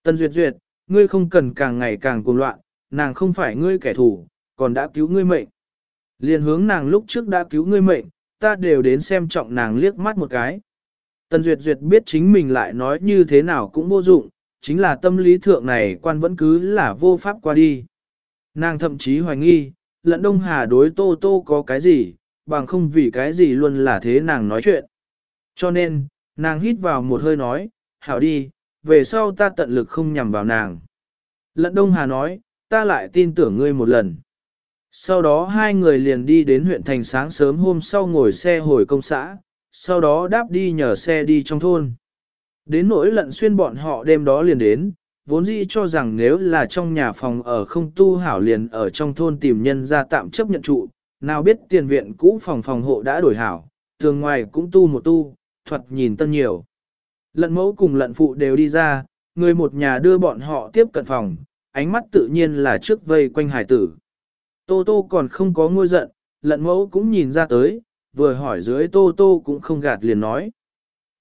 Tân Duyệt Duyệt, ngươi không cần càng ngày càng cuồng loạn, nàng không phải ngươi kẻ thù, còn đã cứu ngươi mệnh. Liên hướng nàng lúc trước đã cứu ngươi mệnh, ta đều đến xem trọng nàng liếc mắt một cái. Tần Duyệt Duyệt biết chính mình lại nói như thế nào cũng vô dụng, chính là tâm lý thượng này quan vẫn cứ là vô pháp qua đi. Nàng thậm chí hoài nghi, lận Đông Hà đối Tô Tô có cái gì, bằng không vì cái gì luôn là thế nàng nói chuyện. Cho nên, nàng hít vào một hơi nói, hảo đi, về sau ta tận lực không nhằm vào nàng. Lận Đông Hà nói, ta lại tin tưởng ngươi một lần. Sau đó hai người liền đi đến huyện thành sáng sớm hôm sau ngồi xe hồi công xã, sau đó đáp đi nhờ xe đi trong thôn. Đến nỗi lận xuyên bọn họ đêm đó liền đến, vốn dĩ cho rằng nếu là trong nhà phòng ở không tu hảo liền ở trong thôn tìm nhân ra tạm chấp nhận trụ, nào biết tiền viện cũ phòng phòng hộ đã đổi hảo, tường ngoài cũng tu một tu, thuật nhìn tân nhiều. Lận mẫu cùng lận phụ đều đi ra, người một nhà đưa bọn họ tiếp cận phòng, ánh mắt tự nhiên là trước vây quanh hải tử. Tô tô còn không có ngôi giận, lận mẫu cũng nhìn ra tới, vừa hỏi dưới tô tô cũng không gạt liền nói.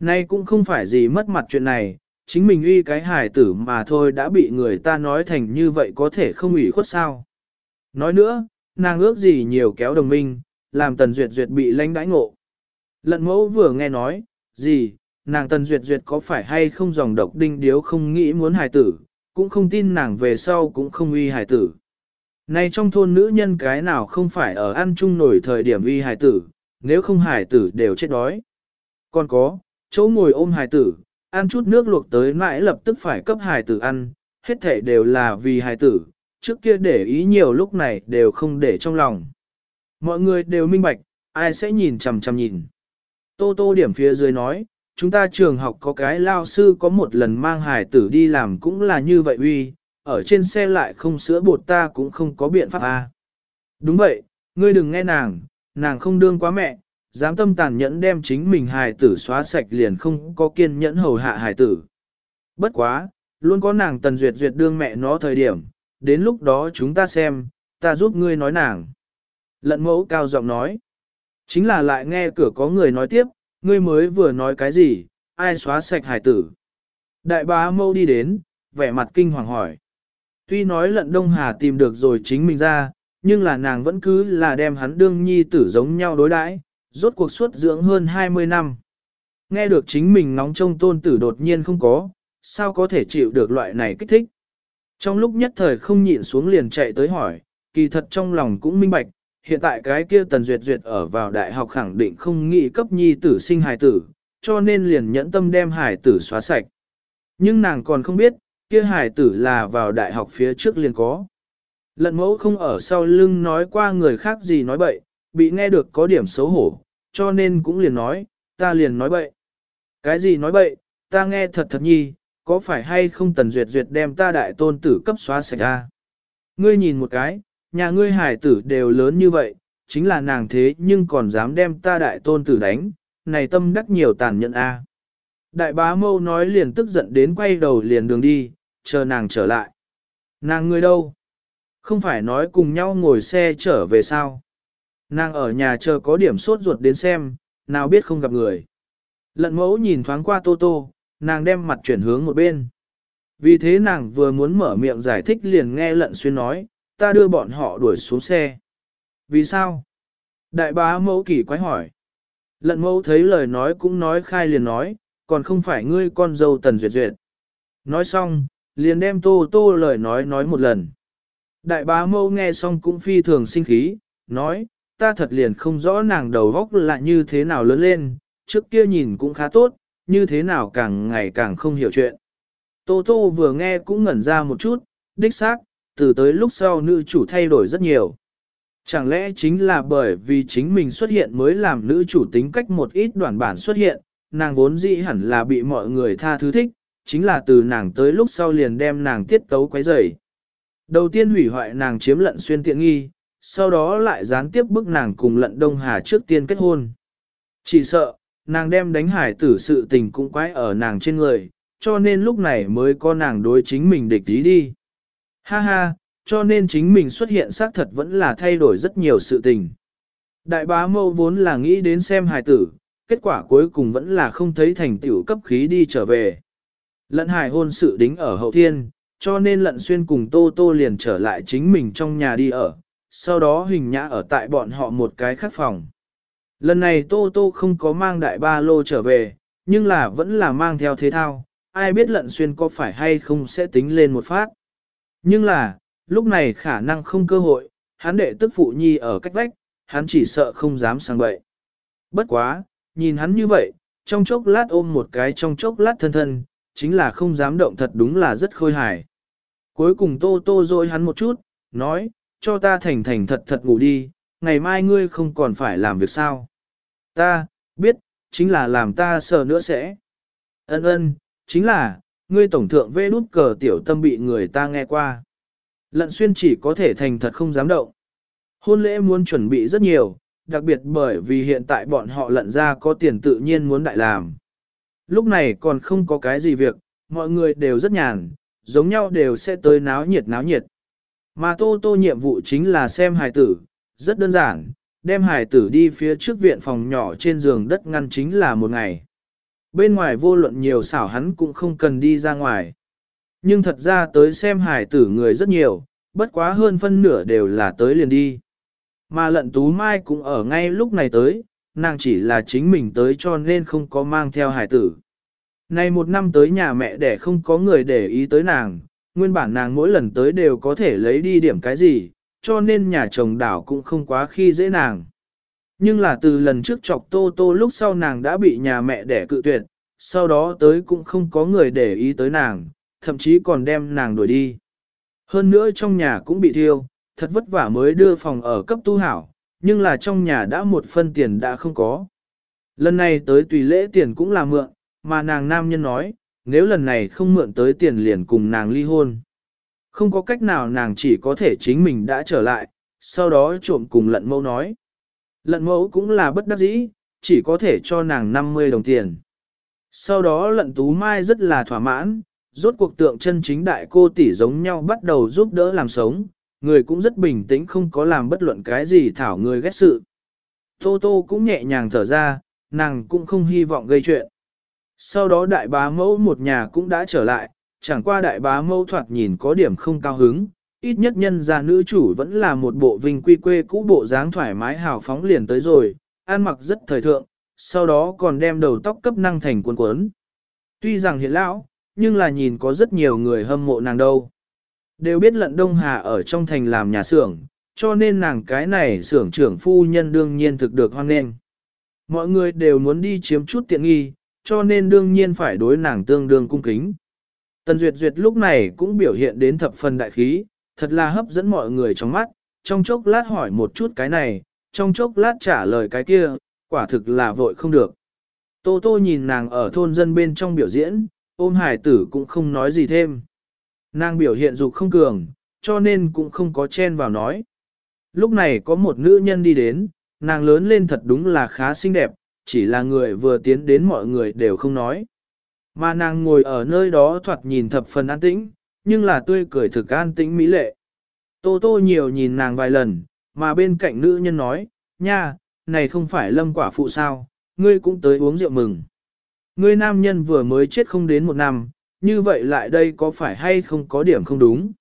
Nay cũng không phải gì mất mặt chuyện này, chính mình uy cái hài tử mà thôi đã bị người ta nói thành như vậy có thể không ủy khuất sao. Nói nữa, nàng ước gì nhiều kéo đồng minh, làm tần duyệt duyệt bị lãnh đãi ngộ. Lận mẫu vừa nghe nói, gì, nàng tần duyệt duyệt có phải hay không dòng độc đinh điếu không nghĩ muốn hài tử, cũng không tin nàng về sau cũng không uy hài tử. Này trong thôn nữ nhân cái nào không phải ở ăn chung nổi thời điểm uy hài tử, nếu không hài tử đều chết đói. Còn có, chỗ ngồi ôm hài tử, ăn chút nước luộc tới mãi lập tức phải cấp hài tử ăn, hết thể đều là vì hài tử, trước kia để ý nhiều lúc này đều không để trong lòng. Mọi người đều minh bạch, ai sẽ nhìn chằm chằm nhìn. Tô tô điểm phía dưới nói, chúng ta trường học có cái lao sư có một lần mang hài tử đi làm cũng là như vậy uy, ở trên xe lại không sữa bột ta cũng không có biện pháp à. Đúng vậy, ngươi đừng nghe nàng, nàng không đương quá mẹ, dám tâm tàn nhẫn đem chính mình hài tử xóa sạch liền không có kiên nhẫn hầu hạ hài tử. Bất quá, luôn có nàng tần duyệt duyệt đương mẹ nó thời điểm, đến lúc đó chúng ta xem, ta giúp ngươi nói nàng. Lận mẫu cao giọng nói, chính là lại nghe cửa có người nói tiếp, ngươi mới vừa nói cái gì, ai xóa sạch hài tử. Đại bá mâu đi đến, vẻ mặt kinh hoàng hỏi. Tuy nói lận Đông Hà tìm được rồi chính mình ra, nhưng là nàng vẫn cứ là đem hắn đương nhi tử giống nhau đối đãi, rốt cuộc suốt dưỡng hơn 20 năm. Nghe được chính mình nóng trông tôn tử đột nhiên không có, sao có thể chịu được loại này kích thích. Trong lúc nhất thời không nhịn xuống liền chạy tới hỏi, kỳ thật trong lòng cũng minh bạch, hiện tại cái kia tần duyệt duyệt ở vào đại học khẳng định không nghĩ cấp nhi tử sinh hài tử, cho nên liền nhẫn tâm đem hài tử xóa sạch. Nhưng nàng còn không biết, kia hài tử là vào đại học phía trước liền có. Lận mẫu không ở sau lưng nói qua người khác gì nói bậy, bị nghe được có điểm xấu hổ, cho nên cũng liền nói, ta liền nói bậy. Cái gì nói bậy, ta nghe thật thật nhi, có phải hay không tần duyệt duyệt đem ta đại tôn tử cấp xóa sạch ra. Ngươi nhìn một cái, nhà ngươi hải tử đều lớn như vậy, chính là nàng thế nhưng còn dám đem ta đại tôn tử đánh, này tâm đắc nhiều tàn nhẫn a. Đại bá mâu nói liền tức giận đến quay đầu liền đường đi, chờ nàng trở lại. Nàng ngươi đâu? Không phải nói cùng nhau ngồi xe trở về sao? Nàng ở nhà chờ có điểm sốt ruột đến xem, nào biết không gặp người. Lận mẫu nhìn thoáng qua Tô Tô, nàng đem mặt chuyển hướng một bên. Vì thế nàng vừa muốn mở miệng giải thích liền nghe lận xuyên nói, ta đưa bọn họ đuổi xuống xe. Vì sao? Đại bá mẫu kỳ quái hỏi. Lận mẫu thấy lời nói cũng nói khai liền nói, còn không phải ngươi con dâu tần duyệt duyệt. Nói xong, liền đem tô tô lời nói nói một lần. Đại bá mẫu nghe xong cũng phi thường sinh khí, nói, ta thật liền không rõ nàng đầu góc là như thế nào lớn lên, trước kia nhìn cũng khá tốt, như thế nào càng ngày càng không hiểu chuyện. Tô tô vừa nghe cũng ngẩn ra một chút, đích xác, từ tới lúc sau nữ chủ thay đổi rất nhiều. Chẳng lẽ chính là bởi vì chính mình xuất hiện mới làm nữ chủ tính cách một ít đoạn bản xuất hiện, nàng vốn dĩ hẳn là bị mọi người tha thứ thích, chính là từ nàng tới lúc sau liền đem nàng tiết tấu quấy rầy. Đầu tiên hủy hoại nàng chiếm lận xuyên tiện nghi, sau đó lại gián tiếp bức nàng cùng lận Đông Hà trước tiên kết hôn. Chỉ sợ, nàng đem đánh hải tử sự tình cũng quái ở nàng trên người, cho nên lúc này mới có nàng đối chính mình địch ý đi. Ha ha, cho nên chính mình xuất hiện xác thật vẫn là thay đổi rất nhiều sự tình. Đại bá mâu vốn là nghĩ đến xem hải tử, kết quả cuối cùng vẫn là không thấy thành tiểu cấp khí đi trở về. Lận hải hôn sự đính ở hậu thiên, cho nên lận xuyên cùng Tô Tô liền trở lại chính mình trong nhà đi ở, sau đó hình nhã ở tại bọn họ một cái khác phòng. Lần này Tô Tô không có mang đại ba lô trở về, nhưng là vẫn là mang theo thế thao, ai biết lận xuyên có phải hay không sẽ tính lên một phát. Nhưng là, lúc này khả năng không cơ hội, hắn đệ tức phụ nhi ở cách vách, hắn chỉ sợ không dám sang bậy. Bất quá, nhìn hắn như vậy, trong chốc lát ôm một cái trong chốc lát thân thân, chính là không dám động thật đúng là rất khôi hài. Cuối cùng tô tô dội hắn một chút, nói, cho ta thành thành thật thật ngủ đi, ngày mai ngươi không còn phải làm việc sao. Ta, biết, chính là làm ta sợ nữa sẽ. Ân ân, chính là, ngươi tổng thượng vê đút cờ tiểu tâm bị người ta nghe qua. Lận xuyên chỉ có thể thành thật không dám động. Hôn lễ muốn chuẩn bị rất nhiều, đặc biệt bởi vì hiện tại bọn họ lận ra có tiền tự nhiên muốn đại làm. Lúc này còn không có cái gì việc, mọi người đều rất nhàn, giống nhau đều sẽ tới náo nhiệt náo nhiệt. Mà tô tô nhiệm vụ chính là xem hài tử, rất đơn giản, đem hài tử đi phía trước viện phòng nhỏ trên giường đất ngăn chính là một ngày. Bên ngoài vô luận nhiều xảo hắn cũng không cần đi ra ngoài. Nhưng thật ra tới xem hài tử người rất nhiều, bất quá hơn phân nửa đều là tới liền đi. Mà lận tú mai cũng ở ngay lúc này tới, nàng chỉ là chính mình tới cho nên không có mang theo hài tử. Này một năm tới nhà mẹ để không có người để ý tới nàng, nguyên bản nàng mỗi lần tới đều có thể lấy đi điểm cái gì, cho nên nhà chồng đảo cũng không quá khi dễ nàng. Nhưng là từ lần trước chọc tô tô lúc sau nàng đã bị nhà mẹ đẻ cự tuyệt, sau đó tới cũng không có người để ý tới nàng, thậm chí còn đem nàng đuổi đi. Hơn nữa trong nhà cũng bị thiêu, thật vất vả mới đưa phòng ở cấp tu hảo, nhưng là trong nhà đã một phân tiền đã không có. Lần này tới tùy lễ tiền cũng là mượn, mà nàng nam nhân nói, nếu lần này không mượn tới tiền liền cùng nàng ly hôn. Không có cách nào nàng chỉ có thể chính mình đã trở lại, sau đó trộm cùng lận mẫu nói. Lận mẫu cũng là bất đắc dĩ, chỉ có thể cho nàng 50 đồng tiền. Sau đó lận tú mai rất là thỏa mãn, rốt cuộc tượng chân chính đại cô tỷ giống nhau bắt đầu giúp đỡ làm sống, người cũng rất bình tĩnh không có làm bất luận cái gì thảo người ghét sự. Tô Tô cũng nhẹ nhàng thở ra, nàng cũng không hy vọng gây chuyện. Sau đó đại bá mẫu một nhà cũng đã trở lại, chẳng qua đại bá mẫu thoạt nhìn có điểm không cao hứng, ít nhất nhân gia nữ chủ vẫn là một bộ vinh quy quê cũ bộ dáng thoải mái hào phóng liền tới rồi, ăn mặc rất thời thượng, sau đó còn đem đầu tóc cấp năng thành cuốn cuốn. Tuy rằng hiện lão, nhưng là nhìn có rất nhiều người hâm mộ nàng đâu. Đều biết lận Đông Hà ở trong thành làm nhà xưởng, cho nên nàng cái này xưởng trưởng phu nhân đương nhiên thực được hoan nghênh. Mọi người đều muốn đi chiếm chút tiện nghi, cho nên đương nhiên phải đối nàng tương đương cung kính. Tần Duyệt Duyệt lúc này cũng biểu hiện đến thập phần đại khí, thật là hấp dẫn mọi người trong mắt, trong chốc lát hỏi một chút cái này, trong chốc lát trả lời cái kia, quả thực là vội không được. Tô Tô nhìn nàng ở thôn dân bên trong biểu diễn, ôm hải tử cũng không nói gì thêm. Nàng biểu hiện dục không cường, cho nên cũng không có chen vào nói. Lúc này có một nữ nhân đi đến, nàng lớn lên thật đúng là khá xinh đẹp, chỉ là người vừa tiến đến mọi người đều không nói. Mà nàng ngồi ở nơi đó thoạt nhìn thập phần an tĩnh, nhưng là tươi cười thực an tĩnh mỹ lệ. Tô tô nhiều nhìn nàng vài lần, mà bên cạnh nữ nhân nói, nha, này không phải lâm quả phụ sao, ngươi cũng tới uống rượu mừng. Ngươi nam nhân vừa mới chết không đến một năm, như vậy lại đây có phải hay không có điểm không đúng?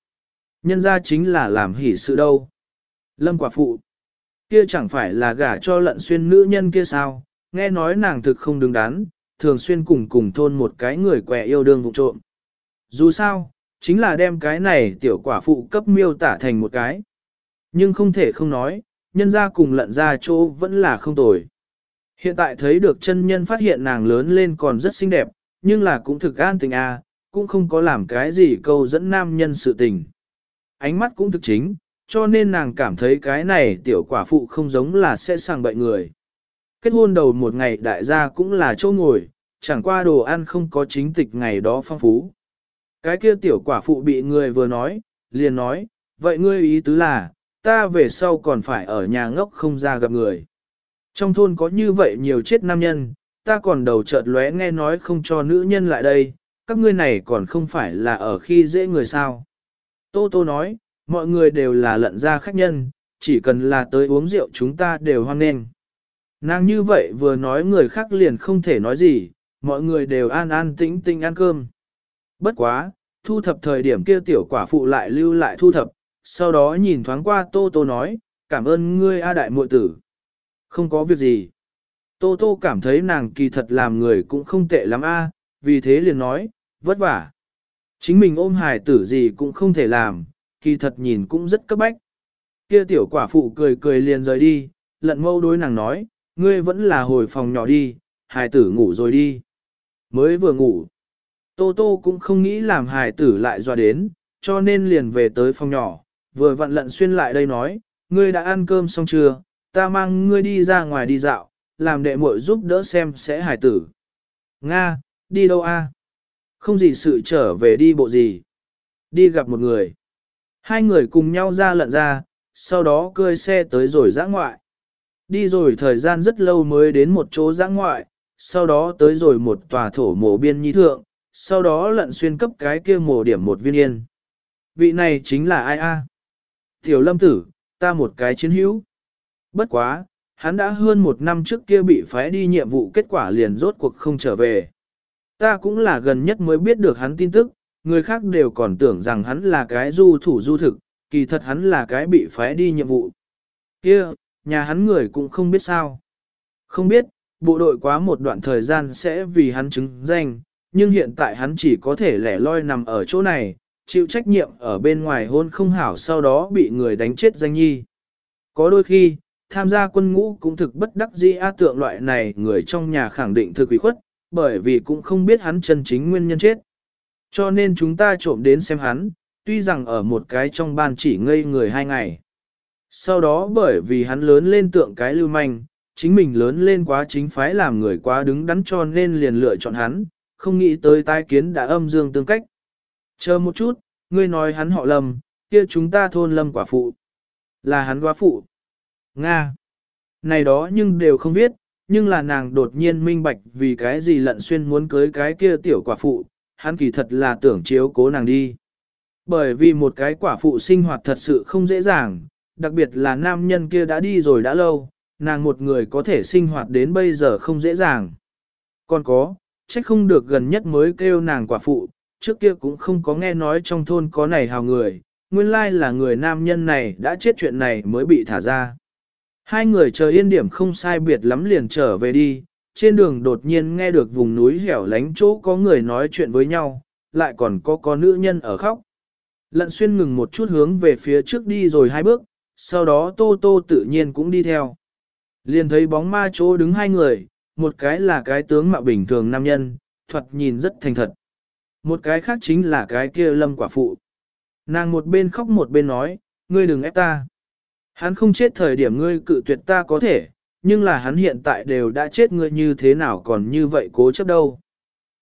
Nhân ra chính là làm hỷ sự đâu. Lâm quả phụ, kia chẳng phải là gả cho lận xuyên nữ nhân kia sao, nghe nói nàng thực không đứng đắn, thường xuyên cùng cùng thôn một cái người quẻ yêu đương vụ trộm. Dù sao, chính là đem cái này tiểu quả phụ cấp miêu tả thành một cái. Nhưng không thể không nói, nhân ra cùng lận ra chỗ vẫn là không tồi. Hiện tại thấy được chân nhân phát hiện nàng lớn lên còn rất xinh đẹp, nhưng là cũng thực an tình a, à, cũng không có làm cái gì câu dẫn nam nhân sự tình. Ánh mắt cũng thực chính, cho nên nàng cảm thấy cái này tiểu quả phụ không giống là sẽ sang bệnh người. Kết hôn đầu một ngày đại gia cũng là chỗ ngồi, chẳng qua đồ ăn không có chính tịch ngày đó phong phú. Cái kia tiểu quả phụ bị người vừa nói, liền nói, vậy ngươi ý tứ là, ta về sau còn phải ở nhà ngốc không ra gặp người. Trong thôn có như vậy nhiều chết nam nhân, ta còn đầu chợt lóe nghe nói không cho nữ nhân lại đây, các ngươi này còn không phải là ở khi dễ người sao. Tô Tô nói, mọi người đều là lận ra khách nhân, chỉ cần là tới uống rượu chúng ta đều hoan nghênh. Nàng như vậy vừa nói người khác liền không thể nói gì, mọi người đều an an tĩnh tĩnh ăn cơm. Bất quá, thu thập thời điểm kia tiểu quả phụ lại lưu lại thu thập, sau đó nhìn thoáng qua Tô Tô nói, cảm ơn ngươi A đại muội tử. Không có việc gì. Tô Tô cảm thấy nàng kỳ thật làm người cũng không tệ lắm a, vì thế liền nói, vất vả. Chính mình ôm hài tử gì cũng không thể làm, kỳ thật nhìn cũng rất cấp bách. Kia tiểu quả phụ cười cười liền rời đi, lận mâu đối nàng nói, ngươi vẫn là hồi phòng nhỏ đi, hài tử ngủ rồi đi. Mới vừa ngủ, Tô Tô cũng không nghĩ làm hài tử lại dọa đến, cho nên liền về tới phòng nhỏ, vừa vặn lận xuyên lại đây nói, ngươi đã ăn cơm xong chưa, ta mang ngươi đi ra ngoài đi dạo, làm đệ muội giúp đỡ xem sẽ hài tử. Nga, đi đâu a? Không gì sự trở về đi bộ gì. Đi gặp một người. Hai người cùng nhau ra lận ra, sau đó cơi xe tới rồi giã ngoại. Đi rồi thời gian rất lâu mới đến một chỗ giã ngoại, sau đó tới rồi một tòa thổ mộ biên nhi thượng, sau đó lận xuyên cấp cái kia mộ điểm một viên yên. Vị này chính là ai a? Tiểu lâm tử, ta một cái chiến hữu. Bất quá, hắn đã hơn một năm trước kia bị phái đi nhiệm vụ kết quả liền rốt cuộc không trở về. Ta cũng là gần nhất mới biết được hắn tin tức, người khác đều còn tưởng rằng hắn là cái du thủ du thực, kỳ thật hắn là cái bị phái đi nhiệm vụ. Kia, nhà hắn người cũng không biết sao. Không biết, bộ đội quá một đoạn thời gian sẽ vì hắn chứng danh, nhưng hiện tại hắn chỉ có thể lẻ loi nằm ở chỗ này, chịu trách nhiệm ở bên ngoài hôn không hảo sau đó bị người đánh chết danh nhi. Có đôi khi, tham gia quân ngũ cũng thực bất đắc dĩ a tượng loại này người trong nhà khẳng định thực ủy khuất, bởi vì cũng không biết hắn chân chính nguyên nhân chết. Cho nên chúng ta trộm đến xem hắn, tuy rằng ở một cái trong ban chỉ ngây người hai ngày. Sau đó bởi vì hắn lớn lên tượng cái lưu manh, chính mình lớn lên quá chính phái làm người quá đứng đắn cho nên liền lựa chọn hắn, không nghĩ tới tai kiến đã âm dương tương cách. Chờ một chút, ngươi nói hắn họ lầm, kia chúng ta thôn lâm quả phụ. Là hắn quá phụ. Nga. Này đó nhưng đều không biết, nhưng là nàng đột nhiên minh bạch vì cái gì lận xuyên muốn cưới cái kia tiểu quả phụ, hắn kỳ thật là tưởng chiếu cố nàng đi. Bởi vì một cái quả phụ sinh hoạt thật sự không dễ dàng, đặc biệt là nam nhân kia đã đi rồi đã lâu, nàng một người có thể sinh hoạt đến bây giờ không dễ dàng. Còn có, trách không được gần nhất mới kêu nàng quả phụ, trước kia cũng không có nghe nói trong thôn có này hào người, nguyên lai là người nam nhân này đã chết chuyện này mới bị thả ra. Hai người chờ yên điểm không sai biệt lắm liền trở về đi, trên đường đột nhiên nghe được vùng núi hẻo lánh chỗ có người nói chuyện với nhau, lại còn có có nữ nhân ở khóc. Lận xuyên ngừng một chút hướng về phía trước đi rồi hai bước, sau đó tô tô tự nhiên cũng đi theo. Liền thấy bóng ma chỗ đứng hai người, một cái là cái tướng mạo bình thường nam nhân, thuật nhìn rất thành thật. Một cái khác chính là cái kia lâm quả phụ. Nàng một bên khóc một bên nói, ngươi đừng ép ta. Hắn không chết thời điểm ngươi cự tuyệt ta có thể, nhưng là hắn hiện tại đều đã chết ngươi như thế nào còn như vậy cố chấp đâu.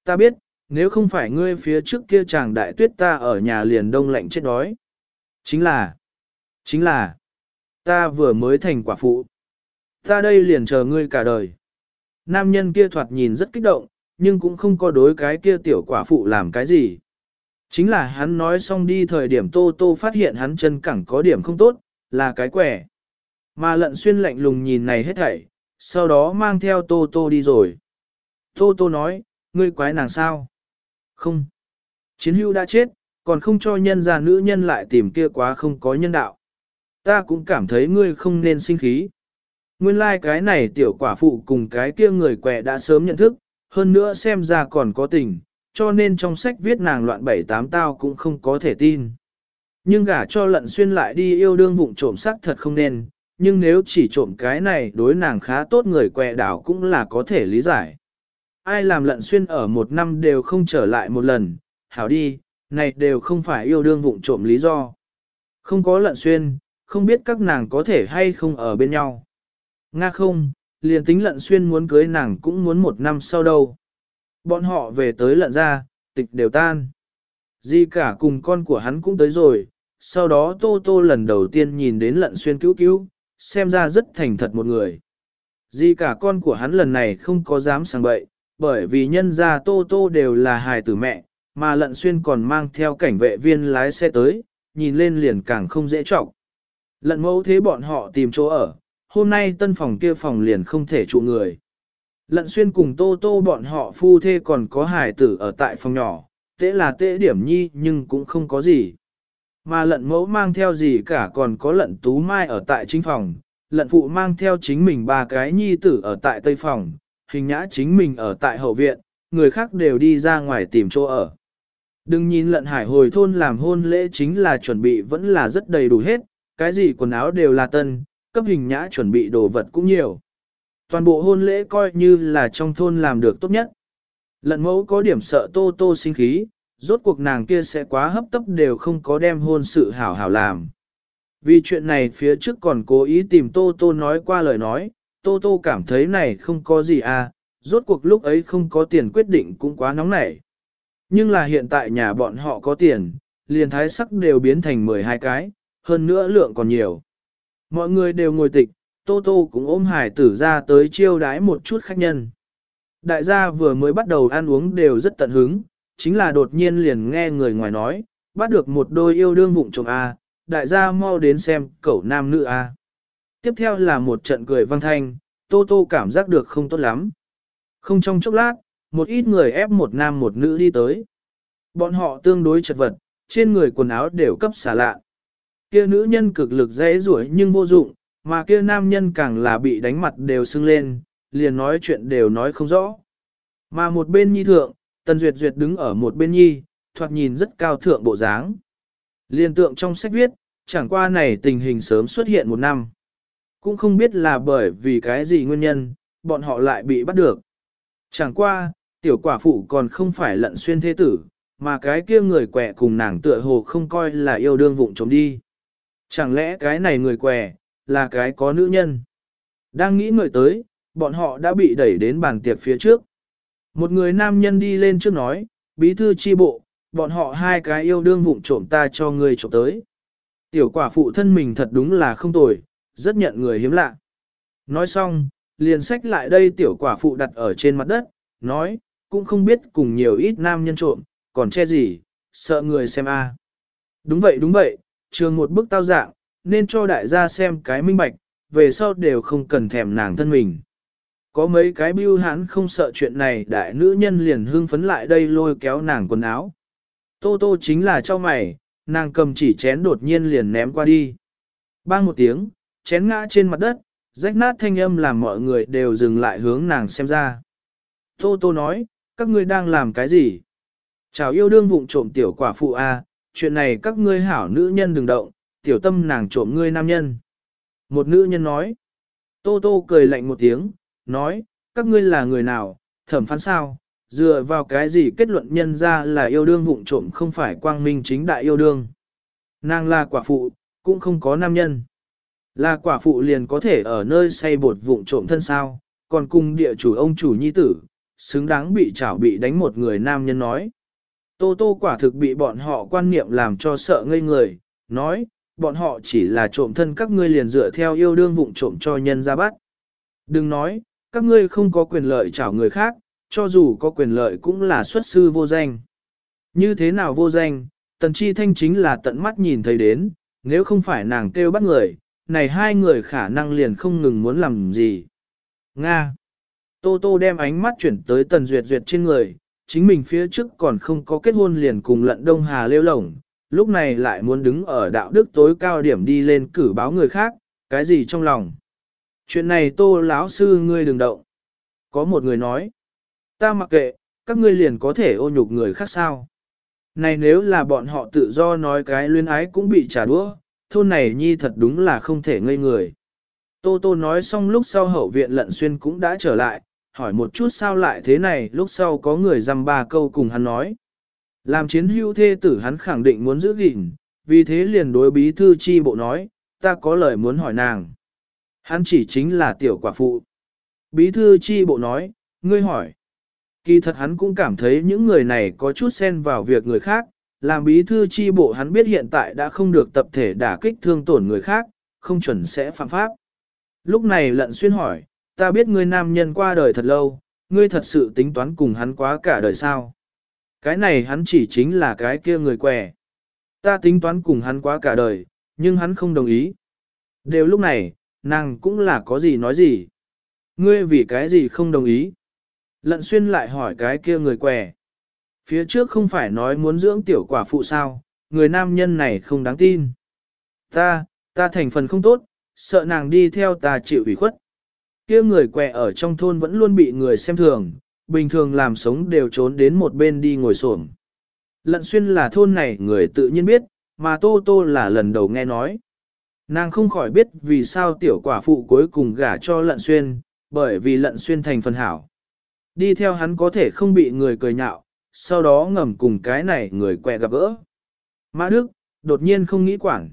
Ta biết, nếu không phải ngươi phía trước kia chàng đại tuyết ta ở nhà liền đông lạnh chết đói. Chính là, chính là, ta vừa mới thành quả phụ. Ta đây liền chờ ngươi cả đời. Nam nhân kia thoạt nhìn rất kích động, nhưng cũng không có đối cái kia tiểu quả phụ làm cái gì. Chính là hắn nói xong đi thời điểm Tô Tô phát hiện hắn chân cẳng có điểm không tốt, là cái quẻ. Mà lận xuyên lạnh lùng nhìn này hết thảy, sau đó mang theo Tô Tô đi rồi. Tô Tô nói, ngươi quái nàng sao? Không. Chiến hữu đã chết, còn không cho nhân gia nữ nhân lại tìm kia quá không có nhân đạo. Ta cũng cảm thấy ngươi không nên sinh khí. Nguyên lai like cái này tiểu quả phụ cùng cái kia người quẻ đã sớm nhận thức, hơn nữa xem ra còn có tình, cho nên trong sách viết nàng loạn bảy tám tao cũng không có thể tin. Nhưng gả cho lận xuyên lại đi yêu đương vụng trộm sắc thật không nên, nhưng nếu chỉ trộm cái này đối nàng khá tốt người quẹ đảo cũng là có thể lý giải. Ai làm lận xuyên ở một năm đều không trở lại một lần, hảo đi, này đều không phải yêu đương vụng trộm lý do. Không có lận xuyên, không biết các nàng có thể hay không ở bên nhau. Nga không, liền tính lận xuyên muốn cưới nàng cũng muốn một năm sau đâu. Bọn họ về tới lận ra, tịch đều tan. Di cả cùng con của hắn cũng tới rồi, sau đó Tô Tô lần đầu tiên nhìn đến lận xuyên cứu cứu, xem ra rất thành thật một người. Di cả con của hắn lần này không có dám sang bậy, bởi vì nhân gia Tô Tô đều là hài tử mẹ, mà lận xuyên còn mang theo cảnh vệ viên lái xe tới, nhìn lên liền càng không dễ trọng. Lận mẫu thế bọn họ tìm chỗ ở, hôm nay tân phòng kia phòng liền không thể trụ người. Lận xuyên cùng Tô Tô bọn họ phu thê còn có hài tử ở tại phòng nhỏ, tễ là tễ điểm nhi nhưng cũng không có gì. Mà lận mẫu mang theo gì cả còn có lận tú mai ở tại chính phòng, lận phụ mang theo chính mình ba cái nhi tử ở tại tây phòng, hình nhã chính mình ở tại hậu viện, người khác đều đi ra ngoài tìm chỗ ở. Đừng nhìn lận hải hồi thôn làm hôn lễ chính là chuẩn bị vẫn là rất đầy đủ hết, cái gì quần áo đều là tân, cấp hình nhã chuẩn bị đồ vật cũng nhiều. Toàn bộ hôn lễ coi như là trong thôn làm được tốt nhất. Lận mẫu có điểm sợ tô tô sinh khí, rốt cuộc nàng kia sẽ quá hấp tấp đều không có đem hôn sự hảo hảo làm. Vì chuyện này phía trước còn cố ý tìm Tô Tô nói qua lời nói, Tô Tô cảm thấy này không có gì à, rốt cuộc lúc ấy không có tiền quyết định cũng quá nóng nảy. Nhưng là hiện tại nhà bọn họ có tiền, liền thái sắc đều biến thành 12 cái, hơn nữa lượng còn nhiều. Mọi người đều ngồi tịch, Tô Tô cũng ôm hải tử ra tới chiêu đái một chút khách nhân. Đại gia vừa mới bắt đầu ăn uống đều rất tận hứng, chính là đột nhiên liền nghe người ngoài nói, bắt được một đôi yêu đương vụng chồng A, đại gia mau đến xem cậu nam nữ A. Tiếp theo là một trận cười vang thanh, Tô Tô cảm giác được không tốt lắm. Không trong chốc lát, một ít người ép một nam một nữ đi tới. Bọn họ tương đối chật vật, trên người quần áo đều cấp xả lạ. Kia nữ nhân cực lực dễ rủi nhưng vô dụng, mà kia nam nhân càng là bị đánh mặt đều sưng lên, liền nói chuyện đều nói không rõ. Mà một bên nhi thượng, Tần Duyệt Duyệt đứng ở một bên nhi, thoạt nhìn rất cao thượng bộ dáng. Liên tượng trong sách viết, chẳng qua này tình hình sớm xuất hiện một năm. Cũng không biết là bởi vì cái gì nguyên nhân, bọn họ lại bị bắt được. Chẳng qua, tiểu quả phụ còn không phải lận xuyên thế tử, mà cái kia người quẹ cùng nàng tựa hồ không coi là yêu đương vụng trống đi. Chẳng lẽ cái này người què là cái có nữ nhân? Đang nghĩ người tới, bọn họ đã bị đẩy đến bàn tiệc phía trước. Một người nam nhân đi lên trước nói, bí thư chi bộ, bọn họ hai cái yêu đương vụng trộm ta cho người trộm tới. Tiểu quả phụ thân mình thật đúng là không tồi, rất nhận người hiếm lạ. Nói xong, liền sách lại đây tiểu quả phụ đặt ở trên mặt đất, nói, cũng không biết cùng nhiều ít nam nhân trộm, còn che gì, sợ người xem a. Đúng vậy đúng vậy, trường một bức tao dạng, nên cho đại gia xem cái minh bạch, về sau đều không cần thèm nàng thân mình. Có mấy cái bưu hãn không sợ chuyện này đại nữ nhân liền hưng phấn lại đây lôi kéo nàng quần áo. Tô tô chính là cho mày, nàng cầm chỉ chén đột nhiên liền ném qua đi. Bang một tiếng, chén ngã trên mặt đất, rách nát thanh âm làm mọi người đều dừng lại hướng nàng xem ra. Tô tô nói, các ngươi đang làm cái gì? Chào yêu đương vụng trộm tiểu quả phụ A, chuyện này các ngươi hảo nữ nhân đừng động, tiểu tâm nàng trộm ngươi nam nhân. Một nữ nhân nói, Tô Tô cười lạnh một tiếng, nói, các ngươi là người nào, thẩm phán sao, dựa vào cái gì kết luận nhân ra là yêu đương vụng trộm không phải quang minh chính đại yêu đương. Nàng là quả phụ, cũng không có nam nhân. Là quả phụ liền có thể ở nơi say bột vụng trộm thân sao, còn cùng địa chủ ông chủ nhi tử, xứng đáng bị chảo bị đánh một người nam nhân nói. Tô tô quả thực bị bọn họ quan niệm làm cho sợ ngây người, nói, bọn họ chỉ là trộm thân các ngươi liền dựa theo yêu đương vụng trộm cho nhân ra bắt. Đừng nói, các ngươi không có quyền lợi chảo người khác, cho dù có quyền lợi cũng là xuất sư vô danh. Như thế nào vô danh, tần chi thanh chính là tận mắt nhìn thấy đến, nếu không phải nàng kêu bắt người, này hai người khả năng liền không ngừng muốn làm gì. Nga Tô Tô đem ánh mắt chuyển tới tần duyệt duyệt trên người, chính mình phía trước còn không có kết hôn liền cùng lận đông hà lêu lổng, lúc này lại muốn đứng ở đạo đức tối cao điểm đi lên cử báo người khác, cái gì trong lòng. Chuyện này tô lão sư ngươi đừng động. Có một người nói, ta mặc kệ, các ngươi liền có thể ô nhục người khác sao. Này nếu là bọn họ tự do nói cái luyến ái cũng bị trả đũa, thôn này nhi thật đúng là không thể ngây người. Tô Tô nói xong lúc sau hậu viện lận xuyên cũng đã trở lại, hỏi một chút sao lại thế này lúc sau có người dăm ba câu cùng hắn nói. Làm chiến hưu thê tử hắn khẳng định muốn giữ gìn, vì thế liền đối bí thư chi bộ nói, ta có lời muốn hỏi nàng. Hắn chỉ chính là tiểu quả phụ. Bí thư chi bộ nói, ngươi hỏi. Kỳ thật hắn cũng cảm thấy những người này có chút xen vào việc người khác, làm bí thư chi bộ hắn biết hiện tại đã không được tập thể đả kích thương tổn người khác, không chuẩn sẽ phạm pháp. Lúc này lận xuyên hỏi, ta biết ngươi nam nhân qua đời thật lâu, ngươi thật sự tính toán cùng hắn quá cả đời sao. Cái này hắn chỉ chính là cái kia người què. Ta tính toán cùng hắn quá cả đời, nhưng hắn không đồng ý. Đều lúc này, nàng cũng là có gì nói gì. Ngươi vì cái gì không đồng ý? Lận xuyên lại hỏi cái kia người què. Phía trước không phải nói muốn dưỡng tiểu quả phụ sao, người nam nhân này không đáng tin. Ta, ta thành phần không tốt, sợ nàng đi theo ta chịu ủy khuất. Kia người què ở trong thôn vẫn luôn bị người xem thường, bình thường làm sống đều trốn đến một bên đi ngồi xổm. Lận xuyên là thôn này người tự nhiên biết, mà Tô Tô là lần đầu nghe nói. Nàng không khỏi biết vì sao tiểu quả phụ cuối cùng gả cho lận xuyên, bởi vì lận xuyên thành phần hảo. Đi theo hắn có thể không bị người cười nhạo, sau đó ngầm cùng cái này người què gặp gỡ. Mã Đức, đột nhiên không nghĩ quản.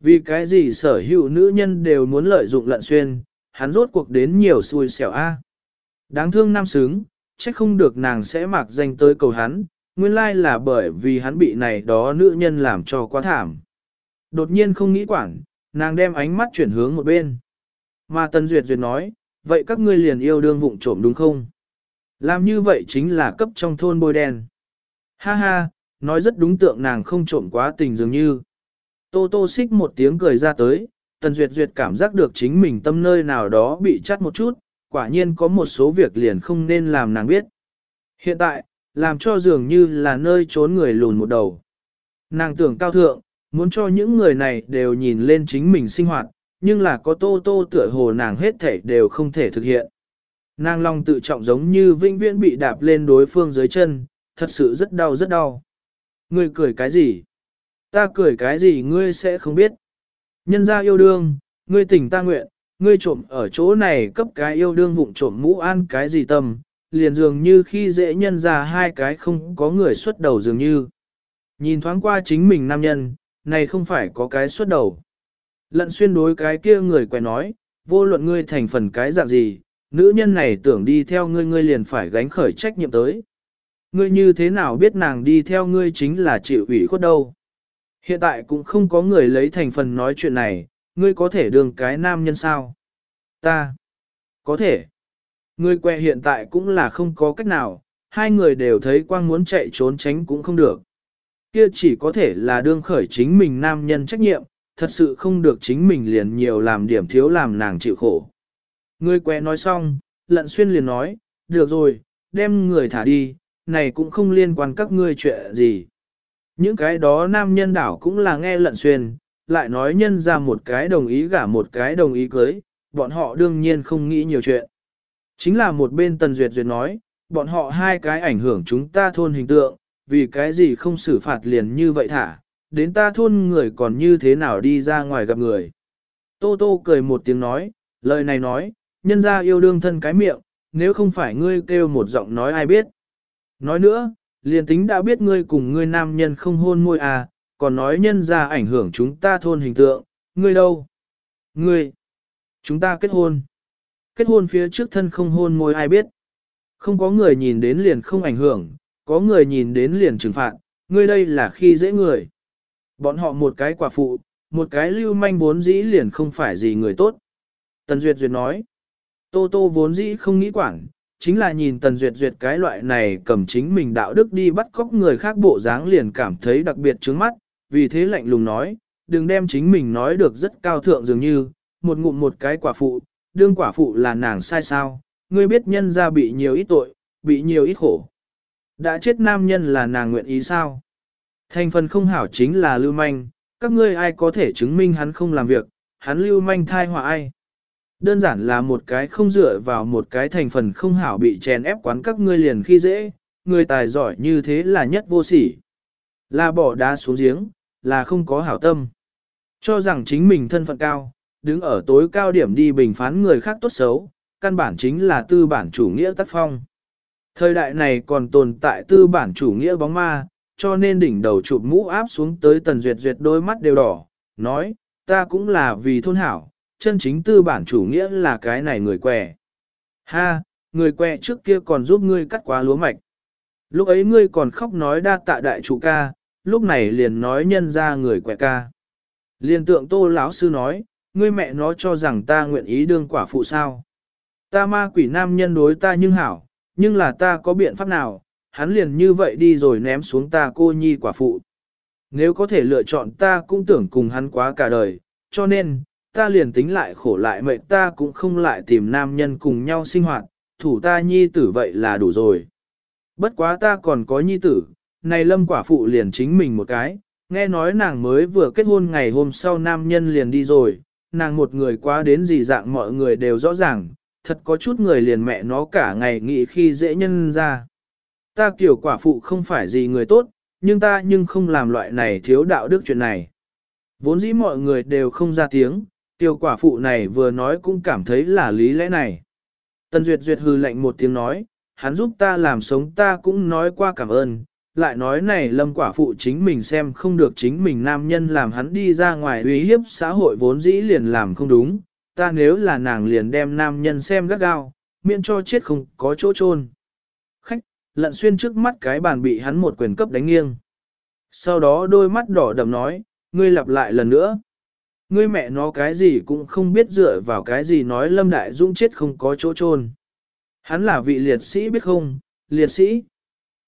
Vì cái gì sở hữu nữ nhân đều muốn lợi dụng lận xuyên, hắn rốt cuộc đến nhiều xui xẻo a. Đáng thương nam sướng, trách không được nàng sẽ mặc danh tới cầu hắn, nguyên lai là bởi vì hắn bị này đó nữ nhân làm cho quá thảm. Đột nhiên không nghĩ quản, nàng đem ánh mắt chuyển hướng một bên. Mà tân Duyệt Duyệt nói, vậy các ngươi liền yêu đương vụng trộm đúng không? Làm như vậy chính là cấp trong thôn bôi đen. Ha ha, nói rất đúng tượng nàng không trộm quá tình dường như. Tô tô xích một tiếng cười ra tới, Tần Duyệt Duyệt cảm giác được chính mình tâm nơi nào đó bị chắt một chút, quả nhiên có một số việc liền không nên làm nàng biết. Hiện tại, làm cho dường như là nơi trốn người lùn một đầu. Nàng tưởng cao thượng, muốn cho những người này đều nhìn lên chính mình sinh hoạt, nhưng là có tô tô tựa hồ nàng hết thể đều không thể thực hiện. Nàng lòng tự trọng giống như vinh viễn bị đạp lên đối phương dưới chân, thật sự rất đau rất đau. Ngươi cười cái gì? Ta cười cái gì ngươi sẽ không biết. Nhân gia yêu đương, ngươi tỉnh ta nguyện, ngươi trộm ở chỗ này cấp cái yêu đương vụng trộm mũ an cái gì tâm, liền dường như khi dễ nhân ra hai cái không có người xuất đầu dường như. Nhìn thoáng qua chính mình nam nhân, này không phải có cái xuất đầu. Lận xuyên đối cái kia người quay nói, vô luận ngươi thành phần cái dạng gì, nữ nhân này tưởng đi theo ngươi ngươi liền phải gánh khởi trách nhiệm tới. Ngươi như thế nào biết nàng đi theo ngươi chính là chịu ủy khuất đâu. Hiện tại cũng không có người lấy thành phần nói chuyện này, ngươi có thể đường cái nam nhân sao? Ta. Có thể. Ngươi que hiện tại cũng là không có cách nào, hai người đều thấy quang muốn chạy trốn tránh cũng không được. Kia chỉ có thể là đương khởi chính mình nam nhân trách nhiệm, thật sự không được chính mình liền nhiều làm điểm thiếu làm nàng chịu khổ. Ngươi que nói xong, lận xuyên liền nói, được rồi, đem người thả đi, này cũng không liên quan các ngươi chuyện gì. Những cái đó nam nhân đảo cũng là nghe lận xuyên, lại nói nhân ra một cái đồng ý gả một cái đồng ý cưới, bọn họ đương nhiên không nghĩ nhiều chuyện. Chính là một bên Tần Duyệt Duyệt nói, bọn họ hai cái ảnh hưởng chúng ta thôn hình tượng, vì cái gì không xử phạt liền như vậy thả, đến ta thôn người còn như thế nào đi ra ngoài gặp người. Tô Tô cười một tiếng nói, lời này nói, nhân ra yêu đương thân cái miệng, nếu không phải ngươi kêu một giọng nói ai biết. Nói nữa, liền tính đã biết ngươi cùng ngươi nam nhân không hôn môi à, còn nói nhân ra ảnh hưởng chúng ta thôn hình tượng, ngươi đâu? Ngươi! Chúng ta kết hôn. Kết hôn phía trước thân không hôn môi ai biết. Không có người nhìn đến liền không ảnh hưởng, có người nhìn đến liền trừng phạt, ngươi đây là khi dễ người. Bọn họ một cái quả phụ, một cái lưu manh vốn dĩ liền không phải gì người tốt. Tần Duyệt Duyệt nói, Tô Tô vốn dĩ không nghĩ quản, chính là nhìn Tần Duyệt Duyệt cái loại này cầm chính mình đạo đức đi bắt cóc người khác bộ dáng liền cảm thấy đặc biệt trướng mắt, vì thế lạnh lùng nói, đừng đem chính mình nói được rất cao thượng dường như, một ngụm một cái quả phụ, đương quả phụ là nàng sai sao, ngươi biết nhân ra bị nhiều ít tội, bị nhiều ít khổ. Đã chết nam nhân là nàng nguyện ý sao? Thành phần không hảo chính là lưu manh, các ngươi ai có thể chứng minh hắn không làm việc, hắn lưu manh thai họa ai? Đơn giản là một cái không dựa vào một cái thành phần không hảo bị chèn ép quán các ngươi liền khi dễ, người tài giỏi như thế là nhất vô sỉ. Là bỏ đá xuống giếng, là không có hảo tâm. Cho rằng chính mình thân phận cao, đứng ở tối cao điểm đi bình phán người khác tốt xấu, căn bản chính là tư bản chủ nghĩa tác phong. Thời đại này còn tồn tại tư bản chủ nghĩa bóng ma, cho nên đỉnh đầu chụp mũ áp xuống tới tần duyệt duyệt đôi mắt đều đỏ, nói, ta cũng là vì thôn hảo, chân chính tư bản chủ nghĩa là cái này người què. Ha, người què trước kia còn giúp ngươi cắt quá lúa mạch. Lúc ấy ngươi còn khóc nói đa tạ đại chủ ca, lúc này liền nói nhân ra người què ca. Liên tượng tô lão sư nói, ngươi mẹ nó cho rằng ta nguyện ý đương quả phụ sao. Ta ma quỷ nam nhân đối ta nhưng hảo, nhưng là ta có biện pháp nào, hắn liền như vậy đi rồi ném xuống ta cô nhi quả phụ. Nếu có thể lựa chọn ta cũng tưởng cùng hắn quá cả đời, cho nên, ta liền tính lại khổ lại mệnh ta cũng không lại tìm nam nhân cùng nhau sinh hoạt, thủ ta nhi tử vậy là đủ rồi. Bất quá ta còn có nhi tử, này lâm quả phụ liền chính mình một cái, nghe nói nàng mới vừa kết hôn ngày hôm sau nam nhân liền đi rồi, nàng một người quá đến gì dạng mọi người đều rõ ràng, thật có chút người liền mẹ nó cả ngày nghĩ khi dễ nhân ra. Ta kiểu quả phụ không phải gì người tốt, nhưng ta nhưng không làm loại này thiếu đạo đức chuyện này. Vốn dĩ mọi người đều không ra tiếng, Tiêu quả phụ này vừa nói cũng cảm thấy là lý lẽ này. Tần Duyệt Duyệt hư lạnh một tiếng nói, hắn giúp ta làm sống ta cũng nói qua cảm ơn, lại nói này lâm quả phụ chính mình xem không được chính mình nam nhân làm hắn đi ra ngoài uy hiếp xã hội vốn dĩ liền làm không đúng, ta nếu là nàng liền đem nam nhân xem gắt gao, miễn cho chết không có chỗ chôn. Khách, lận xuyên trước mắt cái bàn bị hắn một quyền cấp đánh nghiêng. Sau đó đôi mắt đỏ đậm nói, ngươi lặp lại lần nữa. Ngươi mẹ nó cái gì cũng không biết dựa vào cái gì nói Lâm Đại Dũng chết không có chỗ chôn. Hắn là vị liệt sĩ biết không, liệt sĩ.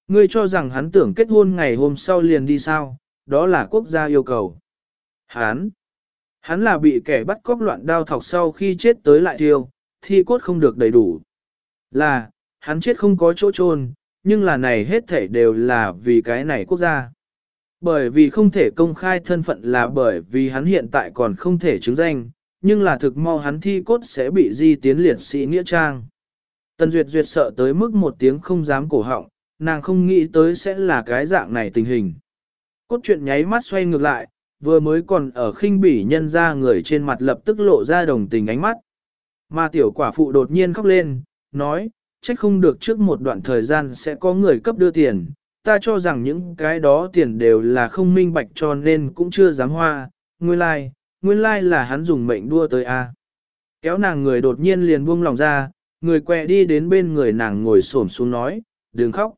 Ngươi cho rằng hắn tưởng kết hôn ngày hôm sau liền đi sao, đó là quốc gia yêu cầu. Hắn, hắn là bị kẻ bắt cóc loạn đao thọc sau khi chết tới lại thiêu, thi cốt không được đầy đủ. Là, hắn chết không có chỗ chôn, nhưng là này hết thể đều là vì cái này quốc gia. Bởi vì không thể công khai thân phận là bởi vì hắn hiện tại còn không thể chứng danh, nhưng là thực mau hắn thi cốt sẽ bị di tiến liệt sĩ nghĩa trang. Tần Duyệt Duyệt sợ tới mức một tiếng không dám cổ họng, nàng không nghĩ tới sẽ là cái dạng này tình hình. Cốt truyện nháy mắt xoay ngược lại, vừa mới còn ở khinh bỉ nhân ra người trên mặt lập tức lộ ra đồng tình ánh mắt. Mà tiểu quả phụ đột nhiên khóc lên, nói, trách không được trước một đoạn thời gian sẽ có người cấp đưa tiền, ta cho rằng những cái đó tiền đều là không minh bạch cho nên cũng chưa dám hoa, nguyên lai, like, nguyên lai like là hắn dùng mệnh đua tới a. Kéo nàng người đột nhiên liền buông lòng ra, người quẹ đi đến bên người nàng ngồi xổm xuống nói, đừng khóc.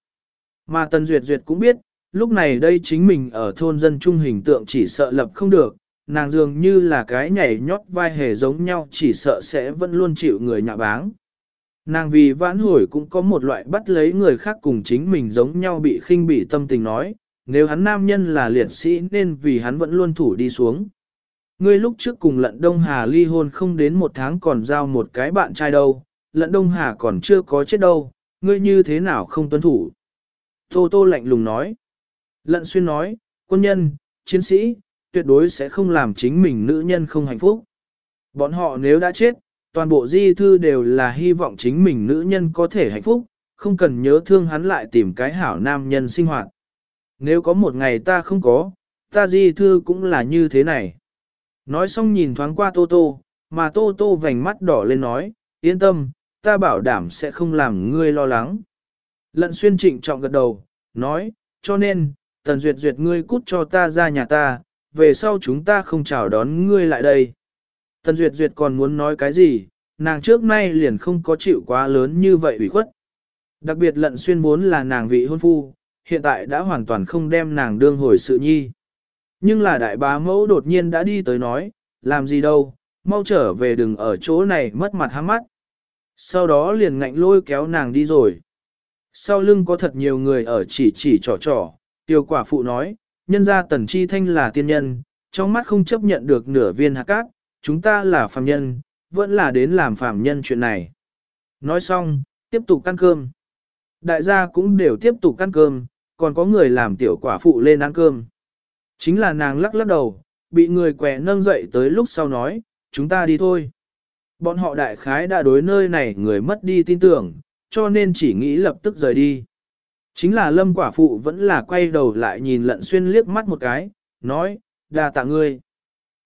Mà Tần Duyệt Duyệt cũng biết, lúc này đây chính mình ở thôn dân trung hình tượng chỉ sợ lập không được, nàng dường như là cái nhảy nhót vai hề giống nhau chỉ sợ sẽ vẫn luôn chịu người nhạ báng. Nàng vì vãn hồi cũng có một loại bắt lấy người khác cùng chính mình giống nhau bị khinh bị tâm tình nói, nếu hắn nam nhân là liệt sĩ nên vì hắn vẫn luôn thủ đi xuống. Ngươi lúc trước cùng lận Đông Hà ly hôn không đến một tháng còn giao một cái bạn trai đâu, lận Đông Hà còn chưa có chết đâu, ngươi như thế nào không tuân thủ. Tô Tô lạnh lùng nói. Lận xuyên nói, quân nhân, chiến sĩ, tuyệt đối sẽ không làm chính mình nữ nhân không hạnh phúc. Bọn họ nếu đã chết, toàn bộ di thư đều là hy vọng chính mình nữ nhân có thể hạnh phúc, không cần nhớ thương hắn lại tìm cái hảo nam nhân sinh hoạt. Nếu có một ngày ta không có, ta di thư cũng là như thế này. Nói xong nhìn thoáng qua Tô Tô, mà Tô Tô vành mắt đỏ lên nói, yên tâm, ta bảo đảm sẽ không làm ngươi lo lắng. Lận xuyên trịnh trọng gật đầu, nói, cho nên, tần duyệt duyệt ngươi cút cho ta ra nhà ta, về sau chúng ta không chào đón ngươi lại đây. Tần duyệt duyệt còn muốn nói cái gì, nàng trước nay liền không có chịu quá lớn như vậy ủy khuất. Đặc biệt lận xuyên vốn là nàng vị hôn phu, hiện tại đã hoàn toàn không đem nàng đương hồi sự nhi. Nhưng là đại bá mẫu đột nhiên đã đi tới nói, làm gì đâu, mau trở về đừng ở chỗ này mất mặt hăng mắt. Sau đó liền ngạnh lôi kéo nàng đi rồi. Sau lưng có thật nhiều người ở chỉ chỉ trò trò, tiêu quả phụ nói, nhân ra tần chi thanh là tiên nhân, trong mắt không chấp nhận được nửa viên hạt cát, chúng ta là phàm nhân, vẫn là đến làm phàm nhân chuyện này. Nói xong, tiếp tục ăn cơm. Đại gia cũng đều tiếp tục ăn cơm, còn có người làm tiểu quả phụ lên ăn cơm. Chính là nàng lắc lắc đầu, bị người quẻ nâng dậy tới lúc sau nói, chúng ta đi thôi. Bọn họ đại khái đã đối nơi này người mất đi tin tưởng, cho nên chỉ nghĩ lập tức rời đi. Chính là lâm quả phụ vẫn là quay đầu lại nhìn lận xuyên liếc mắt một cái, nói, đa tạ ngươi.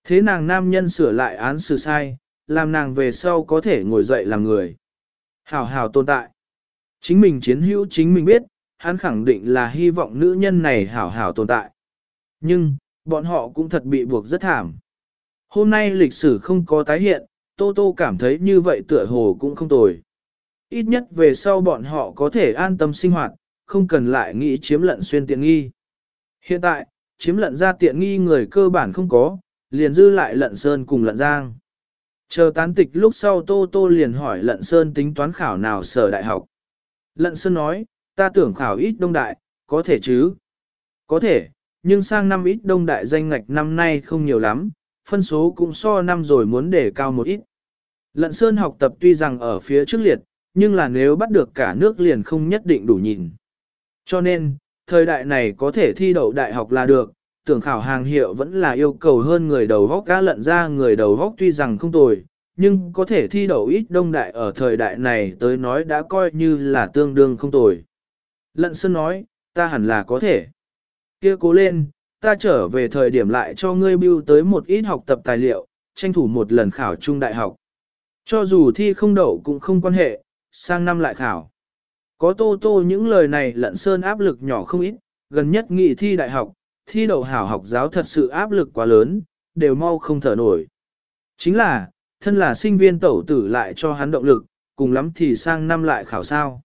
Thế nàng nam nhân sửa lại án xử sai, làm nàng về sau có thể ngồi dậy làm người. Hảo hảo tồn tại. Chính mình chiến hữu chính mình biết, hắn khẳng định là hy vọng nữ nhân này hảo hảo tồn tại. Nhưng, bọn họ cũng thật bị buộc rất thảm. Hôm nay lịch sử không có tái hiện, Tô Tô cảm thấy như vậy tựa hồ cũng không tồi. Ít nhất về sau bọn họ có thể an tâm sinh hoạt, không cần lại nghĩ chiếm lận xuyên tiện nghi. Hiện tại, chiếm lận ra tiện nghi người cơ bản không có, liền dư lại lận sơn cùng lận giang. Chờ tán tịch lúc sau Tô Tô liền hỏi Lận Sơn tính toán khảo nào sở đại học. Lận Sơn nói, ta tưởng khảo ít đông đại, có thể chứ? Có thể, nhưng sang năm ít đông đại danh ngạch năm nay không nhiều lắm, phân số cũng so năm rồi muốn để cao một ít. Lận Sơn học tập tuy rằng ở phía trước liệt, nhưng là nếu bắt được cả nước liền không nhất định đủ nhìn. Cho nên, thời đại này có thể thi đậu đại học là được, tưởng khảo hàng hiệu vẫn là yêu cầu hơn người đầu góc cá lận ra người đầu góc tuy rằng không tồi, nhưng có thể thi đậu ít đông đại ở thời đại này tới nói đã coi như là tương đương không tồi. Lận Sơn nói, ta hẳn là có thể. kia cố lên, ta trở về thời điểm lại cho ngươi bưu tới một ít học tập tài liệu, tranh thủ một lần khảo trung đại học. Cho dù thi không đậu cũng không quan hệ, sang năm lại khảo. Có tô tô những lời này lận sơn áp lực nhỏ không ít, gần nhất nghị thi đại học, thi đậu hảo học giáo thật sự áp lực quá lớn, đều mau không thở nổi. Chính là, thân là sinh viên tẩu tử lại cho hắn động lực, cùng lắm thì sang năm lại khảo sao.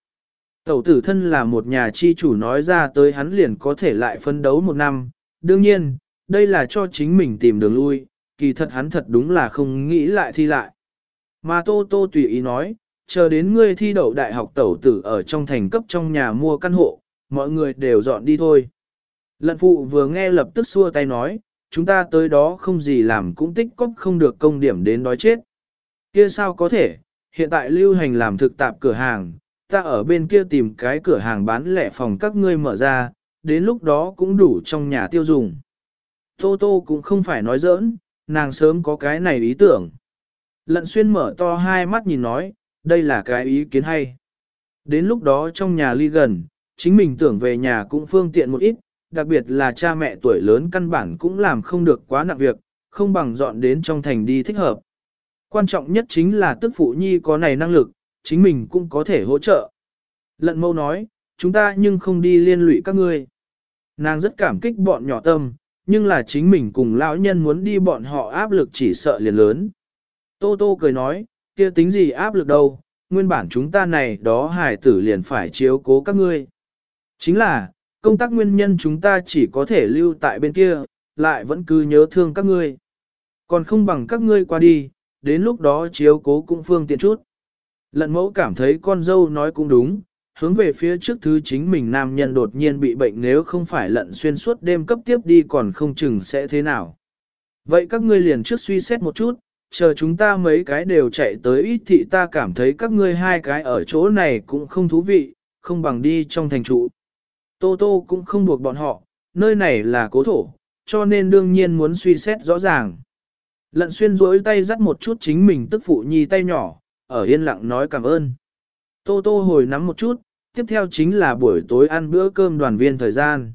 Tẩu tử thân là một nhà chi chủ nói ra tới hắn liền có thể lại phân đấu một năm, đương nhiên, đây là cho chính mình tìm đường lui, kỳ thật hắn thật đúng là không nghĩ lại thi lại. Mà Tô Tô tùy ý nói, chờ đến ngươi thi đậu đại học tẩu tử ở trong thành cấp trong nhà mua căn hộ, mọi người đều dọn đi thôi. Lận phụ vừa nghe lập tức xua tay nói, chúng ta tới đó không gì làm cũng tích cóp không được công điểm đến đói chết. Kia sao có thể, hiện tại lưu hành làm thực tạp cửa hàng, ta ở bên kia tìm cái cửa hàng bán lẻ phòng các ngươi mở ra, đến lúc đó cũng đủ trong nhà tiêu dùng. Tô Tô cũng không phải nói giỡn, nàng sớm có cái này ý tưởng. Lận xuyên mở to hai mắt nhìn nói, đây là cái ý kiến hay. Đến lúc đó trong nhà ly gần, chính mình tưởng về nhà cũng phương tiện một ít, đặc biệt là cha mẹ tuổi lớn căn bản cũng làm không được quá nặng việc, không bằng dọn đến trong thành đi thích hợp. Quan trọng nhất chính là tức phụ nhi có này năng lực, chính mình cũng có thể hỗ trợ. Lận mâu nói, chúng ta nhưng không đi liên lụy các ngươi. Nàng rất cảm kích bọn nhỏ tâm, nhưng là chính mình cùng lão nhân muốn đi bọn họ áp lực chỉ sợ liền lớn. Tô Tô cười nói, kia tính gì áp lực đâu, nguyên bản chúng ta này đó hài tử liền phải chiếu cố các ngươi. Chính là, công tác nguyên nhân chúng ta chỉ có thể lưu tại bên kia, lại vẫn cứ nhớ thương các ngươi. Còn không bằng các ngươi qua đi, đến lúc đó chiếu cố cũng phương tiện chút. Lận mẫu cảm thấy con dâu nói cũng đúng, hướng về phía trước thứ chính mình nam nhân đột nhiên bị bệnh nếu không phải lận xuyên suốt đêm cấp tiếp đi còn không chừng sẽ thế nào. Vậy các ngươi liền trước suy xét một chút, chờ chúng ta mấy cái đều chạy tới ít thị ta cảm thấy các ngươi hai cái ở chỗ này cũng không thú vị, không bằng đi trong thành trụ. Tô Tô cũng không buộc bọn họ, nơi này là cố thổ, cho nên đương nhiên muốn suy xét rõ ràng. Lận xuyên rỗi tay dắt một chút chính mình tức phụ nhi tay nhỏ, ở yên lặng nói cảm ơn. Tô Tô hồi nắm một chút, tiếp theo chính là buổi tối ăn bữa cơm đoàn viên thời gian.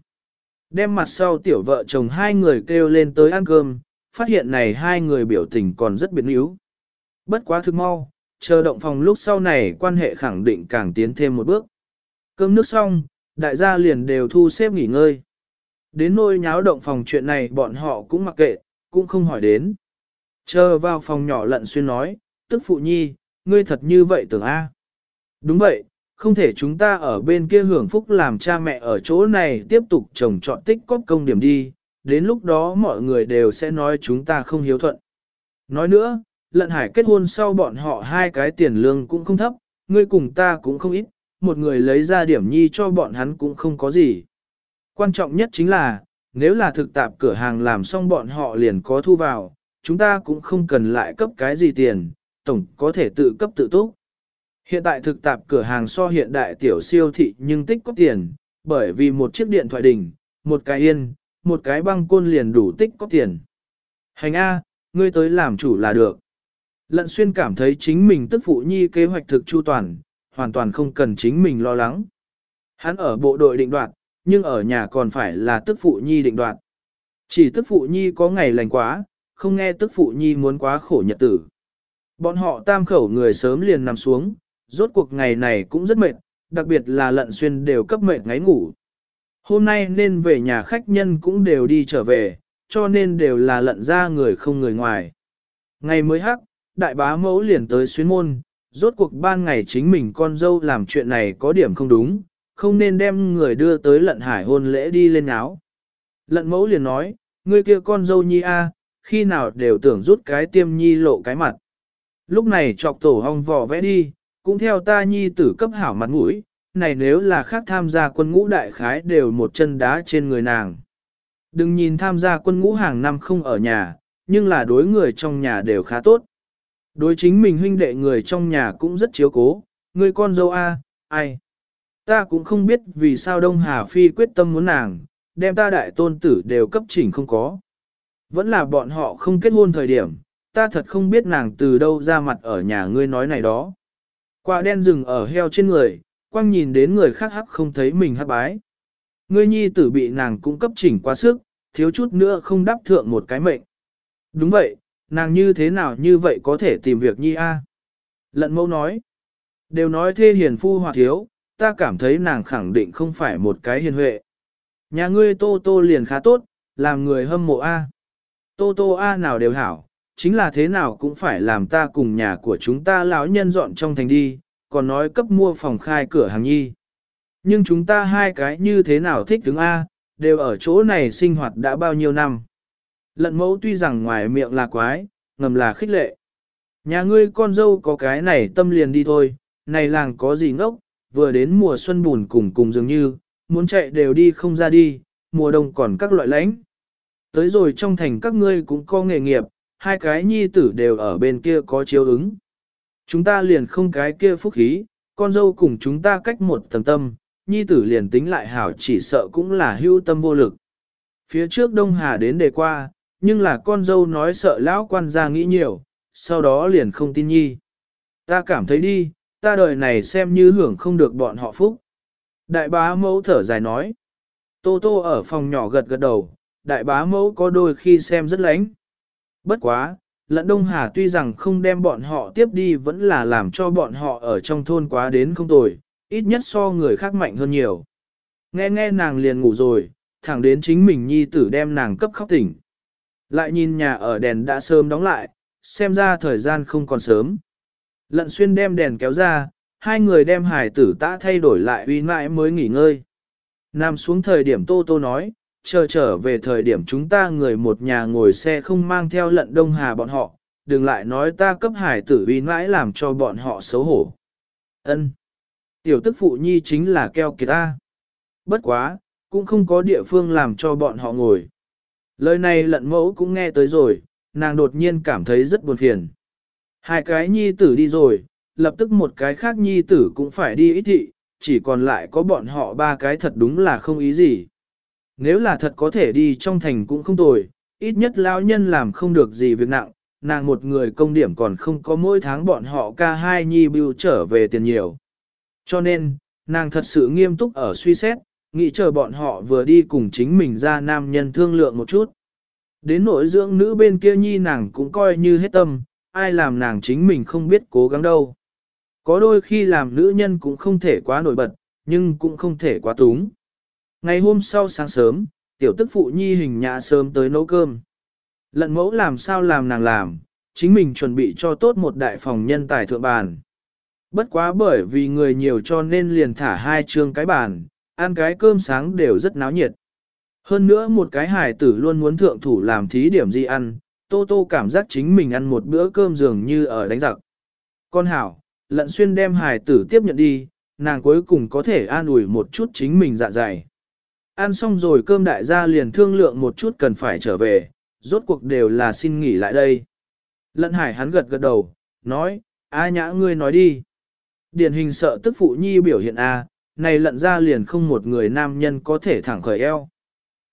Đem mặt sau tiểu vợ chồng hai người kêu lên tới ăn cơm, phát hiện này hai người biểu tình còn rất biến yếu. Bất quá thực mau, chờ động phòng lúc sau này quan hệ khẳng định càng tiến thêm một bước. Cơm nước xong, đại gia liền đều thu xếp nghỉ ngơi. Đến nôi nháo động phòng chuyện này bọn họ cũng mặc kệ, cũng không hỏi đến. Chờ vào phòng nhỏ lận xuyên nói, tức phụ nhi, ngươi thật như vậy tưởng A. Đúng vậy, không thể chúng ta ở bên kia hưởng phúc làm cha mẹ ở chỗ này tiếp tục trồng trọt tích cóp công điểm đi, đến lúc đó mọi người đều sẽ nói chúng ta không hiếu thuận. Nói nữa, lận hải kết hôn sau bọn họ hai cái tiền lương cũng không thấp, ngươi cùng ta cũng không ít, một người lấy ra điểm nhi cho bọn hắn cũng không có gì. Quan trọng nhất chính là, nếu là thực tạp cửa hàng làm xong bọn họ liền có thu vào, chúng ta cũng không cần lại cấp cái gì tiền, tổng có thể tự cấp tự túc. Hiện tại thực tạp cửa hàng so hiện đại tiểu siêu thị nhưng tích có tiền, bởi vì một chiếc điện thoại đỉnh, một cái yên, một cái băng côn liền đủ tích có tiền. Hành A, ngươi tới làm chủ là được. Lận xuyên cảm thấy chính mình tức phụ nhi kế hoạch thực chu toàn, hoàn toàn không cần chính mình lo lắng. Hắn ở bộ đội định đoạt, nhưng ở nhà còn phải là tức phụ nhi định đoạt. Chỉ tức phụ nhi có ngày lành quá, không nghe tức phụ nhi muốn quá khổ nhật tử. Bọn họ tam khẩu người sớm liền nằm xuống, rốt cuộc ngày này cũng rất mệt, đặc biệt là lận xuyên đều cấp mệt ngáy ngủ. Hôm nay nên về nhà khách nhân cũng đều đi trở về, cho nên đều là lận ra người không người ngoài. Ngày mới hắc, đại bá mẫu liền tới xuyên môn, rốt cuộc ban ngày chính mình con dâu làm chuyện này có điểm không đúng, không nên đem người đưa tới lận hải hôn lễ đi lên áo. Lận mẫu liền nói, ngươi kia con dâu nhi a, khi nào đều tưởng rút cái tiêm nhi lộ cái mặt. Lúc này chọc tổ hong vò vẽ đi, cũng theo ta nhi tử cấp hảo mặt mũi, này nếu là khác tham gia quân ngũ đại khái đều một chân đá trên người nàng. Đừng nhìn tham gia quân ngũ hàng năm không ở nhà, nhưng là đối người trong nhà đều khá tốt. Đối chính mình huynh đệ người trong nhà cũng rất chiếu cố, người con dâu A, ai. Ta cũng không biết vì sao Đông Hà Phi quyết tâm muốn nàng, đem ta đại tôn tử đều cấp chỉnh không có. Vẫn là bọn họ không kết hôn thời điểm, ta thật không biết nàng từ đâu ra mặt ở nhà ngươi nói này đó. Quả đen rừng ở heo trên người, quang nhìn đến người khác hắc không thấy mình hắc bái. Ngươi nhi tử bị nàng cung cấp chỉnh quá sức, thiếu chút nữa không đáp thượng một cái mệnh. Đúng vậy, nàng như thế nào như vậy có thể tìm việc nhi a? Lận mẫu nói, đều nói thê hiền phu hoặc thiếu, ta cảm thấy nàng khẳng định không phải một cái hiền huệ. Nhà ngươi tô tô liền khá tốt, làm người hâm mộ a. Tô tô a nào đều hảo, chính là thế nào cũng phải làm ta cùng nhà của chúng ta lão nhân dọn trong thành đi, còn nói cấp mua phòng khai cửa hàng nhi. Nhưng chúng ta hai cái như thế nào thích đứng A, đều ở chỗ này sinh hoạt đã bao nhiêu năm. Lận mẫu tuy rằng ngoài miệng là quái, ngầm là khích lệ. Nhà ngươi con dâu có cái này tâm liền đi thôi, này làng có gì ngốc, vừa đến mùa xuân bùn cùng cùng dường như, muốn chạy đều đi không ra đi, mùa đông còn các loại lãnh. Tới rồi trong thành các ngươi cũng có nghề nghiệp, hai cái nhi tử đều ở bên kia có chiếu ứng. Chúng ta liền không cái kia phúc khí, con dâu cùng chúng ta cách một tầng tâm, nhi tử liền tính lại hảo chỉ sợ cũng là hưu tâm vô lực. Phía trước Đông Hà đến đề qua, nhưng là con dâu nói sợ lão quan gia nghĩ nhiều, sau đó liền không tin nhi. Ta cảm thấy đi, ta đời này xem như hưởng không được bọn họ phúc. Đại bá mẫu thở dài nói. Tô tô ở phòng nhỏ gật gật đầu, đại bá mẫu có đôi khi xem rất lánh. Bất quá, lận Đông Hà tuy rằng không đem bọn họ tiếp đi vẫn là làm cho bọn họ ở trong thôn quá đến không tồi, ít nhất so người khác mạnh hơn nhiều. Nghe nghe nàng liền ngủ rồi, thẳng đến chính mình nhi tử đem nàng cấp khóc tỉnh. Lại nhìn nhà ở đèn đã sớm đóng lại, xem ra thời gian không còn sớm. Lận xuyên đem đèn kéo ra, hai người đem hải tử tã thay đổi lại uy mãi mới nghỉ ngơi. Nam xuống thời điểm Tô Tô nói, chờ trở về thời điểm chúng ta người một nhà ngồi xe không mang theo lận đông hà bọn họ, đừng lại nói ta cấp hải tử uy mãi làm cho bọn họ xấu hổ. Ân, Tiểu tức phụ nhi chính là keo kiệt ta. Bất quá, cũng không có địa phương làm cho bọn họ ngồi. Lời này lận mẫu cũng nghe tới rồi, nàng đột nhiên cảm thấy rất buồn phiền. Hai cái nhi tử đi rồi, lập tức một cái khác nhi tử cũng phải đi ít thị, chỉ còn lại có bọn họ ba cái thật đúng là không ý gì. Nếu là thật có thể đi trong thành cũng không tồi, ít nhất lão nhân làm không được gì việc nặng, nàng một người công điểm còn không có mỗi tháng bọn họ ca hai nhi bưu trở về tiền nhiều. Cho nên, nàng thật sự nghiêm túc ở suy xét, nghĩ chờ bọn họ vừa đi cùng chính mình ra nam nhân thương lượng một chút. Đến nội dưỡng nữ bên kia nhi nàng cũng coi như hết tâm, ai làm nàng chính mình không biết cố gắng đâu. Có đôi khi làm nữ nhân cũng không thể quá nổi bật, nhưng cũng không thể quá túng. Ngày hôm sau sáng sớm, tiểu tức phụ nhi hình nhã sớm tới nấu cơm. Lận mẫu làm sao làm nàng làm, chính mình chuẩn bị cho tốt một đại phòng nhân tài thượng bàn. Bất quá bởi vì người nhiều cho nên liền thả hai chương cái bàn, ăn cái cơm sáng đều rất náo nhiệt. Hơn nữa một cái hài tử luôn muốn thượng thủ làm thí điểm gì ăn, Tô Tô cảm giác chính mình ăn một bữa cơm dường như ở đánh giặc. Con hảo, lận xuyên đem hài tử tiếp nhận đi, nàng cuối cùng có thể an ủi một chút chính mình dạ dày. Ăn xong rồi cơm đại gia liền thương lượng một chút cần phải trở về, rốt cuộc đều là xin nghỉ lại đây. Lận hải hắn gật gật đầu, nói, a nhã ngươi nói đi. Điển hình sợ tức phụ nhi biểu hiện A, này lận ra liền không một người nam nhân có thể thẳng khởi eo.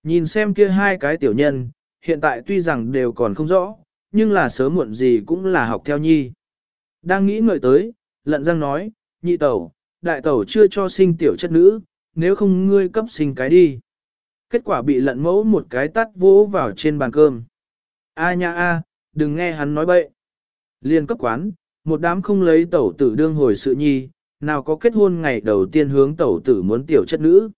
Nhìn xem kia hai cái tiểu nhân, hiện tại tuy rằng đều còn không rõ, nhưng là sớm muộn gì cũng là học theo nhi. Đang nghĩ ngợi tới, lận giang nói, nhị tẩu, đại tẩu chưa cho sinh tiểu chất nữ, nếu không ngươi cấp sinh cái đi. Kết quả bị lận mẫu một cái tắt vỗ vào trên bàn cơm. A nha a, đừng nghe hắn nói bậy. Liên cấp quán, một đám không lấy tẩu tử đương hồi sự nhi, nào có kết hôn ngày đầu tiên hướng tẩu tử muốn tiểu chất nữ.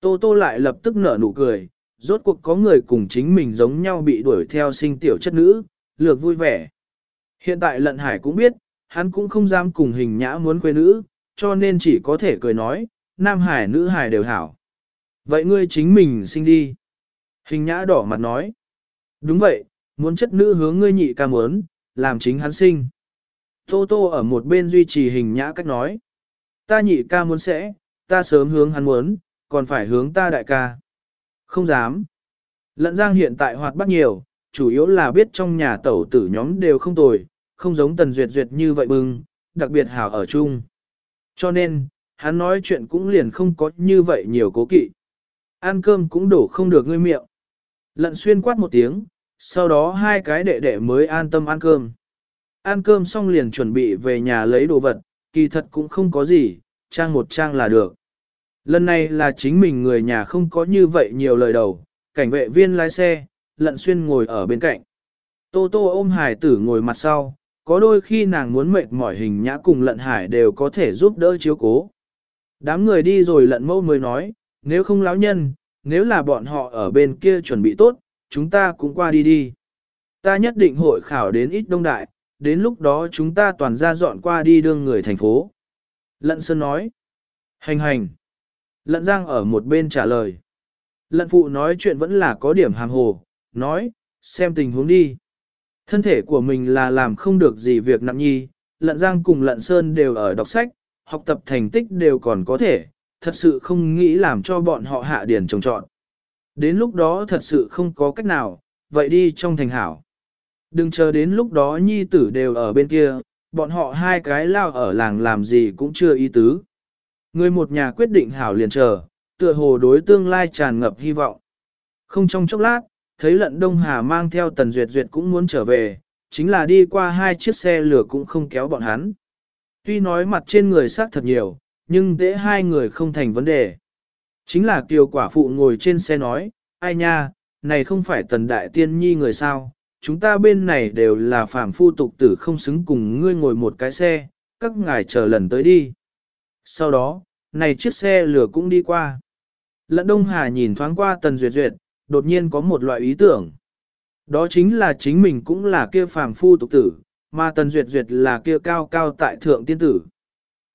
Tô tô lại lập tức nở nụ cười, rốt cuộc có người cùng chính mình giống nhau bị đuổi theo sinh tiểu chất nữ, lược vui vẻ. Hiện tại lận hải cũng biết, hắn cũng không dám cùng hình nhã muốn quê nữ, cho nên chỉ có thể cười nói, nam hải nữ hải đều hảo. Vậy ngươi chính mình sinh đi. Hình nhã đỏ mặt nói. Đúng vậy, muốn chất nữ hướng ngươi nhị ca muốn, làm chính hắn sinh. Tô Tô ở một bên duy trì hình nhã cách nói. Ta nhị ca muốn sẽ, ta sớm hướng hắn muốn, còn phải hướng ta đại ca. Không dám. Lận giang hiện tại hoạt bát nhiều, chủ yếu là biết trong nhà tẩu tử nhóm đều không tồi, không giống tần duyệt duyệt như vậy bưng, đặc biệt hảo ở chung. Cho nên, hắn nói chuyện cũng liền không có như vậy nhiều cố kỵ. Ăn cơm cũng đổ không được ngươi miệng. Lận xuyên quát một tiếng, sau đó hai cái đệ đệ mới an tâm ăn cơm. Ăn cơm xong liền chuẩn bị về nhà lấy đồ vật, kỳ thật cũng không có gì, trang một trang là được. Lần này là chính mình người nhà không có như vậy nhiều lời đầu, cảnh vệ viên lái xe, lận xuyên ngồi ở bên cạnh. Tô tô ôm hải tử ngồi mặt sau, có đôi khi nàng muốn mệt mỏi hình nhã cùng lận hải đều có thể giúp đỡ chiếu cố. Đám người đi rồi lận mẫu mới nói, nếu không láo nhân, nếu là bọn họ ở bên kia chuẩn bị tốt, chúng ta cũng qua đi đi. Ta nhất định hội khảo đến ít đông đại, đến lúc đó chúng ta toàn ra dọn qua đi đương người thành phố. Lận Sơn nói, hành hành. Lận Giang ở một bên trả lời. Lận Phụ nói chuyện vẫn là có điểm hàm hồ, nói, xem tình huống đi. Thân thể của mình là làm không được gì việc nặng nhi, Lận Giang cùng Lận Sơn đều ở đọc sách, học tập thành tích đều còn có thể, thật sự không nghĩ làm cho bọn họ hạ điển trồng trọn. Đến lúc đó thật sự không có cách nào, vậy đi trong thành hảo. Đừng chờ đến lúc đó nhi tử đều ở bên kia, bọn họ hai cái lao ở làng làm gì cũng chưa ý tứ. Người một nhà quyết định hảo liền chờ, tựa hồ đối tương lai tràn ngập hy vọng. Không trong chốc lát, thấy lận Đông Hà mang theo Tần Duyệt Duyệt cũng muốn trở về, chính là đi qua hai chiếc xe lửa cũng không kéo bọn hắn. Tuy nói mặt trên người xác thật nhiều, nhưng dễ hai người không thành vấn đề. Chính là kiều quả phụ ngồi trên xe nói, ai nha, này không phải tần đại tiên nhi người sao, chúng ta bên này đều là phàm phu tục tử không xứng cùng ngươi ngồi một cái xe, các ngài chờ lần tới đi. Sau đó, này chiếc xe lửa cũng đi qua. Lận Đông Hà nhìn thoáng qua tần duyệt duyệt, đột nhiên có một loại ý tưởng. Đó chính là chính mình cũng là kia phàm phu tục tử, mà tần duyệt duyệt là kia cao cao tại thượng tiên tử.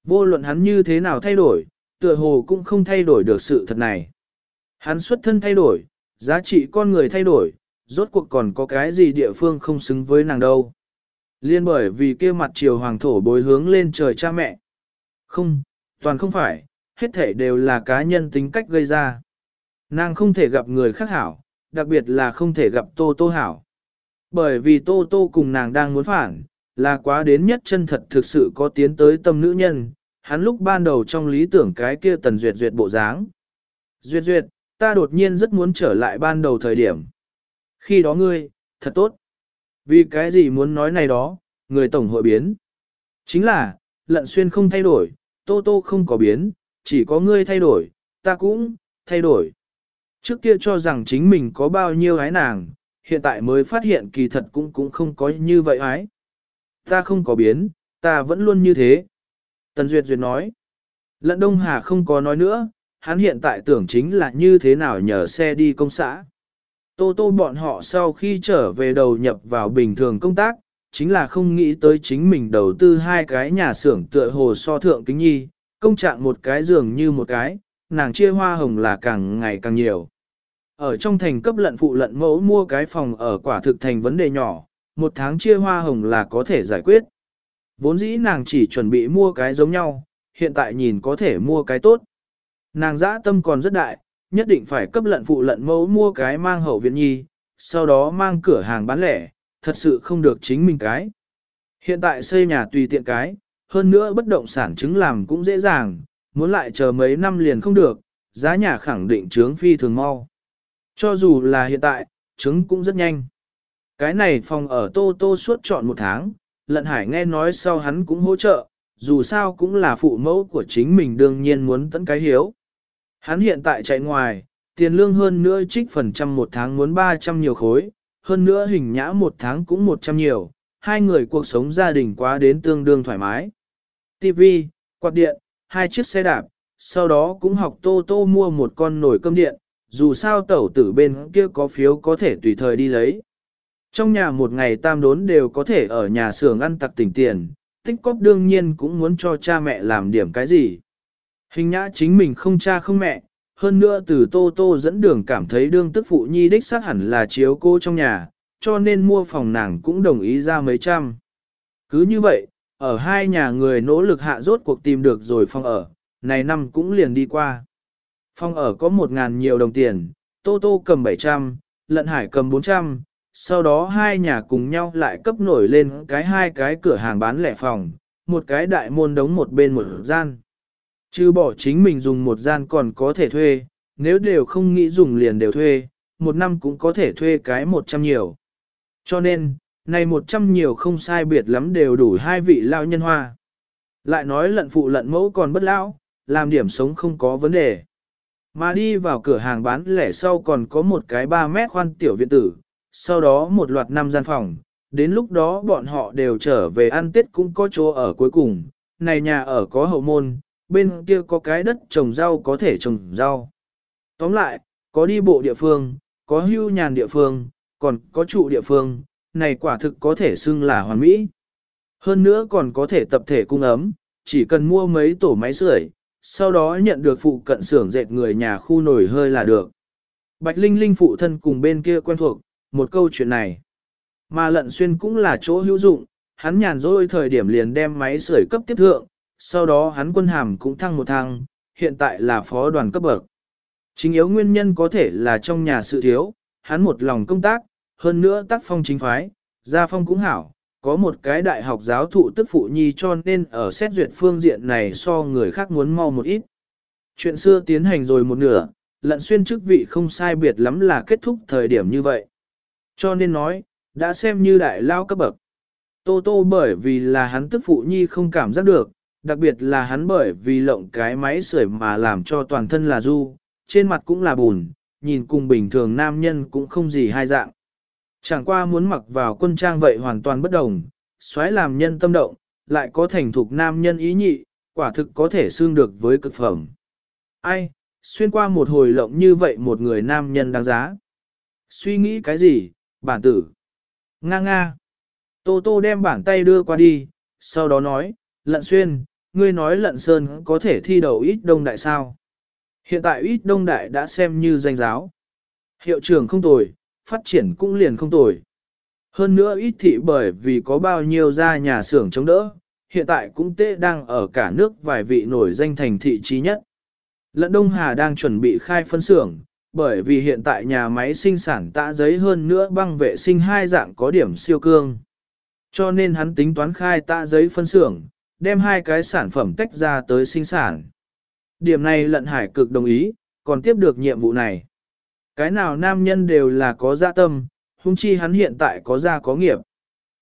Vô luận hắn như thế nào thay đổi, tựa hồ cũng không thay đổi được sự thật này. Hắn xuất thân thay đổi, giá trị con người thay đổi, rốt cuộc còn có cái gì địa phương không xứng với nàng đâu. Liên bởi vì kia mặt triều hoàng thổ bối hướng lên trời cha mẹ. Không, toàn không phải, hết thể đều là cá nhân tính cách gây ra. Nàng không thể gặp người khác hảo, đặc biệt là không thể gặp Tô Tô hảo. Bởi vì Tô Tô cùng nàng đang muốn phản, là quá đến nhất chân thật thực sự có tiến tới tâm nữ nhân, hắn lúc ban đầu trong lý tưởng cái kia tần duyệt duyệt bộ dáng. Duyệt duyệt, ta đột nhiên rất muốn trở lại ban đầu thời điểm. Khi đó ngươi, thật tốt. Vì cái gì muốn nói này đó, người tổng hội biến. Chính là, lận xuyên không thay đổi, tô tô không có biến, chỉ có ngươi thay đổi, ta cũng, thay đổi. Trước kia cho rằng chính mình có bao nhiêu ái nàng, hiện tại mới phát hiện kỳ thật cũng cũng không có như vậy ái. Ta không có biến, ta vẫn luôn như thế. Tần Duyệt Duyệt nói. Lận Đông Hà không có nói nữa, hắn hiện tại tưởng chính là như thế nào nhờ xe đi công xã. Tô tô bọn họ sau khi trở về đầu nhập vào bình thường công tác, chính là không nghĩ tới chính mình đầu tư hai cái nhà xưởng tựa hồ so thượng kính nhi, công trạng một cái giường như một cái, nàng chia hoa hồng là càng ngày càng nhiều. Ở trong thành cấp lận phụ lận mẫu mua cái phòng ở quả thực thành vấn đề nhỏ, một tháng chia hoa hồng là có thể giải quyết. Vốn dĩ nàng chỉ chuẩn bị mua cái giống nhau, hiện tại nhìn có thể mua cái tốt. Nàng dã tâm còn rất đại, nhất định phải cấp lận phụ lận mẫu mua cái mang hậu viện nhi, sau đó mang cửa hàng bán lẻ, thật sự không được chính mình cái. Hiện tại xây nhà tùy tiện cái, hơn nữa bất động sản chứng làm cũng dễ dàng, muốn lại chờ mấy năm liền không được, giá nhà khẳng định trướng phi thường mau. Cho dù là hiện tại, trứng cũng rất nhanh. Cái này phòng ở Tô Tô suốt chọn một tháng, lận hải nghe nói sau hắn cũng hỗ trợ, dù sao cũng là phụ mẫu của chính mình đương nhiên muốn tận cái hiếu. Hắn hiện tại chạy ngoài, tiền lương hơn nữa trích phần trăm một tháng muốn 300 nhiều khối, hơn nữa hình nhã một tháng cũng 100 nhiều, hai người cuộc sống gia đình quá đến tương đương thoải mái. TV, quạt điện, hai chiếc xe đạp, sau đó cũng học tô tô mua một con nồi cơm điện, dù sao tẩu tử bên kia có phiếu có thể tùy thời đi lấy. Trong nhà một ngày tam đốn đều có thể ở nhà xưởng ăn tặc tỉnh tiền, tích cóp đương nhiên cũng muốn cho cha mẹ làm điểm cái gì. Hình nhã chính mình không cha không mẹ, hơn nữa từ Tô Tô dẫn đường cảm thấy đương tức phụ nhi đích xác hẳn là chiếu cô trong nhà, cho nên mua phòng nàng cũng đồng ý ra mấy trăm. Cứ như vậy, ở hai nhà người nỗ lực hạ rốt cuộc tìm được rồi phòng ở, này năm cũng liền đi qua. Phòng ở có một ngàn nhiều đồng tiền, Tô Tô cầm 700, Lận Hải cầm 400, sau đó hai nhà cùng nhau lại cấp nổi lên cái hai cái cửa hàng bán lẻ phòng, một cái đại môn đóng một bên một gian. Chứ bỏ chính mình dùng một gian còn có thể thuê, nếu đều không nghĩ dùng liền đều thuê, một năm cũng có thể thuê cái một trăm nhiều. Cho nên, này một trăm nhiều không sai biệt lắm đều đủ hai vị lao nhân hoa. Lại nói lận phụ lận mẫu còn bất lão, làm điểm sống không có vấn đề. Mà đi vào cửa hàng bán lẻ sau còn có một cái 3 mét khoan tiểu viện tử, sau đó một loạt năm gian phòng, đến lúc đó bọn họ đều trở về ăn tết cũng có chỗ ở cuối cùng, này nhà ở có hậu môn, bên kia có cái đất trồng rau có thể trồng rau. Tóm lại, có đi bộ địa phương, có hưu nhàn địa phương, còn có trụ địa phương, này quả thực có thể xưng là hoàn mỹ. Hơn nữa còn có thể tập thể cung ấm, chỉ cần mua mấy tổ máy sưởi, sau đó nhận được phụ cận xưởng dệt người nhà khu nổi hơi là được. Bạch Linh Linh phụ thân cùng bên kia quen thuộc, một câu chuyện này. Mà lận xuyên cũng là chỗ hữu dụng, hắn nhàn rỗi thời điểm liền đem máy sưởi cấp tiếp thượng, sau đó hắn quân hàm cũng thăng một thăng, hiện tại là phó đoàn cấp bậc. Chính yếu nguyên nhân có thể là trong nhà sự thiếu, hắn một lòng công tác, hơn nữa tác phong chính phái, gia phong cũng hảo, có một cái đại học giáo thụ tức phụ nhi cho nên ở xét duyệt phương diện này so người khác muốn mau một ít. Chuyện xưa tiến hành rồi một nửa, lận xuyên chức vị không sai biệt lắm là kết thúc thời điểm như vậy. Cho nên nói, đã xem như đại lao cấp bậc. Tô tô bởi vì là hắn tức phụ nhi không cảm giác được, đặc biệt là hắn bởi vì lộng cái máy sưởi mà làm cho toàn thân là du, trên mặt cũng là bùn, nhìn cùng bình thường nam nhân cũng không gì hai dạng. Chẳng qua muốn mặc vào quân trang vậy hoàn toàn bất đồng, xoáy làm nhân tâm động, lại có thành thục nam nhân ý nhị, quả thực có thể xương được với cực phẩm. Ai, xuyên qua một hồi lộng như vậy một người nam nhân đáng giá. Suy nghĩ cái gì, bản tử? Nga nga. Tô tô đem bản tay đưa qua đi, sau đó nói, lận xuyên, ngươi nói lận sơn có thể thi đầu ít đông đại sao. Hiện tại ít đông đại đã xem như danh giáo. Hiệu trưởng không tồi, phát triển cũng liền không tồi. Hơn nữa ít thị bởi vì có bao nhiêu gia nhà xưởng chống đỡ, hiện tại cũng tệ đang ở cả nước vài vị nổi danh thành thị trí nhất. Lận Đông Hà đang chuẩn bị khai phân xưởng, bởi vì hiện tại nhà máy sinh sản tạ giấy hơn nữa băng vệ sinh hai dạng có điểm siêu cương. Cho nên hắn tính toán khai tạ giấy phân xưởng, đem hai cái sản phẩm tách ra tới sinh sản. Điểm này lận hải cực đồng ý, còn tiếp được nhiệm vụ này. Cái nào nam nhân đều là có dạ tâm, hung chi hắn hiện tại có gia có nghiệp.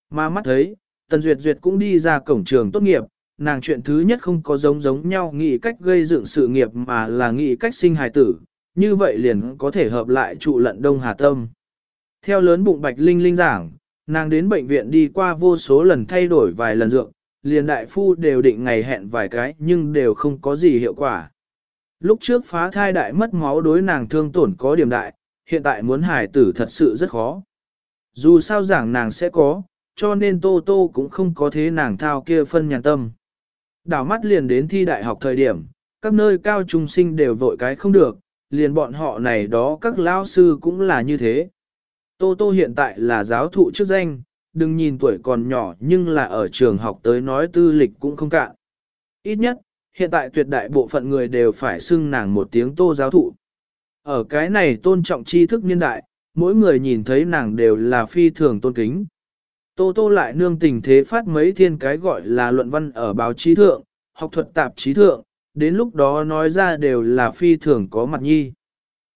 Mà mắt thấy, Tần Duyệt Duyệt cũng đi ra cổng trường tốt nghiệp, nàng chuyện thứ nhất không có giống giống nhau nghĩ cách gây dựng sự nghiệp mà là nghĩ cách sinh hài tử, như vậy liền có thể hợp lại trụ lận đông hà tâm. Theo lớn bụng bạch linh linh giảng, nàng đến bệnh viện đi qua vô số lần thay đổi vài lần dược, liền đại phu đều định ngày hẹn vài cái nhưng đều không có gì hiệu quả. Lúc trước phá thai đại mất máu đối nàng thương tổn có điểm đại, hiện tại muốn hài tử thật sự rất khó. Dù sao giảng nàng sẽ có, cho nên Tô Tô cũng không có thế nàng thao kia phân nhàn tâm. Đảo mắt liền đến thi đại học thời điểm, các nơi cao trung sinh đều vội cái không được, liền bọn họ này đó các lao sư cũng là như thế. Tô Tô hiện tại là giáo thụ chức danh, đừng nhìn tuổi còn nhỏ nhưng là ở trường học tới nói tư lịch cũng không cạn. Ít nhất, hiện tại tuyệt đại bộ phận người đều phải xưng nàng một tiếng tô giáo thụ. Ở cái này tôn trọng tri thức niên đại, mỗi người nhìn thấy nàng đều là phi thường tôn kính. Tô tô lại nương tình thế phát mấy thiên cái gọi là luận văn ở báo chí thượng, học thuật tạp chí thượng, đến lúc đó nói ra đều là phi thường có mặt nhi.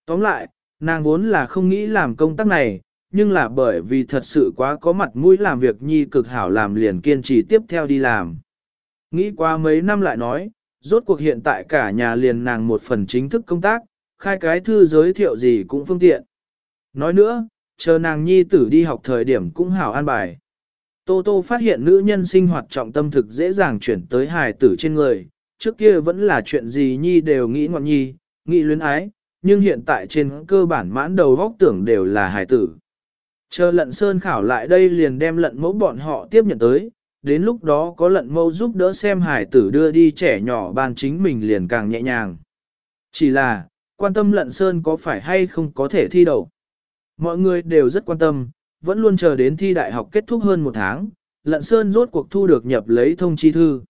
Tóm lại, nàng vốn là không nghĩ làm công tác này, nhưng là bởi vì thật sự quá có mặt mũi làm việc nhi cực hảo làm liền kiên trì tiếp theo đi làm. Nghĩ qua mấy năm lại nói, rốt cuộc hiện tại cả nhà liền nàng một phần chính thức công tác, khai cái thư giới thiệu gì cũng phương tiện. Nói nữa, chờ nàng nhi tử đi học thời điểm cũng hảo an bài. Tô Tô phát hiện nữ nhân sinh hoạt trọng tâm thực dễ dàng chuyển tới hài tử trên người, trước kia vẫn là chuyện gì nhi đều nghĩ ngọn nhi, nghĩ luyến ái, nhưng hiện tại trên cơ bản mãn đầu góc tưởng đều là hài tử. Chờ lận sơn khảo lại đây liền đem lận mẫu bọn họ tiếp nhận tới, đến lúc đó có lận mẫu giúp đỡ xem hải tử đưa đi trẻ nhỏ bàn chính mình liền càng nhẹ nhàng. Chỉ là, quan tâm lận sơn có phải hay không có thể thi đậu. Mọi người đều rất quan tâm, vẫn luôn chờ đến thi đại học kết thúc hơn một tháng, lận sơn rốt cuộc thu được nhập lấy thông chi thư.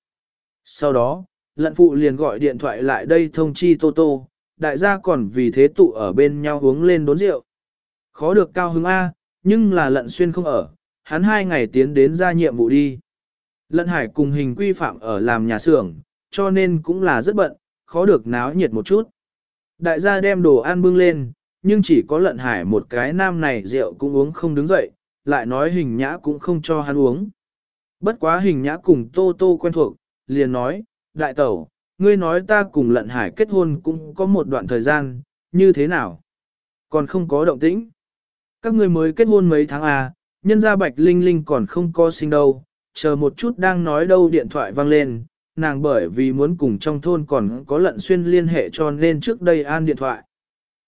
Sau đó, lận phụ liền gọi điện thoại lại đây thông chi Tô Tô, đại gia còn vì thế tụ ở bên nhau uống lên đốn rượu. Khó được cao hứng A, nhưng là lận xuyên không ở, hắn hai ngày tiến đến ra nhiệm vụ đi. Lận hải cùng hình quy phạm ở làm nhà xưởng, cho nên cũng là rất bận, khó được náo nhiệt một chút. Đại gia đem đồ ăn bưng lên, nhưng chỉ có lận hải một cái nam này rượu cũng uống không đứng dậy, lại nói hình nhã cũng không cho hắn uống. Bất quá hình nhã cùng tô tô quen thuộc, liền nói, đại tẩu, ngươi nói ta cùng lận hải kết hôn cũng có một đoạn thời gian, như thế nào? Còn không có động tĩnh. Các ngươi mới kết hôn mấy tháng à, nhân gia bạch linh linh còn không có sinh đâu, chờ một chút đang nói đâu điện thoại vang lên, nàng bởi vì muốn cùng trong thôn còn có lận xuyên liên hệ cho nên trước đây an điện thoại.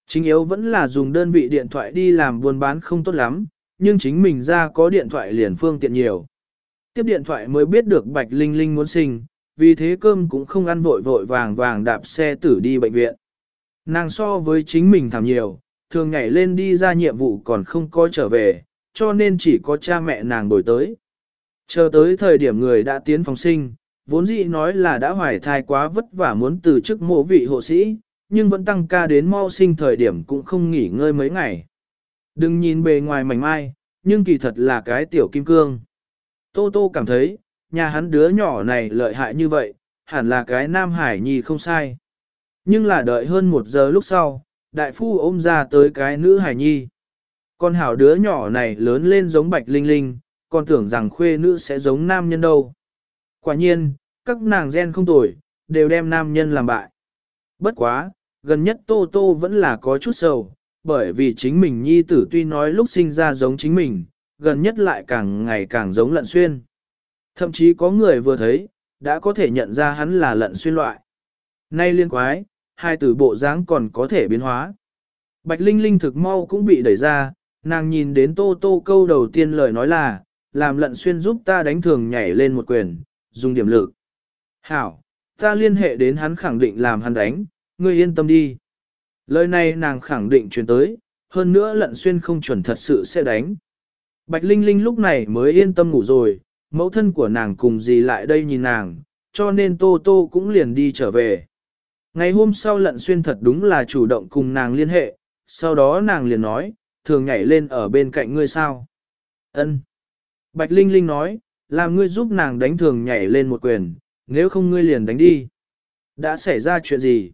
Chính yếu vẫn là dùng đơn vị điện thoại đi làm buôn bán không tốt lắm, nhưng chính mình ra có điện thoại liền phương tiện nhiều. Tiếp điện thoại mới biết được Bạch Linh Linh muốn sinh, vì thế cơm cũng không ăn vội vội vàng vàng đạp xe tử đi bệnh viện. Nàng so với chính mình thảm nhiều, thường nhảy lên đi ra nhiệm vụ còn không có trở về, cho nên chỉ có cha mẹ nàng đổi tới. Chờ tới thời điểm người đã tiến phòng sinh, vốn dĩ nói là đã hoài thai quá vất vả muốn từ chức mộ vị hộ sĩ, nhưng vẫn tăng ca đến mau sinh thời điểm cũng không nghỉ ngơi mấy ngày. Đừng nhìn bề ngoài mảnh mai, nhưng kỳ thật là cái tiểu kim cương. Tô Tô cảm thấy, nhà hắn đứa nhỏ này lợi hại như vậy, hẳn là cái nam hải nhi không sai. Nhưng là đợi hơn một giờ lúc sau, đại phu ôm ra tới cái nữ hải nhi. Con hảo đứa nhỏ này lớn lên giống bạch linh linh, còn tưởng rằng khuê nữ sẽ giống nam nhân đâu. Quả nhiên, các nàng gen không tuổi đều đem nam nhân làm bại. Bất quá, gần nhất Tô Tô vẫn là có chút sầu, bởi vì chính mình nhi tử tuy nói lúc sinh ra giống chính mình, gần nhất lại càng ngày càng giống lận xuyên. Thậm chí có người vừa thấy, đã có thể nhận ra hắn là lận xuyên loại. Nay liên quái, hai tử bộ dáng còn có thể biến hóa. Bạch Linh Linh thực mau cũng bị đẩy ra, nàng nhìn đến Tô Tô câu đầu tiên lời nói là, làm lận xuyên giúp ta đánh thường nhảy lên một quyền, dùng điểm lực. Hảo, ta liên hệ đến hắn khẳng định làm hắn đánh, ngươi yên tâm đi. Lời này nàng khẳng định truyền tới, hơn nữa lận xuyên không chuẩn thật sự sẽ đánh. Bạch Linh Linh lúc này mới yên tâm ngủ rồi, mẫu thân của nàng cùng gì lại đây nhìn nàng, cho nên Tô Tô cũng liền đi trở về. Ngày hôm sau lận xuyên thật đúng là chủ động cùng nàng liên hệ, sau đó nàng liền nói, thường nhảy lên ở bên cạnh ngươi sao. Ân. Bạch Linh Linh nói, làm ngươi giúp nàng đánh thường nhảy lên một quyền, nếu không ngươi liền đánh đi. Đã xảy ra chuyện gì?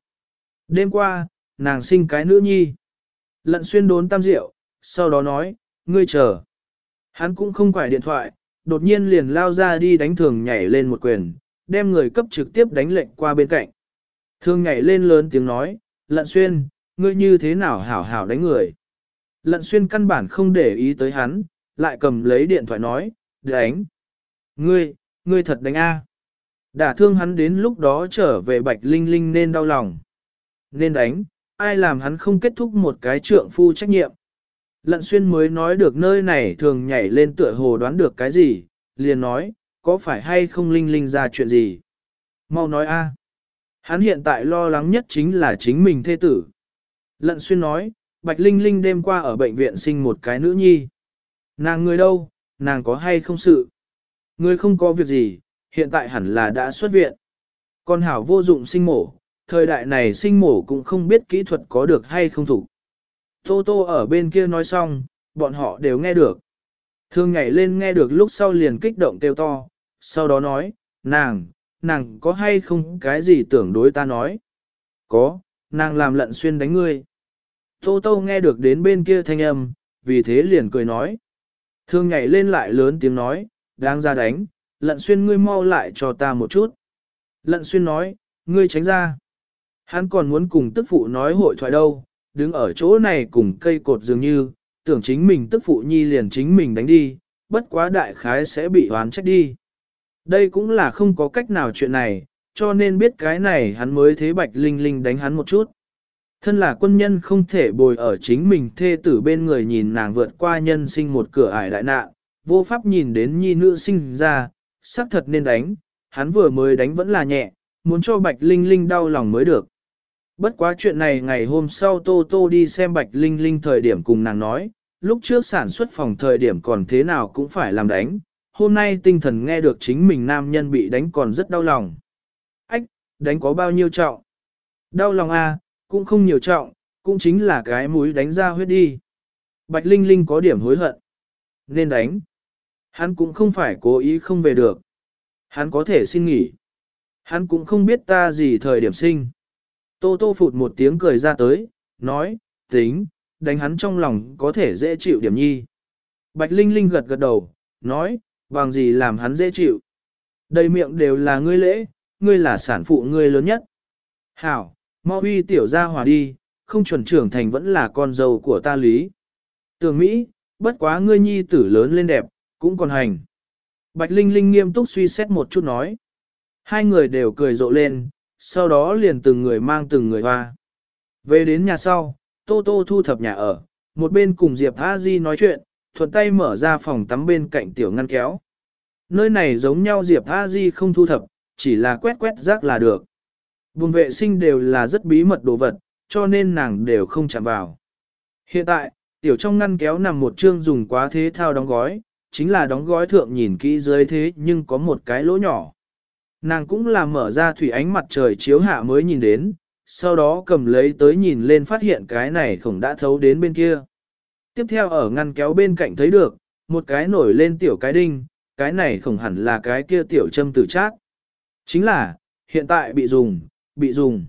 Đêm qua, nàng sinh cái nữ nhi. Lận xuyên đốn tam rượu, sau đó nói, ngươi chờ. Hắn cũng không quải điện thoại, đột nhiên liền lao ra đi đánh thường nhảy lên một quyền, đem người cấp trực tiếp đánh lệnh qua bên cạnh. Thường nhảy lên lớn tiếng nói, lận xuyên, ngươi như thế nào hảo hảo đánh người. Lận xuyên căn bản không để ý tới hắn, lại cầm lấy điện thoại nói, đánh. Ngươi, ngươi thật đánh A. Đả thương hắn đến lúc đó trở về bạch linh linh nên đau lòng. Nên đánh, ai làm hắn không kết thúc một cái trượng phu trách nhiệm. Lận xuyên mới nói được nơi này thường nhảy lên tựa hồ đoán được cái gì, liền nói, có phải hay không linh linh ra chuyện gì. Mau nói a. Hắn hiện tại lo lắng nhất chính là chính mình thê tử. Lận xuyên nói, Bạch Linh Linh đêm qua ở bệnh viện sinh một cái nữ nhi. Nàng người đâu, nàng có hay không sự? Người không có việc gì, hiện tại hẳn là đã xuất viện. Con hảo vô dụng sinh mổ, thời đại này sinh mổ cũng không biết kỹ thuật có được hay không thủ. Tô Tô ở bên kia nói xong, bọn họ đều nghe được. Thương nhảy lên nghe được lúc sau liền kích động kêu to, sau đó nói, nàng, nàng có hay không cái gì tưởng đối ta nói? Có, nàng làm lận xuyên đánh ngươi. Tô Tô nghe được đến bên kia thanh âm, vì thế liền cười nói. Thương nhảy lên lại lớn tiếng nói, đang ra đánh, lận xuyên ngươi mau lại cho ta một chút. Lận xuyên nói, ngươi tránh ra. Hắn còn muốn cùng tức phụ nói hội thoại đâu, đứng ở chỗ này cùng cây cột dường như, tưởng chính mình tức phụ nhi liền chính mình đánh đi, bất quá đại khái sẽ bị oán trách đi. Đây cũng là không có cách nào chuyện này, cho nên biết cái này hắn mới thế bạch linh linh đánh hắn một chút. Thân là quân nhân không thể bồi ở chính mình thê tử bên người nhìn nàng vượt qua nhân sinh một cửa ải đại nạn, vô pháp nhìn đến nhi nữ sinh ra, xác thật nên đánh, hắn vừa mới đánh vẫn là nhẹ, muốn cho bạch linh linh đau lòng mới được. Bất quá chuyện này ngày hôm sau Tô Tô đi xem Bạch Linh Linh thời điểm cùng nàng nói, lúc trước sản xuất phòng thời điểm còn thế nào cũng phải làm đánh, hôm nay tinh thần nghe được chính mình nam nhân bị đánh còn rất đau lòng. Ách, đánh có bao nhiêu trọng? Đau lòng à, cũng không nhiều trọng, cũng chính là cái mũi đánh ra huyết đi. Bạch Linh Linh có điểm hối hận. Nên đánh. Hắn cũng không phải cố ý không về được. Hắn có thể xin nghỉ. Hắn cũng không biết ta gì thời điểm sinh. Tô tô phụt một tiếng cười ra tới, nói, tính, đánh hắn trong lòng có thể dễ chịu điểm nhi. Bạch Linh Linh gật gật đầu, nói, bằng gì làm hắn dễ chịu. Đầy miệng đều là ngươi lễ, ngươi là sản phụ ngươi lớn nhất. Hảo, mau huy tiểu ra hòa đi, không chuẩn trưởng thành vẫn là con dâu của ta lý. Tường Mỹ, bất quá ngươi nhi tử lớn lên đẹp, cũng còn hành. Bạch Linh Linh nghiêm túc suy xét một chút nói. Hai người đều cười rộ lên, sau đó liền từng người mang từng người hoa. Về đến nhà sau, Tô Tô thu thập nhà ở, một bên cùng Diệp A Di nói chuyện, thuận tay mở ra phòng tắm bên cạnh tiểu ngăn kéo. Nơi này giống nhau Diệp A Di không thu thập, chỉ là quét quét rác là được. Buồng vệ sinh đều là rất bí mật đồ vật, cho nên nàng đều không chạm vào. Hiện tại, tiểu trong ngăn kéo nằm một chương dùng quá thế thao đóng gói, chính là đóng gói thượng nhìn kỹ dưới thế nhưng có một cái lỗ nhỏ. Nàng cũng là mở ra thủy ánh mặt trời chiếu hạ mới nhìn đến, sau đó cầm lấy tới nhìn lên phát hiện cái này khổng đã thấu đến bên kia. Tiếp theo ở ngăn kéo bên cạnh thấy được, một cái nổi lên tiểu cái đinh, cái này không hẳn là cái kia tiểu châm tử chát. Chính là, hiện tại bị dùng, bị dùng.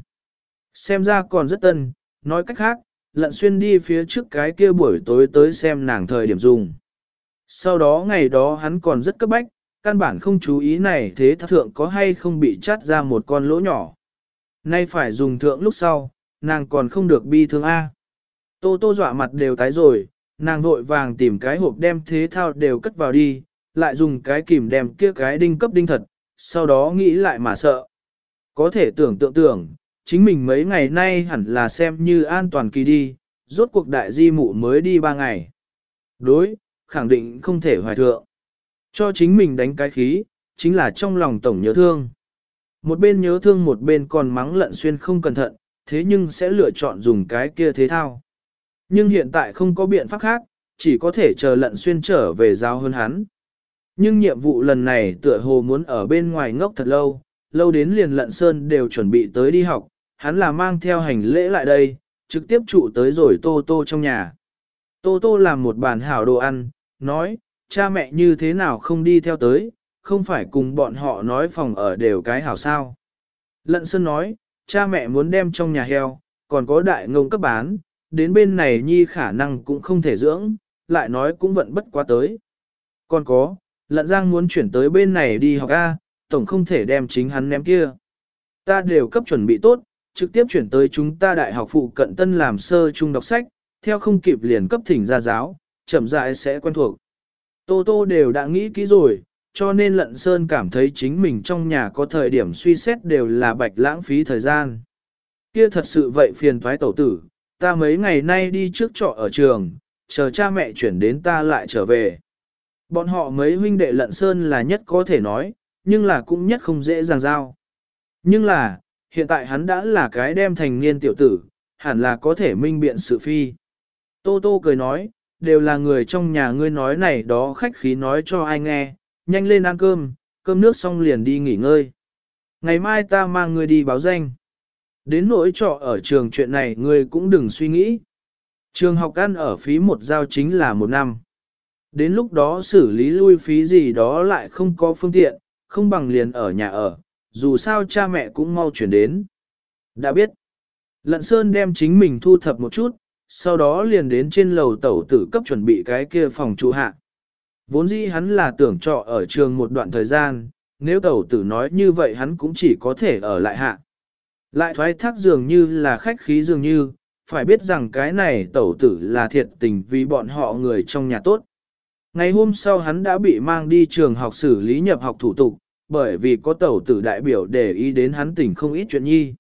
Xem ra còn rất tân, nói cách khác, lận xuyên đi phía trước cái kia buổi tối tới xem nàng thời điểm dùng. Sau đó ngày đó hắn còn rất cấp bách, căn bản không chú ý này thế thượng có hay không bị chát ra một con lỗ nhỏ. Nay phải dùng thượng lúc sau, nàng còn không được bi thương A. Tô tô dọa mặt đều tái rồi, nàng vội vàng tìm cái hộp đem thế thao đều cất vào đi, lại dùng cái kìm đem kia cái đinh cấp đinh thật, sau đó nghĩ lại mà sợ. Có thể tưởng tượng tưởng, chính mình mấy ngày nay hẳn là xem như an toàn kỳ đi, rốt cuộc đại di mụ mới đi ba ngày. Đối, khẳng định không thể hoài thượng. Cho chính mình đánh cái khí, chính là trong lòng tổng nhớ thương. Một bên nhớ thương một bên còn mắng lận xuyên không cẩn thận, thế nhưng sẽ lựa chọn dùng cái kia thế thao. Nhưng hiện tại không có biện pháp khác, chỉ có thể chờ lận xuyên trở về giao hơn hắn. Nhưng nhiệm vụ lần này tựa hồ muốn ở bên ngoài ngốc thật lâu, lâu đến liền lận sơn đều chuẩn bị tới đi học, hắn là mang theo hành lễ lại đây, trực tiếp trụ tới rồi tô tô trong nhà. Tô tô làm một bàn hảo đồ ăn, nói, cha mẹ như thế nào không đi theo tới, không phải cùng bọn họ nói phòng ở đều cái hảo sao. Lận Sơn nói, cha mẹ muốn đem trong nhà heo, còn có đại ngông cấp bán, đến bên này nhi khả năng cũng không thể dưỡng, lại nói cũng vẫn bất quá tới. Còn có, lận giang muốn chuyển tới bên này đi học A, tổng không thể đem chính hắn ném kia. Ta đều cấp chuẩn bị tốt, trực tiếp chuyển tới chúng ta đại học phụ cận tân làm sơ trung đọc sách, theo không kịp liền cấp thỉnh ra giáo, chậm rãi sẽ quen thuộc. Tô Tô đều đã nghĩ kỹ rồi, cho nên Lận Sơn cảm thấy chính mình trong nhà có thời điểm suy xét đều là bạch lãng phí thời gian. Kia thật sự vậy phiền thoái tẩu tử, ta mấy ngày nay đi trước trọ ở trường, chờ cha mẹ chuyển đến ta lại trở về. Bọn họ mấy huynh đệ Lận Sơn là nhất có thể nói, nhưng là cũng nhất không dễ dàng giao. Nhưng là, hiện tại hắn đã là cái đem thành niên tiểu tử, hẳn là có thể minh biện sự phi. Tô Tô cười nói, đều là người trong nhà ngươi nói này đó khách khí nói cho ai nghe, nhanh lên ăn cơm, cơm nước xong liền đi nghỉ ngơi. Ngày mai ta mang ngươi đi báo danh. Đến nỗi trọ ở trường chuyện này ngươi cũng đừng suy nghĩ. Trường học ăn ở phí một giao chính là một năm. Đến lúc đó xử lý lui phí gì đó lại không có phương tiện, không bằng liền ở nhà ở, dù sao cha mẹ cũng mau chuyển đến. Đã biết, Lận Sơn đem chính mình thu thập một chút, sau đó liền đến trên lầu tẩu tử cấp chuẩn bị cái kia phòng trụ hạ. Vốn dĩ hắn là tưởng trọ ở trường một đoạn thời gian, nếu tẩu tử nói như vậy hắn cũng chỉ có thể ở lại hạ. Lại thoái thác dường như là khách khí dường như, phải biết rằng cái này tẩu tử là thiệt tình vì bọn họ người trong nhà tốt. Ngày hôm sau hắn đã bị mang đi trường học xử lý nhập học thủ tục, bởi vì có tẩu tử đại biểu để ý đến hắn tỉnh không ít chuyện nhi.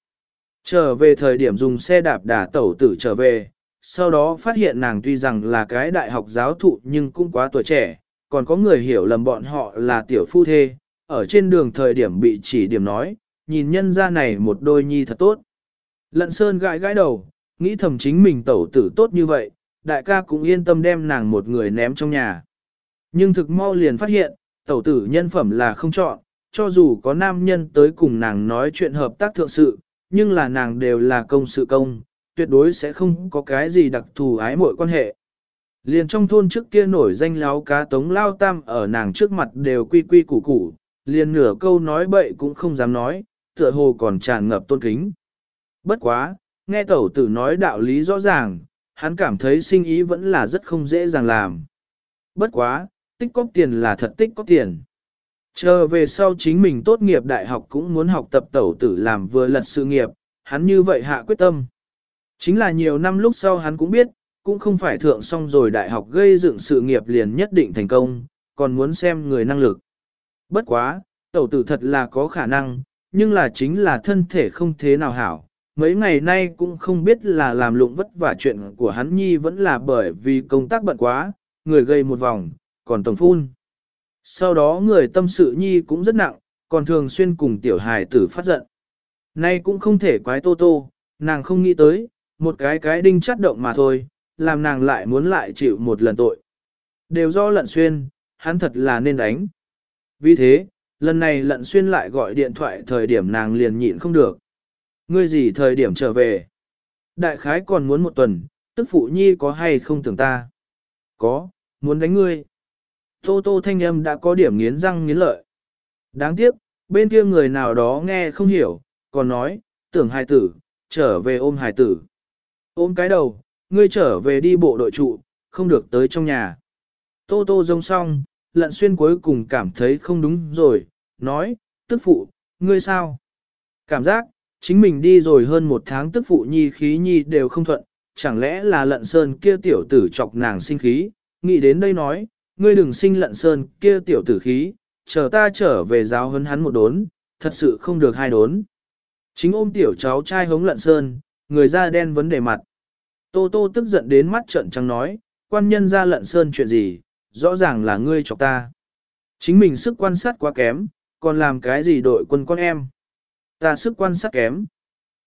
Trở về thời điểm dùng xe đạp đà tẩu tử trở về, sau đó phát hiện nàng tuy rằng là cái đại học giáo thụ nhưng cũng quá tuổi trẻ, còn có người hiểu lầm bọn họ là tiểu phu thê, ở trên đường thời điểm bị chỉ điểm nói, nhìn nhân ra này một đôi nhi thật tốt. Lận Sơn gãi gãi đầu, nghĩ thầm chính mình tẩu tử tốt như vậy, đại ca cũng yên tâm đem nàng một người ném trong nhà. Nhưng thực mau liền phát hiện, tẩu tử nhân phẩm là không chọn, cho dù có nam nhân tới cùng nàng nói chuyện hợp tác thượng sự, nhưng là nàng đều là công sự công, tuyệt đối sẽ không có cái gì đặc thù ái mội quan hệ. Liền trong thôn trước kia nổi danh láo cá tống lao tam ở nàng trước mặt đều quy quy củ củ, liền nửa câu nói bậy cũng không dám nói, tựa hồ còn tràn ngập tôn kính. Bất quá, nghe tẩu tử nói đạo lý rõ ràng, hắn cảm thấy sinh ý vẫn là rất không dễ dàng làm. Bất quá, tích cóp tiền là thật tích cóp tiền. Chờ về sau chính mình tốt nghiệp đại học cũng muốn học tập tẩu tử làm vừa lật sự nghiệp, hắn như vậy hạ quyết tâm. Chính là nhiều năm lúc sau hắn cũng biết, cũng không phải thượng xong rồi đại học gây dựng sự nghiệp liền nhất định thành công, còn muốn xem người năng lực. Bất quá, tẩu tử thật là có khả năng, nhưng là chính là thân thể không thế nào hảo. Mấy ngày nay cũng không biết là làm lụng vất vả chuyện của hắn nhi vẫn là bởi vì công tác bận quá, người gây một vòng, còn tổng phun. Sau đó người tâm sự nhi cũng rất nặng, còn thường xuyên cùng tiểu hài tử phát giận. Nay cũng không thể quái tô tô, nàng không nghĩ tới, một cái cái đinh chắt động mà thôi, làm nàng lại muốn lại chịu một lần tội. Đều do lận xuyên, hắn thật là nên đánh. Vì thế, lần này lận xuyên lại gọi điện thoại thời điểm nàng liền nhịn không được. Ngươi gì thời điểm trở về? Đại khái còn muốn một tuần, tức phụ nhi có hay không tưởng ta? Có, muốn đánh ngươi. Tô tô thanh âm đã có điểm nghiến răng nghiến lợi. Đáng tiếc, bên kia người nào đó nghe không hiểu, còn nói, tưởng hài tử, trở về ôm hài tử. Ôm cái đầu, ngươi trở về đi bộ đội trụ, không được tới trong nhà. Tô tô rông xong, lận xuyên cuối cùng cảm thấy không đúng rồi, nói, tức phụ, ngươi sao? Cảm giác, chính mình đi rồi hơn một tháng tức phụ nhi khí nhi đều không thuận, chẳng lẽ là lận sơn kia tiểu tử chọc nàng sinh khí, nghĩ đến đây nói, ngươi đừng sinh lận sơn kia tiểu tử khí, chờ ta trở về giáo hấn hắn một đốn, thật sự không được hai đốn. Chính ôm tiểu cháu trai hống lận sơn, người da đen vấn đề mặt. Tô tô tức giận đến mắt trợn trắng nói, quan nhân ra lận sơn chuyện gì, rõ ràng là ngươi chọc ta. Chính mình sức quan sát quá kém, còn làm cái gì đội quân con em. Ta sức quan sát kém.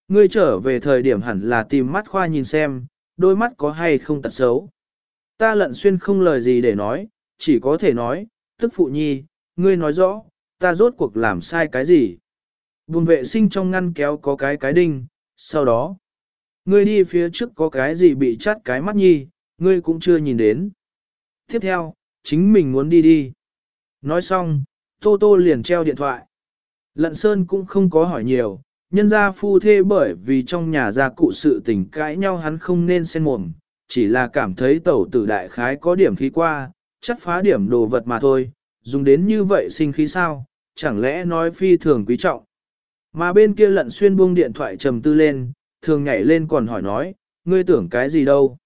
Ngươi trở về thời điểm hẳn là tìm mắt khoa nhìn xem, đôi mắt có hay không tật xấu. Ta lận xuyên không lời gì để nói, chỉ có thể nói, tức phụ nhi, ngươi nói rõ, ta rốt cuộc làm sai cái gì. Buồn vệ sinh trong ngăn kéo có cái cái đinh, sau đó, ngươi đi phía trước có cái gì bị chắt cái mắt nhi, ngươi cũng chưa nhìn đến. Tiếp theo, chính mình muốn đi đi. Nói xong, Tô Tô liền treo điện thoại. Lận Sơn cũng không có hỏi nhiều, nhân gia phu thê bởi vì trong nhà gia cụ sự tình cãi nhau hắn không nên xen mồm, chỉ là cảm thấy tẩu tử đại khái có điểm khí qua, chắc phá điểm đồ vật mà thôi, dùng đến như vậy sinh khí sao, chẳng lẽ nói phi thường quý trọng. Mà bên kia lận xuyên buông điện thoại trầm tư lên, thường nhảy lên còn hỏi nói, ngươi tưởng cái gì đâu.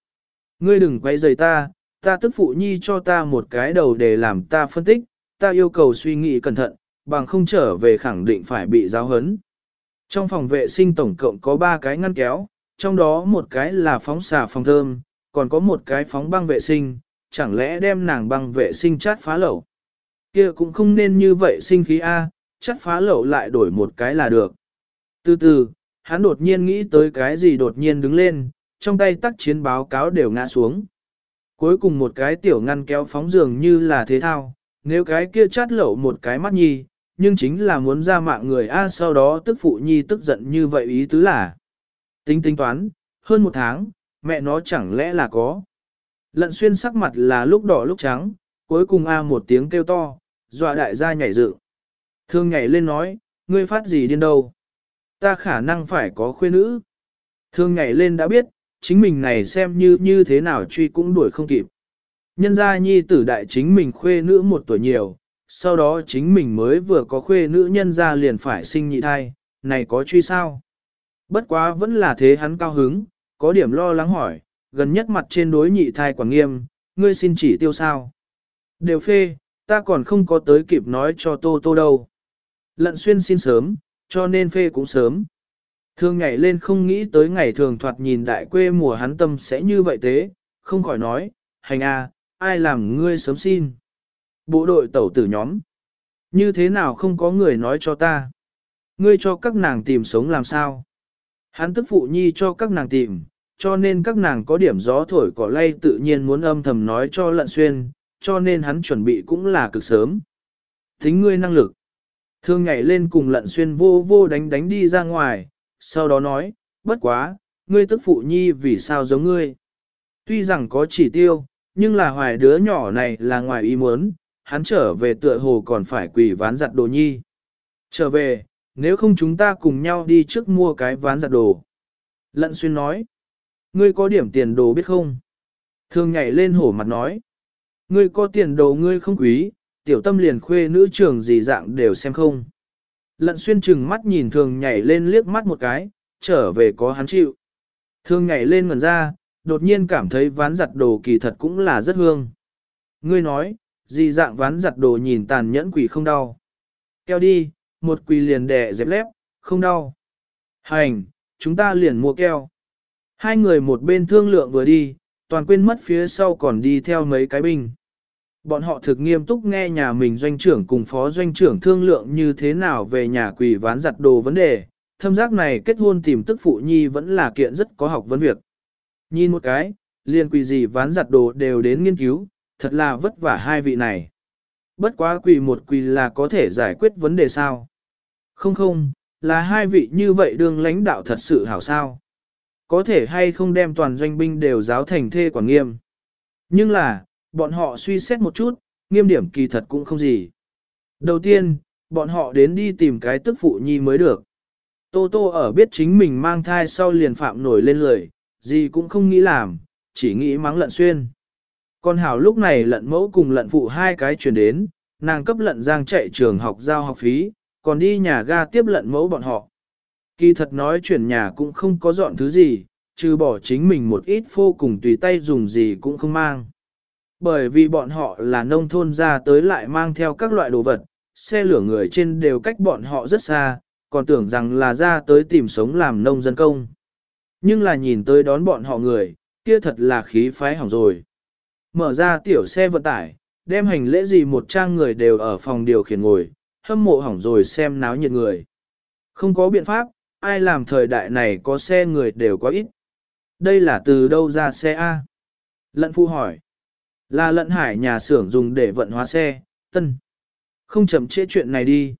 Ngươi đừng quay rời ta, ta tức phụ nhi cho ta một cái đầu để làm ta phân tích, ta yêu cầu suy nghĩ cẩn thận, bằng không trở về khẳng định phải bị giáo hấn. Trong phòng vệ sinh tổng cộng có 3 cái ngăn kéo, trong đó một cái là phóng xà phòng thơm, còn có một cái phóng băng vệ sinh, chẳng lẽ đem nàng băng vệ sinh chát phá lẩu. kia cũng không nên như vậy sinh khí A, chát phá lẩu lại đổi một cái là được. Từ từ, hắn đột nhiên nghĩ tới cái gì đột nhiên đứng lên, trong tay tắc chiến báo cáo đều ngã xuống. Cuối cùng một cái tiểu ngăn kéo phóng dường như là thế thao, nếu cái kia chát lẩu một cái mắt nhi, nhưng chính là muốn ra mạng người A sau đó tức phụ nhi tức giận như vậy ý tứ là. Tính tính toán, hơn một tháng, mẹ nó chẳng lẽ là có. Lận xuyên sắc mặt là lúc đỏ lúc trắng, cuối cùng A một tiếng kêu to, dọa đại gia nhảy dự. Thương nhảy lên nói, ngươi phát gì điên đâu. Ta khả năng phải có khuê nữ. Thương nhảy lên đã biết, chính mình này xem như như thế nào truy cũng đuổi không kịp. Nhân gia nhi tử đại chính mình khuê nữ một tuổi nhiều, sau đó chính mình mới vừa có khuê nữ nhân gia liền phải sinh nhị thai, này có truy sao? Bất quá vẫn là thế hắn cao hứng, có điểm lo lắng hỏi, gần nhất mặt trên đối nhị thai quảng nghiêm, ngươi xin chỉ tiêu sao? Đều phê, ta còn không có tới kịp nói cho tô tô đâu. Lận xuyên xin sớm, cho nên phê cũng sớm. thường nhảy lên không nghĩ tới ngày thường thoạt nhìn đại quê mùa hắn tâm sẽ như vậy thế, không khỏi nói, hành a, ai làm ngươi sớm xin. Bộ đội tẩu tử nhóm. Như thế nào không có người nói cho ta? Ngươi cho các nàng tìm sống làm sao? Hắn tức phụ nhi cho các nàng tìm, cho nên các nàng có điểm gió thổi cỏ lay tự nhiên muốn âm thầm nói cho lận xuyên, cho nên hắn chuẩn bị cũng là cực sớm. Thính ngươi năng lực. Thương nhảy lên cùng lận xuyên vô vô đánh đánh đi ra ngoài, sau đó nói, bất quá, ngươi tức phụ nhi vì sao giống ngươi. Tuy rằng có chỉ tiêu, nhưng là hoài đứa nhỏ này là ngoài ý muốn, hắn trở về tựa hồ còn phải quỷ ván giặt đồ nhi. Trở về, nếu không chúng ta cùng nhau đi trước mua cái ván giặt đồ. Lận xuyên nói, ngươi có điểm tiền đồ biết không? Thường nhảy lên hổ mặt nói, ngươi có tiền đồ ngươi không quý, tiểu tâm liền khuê nữ trưởng gì dạng đều xem không. Lận xuyên chừng mắt nhìn thường nhảy lên liếc mắt một cái, trở về có hắn chịu. Thường nhảy lên ngần ra, đột nhiên cảm thấy ván giặt đồ kỳ thật cũng là rất hương. Ngươi nói, gì dạng ván giặt đồ nhìn tàn nhẫn quỷ không đau. Keo đi, một quỷ liền đẻ dẹp lép, không đau. Hành, chúng ta liền mua keo. Hai người một bên thương lượng vừa đi, toàn quên mất phía sau còn đi theo mấy cái binh. Bọn họ thực nghiêm túc nghe nhà mình doanh trưởng cùng phó doanh trưởng thương lượng như thế nào về nhà quỷ ván giặt đồ vấn đề, thâm giác này kết hôn tìm tức phụ nhi vẫn là kiện rất có học vấn việc. Nhìn một cái, liền quỷ gì ván giặt đồ đều đến nghiên cứu, thật là vất vả hai vị này. Bất quá quỷ một quỷ là có thể giải quyết vấn đề sao? Không không, là hai vị như vậy đương lãnh đạo thật sự hảo sao? Có thể hay không đem toàn doanh binh đều giáo thành thê quản nghiêm? Nhưng là, bọn họ suy xét một chút, nghiêm điểm kỳ thật cũng không gì. Đầu tiên, bọn họ đến đi tìm cái tức phụ nhi mới được. Tô Tô ở biết chính mình mang thai sau liền phạm nổi lên lười, gì cũng không nghĩ làm, chỉ nghĩ mắng lận xuyên. Con hảo lúc này lận mẫu cùng lận phụ hai cái chuyển đến, nàng cấp lận giang chạy trường học giao học phí, còn đi nhà ga tiếp lận mẫu bọn họ. Kỳ thật nói chuyển nhà cũng không có dọn thứ gì, trừ bỏ chính mình một ít phô cùng tùy tay dùng gì cũng không mang. Bởi vì bọn họ là nông thôn ra tới lại mang theo các loại đồ vật, xe lửa người trên đều cách bọn họ rất xa, còn tưởng rằng là ra tới tìm sống làm nông dân công. Nhưng là nhìn tới đón bọn họ người, kia thật là khí phái hỏng rồi. Mở ra tiểu xe vận tải, đem hành lễ gì một trang người đều ở phòng điều khiển ngồi, hâm mộ hỏng rồi xem náo nhiệt người. Không có biện pháp, ai làm thời đại này có xe người đều quá ít. Đây là từ đâu ra xe A? Lận phu hỏi. Là lận hải nhà xưởng dùng để vận hóa xe, tân. Không chậm trễ chuyện này đi.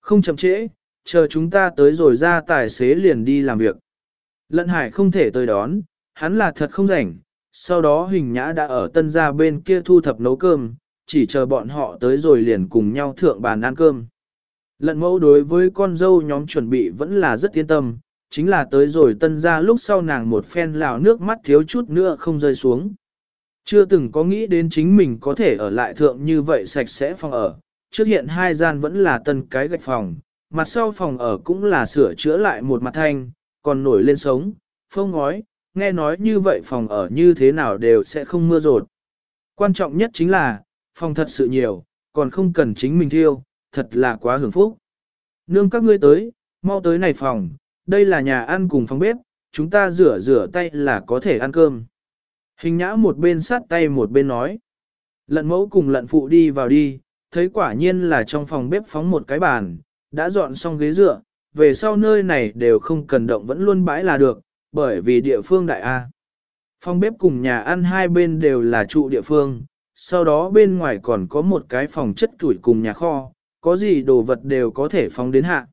Không chậm trễ, chờ chúng ta tới rồi ra tài xế liền đi làm việc. Lận hải không thể tới đón, hắn là thật không rảnh. Sau đó hình nhã đã ở tân gia bên kia thu thập nấu cơm, chỉ chờ bọn họ tới rồi liền cùng nhau thượng bàn ăn cơm. Lận mẫu đối với con dâu nhóm chuẩn bị vẫn là rất yên tâm, chính là tới rồi tân gia lúc sau nàng một phen lào nước mắt thiếu chút nữa không rơi xuống. Chưa từng có nghĩ đến chính mình có thể ở lại thượng như vậy sạch sẽ phòng ở, trước hiện hai gian vẫn là tân cái gạch phòng, mặt sau phòng ở cũng là sửa chữa lại một mặt thanh, còn nổi lên sống, phông ngói, nghe nói như vậy phòng ở như thế nào đều sẽ không mưa rột. Quan trọng nhất chính là, phòng thật sự nhiều, còn không cần chính mình thiêu, thật là quá hưởng phúc. Nương các ngươi tới, mau tới này phòng, đây là nhà ăn cùng phòng bếp, chúng ta rửa rửa tay là có thể ăn cơm. Hình nhã một bên sát tay một bên nói. Lận mẫu cùng lận phụ đi vào đi, thấy quả nhiên là trong phòng bếp phóng một cái bàn, đã dọn xong ghế dựa, về sau nơi này đều không cần động vẫn luôn bãi là được, bởi vì địa phương đại A. Phòng bếp cùng nhà ăn hai bên đều là trụ địa phương, sau đó bên ngoài còn có một cái phòng chất tuổi cùng nhà kho, có gì đồ vật đều có thể phóng đến hạ.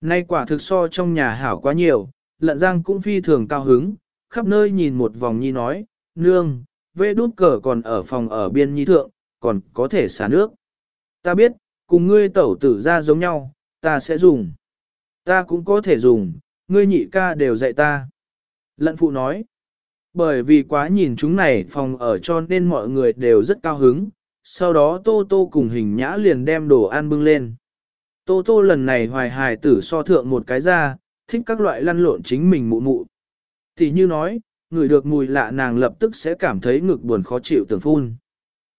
Nay quả thực so trong nhà hảo quá nhiều, lận giang cũng phi thường cao hứng, khắp nơi nhìn một vòng nhi nói, nương, vê đút cờ còn ở phòng ở biên nhi thượng, còn có thể xả nước. Ta biết, cùng ngươi tẩu tử ra giống nhau, ta sẽ dùng. Ta cũng có thể dùng, ngươi nhị ca đều dạy ta. Lận phụ nói, bởi vì quá nhìn chúng này phòng ở cho nên mọi người đều rất cao hứng, sau đó Tô Tô cùng hình nhã liền đem đồ ăn bưng lên. Tô Tô lần này hoài hài tử so thượng một cái ra, thích các loại lăn lộn chính mình mụ mụ. Thì như nói, người được mùi lạ nàng lập tức sẽ cảm thấy ngực buồn khó chịu tưởng phun.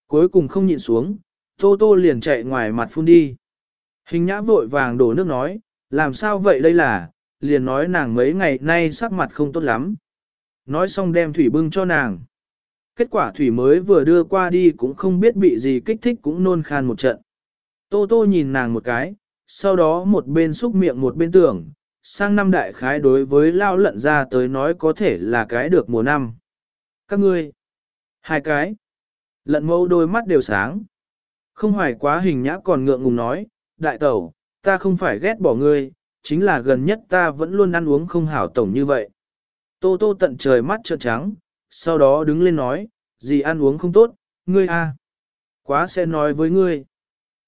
Cuối cùng không nhịn xuống, Tô Tô liền chạy ngoài mặt phun đi. Hình nhã vội vàng đổ nước nói, làm sao vậy đây là, liền nói nàng mấy ngày nay sắc mặt không tốt lắm. Nói xong đem thủy bưng cho nàng. Kết quả thủy mới vừa đưa qua đi cũng không biết bị gì kích thích cũng nôn khan một trận. Tô Tô nhìn nàng một cái, sau đó một bên xúc miệng một bên tưởng, sang năm đại khái đối với lao lận ra tới nói có thể là cái được mùa năm. Các ngươi, hai cái, lận mẫu đôi mắt đều sáng. Không hoài quá hình nhã còn ngượng ngùng nói, đại tẩu, ta không phải ghét bỏ ngươi, chính là gần nhất ta vẫn luôn ăn uống không hảo tổng như vậy. Tô tô tận trời mắt trợn trắng, sau đó đứng lên nói, gì ăn uống không tốt, ngươi a, Quá sẽ nói với ngươi.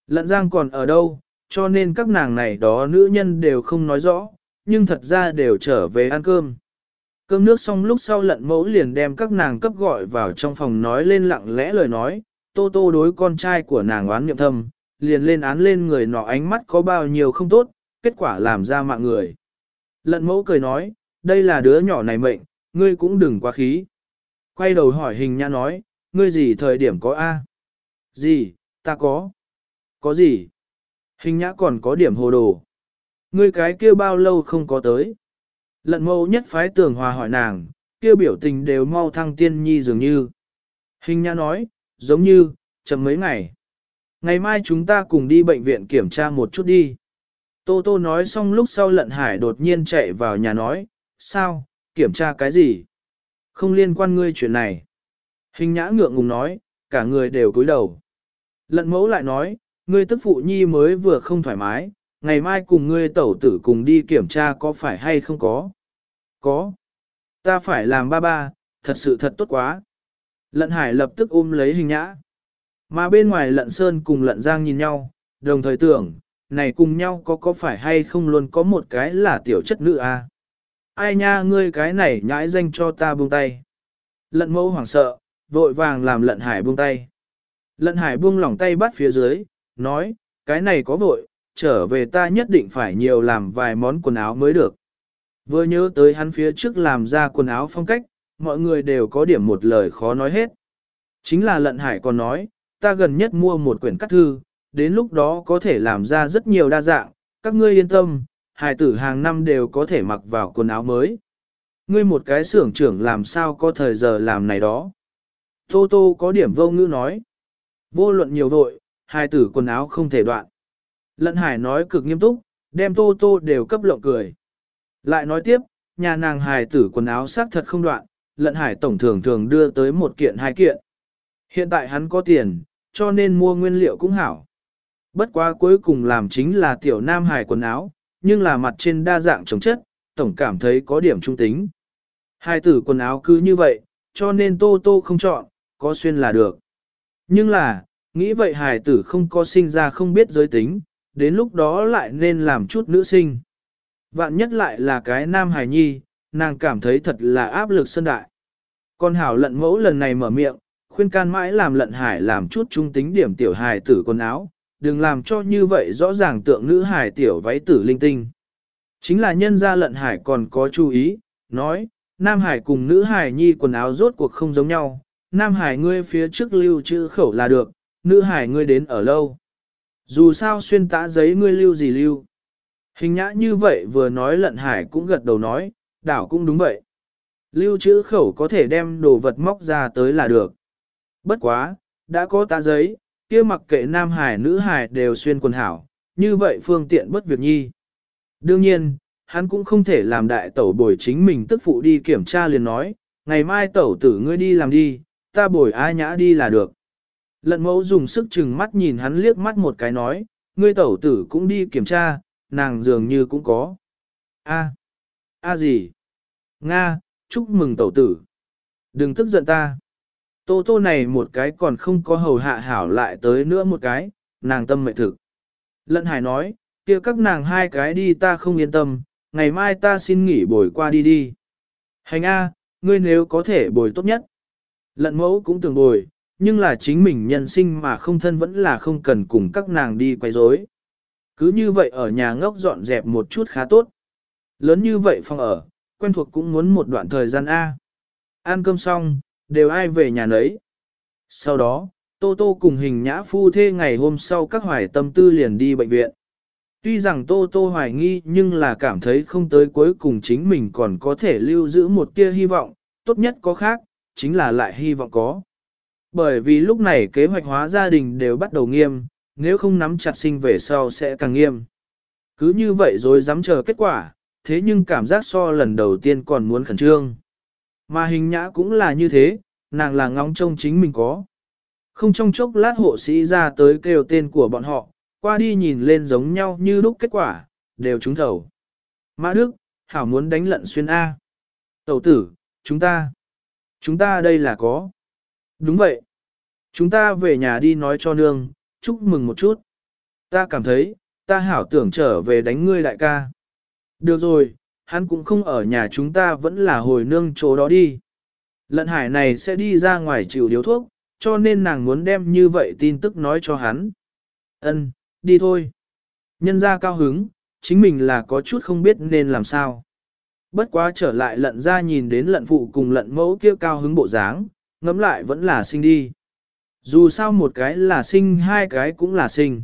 Lận giang còn ở đâu, cho nên các nàng này đó nữ nhân đều không nói rõ, nhưng thật ra đều trở về ăn cơm. Cơm nước xong lúc sau lận mẫu liền đem các nàng cấp gọi vào trong phòng nói lên lặng lẽ lời nói, tô tô đối con trai của nàng oán niệm thâm, liền lên án lên người nọ ánh mắt có bao nhiêu không tốt, kết quả làm ra mạng người. Lận mẫu cười nói, đây là đứa nhỏ này mệnh, ngươi cũng đừng quá khí. Quay đầu hỏi hình nhã nói, ngươi gì thời điểm có A? Gì, ta có. Có gì? Hình nhã còn có điểm hồ đồ. Ngươi cái kia bao lâu không có tới? Lận mẫu nhất phái tường hòa hỏi nàng, kia biểu tình đều mau thăng tiên nhi dường như. Hình nhã nói, giống như, chậm mấy ngày. Ngày mai chúng ta cùng đi bệnh viện kiểm tra một chút đi. Tô Tô nói xong lúc sau lận hải đột nhiên chạy vào nhà nói, sao, kiểm tra cái gì? Không liên quan ngươi chuyện này. Hình nhã ngượng ngùng nói, cả người đều cúi đầu. Lận mẫu lại nói, ngươi tức phụ nhi mới vừa không thoải mái, ngày mai cùng ngươi tẩu tử cùng đi kiểm tra có phải hay không có? Có. Ta phải làm ba ba, thật sự thật tốt quá. Lận hải lập tức ôm lấy hình nhã. Mà bên ngoài lận sơn cùng lận giang nhìn nhau, đồng thời tưởng, này cùng nhau có có phải hay không luôn có một cái là tiểu chất nữ à? Ai nha ngươi cái này nhãi danh cho ta buông tay. Lận mẫu hoảng sợ, vội vàng làm lận hải buông tay. Lận hải buông lỏng tay bắt phía dưới, nói, cái này có vội, trở về ta nhất định phải nhiều làm vài món quần áo mới được. Vừa nhớ tới hắn phía trước làm ra quần áo phong cách, mọi người đều có điểm một lời khó nói hết. Chính là lận hải còn nói, ta gần nhất mua một quyển cắt thư, đến lúc đó có thể làm ra rất nhiều đa dạng, các ngươi yên tâm, hài tử hàng năm đều có thể mặc vào quần áo mới. Ngươi một cái xưởng trưởng làm sao có thời giờ làm này đó. Tô Tô có điểm vô ngữ nói. Vô luận nhiều vội, hài tử quần áo không thể đoạn. Lận hải nói cực nghiêm túc, đem Tô Tô đều cấp lộng cười. Lại nói tiếp, nhà nàng hài tử quần áo xác thật không đoạn, lận hải tổng thường thường đưa tới một kiện hai kiện. Hiện tại hắn có tiền, cho nên mua nguyên liệu cũng hảo. Bất quá cuối cùng làm chính là tiểu nam hải quần áo, nhưng là mặt trên đa dạng chống chất, tổng cảm thấy có điểm trung tính. Hai tử quần áo cứ như vậy, cho nên tô tô không chọn, có xuyên là được. Nhưng là, nghĩ vậy hài tử không có sinh ra không biết giới tính, đến lúc đó lại nên làm chút nữ sinh. Vạn nhất lại là cái nam hài nhi, nàng cảm thấy thật là áp lực sân đại. Con hảo lận mẫu lần này mở miệng, khuyên can mãi làm lận hải làm chút trung tính điểm tiểu hài tử quần áo, đừng làm cho như vậy rõ ràng tượng nữ hài tiểu váy tử linh tinh. Chính là nhân gia lận hải còn có chú ý, nói, nam hải cùng nữ hải nhi quần áo rốt cuộc không giống nhau, nam hải ngươi phía trước lưu chữ khẩu là được, nữ hải ngươi đến ở lâu. Dù sao xuyên tã giấy ngươi lưu gì lưu. Hình nhã như vậy vừa nói lận hải cũng gật đầu nói, đảo cũng đúng vậy. Lưu chữ khẩu có thể đem đồ vật móc ra tới là được. Bất quá, đã có tá giấy, kia mặc kệ nam hải nữ hải đều xuyên quần hảo, như vậy phương tiện bất việc nhi. Đương nhiên, hắn cũng không thể làm đại tẩu bồi chính mình tức phụ đi kiểm tra liền nói, ngày mai tẩu tử ngươi đi làm đi, ta bồi ai nhã đi là được. Lận mẫu dùng sức chừng mắt nhìn hắn liếc mắt một cái nói, ngươi tẩu tử cũng đi kiểm tra, nàng dường như cũng có. A, a gì? Nga, chúc mừng tẩu tử. Đừng tức giận ta. Tô tô này một cái còn không có hầu hạ hảo lại tới nữa một cái, nàng tâm mệnh thực. Lận hải nói, kia các nàng hai cái đi ta không yên tâm, ngày mai ta xin nghỉ bồi qua đi đi. Hành A, ngươi nếu có thể bồi tốt nhất. Lận mẫu cũng tưởng bồi, nhưng là chính mình nhân sinh mà không thân vẫn là không cần cùng các nàng đi quay rối. Cứ như vậy ở nhà ngốc dọn dẹp một chút khá tốt. Lớn như vậy phòng ở, quen thuộc cũng muốn một đoạn thời gian A. Ăn cơm xong, đều ai về nhà nấy. Sau đó, Tô Tô cùng hình nhã phu thê ngày hôm sau các hoài tâm tư liền đi bệnh viện. Tuy rằng Tô Tô hoài nghi nhưng là cảm thấy không tới cuối cùng chính mình còn có thể lưu giữ một tia hy vọng, tốt nhất có khác, chính là lại hy vọng có. Bởi vì lúc này kế hoạch hóa gia đình đều bắt đầu nghiêm, nếu không nắm chặt sinh về sau sẽ càng nghiêm. Cứ như vậy rồi dám chờ kết quả, thế nhưng cảm giác so lần đầu tiên còn muốn khẩn trương. Mà hình nhã cũng là như thế, nàng là ngóng trông chính mình có. Không trong chốc lát hộ sĩ ra tới kêu tên của bọn họ, qua đi nhìn lên giống nhau như lúc kết quả, đều trúng thầu. Mã Đức, Hảo muốn đánh lận xuyên A. Tẩu tử, chúng ta, chúng ta đây là có. Đúng vậy. Chúng ta về nhà đi nói cho nương, chúc mừng một chút. Ta cảm thấy, ta hảo tưởng trở về đánh ngươi đại ca. Được rồi, hắn cũng không ở nhà chúng ta vẫn là hồi nương chỗ đó đi. Lận hải này sẽ đi ra ngoài chịu điếu thuốc, cho nên nàng muốn đem như vậy tin tức nói cho hắn. Ân, đi thôi. Nhân ra cao hứng, chính mình là có chút không biết nên làm sao. Bất quá trở lại lận ra nhìn đến lận phụ cùng lận mẫu kia cao hứng bộ dáng, ngẫm lại vẫn là sinh đi. Dù sao một cái là sinh hai cái cũng là sinh.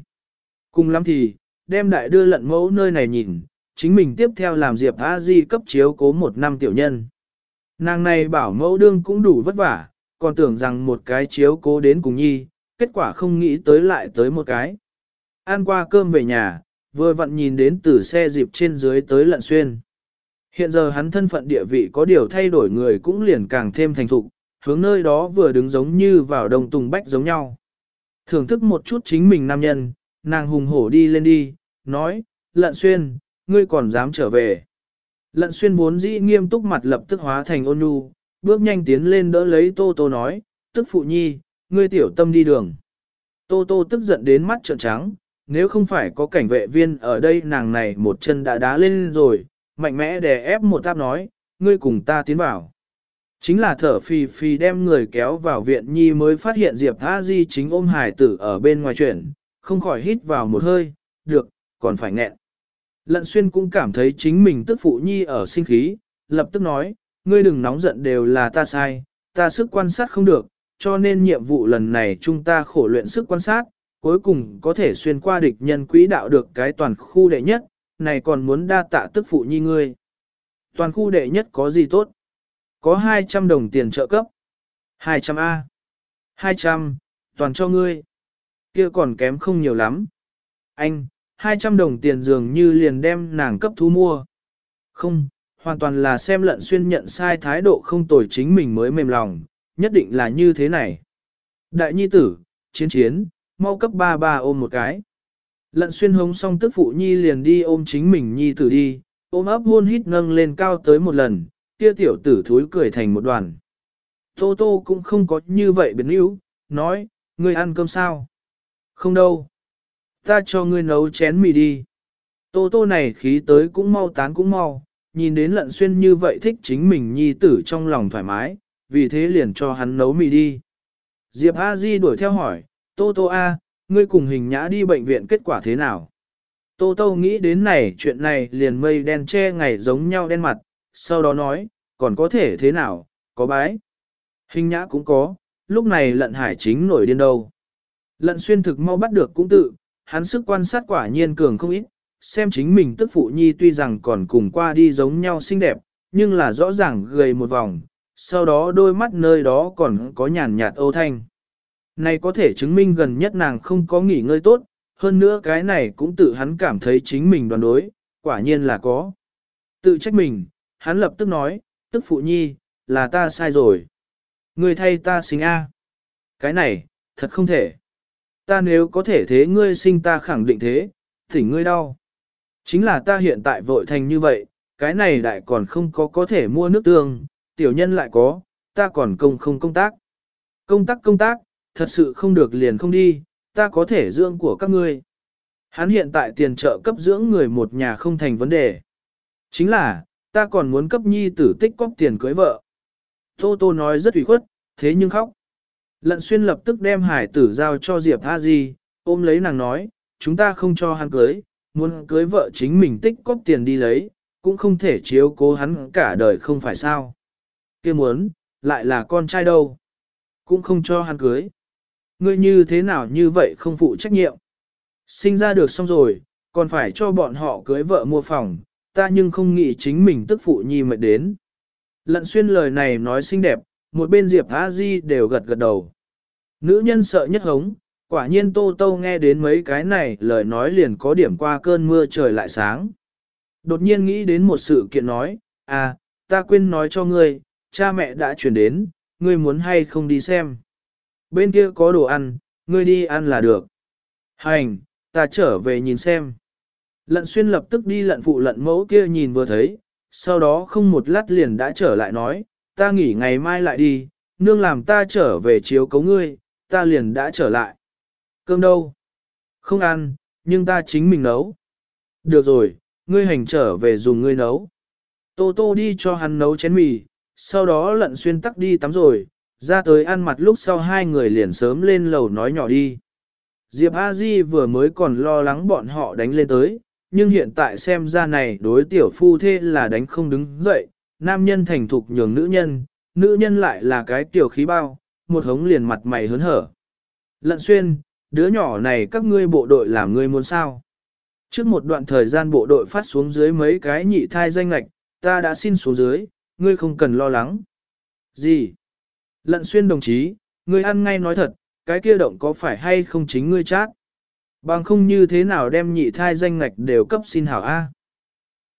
Cùng lắm thì, đem đại đưa lận mẫu nơi này nhìn, chính mình tiếp theo làm Diệp A Di cấp chiếu cố một năm tiểu nhân. Nàng này bảo mẫu đương cũng đủ vất vả, còn tưởng rằng một cái chiếu cố đến cùng nhi, kết quả không nghĩ tới lại tới một cái. Ăn qua cơm về nhà, vừa vặn nhìn đến từ xe dịp trên dưới tới lận xuyên. Hiện giờ hắn thân phận địa vị có điều thay đổi người cũng liền càng thêm thành thục, hướng nơi đó vừa đứng giống như vào đồng tùng bách giống nhau. Thưởng thức một chút chính mình nam nhân, nàng hùng hổ đi lên đi, nói, lận xuyên, ngươi còn dám trở về. Lận xuyên vốn dĩ nghiêm túc mặt lập tức hóa thành ôn nhu, bước nhanh tiến lên đỡ lấy Tô Tô nói, tức phụ nhi, ngươi tiểu tâm đi đường. Tô Tô tức giận đến mắt trợn trắng, nếu không phải có cảnh vệ viên ở đây nàng này một chân đã đá lên rồi, mạnh mẽ đè ép một táp nói, ngươi cùng ta tiến vào. Chính là thở phì phì đem người kéo vào viện nhi mới phát hiện Diệp Tha Di chính ôm hải tử ở bên ngoài chuyển, không khỏi hít vào một hơi, được, còn phải nghẹn. Lận xuyên cũng cảm thấy chính mình tức phụ nhi ở sinh khí, lập tức nói, ngươi đừng nóng giận đều là ta sai, ta sức quan sát không được, cho nên nhiệm vụ lần này chúng ta khổ luyện sức quan sát, cuối cùng có thể xuyên qua địch nhân quỹ đạo được cái toàn khu đệ nhất, này còn muốn đa tạ tức phụ nhi ngươi. Toàn khu đệ nhất có gì tốt? Có 200 đồng tiền trợ cấp. 200A. 200, toàn cho ngươi. Kia còn kém không nhiều lắm. Anh, 200 đồng tiền dường như liền đem nàng cấp thu mua. Không, hoàn toàn là xem lận xuyên nhận sai thái độ không tồi chính mình mới mềm lòng, nhất định là như thế này. Đại nhi tử, chiến chiến, mau cấp ba ba ôm một cái. Lận xuyên hống xong tức phụ nhi liền đi ôm chính mình nhi tử đi, ôm ấp hôn hít nâng lên cao tới một lần, kia tiểu tử thúi cười thành một đoàn. Tô tô cũng không có như vậy biến yếu, nói, ngươi ăn cơm sao? Không đâu. Ta cho ngươi nấu chén mì đi. Tô tô này khí tới cũng mau tán cũng mau, nhìn đến lận xuyên như vậy thích chính mình nhi tử trong lòng thoải mái, vì thế liền cho hắn nấu mì đi. Diệp A Di đuổi theo hỏi, Tô Tô A, ngươi cùng hình nhã đi bệnh viện kết quả thế nào? Tô Tô nghĩ đến này chuyện này liền mây đen che ngày giống nhau đen mặt, sau đó nói, còn có thể thế nào, có bái. Hình nhã cũng có, lúc này lận hải chính nổi điên đâu. Lận xuyên thực mau bắt được cũng tự, hắn sức quan sát quả nhiên cường không ít, xem chính mình tức phụ nhi tuy rằng còn cùng qua đi giống nhau xinh đẹp, nhưng là rõ ràng gầy một vòng, sau đó đôi mắt nơi đó còn có nhàn nhạt âu thanh. Này có thể chứng minh gần nhất nàng không có nghỉ ngơi tốt, hơn nữa cái này cũng tự hắn cảm thấy chính mình đoàn đối, quả nhiên là có. Tự trách mình, hắn lập tức nói, tức phụ nhi, là ta sai rồi. Người thay ta sinh A. Cái này, thật không thể. Ta nếu có thể thế ngươi sinh ta khẳng định thế, thỉnh ngươi đau. Chính là ta hiện tại vội thành như vậy, cái này đại còn không có có thể mua nước tương, tiểu nhân lại có, ta còn công không công tác. Công tác công tác, thật sự không được liền không đi, ta có thể dưỡng của các ngươi. Hắn hiện tại tiền trợ cấp dưỡng người một nhà không thành vấn đề. Chính là, ta còn muốn cấp nhi tử tích cóp tiền cưới vợ. Tô Tô nói rất ủy khuất, thế nhưng khóc. Lận xuyên lập tức đem hải tử giao cho Diệp A Di, ôm lấy nàng nói, chúng ta không cho hắn cưới, muốn cưới vợ chính mình tích cóp tiền đi lấy, cũng không thể chiếu cố hắn cả đời không phải sao. kia muốn, lại là con trai đâu, cũng không cho hắn cưới. Ngươi như thế nào như vậy không phụ trách nhiệm. Sinh ra được xong rồi, còn phải cho bọn họ cưới vợ mua phòng, ta nhưng không nghĩ chính mình tức phụ nhi mệt đến. Lận xuyên lời này nói xinh đẹp, một bên Diệp A Di đều gật gật đầu. Nữ nhân sợ nhất hống, quả nhiên Tô Tô nghe đến mấy cái này lời nói liền có điểm qua cơn mưa trời lại sáng. Đột nhiên nghĩ đến một sự kiện nói, à, ta quên nói cho ngươi, cha mẹ đã chuyển đến, ngươi muốn hay không đi xem. Bên kia có đồ ăn, ngươi đi ăn là được. Hành, ta trở về nhìn xem. Lận xuyên lập tức đi lận phụ lận mẫu kia nhìn vừa thấy, sau đó không một lát liền đã trở lại nói, ta nghỉ ngày mai lại đi, nương làm ta trở về chiếu cấu ngươi, ta liền đã trở lại. Cơm đâu? Không ăn, nhưng ta chính mình nấu. Được rồi, ngươi hành trở về dùng ngươi nấu. Tô tô đi cho hắn nấu chén mì, sau đó lận xuyên tắc đi tắm rồi, ra tới ăn mặt lúc sau hai người liền sớm lên lầu nói nhỏ đi. Diệp A Di vừa mới còn lo lắng bọn họ đánh lên tới, nhưng hiện tại xem ra này đối tiểu phu thê là đánh không đứng dậy, nam nhân thành thục nhường nữ nhân, nữ nhân lại là cái tiểu khí bao, một hống liền mặt mày hớn hở. Lận xuyên, đứa nhỏ này các ngươi bộ đội làm ngươi muốn sao? Trước một đoạn thời gian bộ đội phát xuống dưới mấy cái nhị thai danh lạch, ta đã xin xuống dưới, ngươi không cần lo lắng. Gì? Lận xuyên đồng chí, ngươi ăn ngay nói thật, cái kia động có phải hay không chính ngươi chát? Bằng không như thế nào đem nhị thai danh ngạch đều cấp xin hảo A.